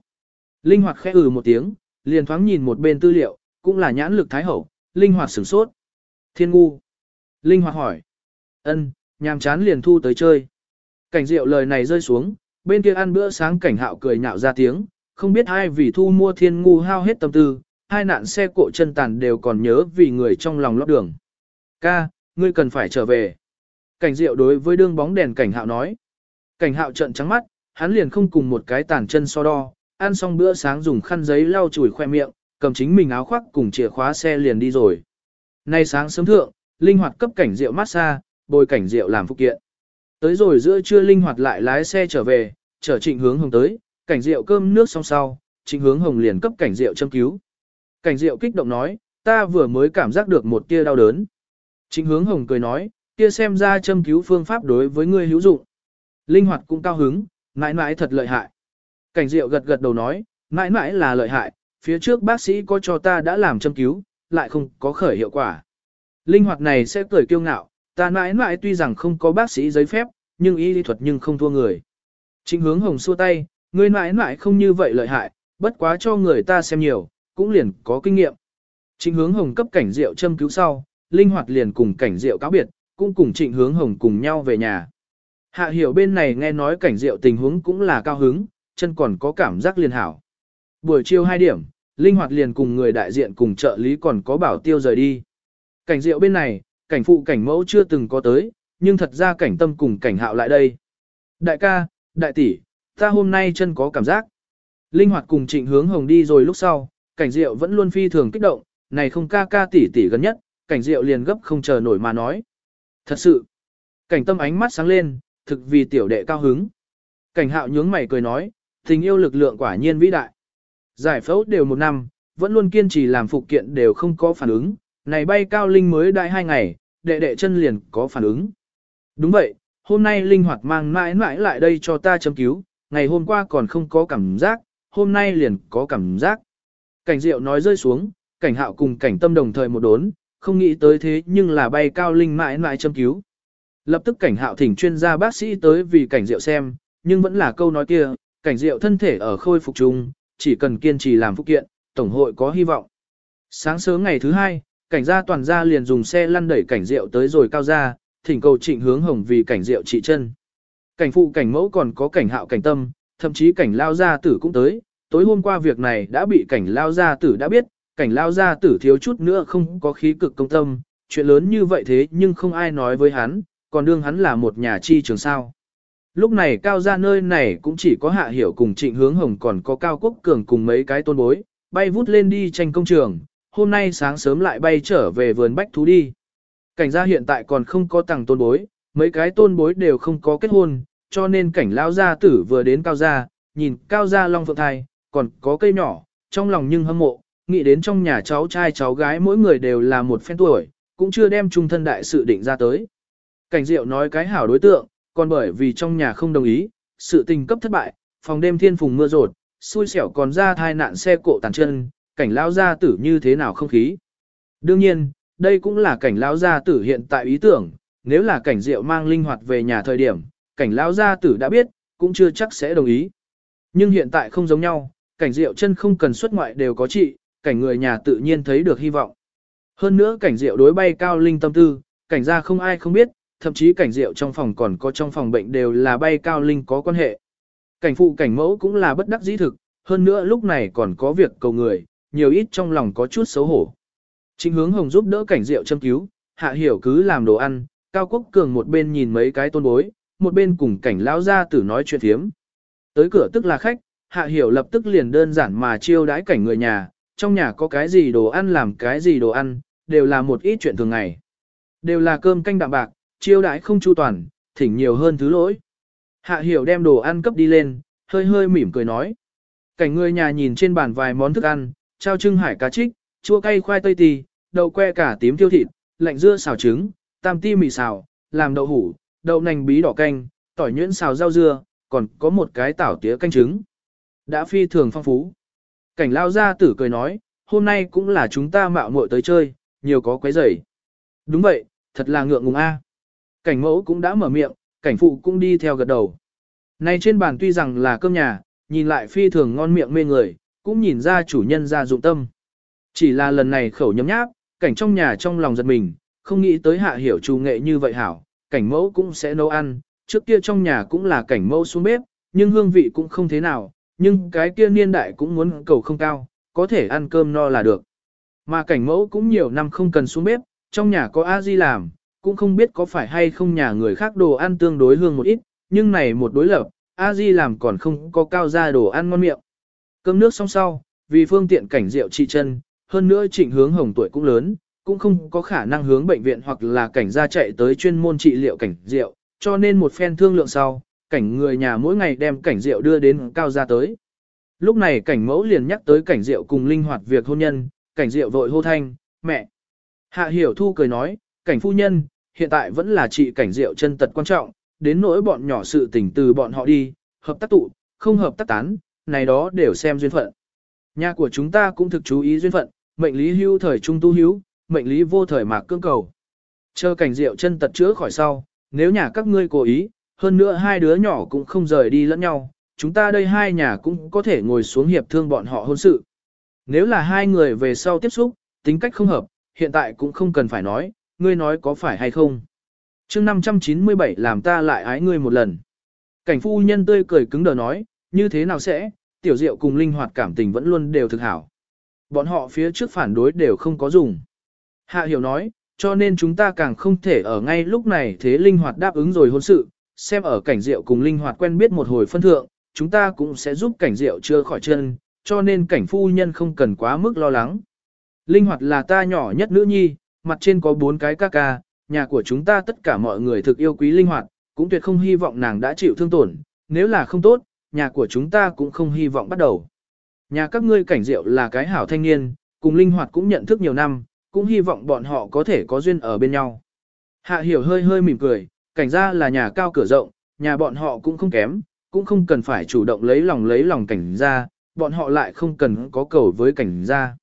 Linh hoạt khẽ ừ một tiếng, liền thoáng nhìn một bên tư liệu, cũng là nhãn lực thái hậu, linh hoạt sửng sốt. Thiên ngu. Linh hoạt hỏi. ân, nhàm chán liền thu tới chơi. Cảnh diệu lời này rơi xuống, bên kia ăn bữa sáng cảnh hạo cười nhạo ra tiếng, không biết ai vì thu mua thiên ngu hao hết tâm tư, hai nạn xe cộ chân tàn đều còn nhớ vì người trong lòng lót đường. Ca, ngươi cần phải trở về. Cảnh diệu đối với đương bóng đèn cảnh hạo nói. Cảnh hạo trận trắng mắt, hắn liền không cùng một cái tàn chân so đo, ăn xong bữa sáng dùng khăn giấy lau chùi khoe miệng, cầm chính mình áo khoác cùng chìa khóa xe liền đi rồi. Nay sáng sớm thượng, linh hoạt cấp cảnh rượu massage, bồi cảnh rượu làm phụ kiện. Tới rồi giữa trưa linh hoạt lại lái xe trở về, chở trịnh hướng hồng tới, cảnh rượu cơm nước xong sau, trịnh hướng hồng liền cấp cảnh rượu châm cứu. Cảnh rượu kích động nói, ta vừa mới cảm giác được một tia đau đớn. Trịnh hướng hồng cười nói, kia xem ra châm cứu phương pháp đối với ngươi hữu dụng. Linh hoạt cũng cao hứng, mãi mãi thật lợi hại. Cảnh diệu gật gật đầu nói, mãi mãi là lợi hại, phía trước bác sĩ có cho ta đã làm châm cứu, lại không có khởi hiệu quả. Linh hoạt này sẽ cười kiêu ngạo, ta mãi mãi tuy rằng không có bác sĩ giấy phép, nhưng y lý thuật nhưng không thua người. Trịnh hướng hồng xua tay, ngươi mãi mãi không như vậy lợi hại, bất quá cho người ta xem nhiều, cũng liền có kinh nghiệm. Trịnh hướng hồng cấp cảnh diệu châm cứu sau, linh hoạt liền cùng cảnh diệu cáo biệt, cũng cùng trịnh hướng hồng cùng nhau về nhà. Hạ hiểu bên này nghe nói cảnh diệu tình huống cũng là cao hứng, chân còn có cảm giác liền hảo. Buổi chiều 2 điểm, linh hoạt liền cùng người đại diện cùng trợ lý còn có bảo tiêu rời đi. Cảnh diệu bên này, cảnh phụ cảnh mẫu chưa từng có tới, nhưng thật ra cảnh tâm cùng cảnh hạo lại đây. Đại ca, đại tỷ, ta hôm nay chân có cảm giác. Linh hoạt cùng trịnh hướng hồng đi rồi lúc sau, cảnh diệu vẫn luôn phi thường kích động, này không ca ca tỷ tỷ gần nhất, cảnh diệu liền gấp không chờ nổi mà nói. Thật sự, cảnh tâm ánh mắt sáng lên, thực vì tiểu đệ cao hứng. Cảnh hạo nhướng mày cười nói, tình yêu lực lượng quả nhiên vĩ đại. Giải phẫu đều một năm, vẫn luôn kiên trì làm phụ kiện đều không có phản ứng, này bay cao linh mới đại hai ngày, đệ đệ chân liền có phản ứng. Đúng vậy, hôm nay linh hoạt mang mãi mãi lại đây cho ta chấm cứu, ngày hôm qua còn không có cảm giác, hôm nay liền có cảm giác. Cảnh diệu nói rơi xuống, cảnh hạo cùng cảnh tâm đồng thời một đốn, không nghĩ tới thế nhưng là bay cao linh mãi mãi châm cứu. Lập tức cảnh hạo thỉnh chuyên gia bác sĩ tới vì cảnh diệu xem, nhưng vẫn là câu nói kia, cảnh diệu thân thể ở khôi phục chung, chỉ cần kiên trì làm phúc kiện, tổng hội có hy vọng. Sáng sớm ngày thứ hai, cảnh gia toàn gia liền dùng xe lăn đẩy cảnh diệu tới rồi cao ra, thỉnh cầu trịnh hướng hồng vì cảnh diệu trị chân. Cảnh phụ cảnh mẫu còn có cảnh hạo cảnh tâm, thậm chí cảnh lao gia tử cũng tới, tối hôm qua việc này đã bị cảnh lao gia tử đã biết, cảnh lao gia tử thiếu chút nữa không có khí cực công tâm, chuyện lớn như vậy thế nhưng không ai nói với hắn, còn đương hắn là một nhà chi trường sao. Lúc này cao ra nơi này cũng chỉ có hạ hiểu cùng trịnh hướng hồng còn có cao quốc cường cùng mấy cái tôn bối, bay vút lên đi tranh công trường, hôm nay sáng sớm lại bay trở về vườn bách thú đi. Cảnh gia hiện tại còn không có tặng tôn bối, mấy cái tôn bối đều không có kết hôn, cho nên cảnh lao gia tử vừa đến cao gia, nhìn cao gia long phượng thai, còn có cây nhỏ, trong lòng nhưng hâm mộ, nghĩ đến trong nhà cháu trai cháu gái mỗi người đều là một phen tuổi, cũng chưa đem trung thân đại sự định ra tới. Cảnh diệu nói cái hảo đối tượng, còn bởi vì trong nhà không đồng ý, sự tình cấp thất bại, phòng đêm thiên phùng mưa rột, xui xẻo còn ra thai nạn xe cộ tàn chân, cảnh lao gia tử như thế nào không khí. Đương nhiên, đây cũng là cảnh lao gia tử hiện tại ý tưởng, nếu là cảnh diệu mang linh hoạt về nhà thời điểm, cảnh lao gia tử đã biết, cũng chưa chắc sẽ đồng ý. Nhưng hiện tại không giống nhau, cảnh diệu chân không cần xuất ngoại đều có trị, cảnh người nhà tự nhiên thấy được hy vọng. Hơn nữa cảnh diệu đối bay cao linh tâm tư, cảnh gia không ai không biết, thậm chí cảnh diệu trong phòng còn có trong phòng bệnh đều là bay cao linh có quan hệ. Cảnh phụ cảnh mẫu cũng là bất đắc dĩ thực, hơn nữa lúc này còn có việc cầu người, nhiều ít trong lòng có chút xấu hổ. Trịnh hướng hồng giúp đỡ cảnh diệu châm cứu, hạ hiểu cứ làm đồ ăn, cao quốc cường một bên nhìn mấy cái tôn bối, một bên cùng cảnh lão gia tử nói chuyện thiếm. Tới cửa tức là khách, hạ hiểu lập tức liền đơn giản mà chiêu đãi cảnh người nhà, trong nhà có cái gì đồ ăn làm cái gì đồ ăn, đều là một ít chuyện thường ngày. Đều là cơm canh đạm bạc, chiêu đãi không chu toàn, thỉnh nhiều hơn thứ lỗi. Hạ hiểu đem đồ ăn cấp đi lên, hơi hơi mỉm cười nói. Cảnh người nhà nhìn trên bàn vài món thức ăn, trao trưng hải cá trích, chua cay khoai tây tì, đậu que cả tím tiêu thịt, lạnh dưa xào trứng, tam ti mì xào, làm đậu hủ, đậu nành bí đỏ canh, tỏi nhuyễn xào rau dưa, còn có một cái tảo tía canh trứng. Đã phi thường phong phú. Cảnh lao gia tử cười nói, hôm nay cũng là chúng ta mạo muội tới chơi, nhiều có quấy rầy. Đúng vậy, thật là ngượng ngùng a. Cảnh mẫu cũng đã mở miệng, cảnh phụ cũng đi theo gật đầu. Này trên bàn tuy rằng là cơm nhà, nhìn lại phi thường ngon miệng mê người, cũng nhìn ra chủ nhân ra dụng tâm. Chỉ là lần này khẩu nhấm nháp, cảnh trong nhà trong lòng giật mình, không nghĩ tới hạ hiểu chủ nghệ như vậy hảo, cảnh mẫu cũng sẽ nấu ăn, trước kia trong nhà cũng là cảnh mẫu xuống bếp, nhưng hương vị cũng không thế nào, nhưng cái kia niên đại cũng muốn cầu không cao, có thể ăn cơm no là được. Mà cảnh mẫu cũng nhiều năm không cần xuống bếp, trong nhà có a di làm, cũng không biết có phải hay không nhà người khác đồ ăn tương đối hương một ít, nhưng này một đối lập, a di làm còn không có cao ra đồ ăn ngon miệng. Cơm nước xong sau, vì phương tiện cảnh rượu trị chân, hơn nữa trịnh hướng hồng tuổi cũng lớn, cũng không có khả năng hướng bệnh viện hoặc là cảnh gia chạy tới chuyên môn trị liệu cảnh rượu, cho nên một phen thương lượng sau, cảnh người nhà mỗi ngày đem cảnh rượu đưa đến cao gia tới. Lúc này cảnh mẫu liền nhắc tới cảnh rượu cùng linh hoạt việc hôn nhân, cảnh rượu vội hô thanh, mẹ. Hạ hiểu thu cười nói, cảnh phu nhân, hiện tại vẫn là trị cảnh rượu chân tật quan trọng, đến nỗi bọn nhỏ sự tình từ bọn họ đi, hợp tác tụ, không hợp tác tán, này đó đều xem duyên phận. Nhà của chúng ta cũng thực chú ý duyên phận, mệnh lý hưu thời trung tu hữu, mệnh lý vô thời mạc cương cầu. Chờ cảnh rượu chân tật chữa khỏi sau, nếu nhà các ngươi cố ý, hơn nữa hai đứa nhỏ cũng không rời đi lẫn nhau, chúng ta đây hai nhà cũng có thể ngồi xuống hiệp thương bọn họ hôn sự. Nếu là hai người về sau tiếp xúc, tính cách không hợp, hiện tại cũng không cần phải nói, ngươi nói có phải hay không. chương 597 làm ta lại ái ngươi một lần. Cảnh phu nhân tươi cười cứng đờ nói, như thế nào sẽ, tiểu diệu cùng linh hoạt cảm tình vẫn luôn đều thực hảo. Bọn họ phía trước phản đối đều không có dùng. Hạ hiểu nói, cho nên chúng ta càng không thể ở ngay lúc này thế linh hoạt đáp ứng rồi hôn sự, xem ở cảnh diệu cùng linh hoạt quen biết một hồi phân thượng, chúng ta cũng sẽ giúp cảnh diệu chưa khỏi chân, cho nên cảnh phu nhân không cần quá mức lo lắng. Linh hoạt là ta nhỏ nhất nữ nhi, mặt trên có bốn cái ca ca, nhà của chúng ta tất cả mọi người thực yêu quý linh hoạt, cũng tuyệt không hy vọng nàng đã chịu thương tổn, nếu là không tốt, nhà của chúng ta cũng không hy vọng bắt đầu. Nhà các ngươi cảnh diệu là cái hảo thanh niên, cùng linh hoạt cũng nhận thức nhiều năm, cũng hy vọng bọn họ có thể có duyên ở bên nhau. Hạ hiểu hơi hơi mỉm cười, cảnh gia là nhà cao cửa rộng, nhà bọn họ cũng không kém, cũng không cần phải chủ động lấy lòng lấy lòng cảnh gia, bọn họ lại không cần có cầu với cảnh gia.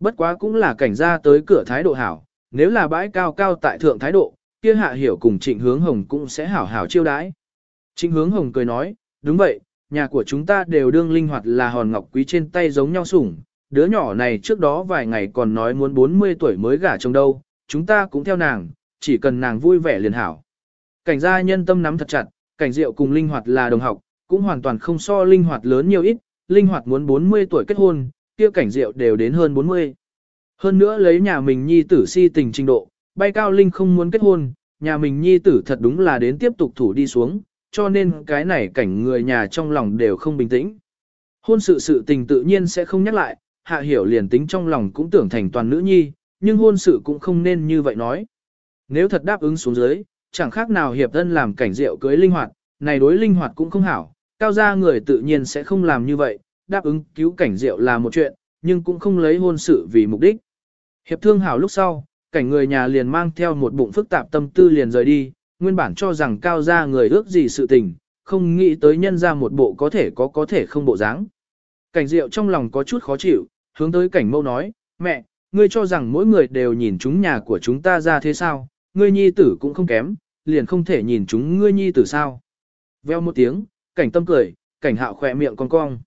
Bất quá cũng là cảnh gia tới cửa thái độ hảo, nếu là bãi cao cao tại thượng thái độ, kia hạ hiểu cùng trịnh hướng hồng cũng sẽ hảo hảo chiêu đãi. Trịnh hướng hồng cười nói, đúng vậy, nhà của chúng ta đều đương linh hoạt là hòn ngọc quý trên tay giống nhau sủng, đứa nhỏ này trước đó vài ngày còn nói muốn 40 tuổi mới gả chồng đâu, chúng ta cũng theo nàng, chỉ cần nàng vui vẻ liền hảo. Cảnh gia nhân tâm nắm thật chặt, cảnh diệu cùng linh hoạt là đồng học, cũng hoàn toàn không so linh hoạt lớn nhiều ít, linh hoạt muốn 40 tuổi kết hôn, kia cảnh diệu đều đến hơn 40. Hơn nữa lấy nhà mình nhi tử si tình trình độ, bay cao linh không muốn kết hôn, nhà mình nhi tử thật đúng là đến tiếp tục thủ đi xuống, cho nên cái này cảnh người nhà trong lòng đều không bình tĩnh. Hôn sự sự tình tự nhiên sẽ không nhắc lại, hạ hiểu liền tính trong lòng cũng tưởng thành toàn nữ nhi, nhưng hôn sự cũng không nên như vậy nói. Nếu thật đáp ứng xuống dưới, chẳng khác nào hiệp thân làm cảnh rượu cưới linh hoạt, này đối linh hoạt cũng không hảo, cao gia người tự nhiên sẽ không làm như vậy, đáp ứng cứu cảnh rượu là một chuyện, nhưng cũng không lấy hôn sự vì mục đích. Hiệp thương hảo lúc sau, cảnh người nhà liền mang theo một bụng phức tạp tâm tư liền rời đi, nguyên bản cho rằng cao gia người ước gì sự tình, không nghĩ tới nhân ra một bộ có thể có có thể không bộ dáng. Cảnh diệu trong lòng có chút khó chịu, hướng tới cảnh mâu nói, mẹ, ngươi cho rằng mỗi người đều nhìn chúng nhà của chúng ta ra thế sao, ngươi nhi tử cũng không kém, liền không thể nhìn chúng ngươi nhi tử sao. Veo một tiếng, cảnh tâm cười, cảnh hạo khỏe miệng cong cong.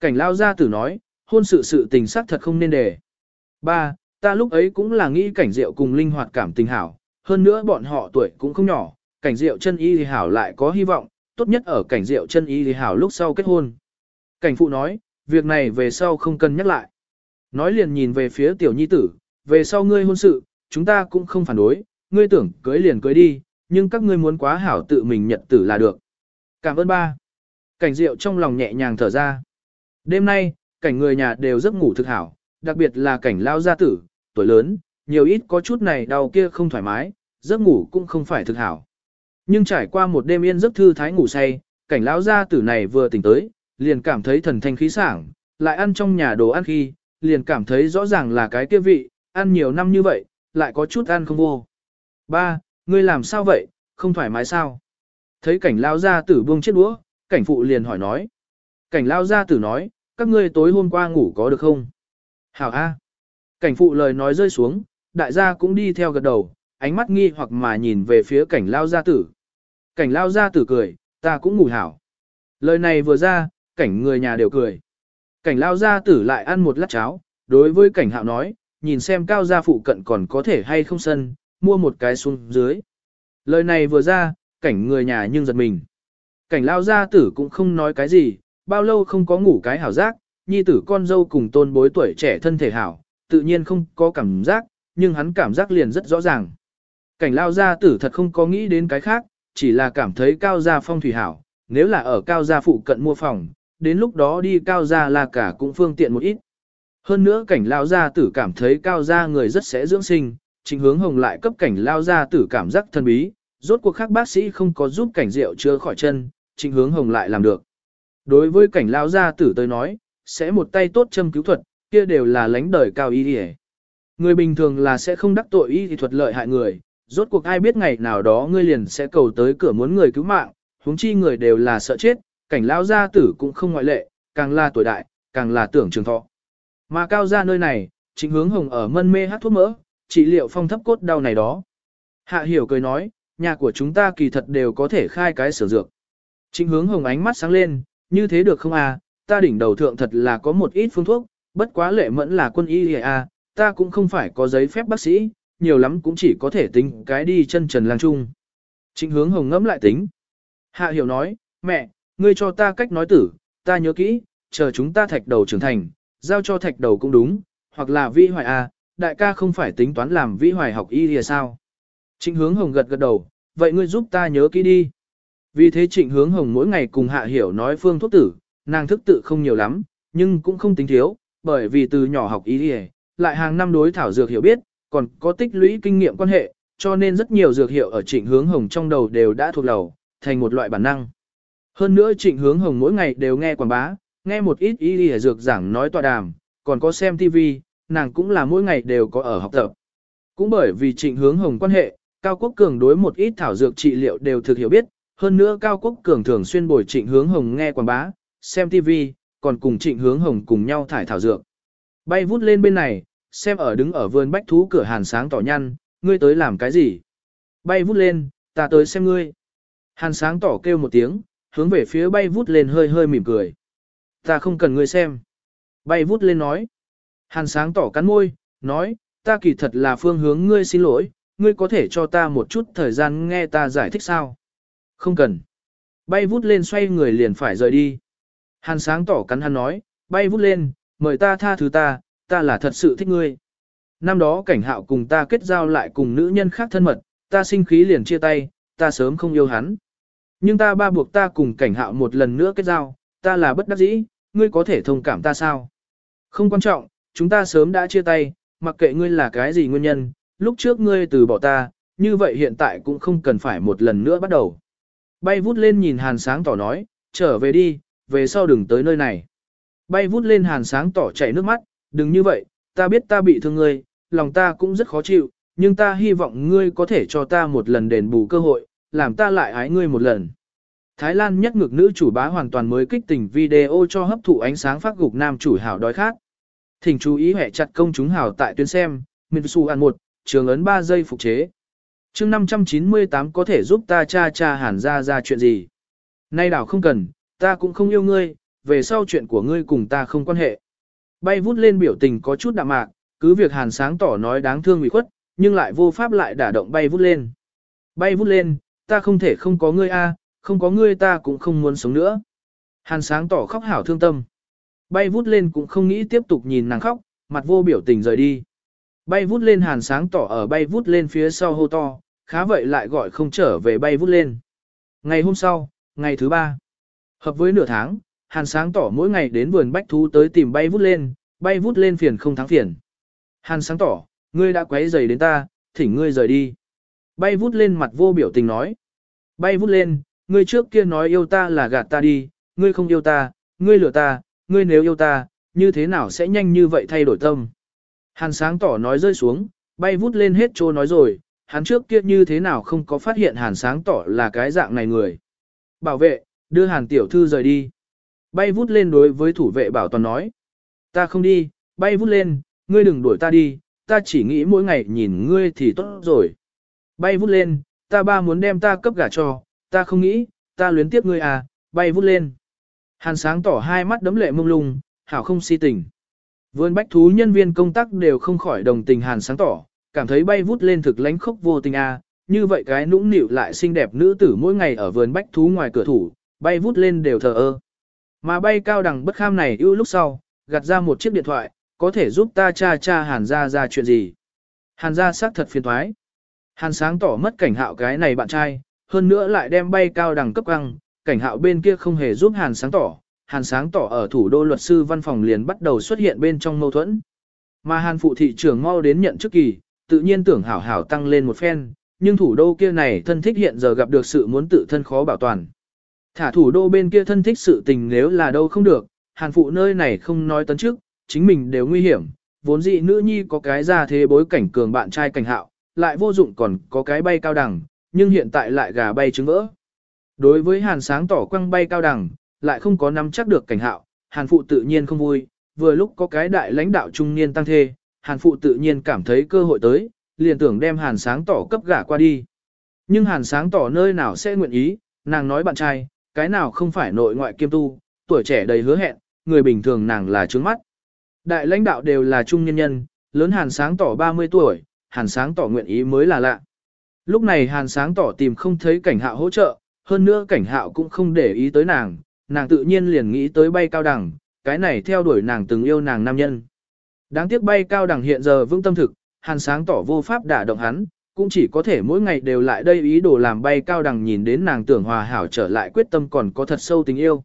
Cảnh lao gia tử nói, hôn sự sự tình xác thật không nên để. Ba, ta lúc ấy cũng là nghĩ cảnh diệu cùng linh hoạt cảm tình hảo, hơn nữa bọn họ tuổi cũng không nhỏ, cảnh diệu chân y thì hảo lại có hy vọng, tốt nhất ở cảnh diệu chân y thì hảo lúc sau kết hôn. Cảnh phụ nói, việc này về sau không cần nhắc lại. Nói liền nhìn về phía tiểu nhi tử, về sau ngươi hôn sự, chúng ta cũng không phản đối, ngươi tưởng cưới liền cưới đi, nhưng các ngươi muốn quá hảo tự mình nhận tử là được. Cảm ơn ba. Cảnh diệu trong lòng nhẹ nhàng thở ra. Đêm nay, cảnh người nhà đều giấc ngủ thực hảo, đặc biệt là cảnh lao gia tử, tuổi lớn, nhiều ít có chút này đau kia không thoải mái, giấc ngủ cũng không phải thực hảo. Nhưng trải qua một đêm yên giấc thư thái ngủ say, cảnh lão gia tử này vừa tỉnh tới, liền cảm thấy thần thanh khí sảng, lại ăn trong nhà đồ ăn khi, liền cảm thấy rõ ràng là cái kia vị, ăn nhiều năm như vậy, lại có chút ăn không vô. Ba, ngươi làm sao vậy, không thoải mái sao? Thấy cảnh lao gia tử buông chiếc đũa, cảnh phụ liền hỏi nói. Cảnh lao gia tử nói, các ngươi tối hôm qua ngủ có được không? Hảo A. Cảnh phụ lời nói rơi xuống, đại gia cũng đi theo gật đầu, ánh mắt nghi hoặc mà nhìn về phía cảnh lao gia tử. Cảnh lao gia tử cười, ta cũng ngủ hảo. Lời này vừa ra, cảnh người nhà đều cười. Cảnh lao gia tử lại ăn một lát cháo, đối với cảnh hạo nói, nhìn xem cao gia phụ cận còn có thể hay không sân, mua một cái xuống dưới. Lời này vừa ra, cảnh người nhà nhưng giật mình. Cảnh lao gia tử cũng không nói cái gì, bao lâu không có ngủ cái hảo giác, nhi tử con dâu cùng tôn bối tuổi trẻ thân thể hảo, tự nhiên không có cảm giác, nhưng hắn cảm giác liền rất rõ ràng. Cảnh lao gia tử thật không có nghĩ đến cái khác, chỉ là cảm thấy cao gia phong thủy hảo, nếu là ở cao gia phụ cận mua phòng, đến lúc đó đi cao gia là cả cũng phương tiện một ít. Hơn nữa cảnh lao gia tử cảm thấy cao gia người rất sẽ dưỡng sinh, trình hướng hồng lại cấp cảnh lao gia tử cảm giác thân bí, rốt cuộc khác bác sĩ không có giúp cảnh rượu chưa khỏi chân, trình hướng hồng lại làm được. Đối với cảnh lao gia tử tới nói, sẽ một tay tốt châm cứu thuật, kia đều là lãnh đời cao y y. Người bình thường là sẽ không đắc tội y thuật lợi hại người, rốt cuộc ai biết ngày nào đó ngươi liền sẽ cầu tới cửa muốn người cứu mạng, huống chi người đều là sợ chết, cảnh lão gia tử cũng không ngoại lệ, càng là tuổi đại, càng là tưởng trường thọ. Mà cao gia nơi này, chính hướng hồng ở mân mê hát thuốc mỡ, trị liệu phong thấp cốt đau này đó. Hạ hiểu cười nói, nhà của chúng ta kỳ thật đều có thể khai cái sở dược. Chính hướng hồng ánh mắt sáng lên, như thế được không à, ta đỉnh đầu thượng thật là có một ít phương thuốc, bất quá lệ mẫn là quân y à, ta cũng không phải có giấy phép bác sĩ, nhiều lắm cũng chỉ có thể tính cái đi chân trần lang trung. Trịnh hướng hồng ngẫm lại tính. Hạ hiểu nói, mẹ, ngươi cho ta cách nói tử, ta nhớ kỹ, chờ chúng ta thạch đầu trưởng thành, giao cho thạch đầu cũng đúng, hoặc là vi hoài à, đại ca không phải tính toán làm vi hoài học y thì sao. Trịnh hướng hồng gật gật đầu, vậy ngươi giúp ta nhớ kỹ đi. Vì thế trịnh hướng hồng mỗi ngày cùng hạ hiểu nói phương thuốc tử, nàng thức tự không nhiều lắm, nhưng cũng không tính thiếu, bởi vì từ nhỏ học y thì lại hàng năm đối thảo dược hiểu biết, còn có tích lũy kinh nghiệm quan hệ, cho nên rất nhiều dược hiệu ở trịnh hướng hồng trong đầu đều đã thuộc lầu, thành một loại bản năng. Hơn nữa trịnh hướng hồng mỗi ngày đều nghe quảng bá, nghe một ít y y dược giảng nói tọa đàm, còn có xem TV, nàng cũng là mỗi ngày đều có ở học tập. Cũng bởi vì trịnh hướng hồng quan hệ, Cao Quốc Cường đối một ít thảo dược trị liệu đều thực hiểu biết, hơn nữa Cao Quốc Cường thường xuyên bồi trịnh hướng hồng nghe quảng bá, xem TV, còn cùng trịnh hướng hồng cùng nhau thải thảo dược. Bay vút lên bên này, xem ở đứng ở vườn bách thú cửa hàn sáng tỏ nhăn, ngươi tới làm cái gì? Bay vút lên, ta tới xem ngươi. Hàn sáng tỏ kêu một tiếng, hướng về phía bay vút lên hơi hơi mỉm cười. Ta không cần ngươi xem. Bay vút lên nói. Hàn sáng tỏ cắn môi, nói, ta kỳ thật là phương hướng ngươi xin lỗi, ngươi có thể cho ta một chút thời gian nghe ta giải thích sao? Không cần. Bay vút lên xoay người liền phải rời đi. Hàn sáng tỏ cắn hắn nói, bay vút lên, mời ta tha thứ ta, ta là thật sự thích ngươi. Năm đó cảnh hạo cùng ta kết giao lại cùng nữ nhân khác thân mật, ta sinh khí liền chia tay, ta sớm không yêu hắn. Nhưng ta ba buộc ta cùng cảnh hạo một lần nữa kết giao, ta là bất đắc dĩ, ngươi có thể thông cảm ta sao? Không quan trọng, chúng ta sớm đã chia tay, mặc kệ ngươi là cái gì nguyên nhân, lúc trước ngươi từ bỏ ta, như vậy hiện tại cũng không cần phải một lần nữa bắt đầu. Bay vút lên nhìn hàn sáng tỏ nói, trở về đi, về sau đừng tới nơi này. Bay vút lên hàn sáng tỏ chảy nước mắt, đừng như vậy, ta biết ta bị thương ngươi, lòng ta cũng rất khó chịu, nhưng ta hy vọng ngươi có thể cho ta một lần đền bù cơ hội, làm ta lại ái ngươi một lần. Thái Lan nhất ngược nữ chủ bá hoàn toàn mới kích tình video cho hấp thụ ánh sáng phát gục nam chủ hảo đói khác. Thỉnh chú ý hệ chặt công chúng hảo tại tuyến xem, Mitsu ăn một, trường ấn 3 giây phục chế. chương 598 có thể giúp ta cha cha hàn ra ra chuyện gì. Nay đảo không cần, ta cũng không yêu ngươi, về sau chuyện của ngươi cùng ta không quan hệ. Bay vút lên biểu tình có chút đạm mạc, cứ việc hàn sáng tỏ nói đáng thương ủy khuất, nhưng lại vô pháp lại đả động bay vút lên. Bay vút lên, ta không thể không có ngươi a, không có ngươi ta cũng không muốn sống nữa. Hàn sáng tỏ khóc hảo thương tâm. Bay vút lên cũng không nghĩ tiếp tục nhìn nàng khóc, mặt vô biểu tình rời đi. Bay vút lên hàn sáng tỏ ở bay vút lên phía sau hô to, khá vậy lại gọi không trở về bay vút lên. Ngày hôm sau, ngày thứ ba, hợp với nửa tháng, hàn sáng tỏ mỗi ngày đến vườn bách thú tới tìm bay vút lên, bay vút lên phiền không thắng phiền. Hàn sáng tỏ, ngươi đã quấy rầy đến ta, thỉnh ngươi rời đi. Bay vút lên mặt vô biểu tình nói. Bay vút lên, ngươi trước kia nói yêu ta là gạt ta đi, ngươi không yêu ta, ngươi lừa ta, ngươi nếu yêu ta, như thế nào sẽ nhanh như vậy thay đổi tâm. Hàn sáng tỏ nói rơi xuống, bay vút lên hết trô nói rồi, hắn trước kia như thế nào không có phát hiện hàn sáng tỏ là cái dạng này người. Bảo vệ, đưa hàn tiểu thư rời đi. Bay vút lên đối với thủ vệ bảo toàn nói. Ta không đi, bay vút lên, ngươi đừng đuổi ta đi, ta chỉ nghĩ mỗi ngày nhìn ngươi thì tốt rồi. Bay vút lên, ta ba muốn đem ta cấp gả cho, ta không nghĩ, ta luyến tiếc ngươi à, bay vút lên. Hàn sáng tỏ hai mắt đấm lệ mông lung, hảo không si tình. Vườn bách thú nhân viên công tác đều không khỏi đồng tình hàn sáng tỏ, cảm thấy bay vút lên thực lánh khốc vô tình a như vậy cái nũng nịu lại xinh đẹp nữ tử mỗi ngày ở vườn bách thú ngoài cửa thủ, bay vút lên đều thờ ơ. Mà bay cao đẳng bất kham này ưu lúc sau, gạt ra một chiếc điện thoại, có thể giúp ta cha cha hàn ra ra chuyện gì. Hàn ra xác thật phiền thoái. Hàn sáng tỏ mất cảnh hạo cái này bạn trai, hơn nữa lại đem bay cao đẳng cấp căng, cảnh hạo bên kia không hề giúp hàn sáng tỏ, hàn sáng tỏ ở thủ đô luật sư văn phòng liền bắt đầu xuất hiện bên trong mâu thuẫn. Mà hàn phụ thị trưởng mau đến nhận chức kỳ, tự nhiên tưởng hảo hảo tăng lên một phen, nhưng thủ đô kia này thân thích hiện giờ gặp được sự muốn tự thân khó bảo toàn. Thả thủ đô bên kia thân thích sự tình nếu là đâu không được, hàn phụ nơi này không nói tấn trước, chính mình đều nguy hiểm, vốn dị nữ nhi có cái ra thế bối cảnh cường bạn trai cảnh hạo, lại vô dụng còn có cái bay cao đẳng, nhưng hiện tại lại gà bay trứng vỡ. Đối với hàn sáng tỏ quăng bay cao đẳng, lại không có nắm chắc được cảnh hạo, hàn phụ tự nhiên không vui, vừa lúc có cái đại lãnh đạo trung niên tăng thê, hàn phụ tự nhiên cảm thấy cơ hội tới, liền tưởng đem hàn sáng tỏ cấp gả qua đi. Nhưng hàn sáng tỏ nơi nào sẽ nguyện ý, nàng nói bạn trai, cái nào không phải nội ngoại kiêm tu, tuổi trẻ đầy hứa hẹn, người bình thường nàng là trướng mắt. Đại lãnh đạo đều là trung nhân nhân, lớn hàn sáng tỏ 30 tuổi, hàn sáng tỏ nguyện ý mới là lạ. Lúc này hàn sáng tỏ tìm không thấy cảnh hạo hỗ trợ, hơn nữa cảnh hạo cũng không để ý tới nàng, nàng tự nhiên liền nghĩ tới bay cao đẳng, cái này theo đuổi nàng từng yêu nàng nam nhân. Đáng tiếc bay cao đẳng hiện giờ vững tâm thực, hàn sáng tỏ vô pháp đả động hắn, cũng chỉ có thể mỗi ngày đều lại đây ý đồ làm bay cao đẳng nhìn đến nàng tưởng hòa hảo trở lại quyết tâm còn có thật sâu tình yêu.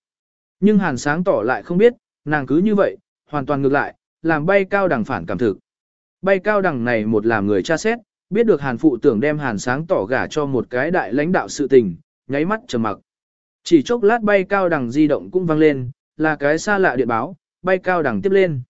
Nhưng hàn sáng tỏ lại không biết, nàng cứ như vậy, hoàn toàn ngược lại, làm bay cao đẳng phản cảm thực. Bay cao đẳng này một làm người tra xét, biết được hàn phụ tưởng đem hàn sáng tỏ gả cho một cái đại lãnh đạo sự tình, nháy mắt trầm mặc. Chỉ chốc lát bay cao đằng di động cũng vang lên, là cái xa lạ điện báo, bay cao đẳng tiếp lên.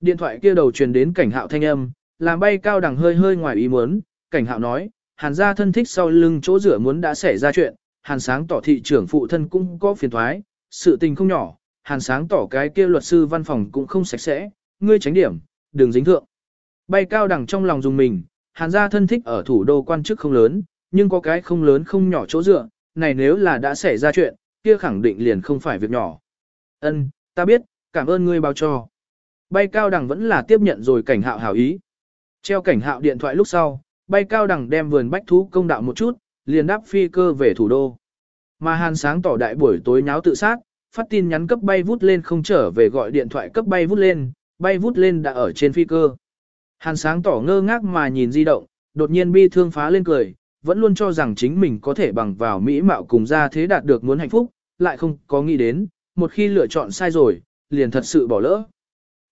Điện thoại kia đầu truyền đến cảnh hạo thanh âm, làm bay cao đẳng hơi hơi ngoài ý muốn, cảnh hạo nói, hàn gia thân thích sau lưng chỗ rửa muốn đã xảy ra chuyện, hàn sáng tỏ thị trưởng phụ thân cũng có phiền thoái, sự tình không nhỏ, hàn sáng tỏ cái kia luật sư văn phòng cũng không sạch sẽ, ngươi tránh điểm, đừng dính thượng. Bay cao đẳng trong lòng dùng mình, hàn gia thân thích ở thủ đô quan chức không lớn, nhưng có cái không lớn không nhỏ chỗ dựa, này nếu là đã xảy ra chuyện, kia khẳng định liền không phải việc nhỏ. Ân, ta biết, cảm ơn ngươi bao cho. Bay cao đẳng vẫn là tiếp nhận rồi cảnh hạo hảo ý. Treo cảnh hạo điện thoại lúc sau, bay cao đẳng đem vườn bách thú công đạo một chút, liền đáp phi cơ về thủ đô. Mà hàn sáng tỏ đại buổi tối nháo tự sát, phát tin nhắn cấp bay vút lên không trở về gọi điện thoại cấp bay vút lên, bay vút lên đã ở trên phi cơ. Hàn sáng tỏ ngơ ngác mà nhìn di động, đột nhiên bi thương phá lên cười, vẫn luôn cho rằng chính mình có thể bằng vào mỹ mạo cùng ra thế đạt được muốn hạnh phúc, lại không có nghĩ đến, một khi lựa chọn sai rồi, liền thật sự bỏ lỡ.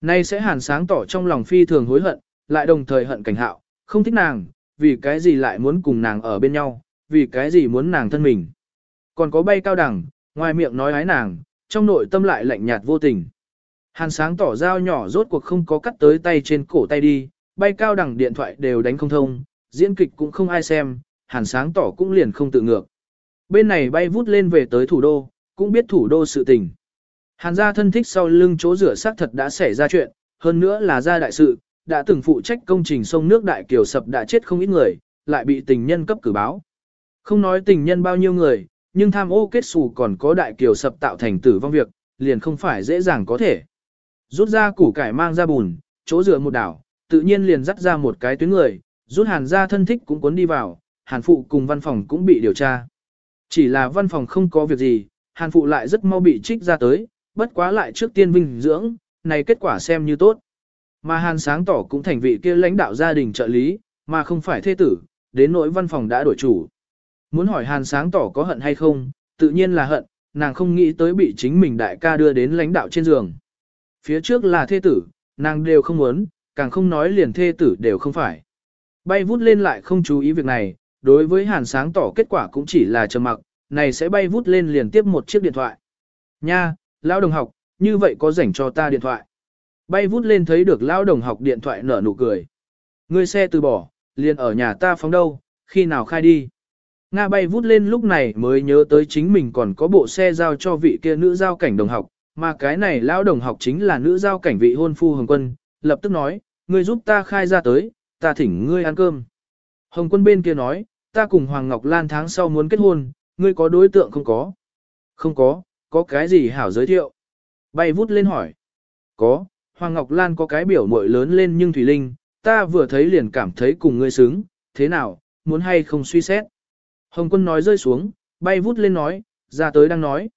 Nay sẽ hàn sáng tỏ trong lòng phi thường hối hận, lại đồng thời hận cảnh hạo, không thích nàng, vì cái gì lại muốn cùng nàng ở bên nhau, vì cái gì muốn nàng thân mình. Còn có bay cao đẳng, ngoài miệng nói ái nàng, trong nội tâm lại lạnh nhạt vô tình. Hàn sáng tỏ dao nhỏ rốt cuộc không có cắt tới tay trên cổ tay đi, bay cao đẳng điện thoại đều đánh không thông, diễn kịch cũng không ai xem, hàn sáng tỏ cũng liền không tự ngược. Bên này bay vút lên về tới thủ đô, cũng biết thủ đô sự tình. Hàn gia thân thích sau lưng chỗ rửa xác thật đã xảy ra chuyện, hơn nữa là gia đại sự, đã từng phụ trách công trình sông nước đại kiều sập đã chết không ít người, lại bị tình nhân cấp cử báo. Không nói tình nhân bao nhiêu người, nhưng tham ô kết xù còn có đại kiều sập tạo thành tử vong việc, liền không phải dễ dàng có thể. Rút ra củ cải mang ra bùn, chỗ dựa một đảo, tự nhiên liền dắt ra một cái tuyến người, rút hàn ra thân thích cũng cuốn đi vào, hàn phụ cùng văn phòng cũng bị điều tra. Chỉ là văn phòng không có việc gì, hàn phụ lại rất mau bị trích ra tới, bất quá lại trước tiên vinh dưỡng, này kết quả xem như tốt. Mà hàn sáng tỏ cũng thành vị kia lãnh đạo gia đình trợ lý, mà không phải thê tử, đến nỗi văn phòng đã đổi chủ. Muốn hỏi hàn sáng tỏ có hận hay không, tự nhiên là hận, nàng không nghĩ tới bị chính mình đại ca đưa đến lãnh đạo trên giường. Phía trước là thê tử, nàng đều không muốn, càng không nói liền thê tử đều không phải. Bay vút lên lại không chú ý việc này, đối với hàn sáng tỏ kết quả cũng chỉ là trầm mặc, này sẽ bay vút lên liền tiếp một chiếc điện thoại. Nha, lão đồng học, như vậy có rảnh cho ta điện thoại. Bay vút lên thấy được lão đồng học điện thoại nở nụ cười. Ngươi xe từ bỏ, liền ở nhà ta phóng đâu, khi nào khai đi. Nga bay vút lên lúc này mới nhớ tới chính mình còn có bộ xe giao cho vị kia nữ giao cảnh đồng học, mà cái này lão đồng học chính là nữ giao cảnh vị hôn phu Hồng Quân, lập tức nói, ngươi giúp ta khai ra tới, ta thỉnh ngươi ăn cơm. Hồng Quân bên kia nói, ta cùng Hoàng Ngọc Lan tháng sau muốn kết hôn, ngươi có đối tượng không có? Không có, có cái gì hảo giới thiệu? Bay vút lên hỏi. Có, Hoàng Ngọc Lan có cái biểu muội lớn lên nhưng Thủy Linh, ta vừa thấy liền cảm thấy cùng ngươi xứng, thế nào, muốn hay không suy xét? Hồng quân nói rơi xuống, bay vút lên nói, ra tới đang nói.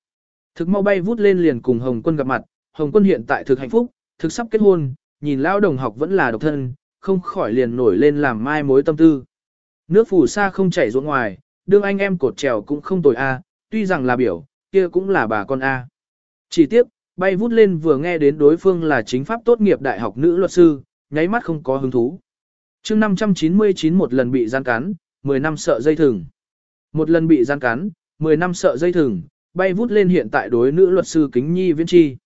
Thực mau bay vút lên liền cùng Hồng quân gặp mặt, Hồng quân hiện tại thực hạnh phúc, thực sắp kết hôn, nhìn lão đồng học vẫn là độc thân, không khỏi liền nổi lên làm mai mối tâm tư. Nước phù sa không chảy ruộng ngoài, đương anh em cột trèo cũng không tồi a, tuy rằng là biểu, kia cũng là bà con a. Chỉ tiếp, bay vút lên vừa nghe đến đối phương là chính pháp tốt nghiệp đại học nữ luật sư, nháy mắt không có hứng thú. chương 599 một lần bị gian cắn, 10 năm sợ dây thừng. Một lần bị gian cắn, 10 năm sợ dây thừng, bay vút lên hiện tại đối nữ luật sư kính nhi viễn chi.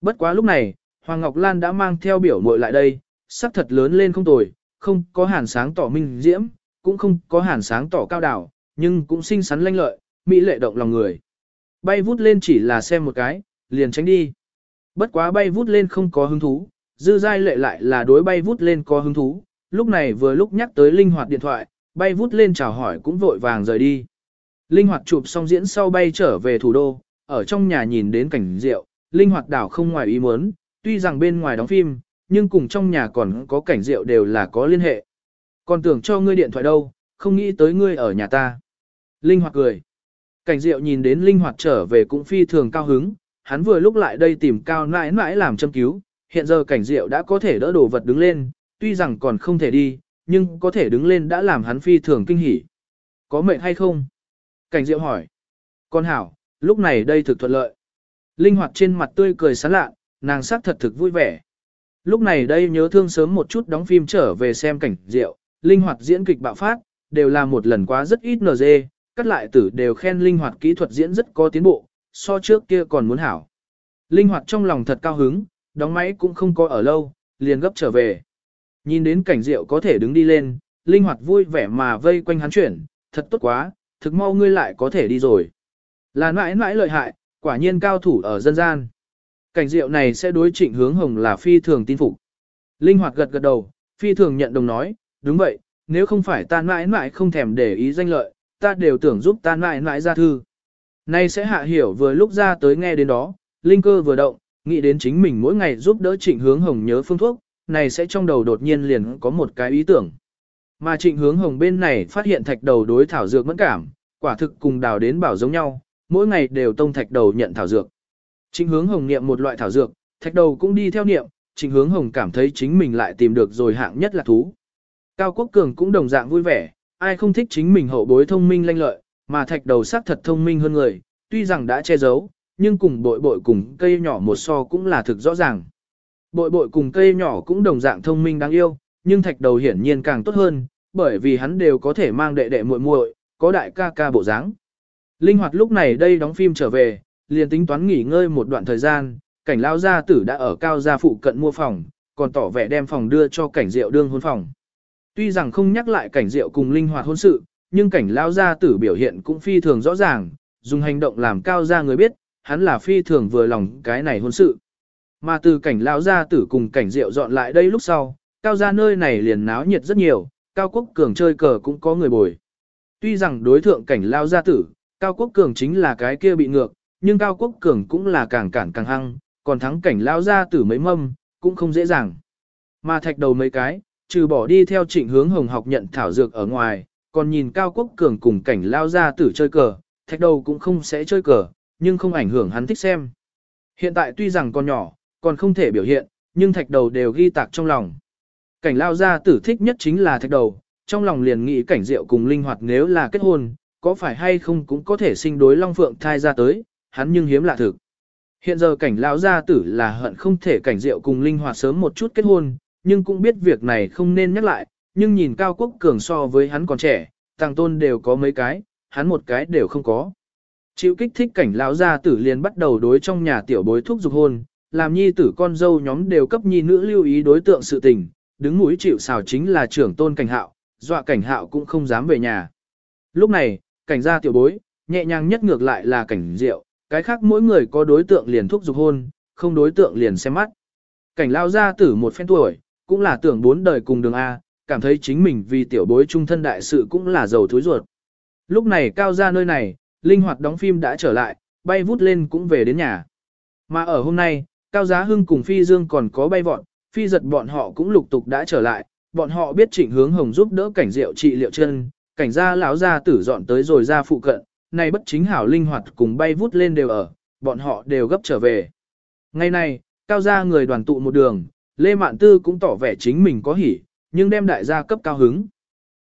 Bất quá lúc này, Hoàng Ngọc Lan đã mang theo biểu muội lại đây, sắc thật lớn lên không tồi, không có hàn sáng tỏ minh diễm, cũng không có hàn sáng tỏ cao đảo, nhưng cũng xinh xắn lanh lợi, mỹ lệ động lòng người. Bay vút lên chỉ là xem một cái, liền tránh đi. Bất quá bay vút lên không có hứng thú, dư giai lệ lại là đối bay vút lên có hứng thú, lúc này vừa lúc nhắc tới linh hoạt điện thoại, bay vút lên chào hỏi cũng vội vàng rời đi. Linh hoạt chụp xong diễn sau bay trở về thủ đô, ở trong nhà nhìn đến cảnh rượu, linh hoạt đảo không ngoài ý muốn, tuy rằng bên ngoài đóng phim, nhưng cùng trong nhà còn có cảnh rượu đều là có liên hệ. Còn tưởng cho ngươi điện thoại đâu, không nghĩ tới ngươi ở nhà ta. Linh hoạt cười. Cảnh rượu nhìn đến linh hoạt trở về cũng phi thường cao hứng, hắn vừa lúc lại đây tìm cao nãi nãi làm châm cứu, hiện giờ cảnh diệu đã có thể đỡ đồ vật đứng lên, tuy rằng còn không thể đi, nhưng có thể đứng lên đã làm hắn phi thường kinh hỉ. Có mệnh hay không? Cảnh diệu hỏi. Con hảo, lúc này đây thực thuận lợi. Linh hoạt trên mặt tươi cười sán lạ, nàng sắc thật thực vui vẻ. Lúc này đây nhớ thương sớm một chút đóng phim trở về xem cảnh diệu, linh hoạt diễn kịch bạo phát, đều là một lần quá rất ít NG, cắt lại tử đều khen linh hoạt kỹ thuật diễn rất có tiến bộ, so trước kia còn muốn hảo. Linh hoạt trong lòng thật cao hứng, đóng máy cũng không có ở lâu, liền gấp trở về. Nhìn đến cảnh rượu có thể đứng đi lên, linh hoạt vui vẻ mà vây quanh hắn chuyển, thật tốt quá, thực mau ngươi lại có thể đi rồi. Là mãi mãi lợi hại, quả nhiên cao thủ ở dân gian. Cảnh rượu này sẽ đối trịnh hướng hồng là phi thường tin phục. Linh hoạt gật gật đầu, phi thường nhận đồng nói, đúng vậy, nếu không phải ta mãi mãi không thèm để ý danh lợi, ta đều tưởng giúp ta mãi mãi ra thư. Nay sẽ hạ hiểu vừa lúc ra tới nghe đến đó, linh cơ vừa động, nghĩ đến chính mình mỗi ngày giúp đỡ trịnh hướng hồng nhớ phương thuốc, này sẽ trong đầu đột nhiên liền có một cái ý tưởng. Mà trịnh hướng hồng bên này phát hiện thạch đầu đối thảo dược mẫn cảm, quả thực cùng đào đến bảo giống nhau, mỗi ngày đều tông thạch đầu nhận thảo dược. Trịnh hướng hồng niệm một loại thảo dược, thạch đầu cũng đi theo niệm, trịnh hướng hồng cảm thấy chính mình lại tìm được rồi hạng nhất là thú. Cao Quốc Cường cũng đồng dạng vui vẻ, ai không thích chính mình hậu bối thông minh lanh lợi, mà thạch đầu sắc thật thông minh hơn người, tuy rằng đã che giấu, nhưng cùng bội bội cùng cây nhỏ một so cũng là thực rõ ràng. Bội bội cùng cây nhỏ cũng đồng dạng thông minh đáng yêu, nhưng thạch đầu hiển nhiên càng tốt hơn, bởi vì hắn đều có thể mang đệ đệ muội muội, có đại ca ca bộ dáng. Linh hoạt lúc này đây đóng phim trở về, liền tính toán nghỉ ngơi một đoạn thời gian, cảnh lao gia tử đã ở cao gia phụ cận mua phòng, còn tỏ vẻ đem phòng đưa cho cảnh rượu đương hôn phòng. Tuy rằng không nhắc lại cảnh rượu cùng linh hoạt hôn sự, nhưng cảnh lao gia tử biểu hiện cũng phi thường rõ ràng, dùng hành động làm cao gia người biết, hắn là phi thường vừa lòng cái này hôn sự. Mà từ cảnh lao gia tử cùng cảnh rượu dọn lại đây lúc sau, cao gia nơi này liền náo nhiệt rất nhiều, cao quốc cường chơi cờ cũng có người bồi. Tuy rằng đối thượng cảnh lao gia tử, cao quốc cường chính là cái kia bị ngược, nhưng cao quốc cường cũng là càng cản càng hăng, còn thắng cảnh lao gia tử mấy mâm, cũng không dễ dàng. Mà thạch đầu mấy cái, trừ bỏ đi theo trịnh hướng hồng học nhận thảo dược ở ngoài, còn nhìn Cao Quốc Cường cùng cảnh lao ra tử chơi cờ, thạch đầu cũng không sẽ chơi cờ, nhưng không ảnh hưởng hắn thích xem. Hiện tại tuy rằng còn nhỏ, còn không thể biểu hiện, nhưng thạch đầu đều ghi tạc trong lòng. Cảnh lao ra tử thích nhất chính là thạch đầu, trong lòng liền nghĩ cảnh diệu cùng linh hoạt nếu là kết hôn, có phải hay không cũng có thể sinh đối Long Phượng thai ra tới, hắn nhưng hiếm lạ thực. Hiện giờ cảnh lão gia tử là hận không thể cảnh diệu cùng linh hoạt sớm một chút kết hôn, nhưng cũng biết việc này không nên nhắc lại, nhưng nhìn Cao Quốc Cường so với hắn còn trẻ, tàng tôn đều có mấy cái, hắn một cái đều không có. Chịu kích thích cảnh lão gia tử liền bắt đầu đối trong nhà tiểu bối thúc dục hôn, làm nhi tử con dâu nhóm đều cấp nhi nữ lưu ý đối tượng sự tình, đứng mũi chịu xào chính là trưởng tôn cảnh hạo, dọa cảnh hạo cũng không dám về nhà. Lúc này, cảnh gia tiểu bối, nhẹ nhàng nhất ngược lại là cảnh diệu, cái khác mỗi người có đối tượng liền thúc dục hôn, không đối tượng liền xem mắt. Cảnh lao gia tử một phen tuổi, cũng là tưởng bốn đời cùng đường A, cảm thấy chính mình vì tiểu bối trung thân đại sự cũng là giàu thối ruột. Lúc này cao ra nơi này, linh hoạt đóng phim đã trở lại, bay vút lên cũng về đến nhà. Mà ở hôm nay, Cao Giá Hưng cùng Phi Dương còn có bay vọn, Phi giật bọn họ cũng lục tục đã trở lại, bọn họ biết trịnh hướng hồng giúp đỡ cảnh rượu trị liệu chân, cảnh gia lão gia tử dọn tới rồi ra phụ cận, này bất chính hảo linh hoạt cùng bay vút lên đều ở, bọn họ đều gấp trở về. Ngày nay, Cao gia người đoàn tụ một đường, Lê Mạn Tư cũng tỏ vẻ chính mình có hỉ, nhưng đem đại gia cấp cao hứng.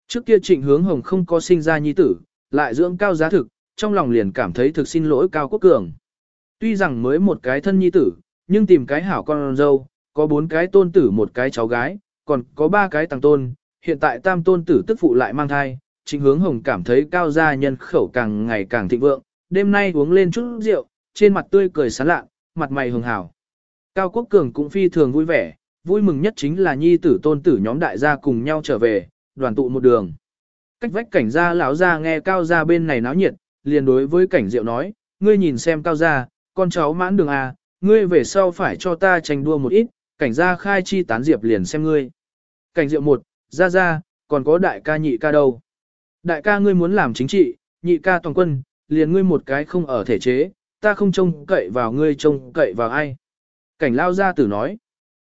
Trước kia trịnh hướng hồng không có sinh ra nhi tử, lại dưỡng cao giá thực, trong lòng liền cảm thấy thực xin lỗi cao quốc cường. Tuy rằng mới một cái thân nhi tử, nhưng tìm cái hảo con dâu, có bốn cái tôn tử một cái cháu gái, còn có ba cái tăng tôn, hiện tại tam tôn tử tức phụ lại mang thai, trịnh hướng hồng cảm thấy cao gia nhân khẩu càng ngày càng thịnh vượng, đêm nay uống lên chút rượu, trên mặt tươi cười sán lạ, mặt mày hường hảo. Cao Quốc Cường cũng phi thường vui vẻ, vui mừng nhất chính là nhi tử tôn tử nhóm đại gia cùng nhau trở về, đoàn tụ một đường. Cách vách cảnh gia lão gia nghe cao gia bên này náo nhiệt, liền đối với cảnh diệu nói, ngươi nhìn xem cao gia, con cháu mãn đường à, ngươi về sau phải cho ta tranh đua một ít, cảnh gia khai chi tán diệp liền xem ngươi. Cảnh diệu một, gia gia còn có đại ca nhị ca đâu. Đại ca ngươi muốn làm chính trị, nhị ca toàn quân, liền ngươi một cái không ở thể chế, ta không trông cậy vào ngươi trông cậy vào ai. Cảnh lao gia tử nói.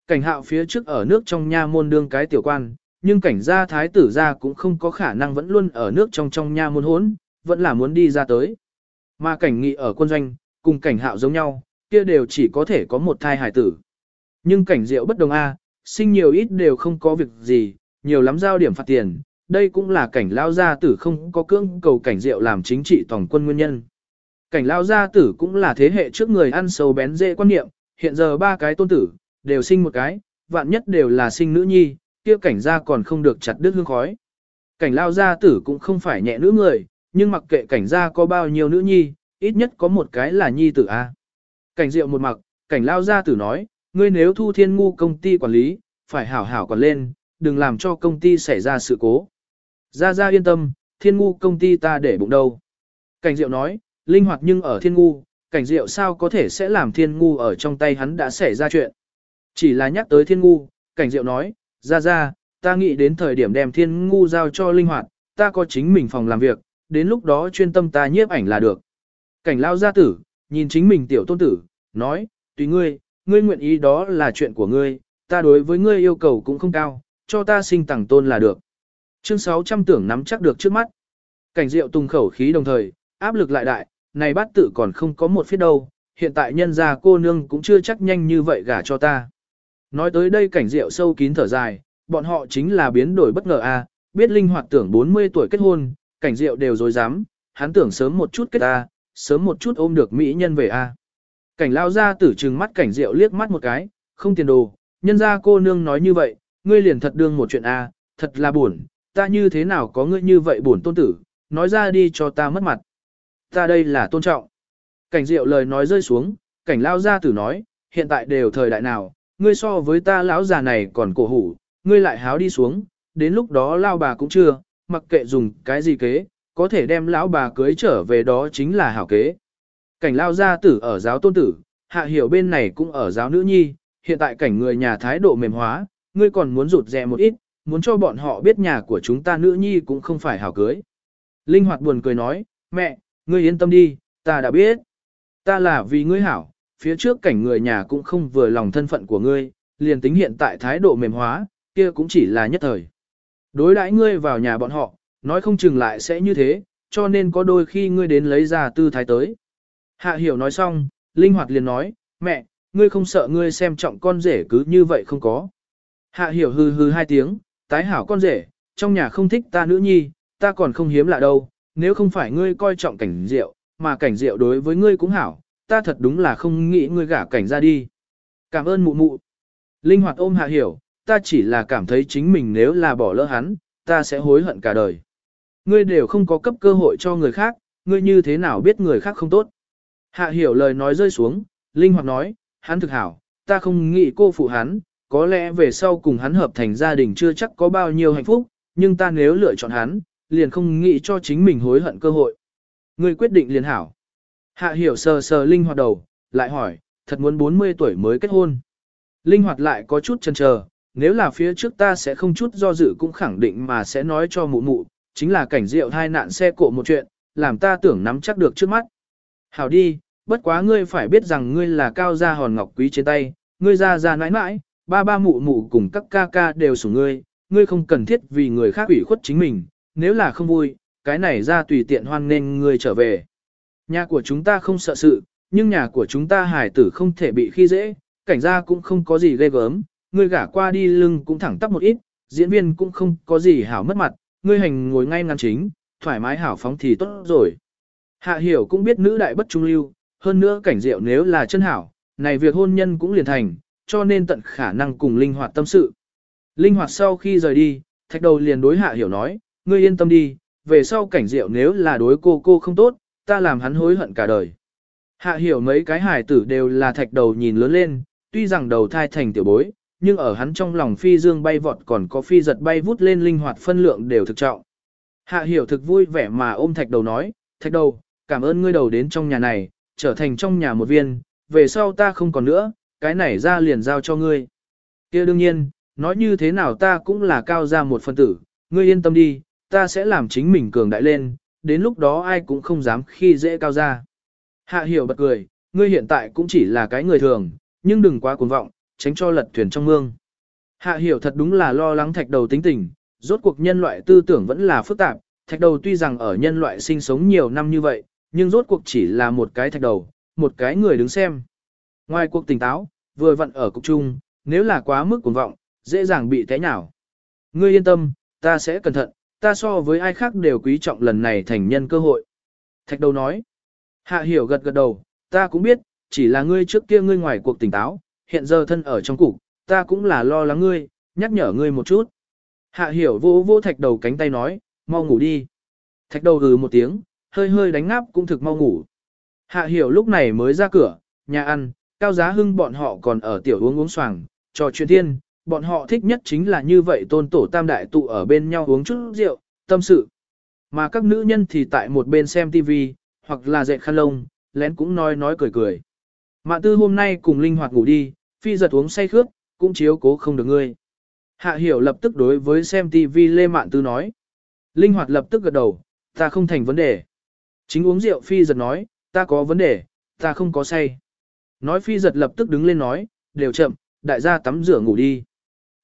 Cảnh hạo phía trước ở nước trong nha môn đương cái tiểu quan, nhưng cảnh gia thái tử gia cũng không có khả năng vẫn luôn ở nước trong trong nha môn hốn, vẫn là muốn đi ra tới. Mà cảnh nghị ở quân doanh, cùng cảnh hạo giống nhau, kia đều chỉ có thể có một thai hải tử. Nhưng cảnh diệu bất đồng A, sinh nhiều ít đều không có việc gì, nhiều lắm giao điểm phạt tiền, đây cũng là cảnh lao gia tử không có cưỡng cầu cảnh diệu làm chính trị toàn quân nguyên nhân. Cảnh lao gia tử cũng là thế hệ trước người ăn sâu bén dễ quan niệm, hiện giờ ba cái tôn tử, đều sinh một cái, vạn nhất đều là sinh nữ nhi, kia cảnh gia còn không được chặt đứt hương khói. Cảnh lao gia tử cũng không phải nhẹ nữ người, nhưng mặc kệ cảnh gia có bao nhiêu nữ nhi, ít nhất có một cái là nhi tử a. Cảnh diệu một mặc, cảnh lao gia tử nói, ngươi nếu thu thiên ngu công ty quản lý, phải hảo hảo quản lên, đừng làm cho công ty xảy ra sự cố. Gia Gia yên tâm, thiên ngu công ty ta để bụng đâu. Cảnh diệu nói, linh hoạt nhưng ở thiên ngu, cảnh diệu sao có thể sẽ làm thiên ngu ở trong tay hắn đã xảy ra chuyện. Chỉ là nhắc tới thiên ngu, cảnh diệu nói, Ra Ra, ta nghĩ đến thời điểm đem thiên ngu giao cho linh hoạt, ta có chính mình phòng làm việc, đến lúc đó chuyên tâm ta nhiếp ảnh là được. Cảnh lao gia tử, nhìn chính mình tiểu tôn tử, nói, tùy ngươi, ngươi nguyện ý đó là chuyện của ngươi, ta đối với ngươi yêu cầu cũng không cao, cho ta sinh tặng tôn là được. Chương 600 tưởng nắm chắc được trước mắt. Cảnh diệu tung khẩu khí đồng thời, áp lực lại đại, này bát tự còn không có một phía đâu, hiện tại nhân gia cô nương cũng chưa chắc nhanh như vậy gả cho ta. Nói tới đây cảnh diệu sâu kín thở dài, bọn họ chính là biến đổi bất ngờ a, à, biết linh hoạt tưởng 40 tuổi kết hôn, cảnh diệu đều dối dám, hắn tưởng sớm một chút kết a, sớm một chút ôm được mỹ nhân về a. Cảnh lao ra tử trừng mắt cảnh diệu liếc mắt một cái, không tiền đồ, nhân gia cô nương nói như vậy, ngươi liền thật đương một chuyện a, thật là buồn, ta như thế nào có ngươi như vậy buồn tôn tử, nói ra đi cho ta mất mặt. Ta đây là tôn trọng. Cảnh diệu lời nói rơi xuống, cảnh lao ra tử nói, hiện tại đều thời đại nào, ngươi so với ta lão già này còn cổ hủ, ngươi lại háo đi xuống, đến lúc đó lao bà cũng chưa, mặc kệ dùng cái gì kế, có thể đem lão bà cưới trở về đó chính là hảo kế. Cảnh lao gia tử ở giáo tôn tử, hạ hiểu bên này cũng ở giáo nữ nhi, hiện tại cảnh người nhà thái độ mềm hóa, ngươi còn muốn rụt rè một ít, muốn cho bọn họ biết nhà của chúng ta nữ nhi cũng không phải hảo cưới. Linh hoạt buồn cười nói, mẹ, ngươi yên tâm đi, ta đã biết. Ta là vì ngươi hảo, phía trước cảnh người nhà cũng không vừa lòng thân phận của ngươi, liền tính hiện tại thái độ mềm hóa, kia cũng chỉ là nhất thời. Đối đãi ngươi vào nhà bọn họ, nói không chừng lại sẽ như thế, cho nên có đôi khi ngươi đến lấy ra tư thái tới. Hạ hiểu nói xong, linh hoạt liền nói, mẹ, ngươi không sợ ngươi xem trọng con rể cứ như vậy không có. Hạ hiểu hư hư hai tiếng, tái hảo con rể, trong nhà không thích ta nữ nhi, ta còn không hiếm lạ đâu, nếu không phải ngươi coi trọng cảnh rượu, mà cảnh rượu đối với ngươi cũng hảo, ta thật đúng là không nghĩ ngươi gả cảnh ra đi. Cảm ơn mụ mụ. Linh hoạt ôm hạ hiểu, ta chỉ là cảm thấy chính mình nếu là bỏ lỡ hắn, ta sẽ hối hận cả đời. Ngươi đều không có cấp cơ hội cho người khác, ngươi như thế nào biết người khác không tốt. Hạ hiểu lời nói rơi xuống, Linh hoạt nói, hắn thực hảo, ta không nghĩ cô phụ hắn, có lẽ về sau cùng hắn hợp thành gia đình chưa chắc có bao nhiêu hạnh phúc, nhưng ta nếu lựa chọn hắn, liền không nghĩ cho chính mình hối hận cơ hội. Ngươi quyết định liền hảo. Hạ hiểu sờ sờ Linh hoạt đầu, lại hỏi, thật muốn 40 tuổi mới kết hôn. Linh hoạt lại có chút chần chờ, nếu là phía trước ta sẽ không chút do dự cũng khẳng định mà sẽ nói cho mụ mụ, chính là cảnh rượu hai nạn xe cộ một chuyện, làm ta tưởng nắm chắc được trước mắt. Hảo đi, bất quá ngươi phải biết rằng ngươi là cao gia hòn ngọc quý trên tay, ngươi ra ra nãi nãi, ba ba mụ mụ cùng các ca ca đều sủng ngươi, ngươi không cần thiết vì người khác ủy khuất chính mình, nếu là không vui, cái này ra tùy tiện hoan nên ngươi trở về. Nhà của chúng ta không sợ sự, nhưng nhà của chúng ta hải tử không thể bị khi dễ, cảnh gia cũng không có gì ghê gớm, ngươi gả qua đi lưng cũng thẳng tắp một ít, diễn viên cũng không có gì hảo mất mặt, ngươi hành ngồi ngay ngắn chính, thoải mái hảo phóng thì tốt rồi. Hạ hiểu cũng biết nữ đại bất trung lưu, hơn nữa cảnh diệu nếu là chân hảo, này việc hôn nhân cũng liền thành, cho nên tận khả năng cùng linh hoạt tâm sự. Linh hoạt sau khi rời đi, thạch đầu liền đối hạ hiểu nói, ngươi yên tâm đi, về sau cảnh diệu nếu là đối cô cô không tốt, ta làm hắn hối hận cả đời. Hạ hiểu mấy cái hài tử đều là thạch đầu nhìn lớn lên, tuy rằng đầu thai thành tiểu bối, nhưng ở hắn trong lòng phi dương bay vọt còn có phi giật bay vút lên linh hoạt phân lượng đều thực trọng. Hạ hiểu thực vui vẻ mà ôm thạch đầu nói, thạch đầu, cảm ơn ngươi đầu đến trong nhà này, trở thành trong nhà một viên, về sau ta không còn nữa, cái này ra liền giao cho ngươi. kia đương nhiên, nói như thế nào ta cũng là cao ra một phân tử, ngươi yên tâm đi, ta sẽ làm chính mình cường đại lên, đến lúc đó ai cũng không dám khi dễ cao ra. Hạ hiểu bật cười, ngươi hiện tại cũng chỉ là cái người thường, nhưng đừng quá cuồng vọng, tránh cho lật thuyền trong mương. Hạ hiểu thật đúng là lo lắng thạch đầu tính tình, rốt cuộc nhân loại tư tưởng vẫn là phức tạp, thạch đầu tuy rằng ở nhân loại sinh sống nhiều năm như vậy, nhưng rốt cuộc chỉ là một cái thạch đầu, một cái người đứng xem. Ngoài cuộc tỉnh táo, vừa vặn ở cục chung, nếu là quá mức cuồng vọng, dễ dàng bị té nhào. Ngươi yên tâm, ta sẽ cẩn thận, ta so với ai khác đều quý trọng lần này thành nhân cơ hội. Thạch đầu nói, hạ hiểu gật gật đầu, ta cũng biết, chỉ là ngươi trước kia ngươi ngoài cuộc tỉnh táo, hiện giờ thân ở trong cục, ta cũng là lo lắng ngươi, nhắc nhở ngươi một chút. Hạ hiểu vô vô thạch đầu cánh tay nói, mau ngủ đi. Thạch đầu ừ một tiếng, hơi hơi đánh ngáp cũng thực mau ngủ. Hạ hiểu lúc này mới ra cửa, nhà ăn, cao giá hưng bọn họ còn ở tiểu uống uống xoàng, trò chuyện thiên, bọn họ thích nhất chính là như vậy tôn tổ tam đại tụ ở bên nhau uống chút rượu, tâm sự. Mà các nữ nhân thì tại một bên xem tivi hoặc là dệt khăn lông, lén cũng nói nói cười cười. Mạn tư hôm nay cùng linh hoạt ngủ đi, phi giật uống say khước, cũng chiếu cố không được ngươi. Hạ hiểu lập tức đối với xem tivi Lê Mạn Tư nói. Linh hoạt lập tức gật đầu, ta không thành vấn đề. Chính uống rượu phi giật nói, ta có vấn đề, ta không có say. Nói phi giật lập tức đứng lên nói, đều chậm, đại gia tắm rửa ngủ đi.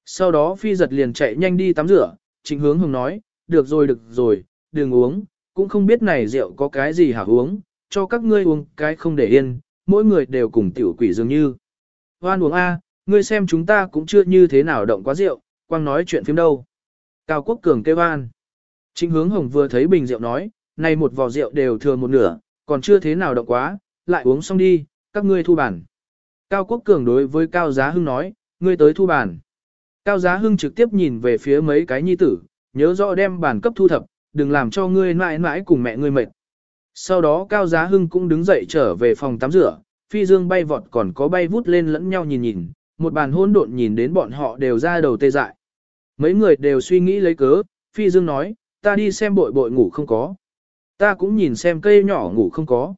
Sau đó phi giật liền chạy nhanh đi tắm rửa, trịnh hướng hồng nói, được rồi được rồi, đừng uống, cũng không biết này rượu có cái gì hả uống, cho các ngươi uống cái không để yên, mỗi người đều cùng tiểu quỷ dường như. Hoan uống A, ngươi xem chúng ta cũng chưa như thế nào động quá rượu, quang nói chuyện phim đâu. Cao Quốc Cường kêu an. Trịnh hướng hồng vừa thấy bình rượu nói, này một vò rượu đều thừa một nửa, còn chưa thế nào động quá, lại uống xong đi, các ngươi thu bản. Cao Quốc Cường đối với Cao Giá Hưng nói, ngươi tới thu bản. Cao Giá Hưng trực tiếp nhìn về phía mấy cái nhi tử, nhớ rõ đem bản cấp thu thập, đừng làm cho ngươi mãi mãi cùng mẹ ngươi mệt. Sau đó Cao Giá Hưng cũng đứng dậy trở về phòng tắm rửa, phi dương bay vọt còn có bay vút lên lẫn nhau nhìn nhìn, một bàn hỗn độn nhìn đến bọn họ đều ra đầu tê dại. Mấy người đều suy nghĩ lấy cớ, phi dương nói, ta đi xem bội bội ngủ không có. Ta cũng nhìn xem cây nhỏ ngủ không có.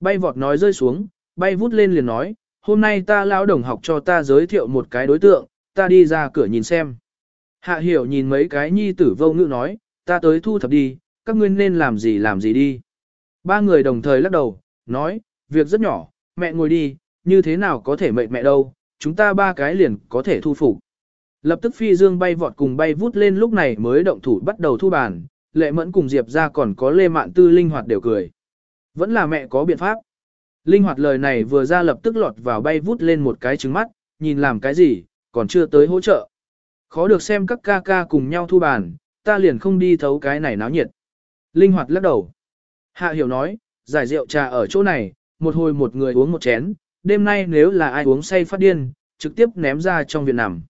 Bay vọt nói rơi xuống, bay vút lên liền nói, hôm nay ta lão đồng học cho ta giới thiệu một cái đối tượng, ta đi ra cửa nhìn xem. Hạ hiểu nhìn mấy cái nhi tử vô ngữ nói, ta tới thu thập đi, các ngươi nên làm gì làm gì đi. Ba người đồng thời lắc đầu, nói, việc rất nhỏ, mẹ ngồi đi, như thế nào có thể mệt mẹ đâu, chúng ta ba cái liền có thể thu phục. Lập tức phi dương bay vọt cùng bay vút lên lúc này mới động thủ bắt đầu thu bàn, lệ mẫn cùng Diệp ra còn có lê mạn tư linh hoạt đều cười. Vẫn là mẹ có biện pháp. Linh hoạt lời này vừa ra lập tức lọt vào bay vút lên một cái trứng mắt, nhìn làm cái gì, còn chưa tới hỗ trợ. Khó được xem các ca ca cùng nhau thu bàn, ta liền không đi thấu cái này náo nhiệt. Linh hoạt lắc đầu. Hạ hiểu nói, giải rượu trà ở chỗ này, một hồi một người uống một chén, đêm nay nếu là ai uống say phát điên, trực tiếp ném ra trong viện nằm.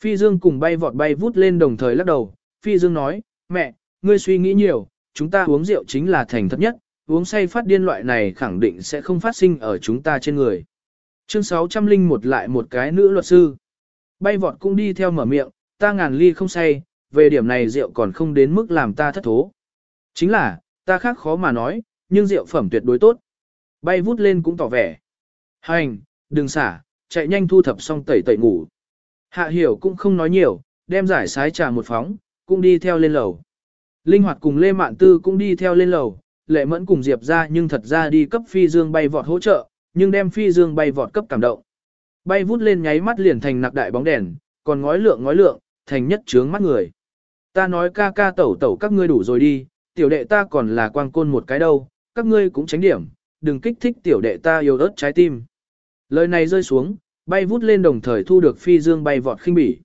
Phi Dương cùng bay vọt bay vút lên đồng thời lắc đầu, Phi Dương nói, mẹ, ngươi suy nghĩ nhiều, chúng ta uống rượu chính là thành thật nhất, uống say phát điên loại này khẳng định sẽ không phát sinh ở chúng ta trên người. Chương 601 lại một cái nữ luật sư. Bay vọt cũng đi theo mở miệng, ta ngàn ly không say, về điểm này rượu còn không đến mức làm ta thất thố. Chính là, ta khác khó mà nói, nhưng rượu phẩm tuyệt đối tốt. Bay vút lên cũng tỏ vẻ. Hành, đừng xả, chạy nhanh thu thập xong tẩy tẩy ngủ. Hạ hiểu cũng không nói nhiều, đem giải sái trà một phóng, cũng đi theo lên lầu. Linh hoạt cùng Lê Mạn Tư cũng đi theo lên lầu, lệ mẫn cùng Diệp ra nhưng thật ra đi cấp phi dương bay vọt hỗ trợ, nhưng đem phi dương bay vọt cấp cảm động. Bay vút lên nháy mắt liền thành nặc đại bóng đèn, còn ngói lượng ngói lượng, thành nhất trướng mắt người. Ta nói ca ca tẩu tẩu các ngươi đủ rồi đi, tiểu đệ ta còn là quang côn một cái đâu, các ngươi cũng tránh điểm, đừng kích thích tiểu đệ ta yêu ớt trái tim. Lời này rơi xuống, bay vút lên đồng thời thu được phi dương bay vọt khinh bỉ.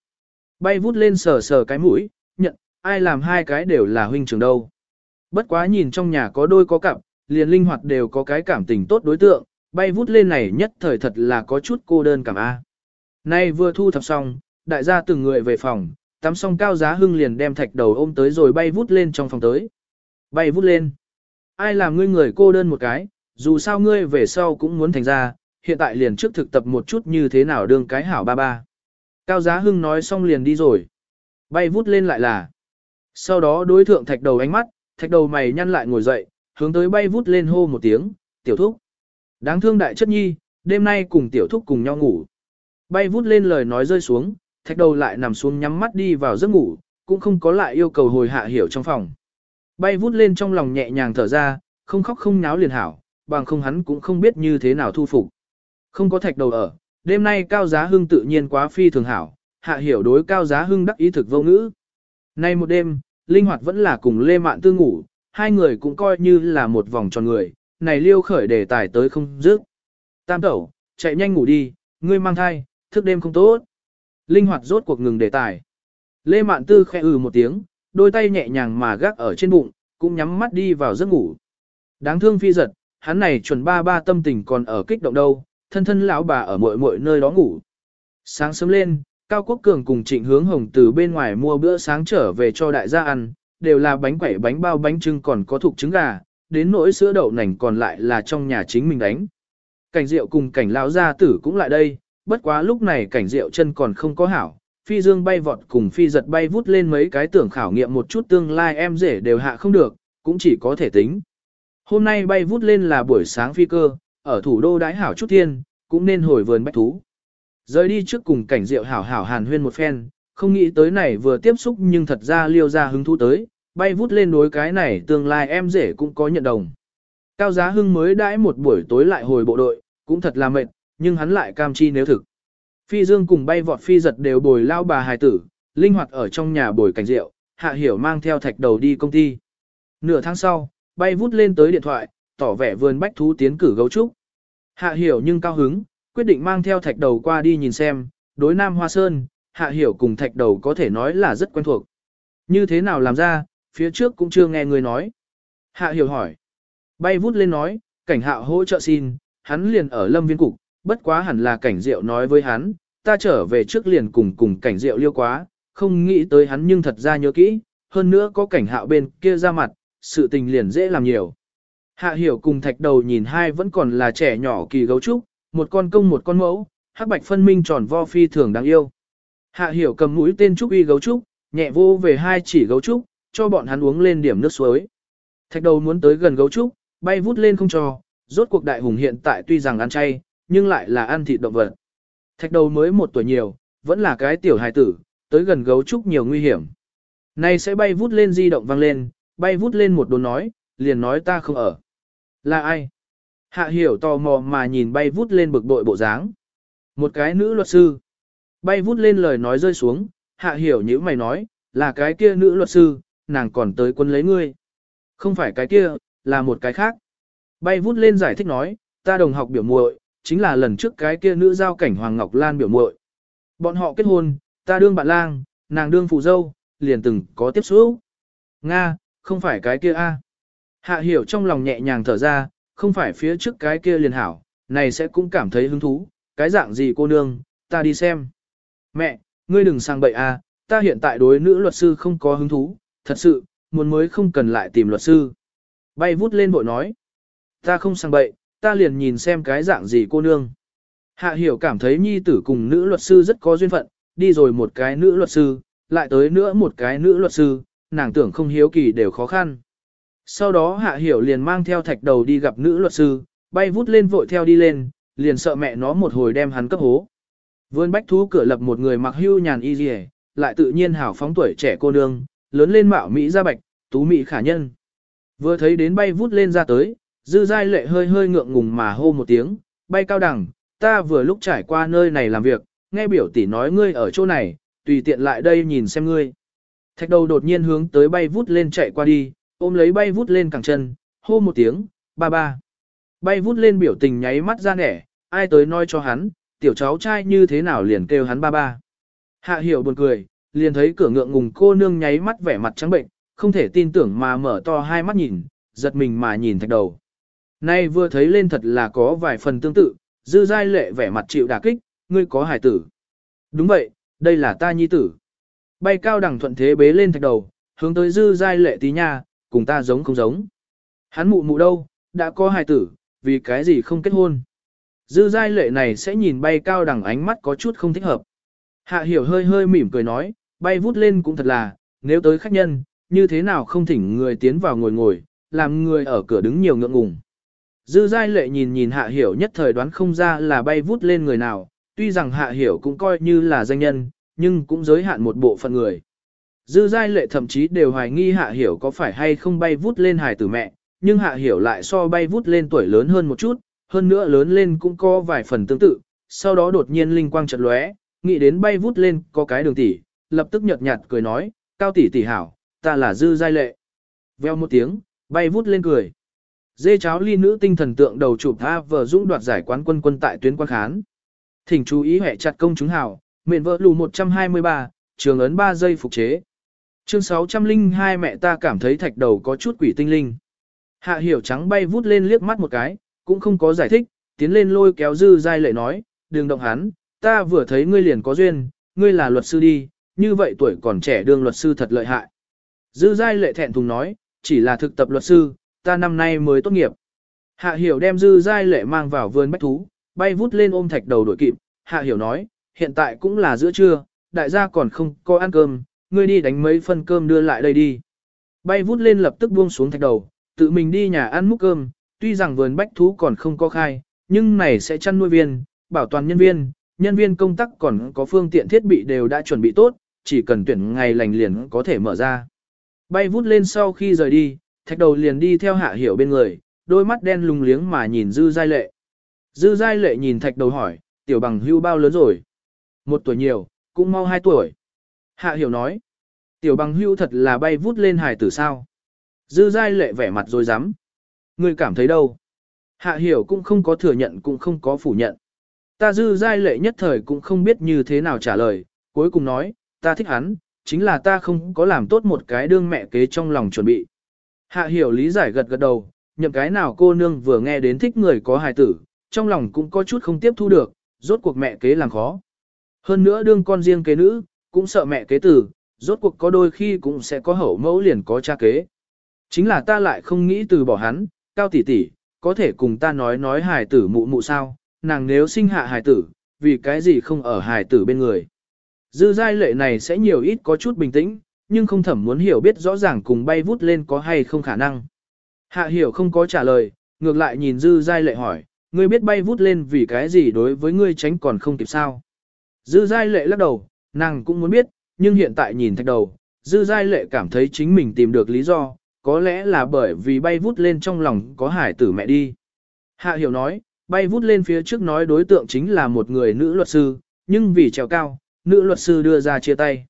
Bay vút lên sờ sờ cái mũi, nhận, ai làm hai cái đều là huynh trưởng đâu. Bất quá nhìn trong nhà có đôi có cặp, liền linh hoạt đều có cái cảm tình tốt đối tượng, bay vút lên này nhất thời thật là có chút cô đơn cảm A. Nay vừa thu thập xong, đại gia từng người về phòng, tắm xong cao giá hưng liền đem thạch đầu ôm tới rồi bay vút lên trong phòng tới. Bay vút lên. Ai làm ngươi người cô đơn một cái, dù sao ngươi về sau cũng muốn thành ra, hiện tại liền trước thực tập một chút như thế nào đương cái hảo ba ba. Cao Giá Hưng nói xong liền đi rồi. Bay vút lên lại là. Sau đó đối thượng thạch đầu ánh mắt, thạch đầu mày nhăn lại ngồi dậy, hướng tới bay vút lên hô một tiếng, tiểu thúc. Đáng thương đại chất nhi, đêm nay cùng tiểu thúc cùng nhau ngủ. Bay vút lên lời nói rơi xuống, thạch đầu lại nằm xuống nhắm mắt đi vào giấc ngủ, cũng không có lại yêu cầu hồi hạ hiểu trong phòng. Bay vút lên trong lòng nhẹ nhàng thở ra, không khóc không náo liền hảo, bằng không hắn cũng không biết như thế nào thu phục. Không có thạch đầu ở, đêm nay cao giá hưng tự nhiên quá phi thường hảo, hạ hiểu đối cao giá hưng đắc ý thực vô ngữ. Nay một đêm, linh hoạt vẫn là cùng Lê Mạn Tư ngủ, hai người cũng coi như là một vòng tròn người, này liêu khởi đề tài tới không dứt. Tam tẩu, chạy nhanh ngủ đi, ngươi mang thai, thức đêm không tốt. Linh hoạt rốt cuộc ngừng đề tài. Lê Mạn Tư khẽ ừ một tiếng, đôi tay nhẹ nhàng mà gác ở trên bụng, cũng nhắm mắt đi vào giấc ngủ. Đáng thương phi giật, hắn này chuẩn ba ba tâm tình còn ở kích động đâu, thân thân lão bà ở mọi mọi nơi đó ngủ. Sáng sớm lên, Cao Quốc Cường cùng Trịnh Hướng Hồng từ bên ngoài mua bữa sáng trở về cho đại gia ăn, đều là bánh quẩy bánh bao bánh trưng còn có thục trứng gà, đến nỗi sữa đậu nành còn lại là trong nhà chính mình đánh. Cảnh Diệu cùng cảnh lão gia tử cũng lại đây, bất quá lúc này cảnh Diệu chân còn không có hảo, phi dương bay vọt cùng phi giật bay vút lên mấy cái tưởng khảo nghiệm một chút tương lai em rể đều hạ không được, cũng chỉ có thể tính. Hôm nay bay vút lên là buổi sáng phi cơ, ở thủ đô đái hảo chút thiên, cũng nên hồi vườn bách thú. Rời đi trước cùng cảnh Diệu hảo hảo hàn huyên một phen, không nghĩ tới này vừa tiếp xúc nhưng thật ra liêu ra hứng thú tới, bay vút lên đối cái này tương lai em rể cũng có nhận đồng. Cao Giá Hưng mới đãi một buổi tối lại hồi bộ đội, cũng thật là mệt, nhưng hắn lại cam chi nếu thực. Phi Dương cùng bay vọt phi giật đều bồi lao bà hài tử, linh hoạt ở trong nhà bồi cảnh rượu, hạ hiểu mang theo thạch đầu đi công ty. Nửa tháng sau, bay vút lên tới điện thoại, tỏ vẻ vườn bách thú tiến cử gấu trúc. Hạ hiểu nhưng cao hứng, quyết định mang theo thạch đầu qua đi nhìn xem, đối Nam Hoa Sơn, hạ hiểu cùng thạch đầu có thể nói là rất quen thuộc. Như thế nào làm ra, phía trước cũng chưa nghe người nói. Hạ hiểu hỏi. Bay vút lên nói, cảnh hạo hỗ trợ xin, hắn liền ở lâm viên cục, bất quá hẳn là cảnh diệu nói với hắn, ta trở về trước liền cùng cùng cảnh diệu liêu quá, không nghĩ tới hắn nhưng thật ra nhớ kỹ, hơn nữa có cảnh hạo bên kia ra mặt, sự tình liền dễ làm nhiều. Hạ hiểu cùng thạch đầu nhìn hai vẫn còn là trẻ nhỏ kỳ gấu trúc, một con công một con mẫu, hắc bạch phân minh tròn vo phi thường đáng yêu. Hạ hiểu cầm mũi tên trúc uy gấu trúc, nhẹ vô về hai chỉ gấu trúc, cho bọn hắn uống lên điểm nước suối. Thạch đầu muốn tới gần gấu trúc, bay vút lên không cho, rốt cuộc đại hùng hiện tại tuy rằng ăn chay, nhưng lại là ăn thịt động vật. Thạch đầu mới một tuổi nhiều, vẫn là cái tiểu hài tử, tới gần gấu trúc nhiều nguy hiểm. Này sẽ bay vút lên di động vang lên, bay vút lên một đồn nói, liền nói ta không ở. Là ai? Hạ hiểu tò mò mà nhìn bay vút lên bực bội bộ dáng. Một cái nữ luật sư. Bay vút lên lời nói rơi xuống, hạ hiểu như mày nói, là cái kia nữ luật sư, nàng còn tới quân lấy ngươi. Không phải cái kia, là một cái khác. Bay vút lên giải thích nói, ta đồng học biểu muội, chính là lần trước cái kia nữ giao cảnh Hoàng Ngọc Lan biểu muội. Bọn họ kết hôn, ta đương bạn lang, nàng đương phụ dâu, liền từng có tiếp xúc. Nga, không phải cái kia a. Hạ hiểu trong lòng nhẹ nhàng thở ra, không phải phía trước cái kia liền hảo, này sẽ cũng cảm thấy hứng thú, cái dạng gì cô nương, ta đi xem. Mẹ, ngươi đừng sang bậy a, ta hiện tại đối nữ luật sư không có hứng thú, thật sự, muốn mới không cần lại tìm luật sư. Bay vút lên bội nói. Ta không sang bậy, ta liền nhìn xem cái dạng gì cô nương. Hạ hiểu cảm thấy nhi tử cùng nữ luật sư rất có duyên phận, đi rồi một cái nữ luật sư, lại tới nữa một cái nữ luật sư, nàng tưởng không hiếu kỳ đều khó khăn. Sau đó hạ hiểu liền mang theo thạch đầu đi gặp nữ luật sư, bay vút lên vội theo đi lên, liền sợ mẹ nó một hồi đem hắn cấp hố. Vươn bách thú cửa lập một người mặc hưu nhàn y dì lại tự nhiên hảo phóng tuổi trẻ cô nương, lớn lên mạo Mỹ ra bạch, tú Mỹ khả nhân. Vừa thấy đến bay vút lên ra tới, dư giai lệ hơi hơi ngượng ngùng mà hô một tiếng, bay cao đẳng, ta vừa lúc trải qua nơi này làm việc, nghe biểu tỷ nói ngươi ở chỗ này, tùy tiện lại đây nhìn xem ngươi. Thạch đầu đột nhiên hướng tới bay vút lên chạy qua đi, ôm lấy bay vút lên cẳng chân, hô một tiếng, ba ba. Bay vút lên biểu tình nháy mắt ra nẻ, ai tới nói cho hắn, tiểu cháu trai như thế nào liền kêu hắn ba ba. Hạ hiểu buồn cười, liền thấy cửa ngượng ngùng cô nương nháy mắt vẻ mặt trắng bệnh, không thể tin tưởng mà mở to hai mắt nhìn, giật mình mà nhìn thạch đầu. Nay vừa thấy lên thật là có vài phần tương tự, dư giai lệ vẻ mặt chịu đả kích, ngươi có hải tử. Đúng vậy, đây là ta nhi tử. Bay cao đẳng thuận thế bế lên thạch đầu, hướng tới dư giai lệ tí nha, cùng ta giống không giống. Hắn mụ mụ đâu, đã có hải tử, vì cái gì không kết hôn. Dư giai lệ này sẽ nhìn bay cao đẳng ánh mắt có chút không thích hợp. Hạ hiểu hơi hơi mỉm cười nói, bay vút lên cũng thật là, nếu tới khách nhân, như thế nào không thỉnh người tiến vào ngồi ngồi, làm người ở cửa đứng nhiều ngượng ngùng. Dư giai lệ nhìn nhìn hạ hiểu nhất thời đoán không ra là bay vút lên người nào, tuy rằng hạ hiểu cũng coi như là danh nhân, nhưng cũng giới hạn một bộ phận người. Dư giai lệ thậm chí đều hoài nghi hạ hiểu có phải hay không bay vút lên hài tử mẹ, nhưng hạ hiểu lại so bay vút lên tuổi lớn hơn một chút, hơn nữa lớn lên cũng có vài phần tương tự, sau đó đột nhiên linh quang chợt lóe, nghĩ đến bay vút lên có cái đường tỷ, lập tức nhợt nhạt cười nói, cao tỷ tỷ hảo, ta là dư giai lệ. Veo một tiếng, bay vút lên cười. Dê cháo ly nữ tinh thần tượng đầu chụp tha vờ dũng đoạt giải quán quân quân tại tuyến quan khán. Thỉnh chú ý hệ chặt công chúng hảo, mền vợ lù 123, trường ấn 3 giây phục chế. Chương 602 mẹ ta cảm thấy thạch đầu có chút quỷ tinh linh. Hạ hiểu trắng bay vút lên liếc mắt một cái, cũng không có giải thích, tiến lên lôi kéo dư giai lệ nói, đừng động hắn, ta vừa thấy ngươi liền có duyên, ngươi là luật sư đi, như vậy tuổi còn trẻ đương luật sư thật lợi hại. Dư giai lệ thẹn thùng nói, chỉ là thực tập luật sư, ta năm nay mới tốt nghiệp. Hạ hiểu đem dư giai lệ mang vào vườn bách thú, bay vút lên ôm thạch đầu đổi kịp. Hạ hiểu nói, hiện tại cũng là giữa trưa, đại gia còn không có ăn cơm, ngươi đi đánh mấy phân cơm đưa lại đây đi. Bay vút lên lập tức buông xuống thạch đầu, tự mình đi nhà ăn múc cơm, tuy rằng vườn bách thú còn không có khai, nhưng này sẽ chăn nuôi viên, bảo toàn nhân viên, nhân viên công tác còn có phương tiện thiết bị đều đã chuẩn bị tốt, chỉ cần tuyển ngày lành liền có thể mở ra. Bay vút lên sau khi rời đi, thạch đầu liền đi theo hạ hiểu bên người, đôi mắt đen lùng liếng mà nhìn dư giai lệ. Dư giai lệ nhìn thạch đầu hỏi, tiểu bằng hưu bao lớn rồi? Một tuổi nhiều, cũng mau hai tuổi. Hạ hiểu nói, tiểu bằng hưu thật là bay vút lên hài tử sao? Dư giai lệ vẻ mặt rồi dám. Ngươi cảm thấy đâu? Hạ hiểu cũng không có thừa nhận cũng không có phủ nhận. Ta dư giai lệ nhất thời cũng không biết như thế nào trả lời, cuối cùng nói, ta thích hắn, chính là ta không có làm tốt một cái đương mẹ kế trong lòng chuẩn bị. Hạ hiểu lý giải gật gật đầu, nhậm cái nào cô nương vừa nghe đến thích người có hài tử, trong lòng cũng có chút không tiếp thu được, rốt cuộc mẹ kế làm khó. Hơn nữa đương con riêng kế nữ, cũng sợ mẹ kế tử, rốt cuộc có đôi khi cũng sẽ có hậu mẫu liền có cha kế. Chính là ta lại không nghĩ từ bỏ hắn, cao tỷ tỷ, có thể cùng ta nói nói hài tử mụ mụ sao, nàng nếu sinh hạ hài tử, vì cái gì không ở hài tử bên người. Dư giai lệ này sẽ nhiều ít có chút bình tĩnh, nhưng không thẩm muốn hiểu biết rõ ràng cùng bay vút lên có hay không khả năng. Hạ hiểu không có trả lời, ngược lại nhìn dư giai lệ hỏi, ngươi biết bay vút lên vì cái gì đối với ngươi tránh còn không kịp sao. Dư giai lệ lắc đầu, nàng cũng muốn biết, nhưng hiện tại nhìn thạch đầu, dư giai lệ cảm thấy chính mình tìm được lý do, có lẽ là bởi vì bay vút lên trong lòng có hải tử mẹ đi. Hạ hiểu nói, bay vút lên phía trước nói đối tượng chính là một người nữ luật sư, nhưng vì trèo cao, nữ luật sư đưa ra chia tay.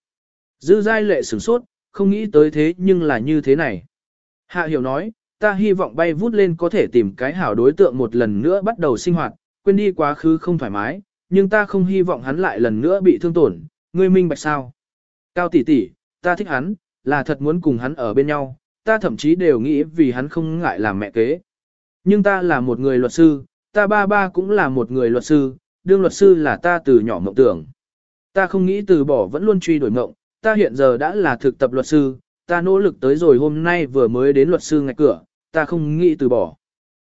Dư giai lệ sửng sốt, không nghĩ tới thế nhưng là như thế này. Hạ hiểu nói, ta hy vọng bay vút lên có thể tìm cái hảo đối tượng một lần nữa bắt đầu sinh hoạt, quên đi quá khứ không thoải mái, nhưng ta không hy vọng hắn lại lần nữa bị thương tổn, ngươi minh bạch sao. Cao tỷ tỷ, ta thích hắn, là thật muốn cùng hắn ở bên nhau, ta thậm chí đều nghĩ vì hắn không ngại làm mẹ kế. Nhưng ta là một người luật sư, ta ba ba cũng là một người luật sư, đương luật sư là ta từ nhỏ mộng tưởng. Ta không nghĩ từ bỏ vẫn luôn truy đuổi mộng, ta hiện giờ đã là thực tập luật sư, ta nỗ lực tới rồi hôm nay vừa mới đến luật sư ngạch cửa, ta không nghĩ từ bỏ.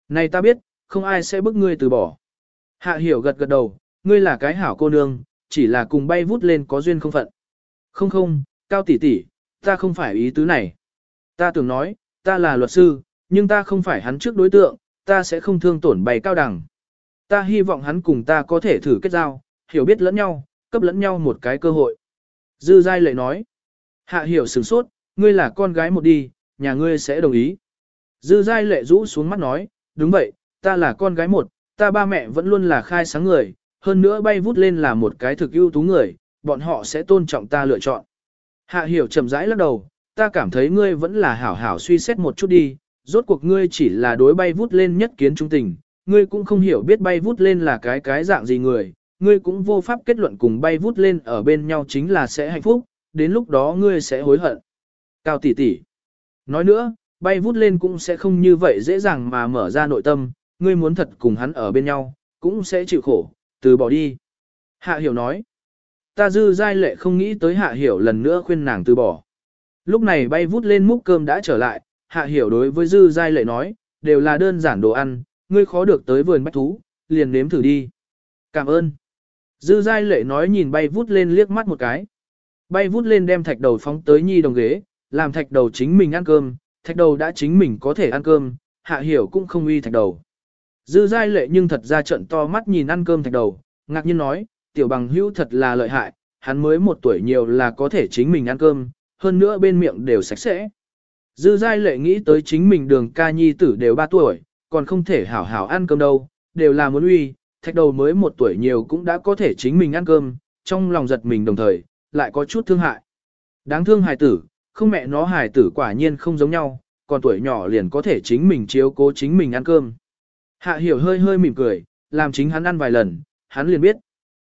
Này ta biết, không ai sẽ bức ngươi từ bỏ. Hạ hiểu gật gật đầu, ngươi là cái hảo cô nương, chỉ là cùng bay vút lên có duyên không phận. Không không, cao tỷ tỷ, ta không phải ý tứ này. Ta tưởng nói, ta là luật sư, nhưng ta không phải hắn trước đối tượng, ta sẽ không thương tổn bày cao đẳng. Ta hy vọng hắn cùng ta có thể thử kết giao, hiểu biết lẫn nhau, cấp lẫn nhau một cái cơ hội. Dư giai lệ nói, hạ hiểu sửng sốt, ngươi là con gái một đi, nhà ngươi sẽ đồng ý. Dư giai lệ rũ xuống mắt nói, đúng vậy, ta là con gái một, ta ba mẹ vẫn luôn là khai sáng người, hơn nữa bay vút lên là một cái thực ưu tú người, bọn họ sẽ tôn trọng ta lựa chọn. Hạ hiểu chậm rãi lắc đầu, ta cảm thấy ngươi vẫn là hảo hảo suy xét một chút đi, rốt cuộc ngươi chỉ là đối bay vút lên nhất kiến trung tình, ngươi cũng không hiểu biết bay vút lên là cái cái dạng gì người, ngươi cũng vô pháp kết luận cùng bay vút lên ở bên nhau chính là sẽ hạnh phúc, đến lúc đó ngươi sẽ hối hận. Cao tỷ tỷ. Nói nữa, bay vút lên cũng sẽ không như vậy dễ dàng mà mở ra nội tâm, ngươi muốn thật cùng hắn ở bên nhau, cũng sẽ chịu khổ, từ bỏ đi. Hạ hiểu nói. Ta dư giai lệ không nghĩ tới hạ hiểu lần nữa khuyên nàng từ bỏ. Lúc này bay vút lên múc cơm đã trở lại, hạ hiểu đối với dư giai lệ nói, đều là đơn giản đồ ăn, ngươi khó được tới vườn bách thú, liền nếm thử đi. Cảm ơn. Dư giai lệ nói nhìn bay vút lên liếc mắt một cái. Bay vút lên đem thạch đầu phóng tới nhi đồng ghế, làm thạch đầu chính mình ăn cơm, thạch đầu đã chính mình có thể ăn cơm, hạ hiểu cũng không uy thạch đầu. Dư giai lệ nhưng thật ra trận to mắt nhìn ăn cơm thạch đầu, ngạc nhiên nói, tiểu bằng hữu thật là lợi hại, hắn mới một tuổi nhiều là có thể chính mình ăn cơm, hơn nữa bên miệng đều sạch sẽ. Dư giai lệ nghĩ tới chính mình đường ca nhi tử đều 3 tuổi, còn không thể hảo hảo ăn cơm đâu, đều là muốn uy, thạch đầu mới một tuổi nhiều cũng đã có thể chính mình ăn cơm, trong lòng giật mình đồng thời, lại có chút thương hại. Đáng thương hài tử, không mẹ nó hài tử quả nhiên không giống nhau, còn tuổi nhỏ liền có thể chính mình chiếu cố chính mình ăn cơm. Hạ hiểu hơi hơi mỉm cười, làm chính hắn ăn vài lần, hắn liền biết.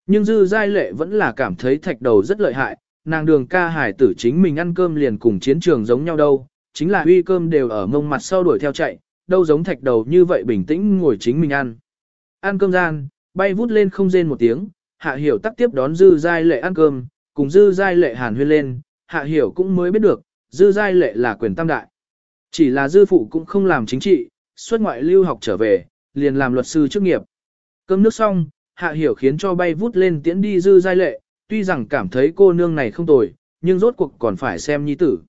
Nhưng dư giai lệ vẫn là cảm thấy thạch đầu rất lợi hại, nàng đường ca hải tử chính mình ăn cơm liền cùng chiến trường giống nhau đâu, chính là uy cơm đều ở mông mặt sau đuổi theo chạy, đâu giống thạch đầu như vậy bình tĩnh ngồi chính mình ăn. Ăn cơm gian, bay vút lên không rên một tiếng, hạ hiểu tắc tiếp đón dư giai lệ ăn cơm, cùng dư giai lệ hàn huyên lên, hạ hiểu cũng mới biết được, dư giai lệ là quyền tam đại. Chỉ là dư phụ cũng không làm chính trị, xuất ngoại lưu học trở về, liền làm luật sư chức nghiệp. Cơm nước xong, hạ hiểu khiến cho bay vút lên tiễn đi dư giai lệ, tuy rằng cảm thấy cô nương này không tồi, nhưng rốt cuộc còn phải xem nhi tử.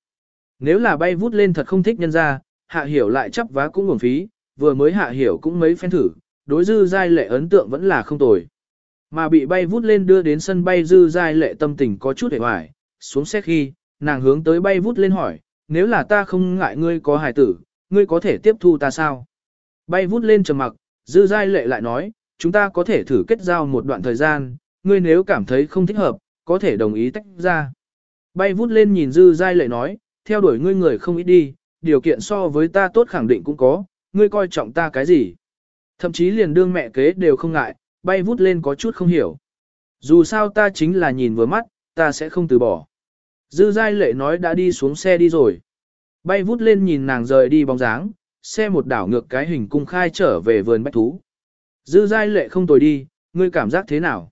Nếu là bay vút lên thật không thích nhân ra, hạ hiểu lại chấp vá cũng nguồn phí, vừa mới hạ hiểu cũng mấy phen thử, đối dư giai lệ ấn tượng vẫn là không tồi. Mà bị bay vút lên đưa đến sân bay dư giai lệ tâm tình có chút hề hoài, xuống xe khi, nàng hướng tới bay vút lên hỏi, nếu là ta không ngại ngươi có hài tử, ngươi có thể tiếp thu ta sao? Bay vút lên trầm mặc, dư giai lệ lại nói, chúng ta có thể thử kết giao một đoạn thời gian, ngươi nếu cảm thấy không thích hợp, có thể đồng ý tách ra. Bay vút lên nhìn dư giai lệ nói, theo đuổi ngươi người không ít đi, điều kiện so với ta tốt khẳng định cũng có, ngươi coi trọng ta cái gì. Thậm chí liền đương mẹ kế đều không ngại, bay vút lên có chút không hiểu. Dù sao ta chính là nhìn vừa mắt, ta sẽ không từ bỏ. Dư giai lệ nói đã đi xuống xe đi rồi. Bay vút lên nhìn nàng rời đi bóng dáng, xe một đảo ngược cái hình cung khai trở về vườn bách thú. Dư giai lệ không tồi đi, ngươi cảm giác thế nào?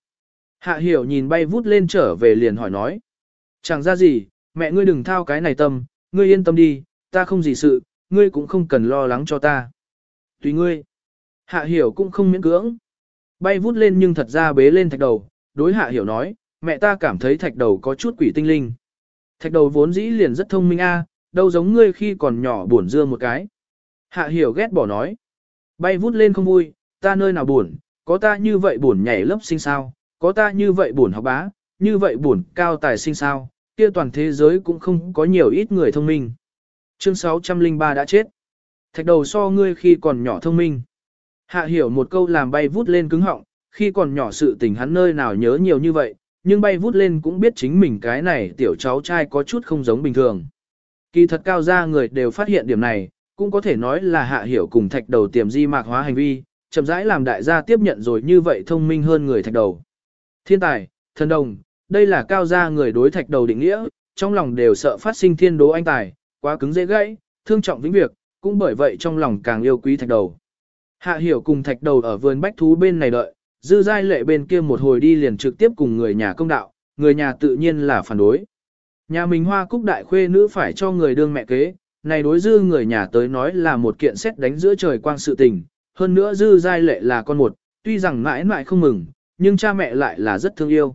Hạ hiểu nhìn bay vút lên trở về liền hỏi nói. Chẳng ra gì, mẹ ngươi đừng thao cái này tâm, ngươi yên tâm đi, ta không gì sự, ngươi cũng không cần lo lắng cho ta. Tùy ngươi. Hạ hiểu cũng không miễn cưỡng. Bay vút lên nhưng thật ra bế lên thạch đầu, đối hạ hiểu nói, mẹ ta cảm thấy thạch đầu có chút quỷ tinh linh. Thạch đầu vốn dĩ liền rất thông minh a, đâu giống ngươi khi còn nhỏ buồn dưa một cái. Hạ hiểu ghét bỏ nói. Bay vút lên không vui, ta nơi nào buồn, có ta như vậy buồn nhảy lớp sinh sao, có ta như vậy buồn học bá, như vậy buồn cao tài sinh sao, kia toàn thế giới cũng không có nhiều ít người thông minh. Chương 603 đã chết. Thạch đầu so ngươi khi còn nhỏ thông minh. Hạ hiểu một câu làm bay vút lên cứng họng, khi còn nhỏ sự tình hắn nơi nào nhớ nhiều như vậy, nhưng bay vút lên cũng biết chính mình cái này tiểu cháu trai có chút không giống bình thường. Kỳ thật cao ra người đều phát hiện điểm này, cũng có thể nói là hạ hiểu cùng thạch đầu tiềm di mạc hóa hành vi, chậm rãi làm đại gia tiếp nhận rồi như vậy thông minh hơn người thạch đầu. Thiên tài, thần đồng, đây là cao gia người đối thạch đầu định nghĩa, trong lòng đều sợ phát sinh thiên đố anh tài, quá cứng dễ gãy, thương trọng vĩnh việc, cũng bởi vậy trong lòng càng yêu quý thạch đầu. Hạ hiểu cùng thạch đầu ở vườn bách thú bên này đợi, dư giai lệ bên kia một hồi đi liền trực tiếp cùng người nhà công đạo, người nhà tự nhiên là phản đối. Nhà mình hoa cúc đại khuê nữ phải cho người đương mẹ kế, này đối dư người nhà tới nói là một kiện xét đánh giữa trời quang sự tình, hơn nữa dư giai lệ là con một, tuy rằng mãi mãi không mừng, nhưng cha mẹ lại là rất thương yêu.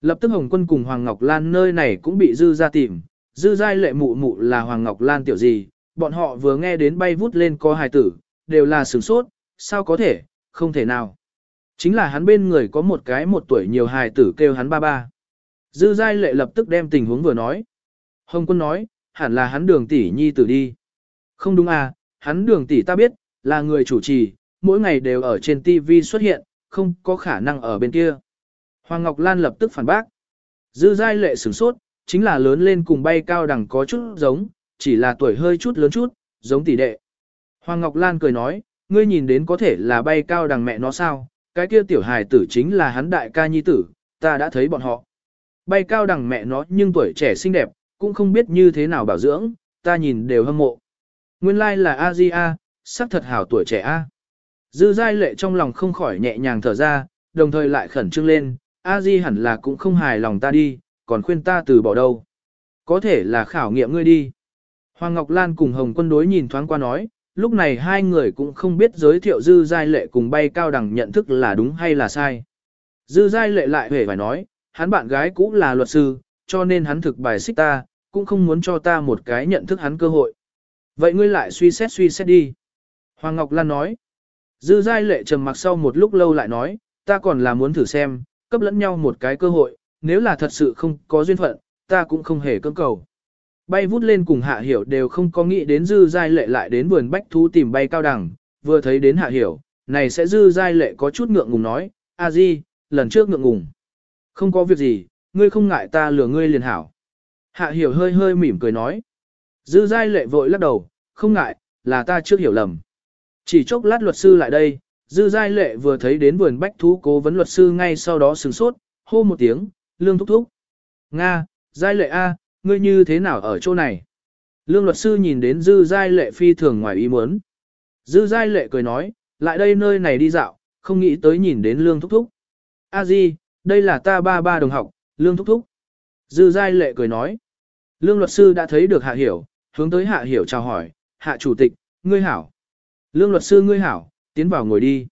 Lập tức Hồng Quân cùng Hoàng Ngọc Lan nơi này cũng bị dư ra tìm, dư giai lệ mụ mụ là Hoàng Ngọc Lan tiểu gì, bọn họ vừa nghe đến bay vút lên có hài tử, đều là sửng sốt, sao có thể, không thể nào. Chính là hắn bên người có một cái một tuổi nhiều hài tử kêu hắn ba ba. Dư giai lệ lập tức đem tình huống vừa nói. Hồng quân nói, hẳn là hắn đường tỷ nhi tử đi. Không đúng à, hắn đường tỷ ta biết, là người chủ trì, mỗi ngày đều ở trên TV xuất hiện, không có khả năng ở bên kia. Hoàng Ngọc Lan lập tức phản bác. Dư giai lệ sửng sốt, chính là lớn lên cùng bay cao đẳng có chút giống, chỉ là tuổi hơi chút lớn chút, giống tỷ đệ. Hoàng Ngọc Lan cười nói, ngươi nhìn đến có thể là bay cao đằng mẹ nó sao, cái kia tiểu hài tử chính là hắn đại ca nhi tử, ta đã thấy bọn họ. Bay cao đằng mẹ nó nhưng tuổi trẻ xinh đẹp, cũng không biết như thế nào bảo dưỡng, ta nhìn đều hâm mộ. Nguyên lai like là a di a, sắc thật hảo tuổi trẻ a. Dư giai lệ trong lòng không khỏi nhẹ nhàng thở ra, đồng thời lại khẩn trương lên, a di hẳn là cũng không hài lòng ta đi, còn khuyên ta từ bỏ đâu. Có thể là khảo nghiệm ngươi đi. Hoàng Ngọc Lan cùng Hồng quân đối nhìn thoáng qua nói, lúc này hai người cũng không biết giới thiệu dư giai lệ cùng bay cao đẳng nhận thức là đúng hay là sai. Dư giai lệ lại hề phải nói, hắn bạn gái cũng là luật sư, cho nên hắn thực bài xích ta, cũng không muốn cho ta một cái nhận thức hắn cơ hội. Vậy ngươi lại suy xét suy xét đi. Hoàng Ngọc Lan nói. Dư giai lệ trầm mặc sau một lúc lâu lại nói, ta còn là muốn thử xem, cấp lẫn nhau một cái cơ hội, nếu là thật sự không có duyên phận, ta cũng không hề cưỡng cầu. Bay vút lên cùng hạ hiểu đều không có nghĩ đến dư giai lệ lại đến vườn bách thú tìm bay cao đẳng, vừa thấy đến hạ hiểu, này sẽ dư giai lệ có chút ngượng ngùng nói, a di, lần trước ngượng ngùng. Không có việc gì, ngươi không ngại ta lừa ngươi liền hảo. Hạ hiểu hơi hơi mỉm cười nói. Dư giai lệ vội lắc đầu, không ngại, là ta trước hiểu lầm. Chỉ chốc lát luật sư lại đây, dư giai lệ vừa thấy đến vườn bách thú cố vấn luật sư ngay sau đó sừng sốt, hô một tiếng, lương thúc thúc. Nga, giai lệ A, ngươi như thế nào ở chỗ này? Lương luật sư nhìn đến dư giai lệ phi thường ngoài ý muốn. Dư giai lệ cười nói, lại đây nơi này đi dạo, không nghĩ tới nhìn đến lương thúc thúc. A di, đây là ta ba ba đồng học, lương thúc thúc. Dư giai lệ cười nói. Lương luật sư đã thấy được hạ hiểu, hướng tới hạ hiểu chào hỏi, hạ chủ tịch, ngươi hảo. Lương luật sư ngươi hảo, tiến vào ngồi đi.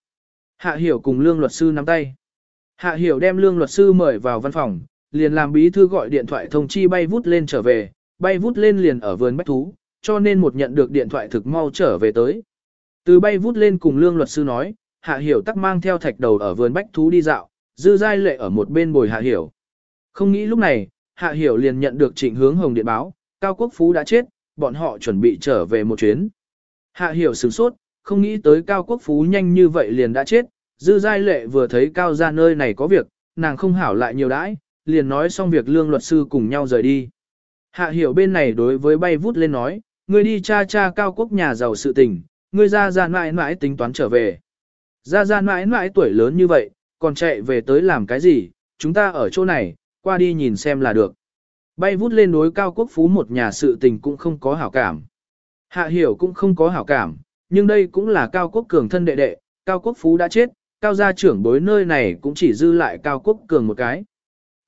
Hạ hiểu cùng lương luật sư nắm tay. Hạ hiểu đem lương luật sư mời vào văn phòng, liền làm bí thư gọi điện thoại thông chi bay vút lên trở về, bay vút lên liền ở vườn bách thú, cho nên một nhận được điện thoại thực mau trở về tới. Từ bay vút lên cùng lương luật sư nói, hạ hiểu tắc mang theo thạch đầu ở vườn bách thú đi dạo, dư giai lệ ở một bên bồi hạ hiểu. Không nghĩ lúc này, hạ hiểu liền nhận được trịnh hướng hồng điện báo, Cao Quốc Phú đã chết, bọn họ chuẩn bị trở về một chuyến. Hạ hiểu sửng sốt, không nghĩ tới Cao Quốc Phú nhanh như vậy liền đã chết, dư giai lệ vừa thấy Cao ra nơi này có việc, nàng không hảo lại nhiều đãi, liền nói xong việc lương luật sư cùng nhau rời đi. Hạ hiểu bên này đối với bay vút lên nói, ngươi đi cha cha Cao Quốc nhà giàu sự tình, ngươi ra ra mãi mãi tính toán trở về. Ra ra mãi mãi tuổi lớn như vậy, còn chạy về tới làm cái gì, chúng ta ở chỗ này, qua đi nhìn xem là được. Bay vút lên đối cao quốc phú một nhà sự tình cũng không có hảo cảm. Hạ hiểu cũng không có hảo cảm, nhưng đây cũng là cao quốc cường thân đệ đệ, cao quốc phú đã chết, cao gia trưởng bối nơi này cũng chỉ dư lại cao quốc cường một cái.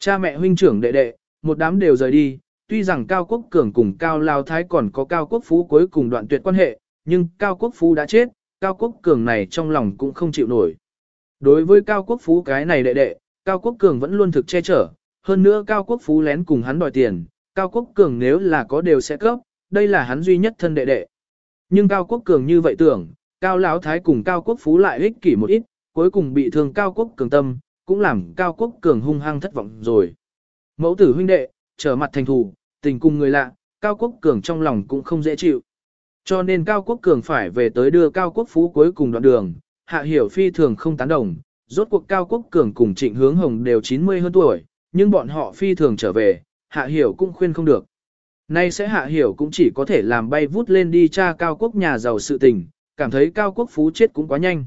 Cha mẹ huynh trưởng đệ đệ, một đám đều rời đi, tuy rằng cao quốc cường cùng cao lao thái còn có cao quốc phú cuối cùng đoạn tuyệt quan hệ, nhưng cao quốc phú đã chết, cao quốc cường này trong lòng cũng không chịu nổi. Đối với cao quốc phú cái này đệ đệ, cao quốc cường vẫn luôn thực che chở, hơn nữa Cao Quốc Phú lén cùng hắn đòi tiền, Cao Quốc Cường nếu là có đều sẽ cấp, đây là hắn duy nhất thân đệ đệ. Nhưng Cao Quốc Cường như vậy tưởng, Cao Lão Thái cùng Cao Quốc Phú lại ích kỷ một ít, cuối cùng bị thương Cao Quốc Cường tâm, cũng làm Cao Quốc Cường hung hăng thất vọng rồi. Mẫu tử huynh đệ, trở mặt thành thù, tình cùng người lạ, Cao Quốc Cường trong lòng cũng không dễ chịu. Cho nên Cao Quốc Cường phải về tới đưa Cao Quốc Phú cuối cùng đoạn đường, Hạ Hiểu Phi thường không tán đồng, rốt cuộc Cao Quốc Cường cùng Trịnh Hướng Hồng đều 90 hơn tuổi, nhưng bọn họ phi thường trở về, hạ hiểu cũng khuyên không được. Nay sẽ hạ hiểu cũng chỉ có thể làm bay vút lên đi tra cao quốc nhà giàu sự tình, cảm thấy cao quốc phú chết cũng quá nhanh.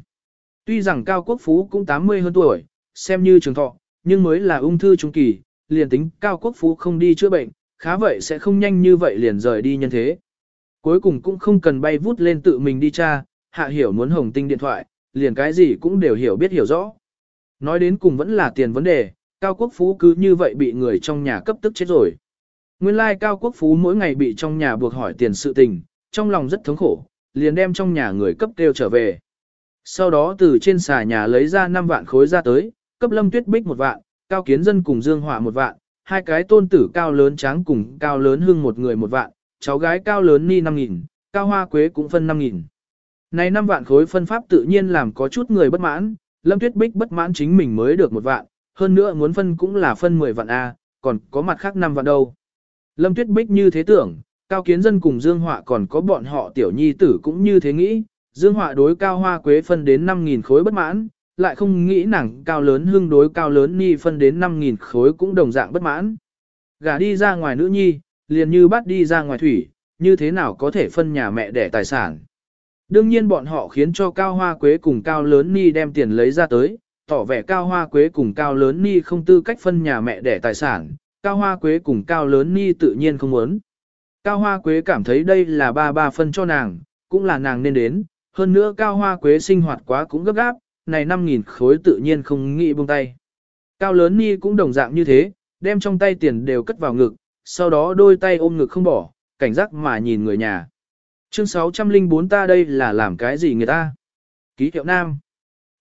Tuy rằng cao quốc phú cũng 80 hơn tuổi, xem như trường thọ, nhưng mới là ung thư trung kỳ, liền tính cao quốc phú không đi chữa bệnh, khá vậy sẽ không nhanh như vậy liền rời đi nhân thế. Cuối cùng cũng không cần bay vút lên tự mình đi tra, hạ hiểu muốn hồng tinh điện thoại, liền cái gì cũng đều hiểu biết hiểu rõ. Nói đến cùng vẫn là tiền vấn đề, Cao Quốc Phú cứ như vậy bị người trong nhà cấp tức chết rồi. Nguyên lai like Cao Quốc Phú mỗi ngày bị trong nhà buộc hỏi tiền sự tình, trong lòng rất thống khổ, liền đem trong nhà người cấp kêu trở về. Sau đó từ trên xà nhà lấy ra 5 vạn khối ra tới, cấp Lâm Tuyết Bích một vạn, Cao Kiến Dân cùng Dương Hỏa một vạn, hai cái tôn tử Cao Lớn Tráng cùng Cao Lớn Hưng một người một vạn, cháu gái Cao Lớn Ni 5 nghìn, Cao Hoa Quế cũng phân 5 nghìn. Này 5 vạn khối phân pháp tự nhiên làm có chút người bất mãn, Lâm Tuyết Bích bất mãn chính mình mới được một vạn, hơn nữa muốn phân cũng là phân 10 vạn A, còn có mặt khác 5 vạn đâu. Lâm Tuyết Bích như thế tưởng, Cao Kiến Dân cùng Dương Họa còn có bọn họ tiểu nhi tử cũng như thế nghĩ, Dương Họa đối Cao Hoa Quế phân đến 5.000 khối bất mãn, lại không nghĩ nàng Cao Lớn hương đối Cao Lớn Ni phân đến 5.000 khối cũng đồng dạng bất mãn. Gả đi ra ngoài nữ nhi, liền như bắt đi ra ngoài thủy, như thế nào có thể phân nhà mẹ để tài sản. Đương nhiên bọn họ khiến cho Cao Hoa Quế cùng Cao Lớn Ni đem tiền lấy ra tới, tỏ vẻ cao hoa quế cùng cao lớn ni không tư cách phân nhà mẹ đẻ tài sản, cao hoa quế cùng cao lớn ni tự nhiên không muốn. Cao hoa quế cảm thấy đây là ba ba phân cho nàng, cũng là nàng nên đến, hơn nữa cao hoa quế sinh hoạt quá cũng gấp gáp, này 5.000 khối tự nhiên không nghĩ buông tay. Cao lớn ni cũng đồng dạng như thế, đem trong tay tiền đều cất vào ngực, sau đó đôi tay ôm ngực không bỏ, cảnh giác mà nhìn người nhà. Chương 604 ta đây là làm cái gì người ta? Ký hiệu nam.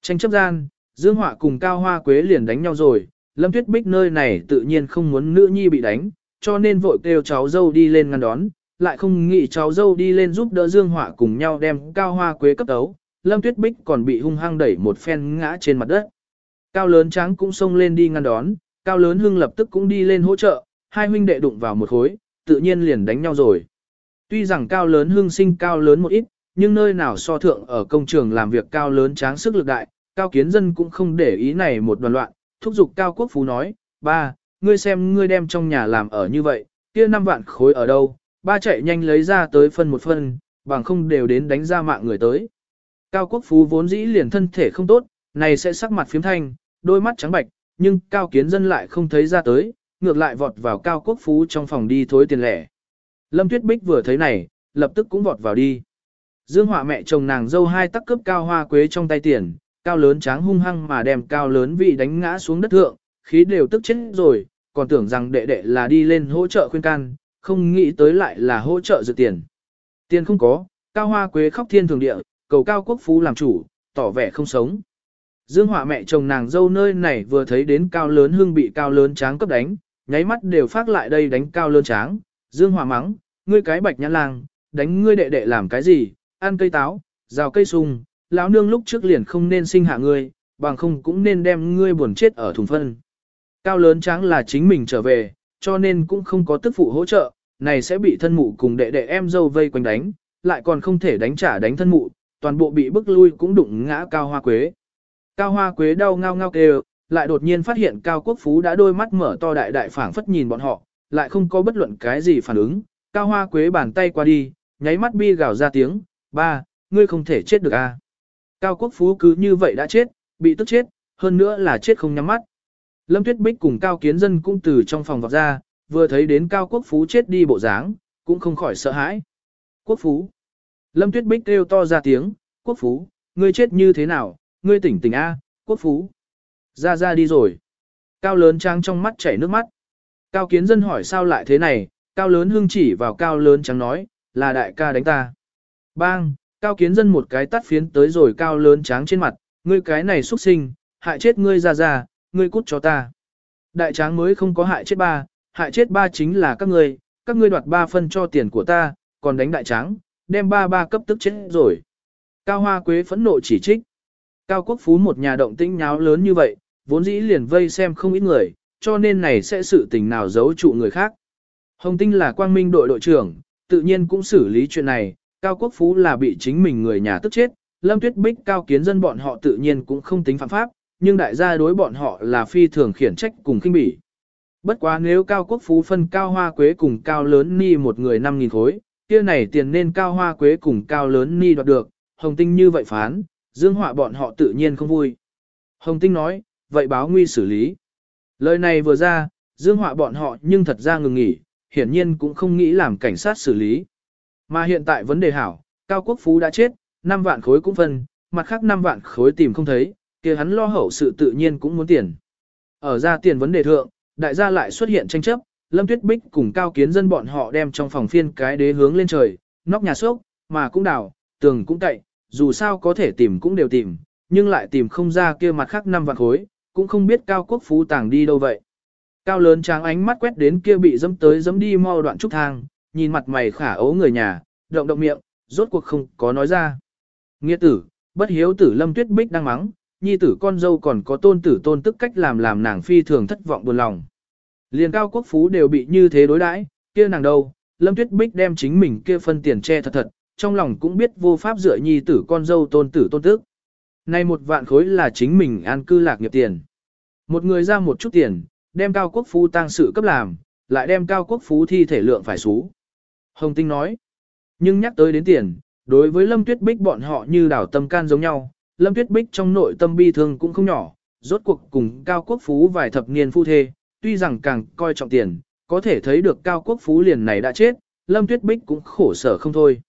Tranh chấp gian, Dương Họa cùng Cao Hoa Quế liền đánh nhau rồi, Lâm Tuyết Bích nơi này tự nhiên không muốn nữ nhi bị đánh, cho nên vội kêu cháu dâu đi lên ngăn đón, lại không nghĩ cháu dâu đi lên giúp đỡ Dương Họa cùng nhau đem Cao Hoa Quế cấp tấu, Lâm Tuyết Bích còn bị hung hăng đẩy một phen ngã trên mặt đất. Cao lớn trắng cũng xông lên đi ngăn đón, Cao lớn hưng lập tức cũng đi lên hỗ trợ, hai huynh đệ đụng vào một khối, tự nhiên liền đánh nhau rồi. Tuy rằng Cao lớn hưng sinh cao lớn một ít, nhưng nơi nào so thượng ở công trường làm việc cao lớn tráng sức lực đại, Cao Kiến Dân cũng không để ý này một đoàn loạn, thúc giục Cao Quốc Phú nói, ba, ngươi xem ngươi đem trong nhà làm ở như vậy, kia năm vạn khối ở đâu, ba chạy nhanh lấy ra tới phân một phân, bằng không đều đến đánh ra mạng người tới. Cao Quốc Phú vốn dĩ liền thân thể không tốt, này sẽ sắc mặt phiếm thanh, đôi mắt trắng bạch, nhưng Cao Kiến Dân lại không thấy ra tới, ngược lại vọt vào Cao Quốc Phú trong phòng đi thối tiền lẻ. Lâm Tuyết Bích vừa thấy này, lập tức cũng vọt vào đi. Dương Họa mẹ chồng nàng dâu hai tắc cướp cao hoa quế trong tay tiền, cao lớn tráng hung hăng mà đem cao lớn vị đánh ngã xuống đất thượng, khí đều tức chết rồi, còn tưởng rằng đệ đệ là đi lên hỗ trợ khuyên can, không nghĩ tới lại là hỗ trợ dự tiền. Tiền không có, cao hoa quế khóc thiên thường địa, cầu cao quốc phú làm chủ, tỏ vẻ không sống. Dương Họa mẹ chồng nàng dâu nơi này vừa thấy đến cao lớn hương bị cao lớn tráng cấp đánh, nháy mắt đều phát lại đây đánh cao lớn tráng. Dương Họa mắng, ngươi cái bạch nhãn lang, đánh ngươi đệ đệ làm cái gì, ăn cây táo, rào cây sung, lão nương lúc trước liền không nên sinh hạ ngươi, bằng không cũng nên đem ngươi buồn chết ở thùng phân. Cao lớn tráng là chính mình trở về, cho nên cũng không có tức phụ hỗ trợ, này sẽ bị thân mụ cùng đệ đệ em dâu vây quanh đánh, lại còn không thể đánh trả đánh thân mụ, toàn bộ bị bức lui cũng đụng ngã cao hoa quế. Cao hoa quế đau ngao ngao kêu, lại đột nhiên phát hiện cao quốc phú đã đôi mắt mở to đại đại phảng phất nhìn bọn họ, lại không có bất luận cái gì phản ứng. Cao hoa quế bàn tay qua đi, nháy mắt bi gào ra tiếng, ba, ngươi không thể chết được a. À? Cao quốc phú cứ như vậy đã chết, bị tức chết, hơn nữa là chết không nhắm mắt. Lâm Tuyết Bích cùng Cao Kiến Dân cũng từ trong phòng vọt ra, vừa thấy đến Cao Quốc Phú chết đi bộ dáng, cũng không khỏi sợ hãi. Quốc Phú. Lâm Tuyết Bích kêu to ra tiếng, Quốc Phú, ngươi chết như thế nào, ngươi tỉnh tỉnh A, Quốc Phú. Ra ra đi rồi. Cao lớn trắng trong mắt chảy nước mắt. Cao Kiến Dân hỏi sao lại thế này, Cao lớn hưng chỉ vào Cao lớn trắng nói, là đại ca đánh ta. Bang, Cao Kiến Dân một cái tắt phiến tới rồi Cao lớn trắng trên mặt, ngươi cái này xuất sinh, hại chết ngươi ra ra, ngươi cút cho ta. Đại tráng mới không có hại chết ba, hại chết ba chính là các ngươi, các ngươi đoạt ba phân cho tiền của ta, còn đánh đại tráng, đem ba ba cấp tức chết rồi. Cao Hoa Quế phẫn nộ chỉ trích. Cao Quốc Phú một nhà động tĩnh nháo lớn như vậy, vốn dĩ liền vây xem không ít người, cho nên này sẽ sự tình nào giấu trụ người khác. Hồng Tinh là quang minh đội đội trưởng, tự nhiên cũng xử lý chuyện này, Cao Quốc Phú là bị chính mình người nhà tức chết, Lâm Tuyết Bích Cao Kiến Dân bọn họ tự nhiên cũng không tính phạm pháp, nhưng đại gia đối bọn họ là phi thường khiển trách cùng khinh bỉ. Bất quá nếu cao quốc phú phân cao hoa quế cùng cao lớn ni một người 5.000 khối, kia này tiền nên cao hoa quế cùng cao lớn ni đoạt được, Hồng Tinh như vậy phán, dương họa bọn họ tự nhiên không vui. Hồng Tinh nói, vậy báo nguy xử lý. Lời này vừa ra, dương họa bọn họ nhưng thật ra ngừng nghỉ, hiển nhiên cũng không nghĩ làm cảnh sát xử lý. Mà hiện tại vấn đề hảo, Cao Quốc Phú đã chết, 5 vạn khối cũng phân, mặt khác 5 vạn khối tìm không thấy, kia hắn lo hậu sự tự nhiên cũng muốn tiền. Ở ra tiền vấn đề thượng, đại gia lại xuất hiện tranh chấp, Lâm Tuyết Bích cùng cao kiến dân bọn họ đem trong phòng phiên cái đế hướng lên trời, nóc nhà sốc, mà cũng đào, tường cũng cậy, dù sao có thể tìm cũng đều tìm, nhưng lại tìm không ra kia mặt khác năm vạn khối, cũng không biết cao quốc phú tàng đi đâu vậy. Cao lớn tráng ánh mắt quét đến kia bị dẫm tới dẫm đi mau đoạn trúc thang, nhìn mặt mày khả ấu người nhà, động động miệng, rốt cuộc không có nói ra. Nghĩa tử, bất hiếu tử Lâm Tuyết Bích đang mắng, nhi tử con dâu còn có tôn tử tôn tức cách làm làm nàng phi thường thất vọng buồn lòng. Liền cao quốc phú đều bị như thế đối đãi, kia nàng đâu, Lâm Tuyết Bích đem chính mình kia phân tiền che thật thật, trong lòng cũng biết vô pháp dựa nhi tử con dâu tôn tử tôn tức. nay một vạn khối là chính mình an cư lạc nghiệp tiền. Một người ra một chút tiền, đem cao quốc phú tăng sự cấp làm, lại đem cao quốc phú thi thể lượng phải xú. Hồng Tinh nói, nhưng nhắc tới đến tiền, đối với Lâm Tuyết Bích bọn họ như đảo tâm can giống nhau, Lâm Tuyết Bích trong nội tâm bi thương cũng không nhỏ, rốt cuộc cùng Cao Quốc Phú vài thập niên phu thê, tuy rằng càng coi trọng tiền, có thể thấy được Cao Quốc Phú liền này đã chết, Lâm Tuyết Bích cũng khổ sở không thôi.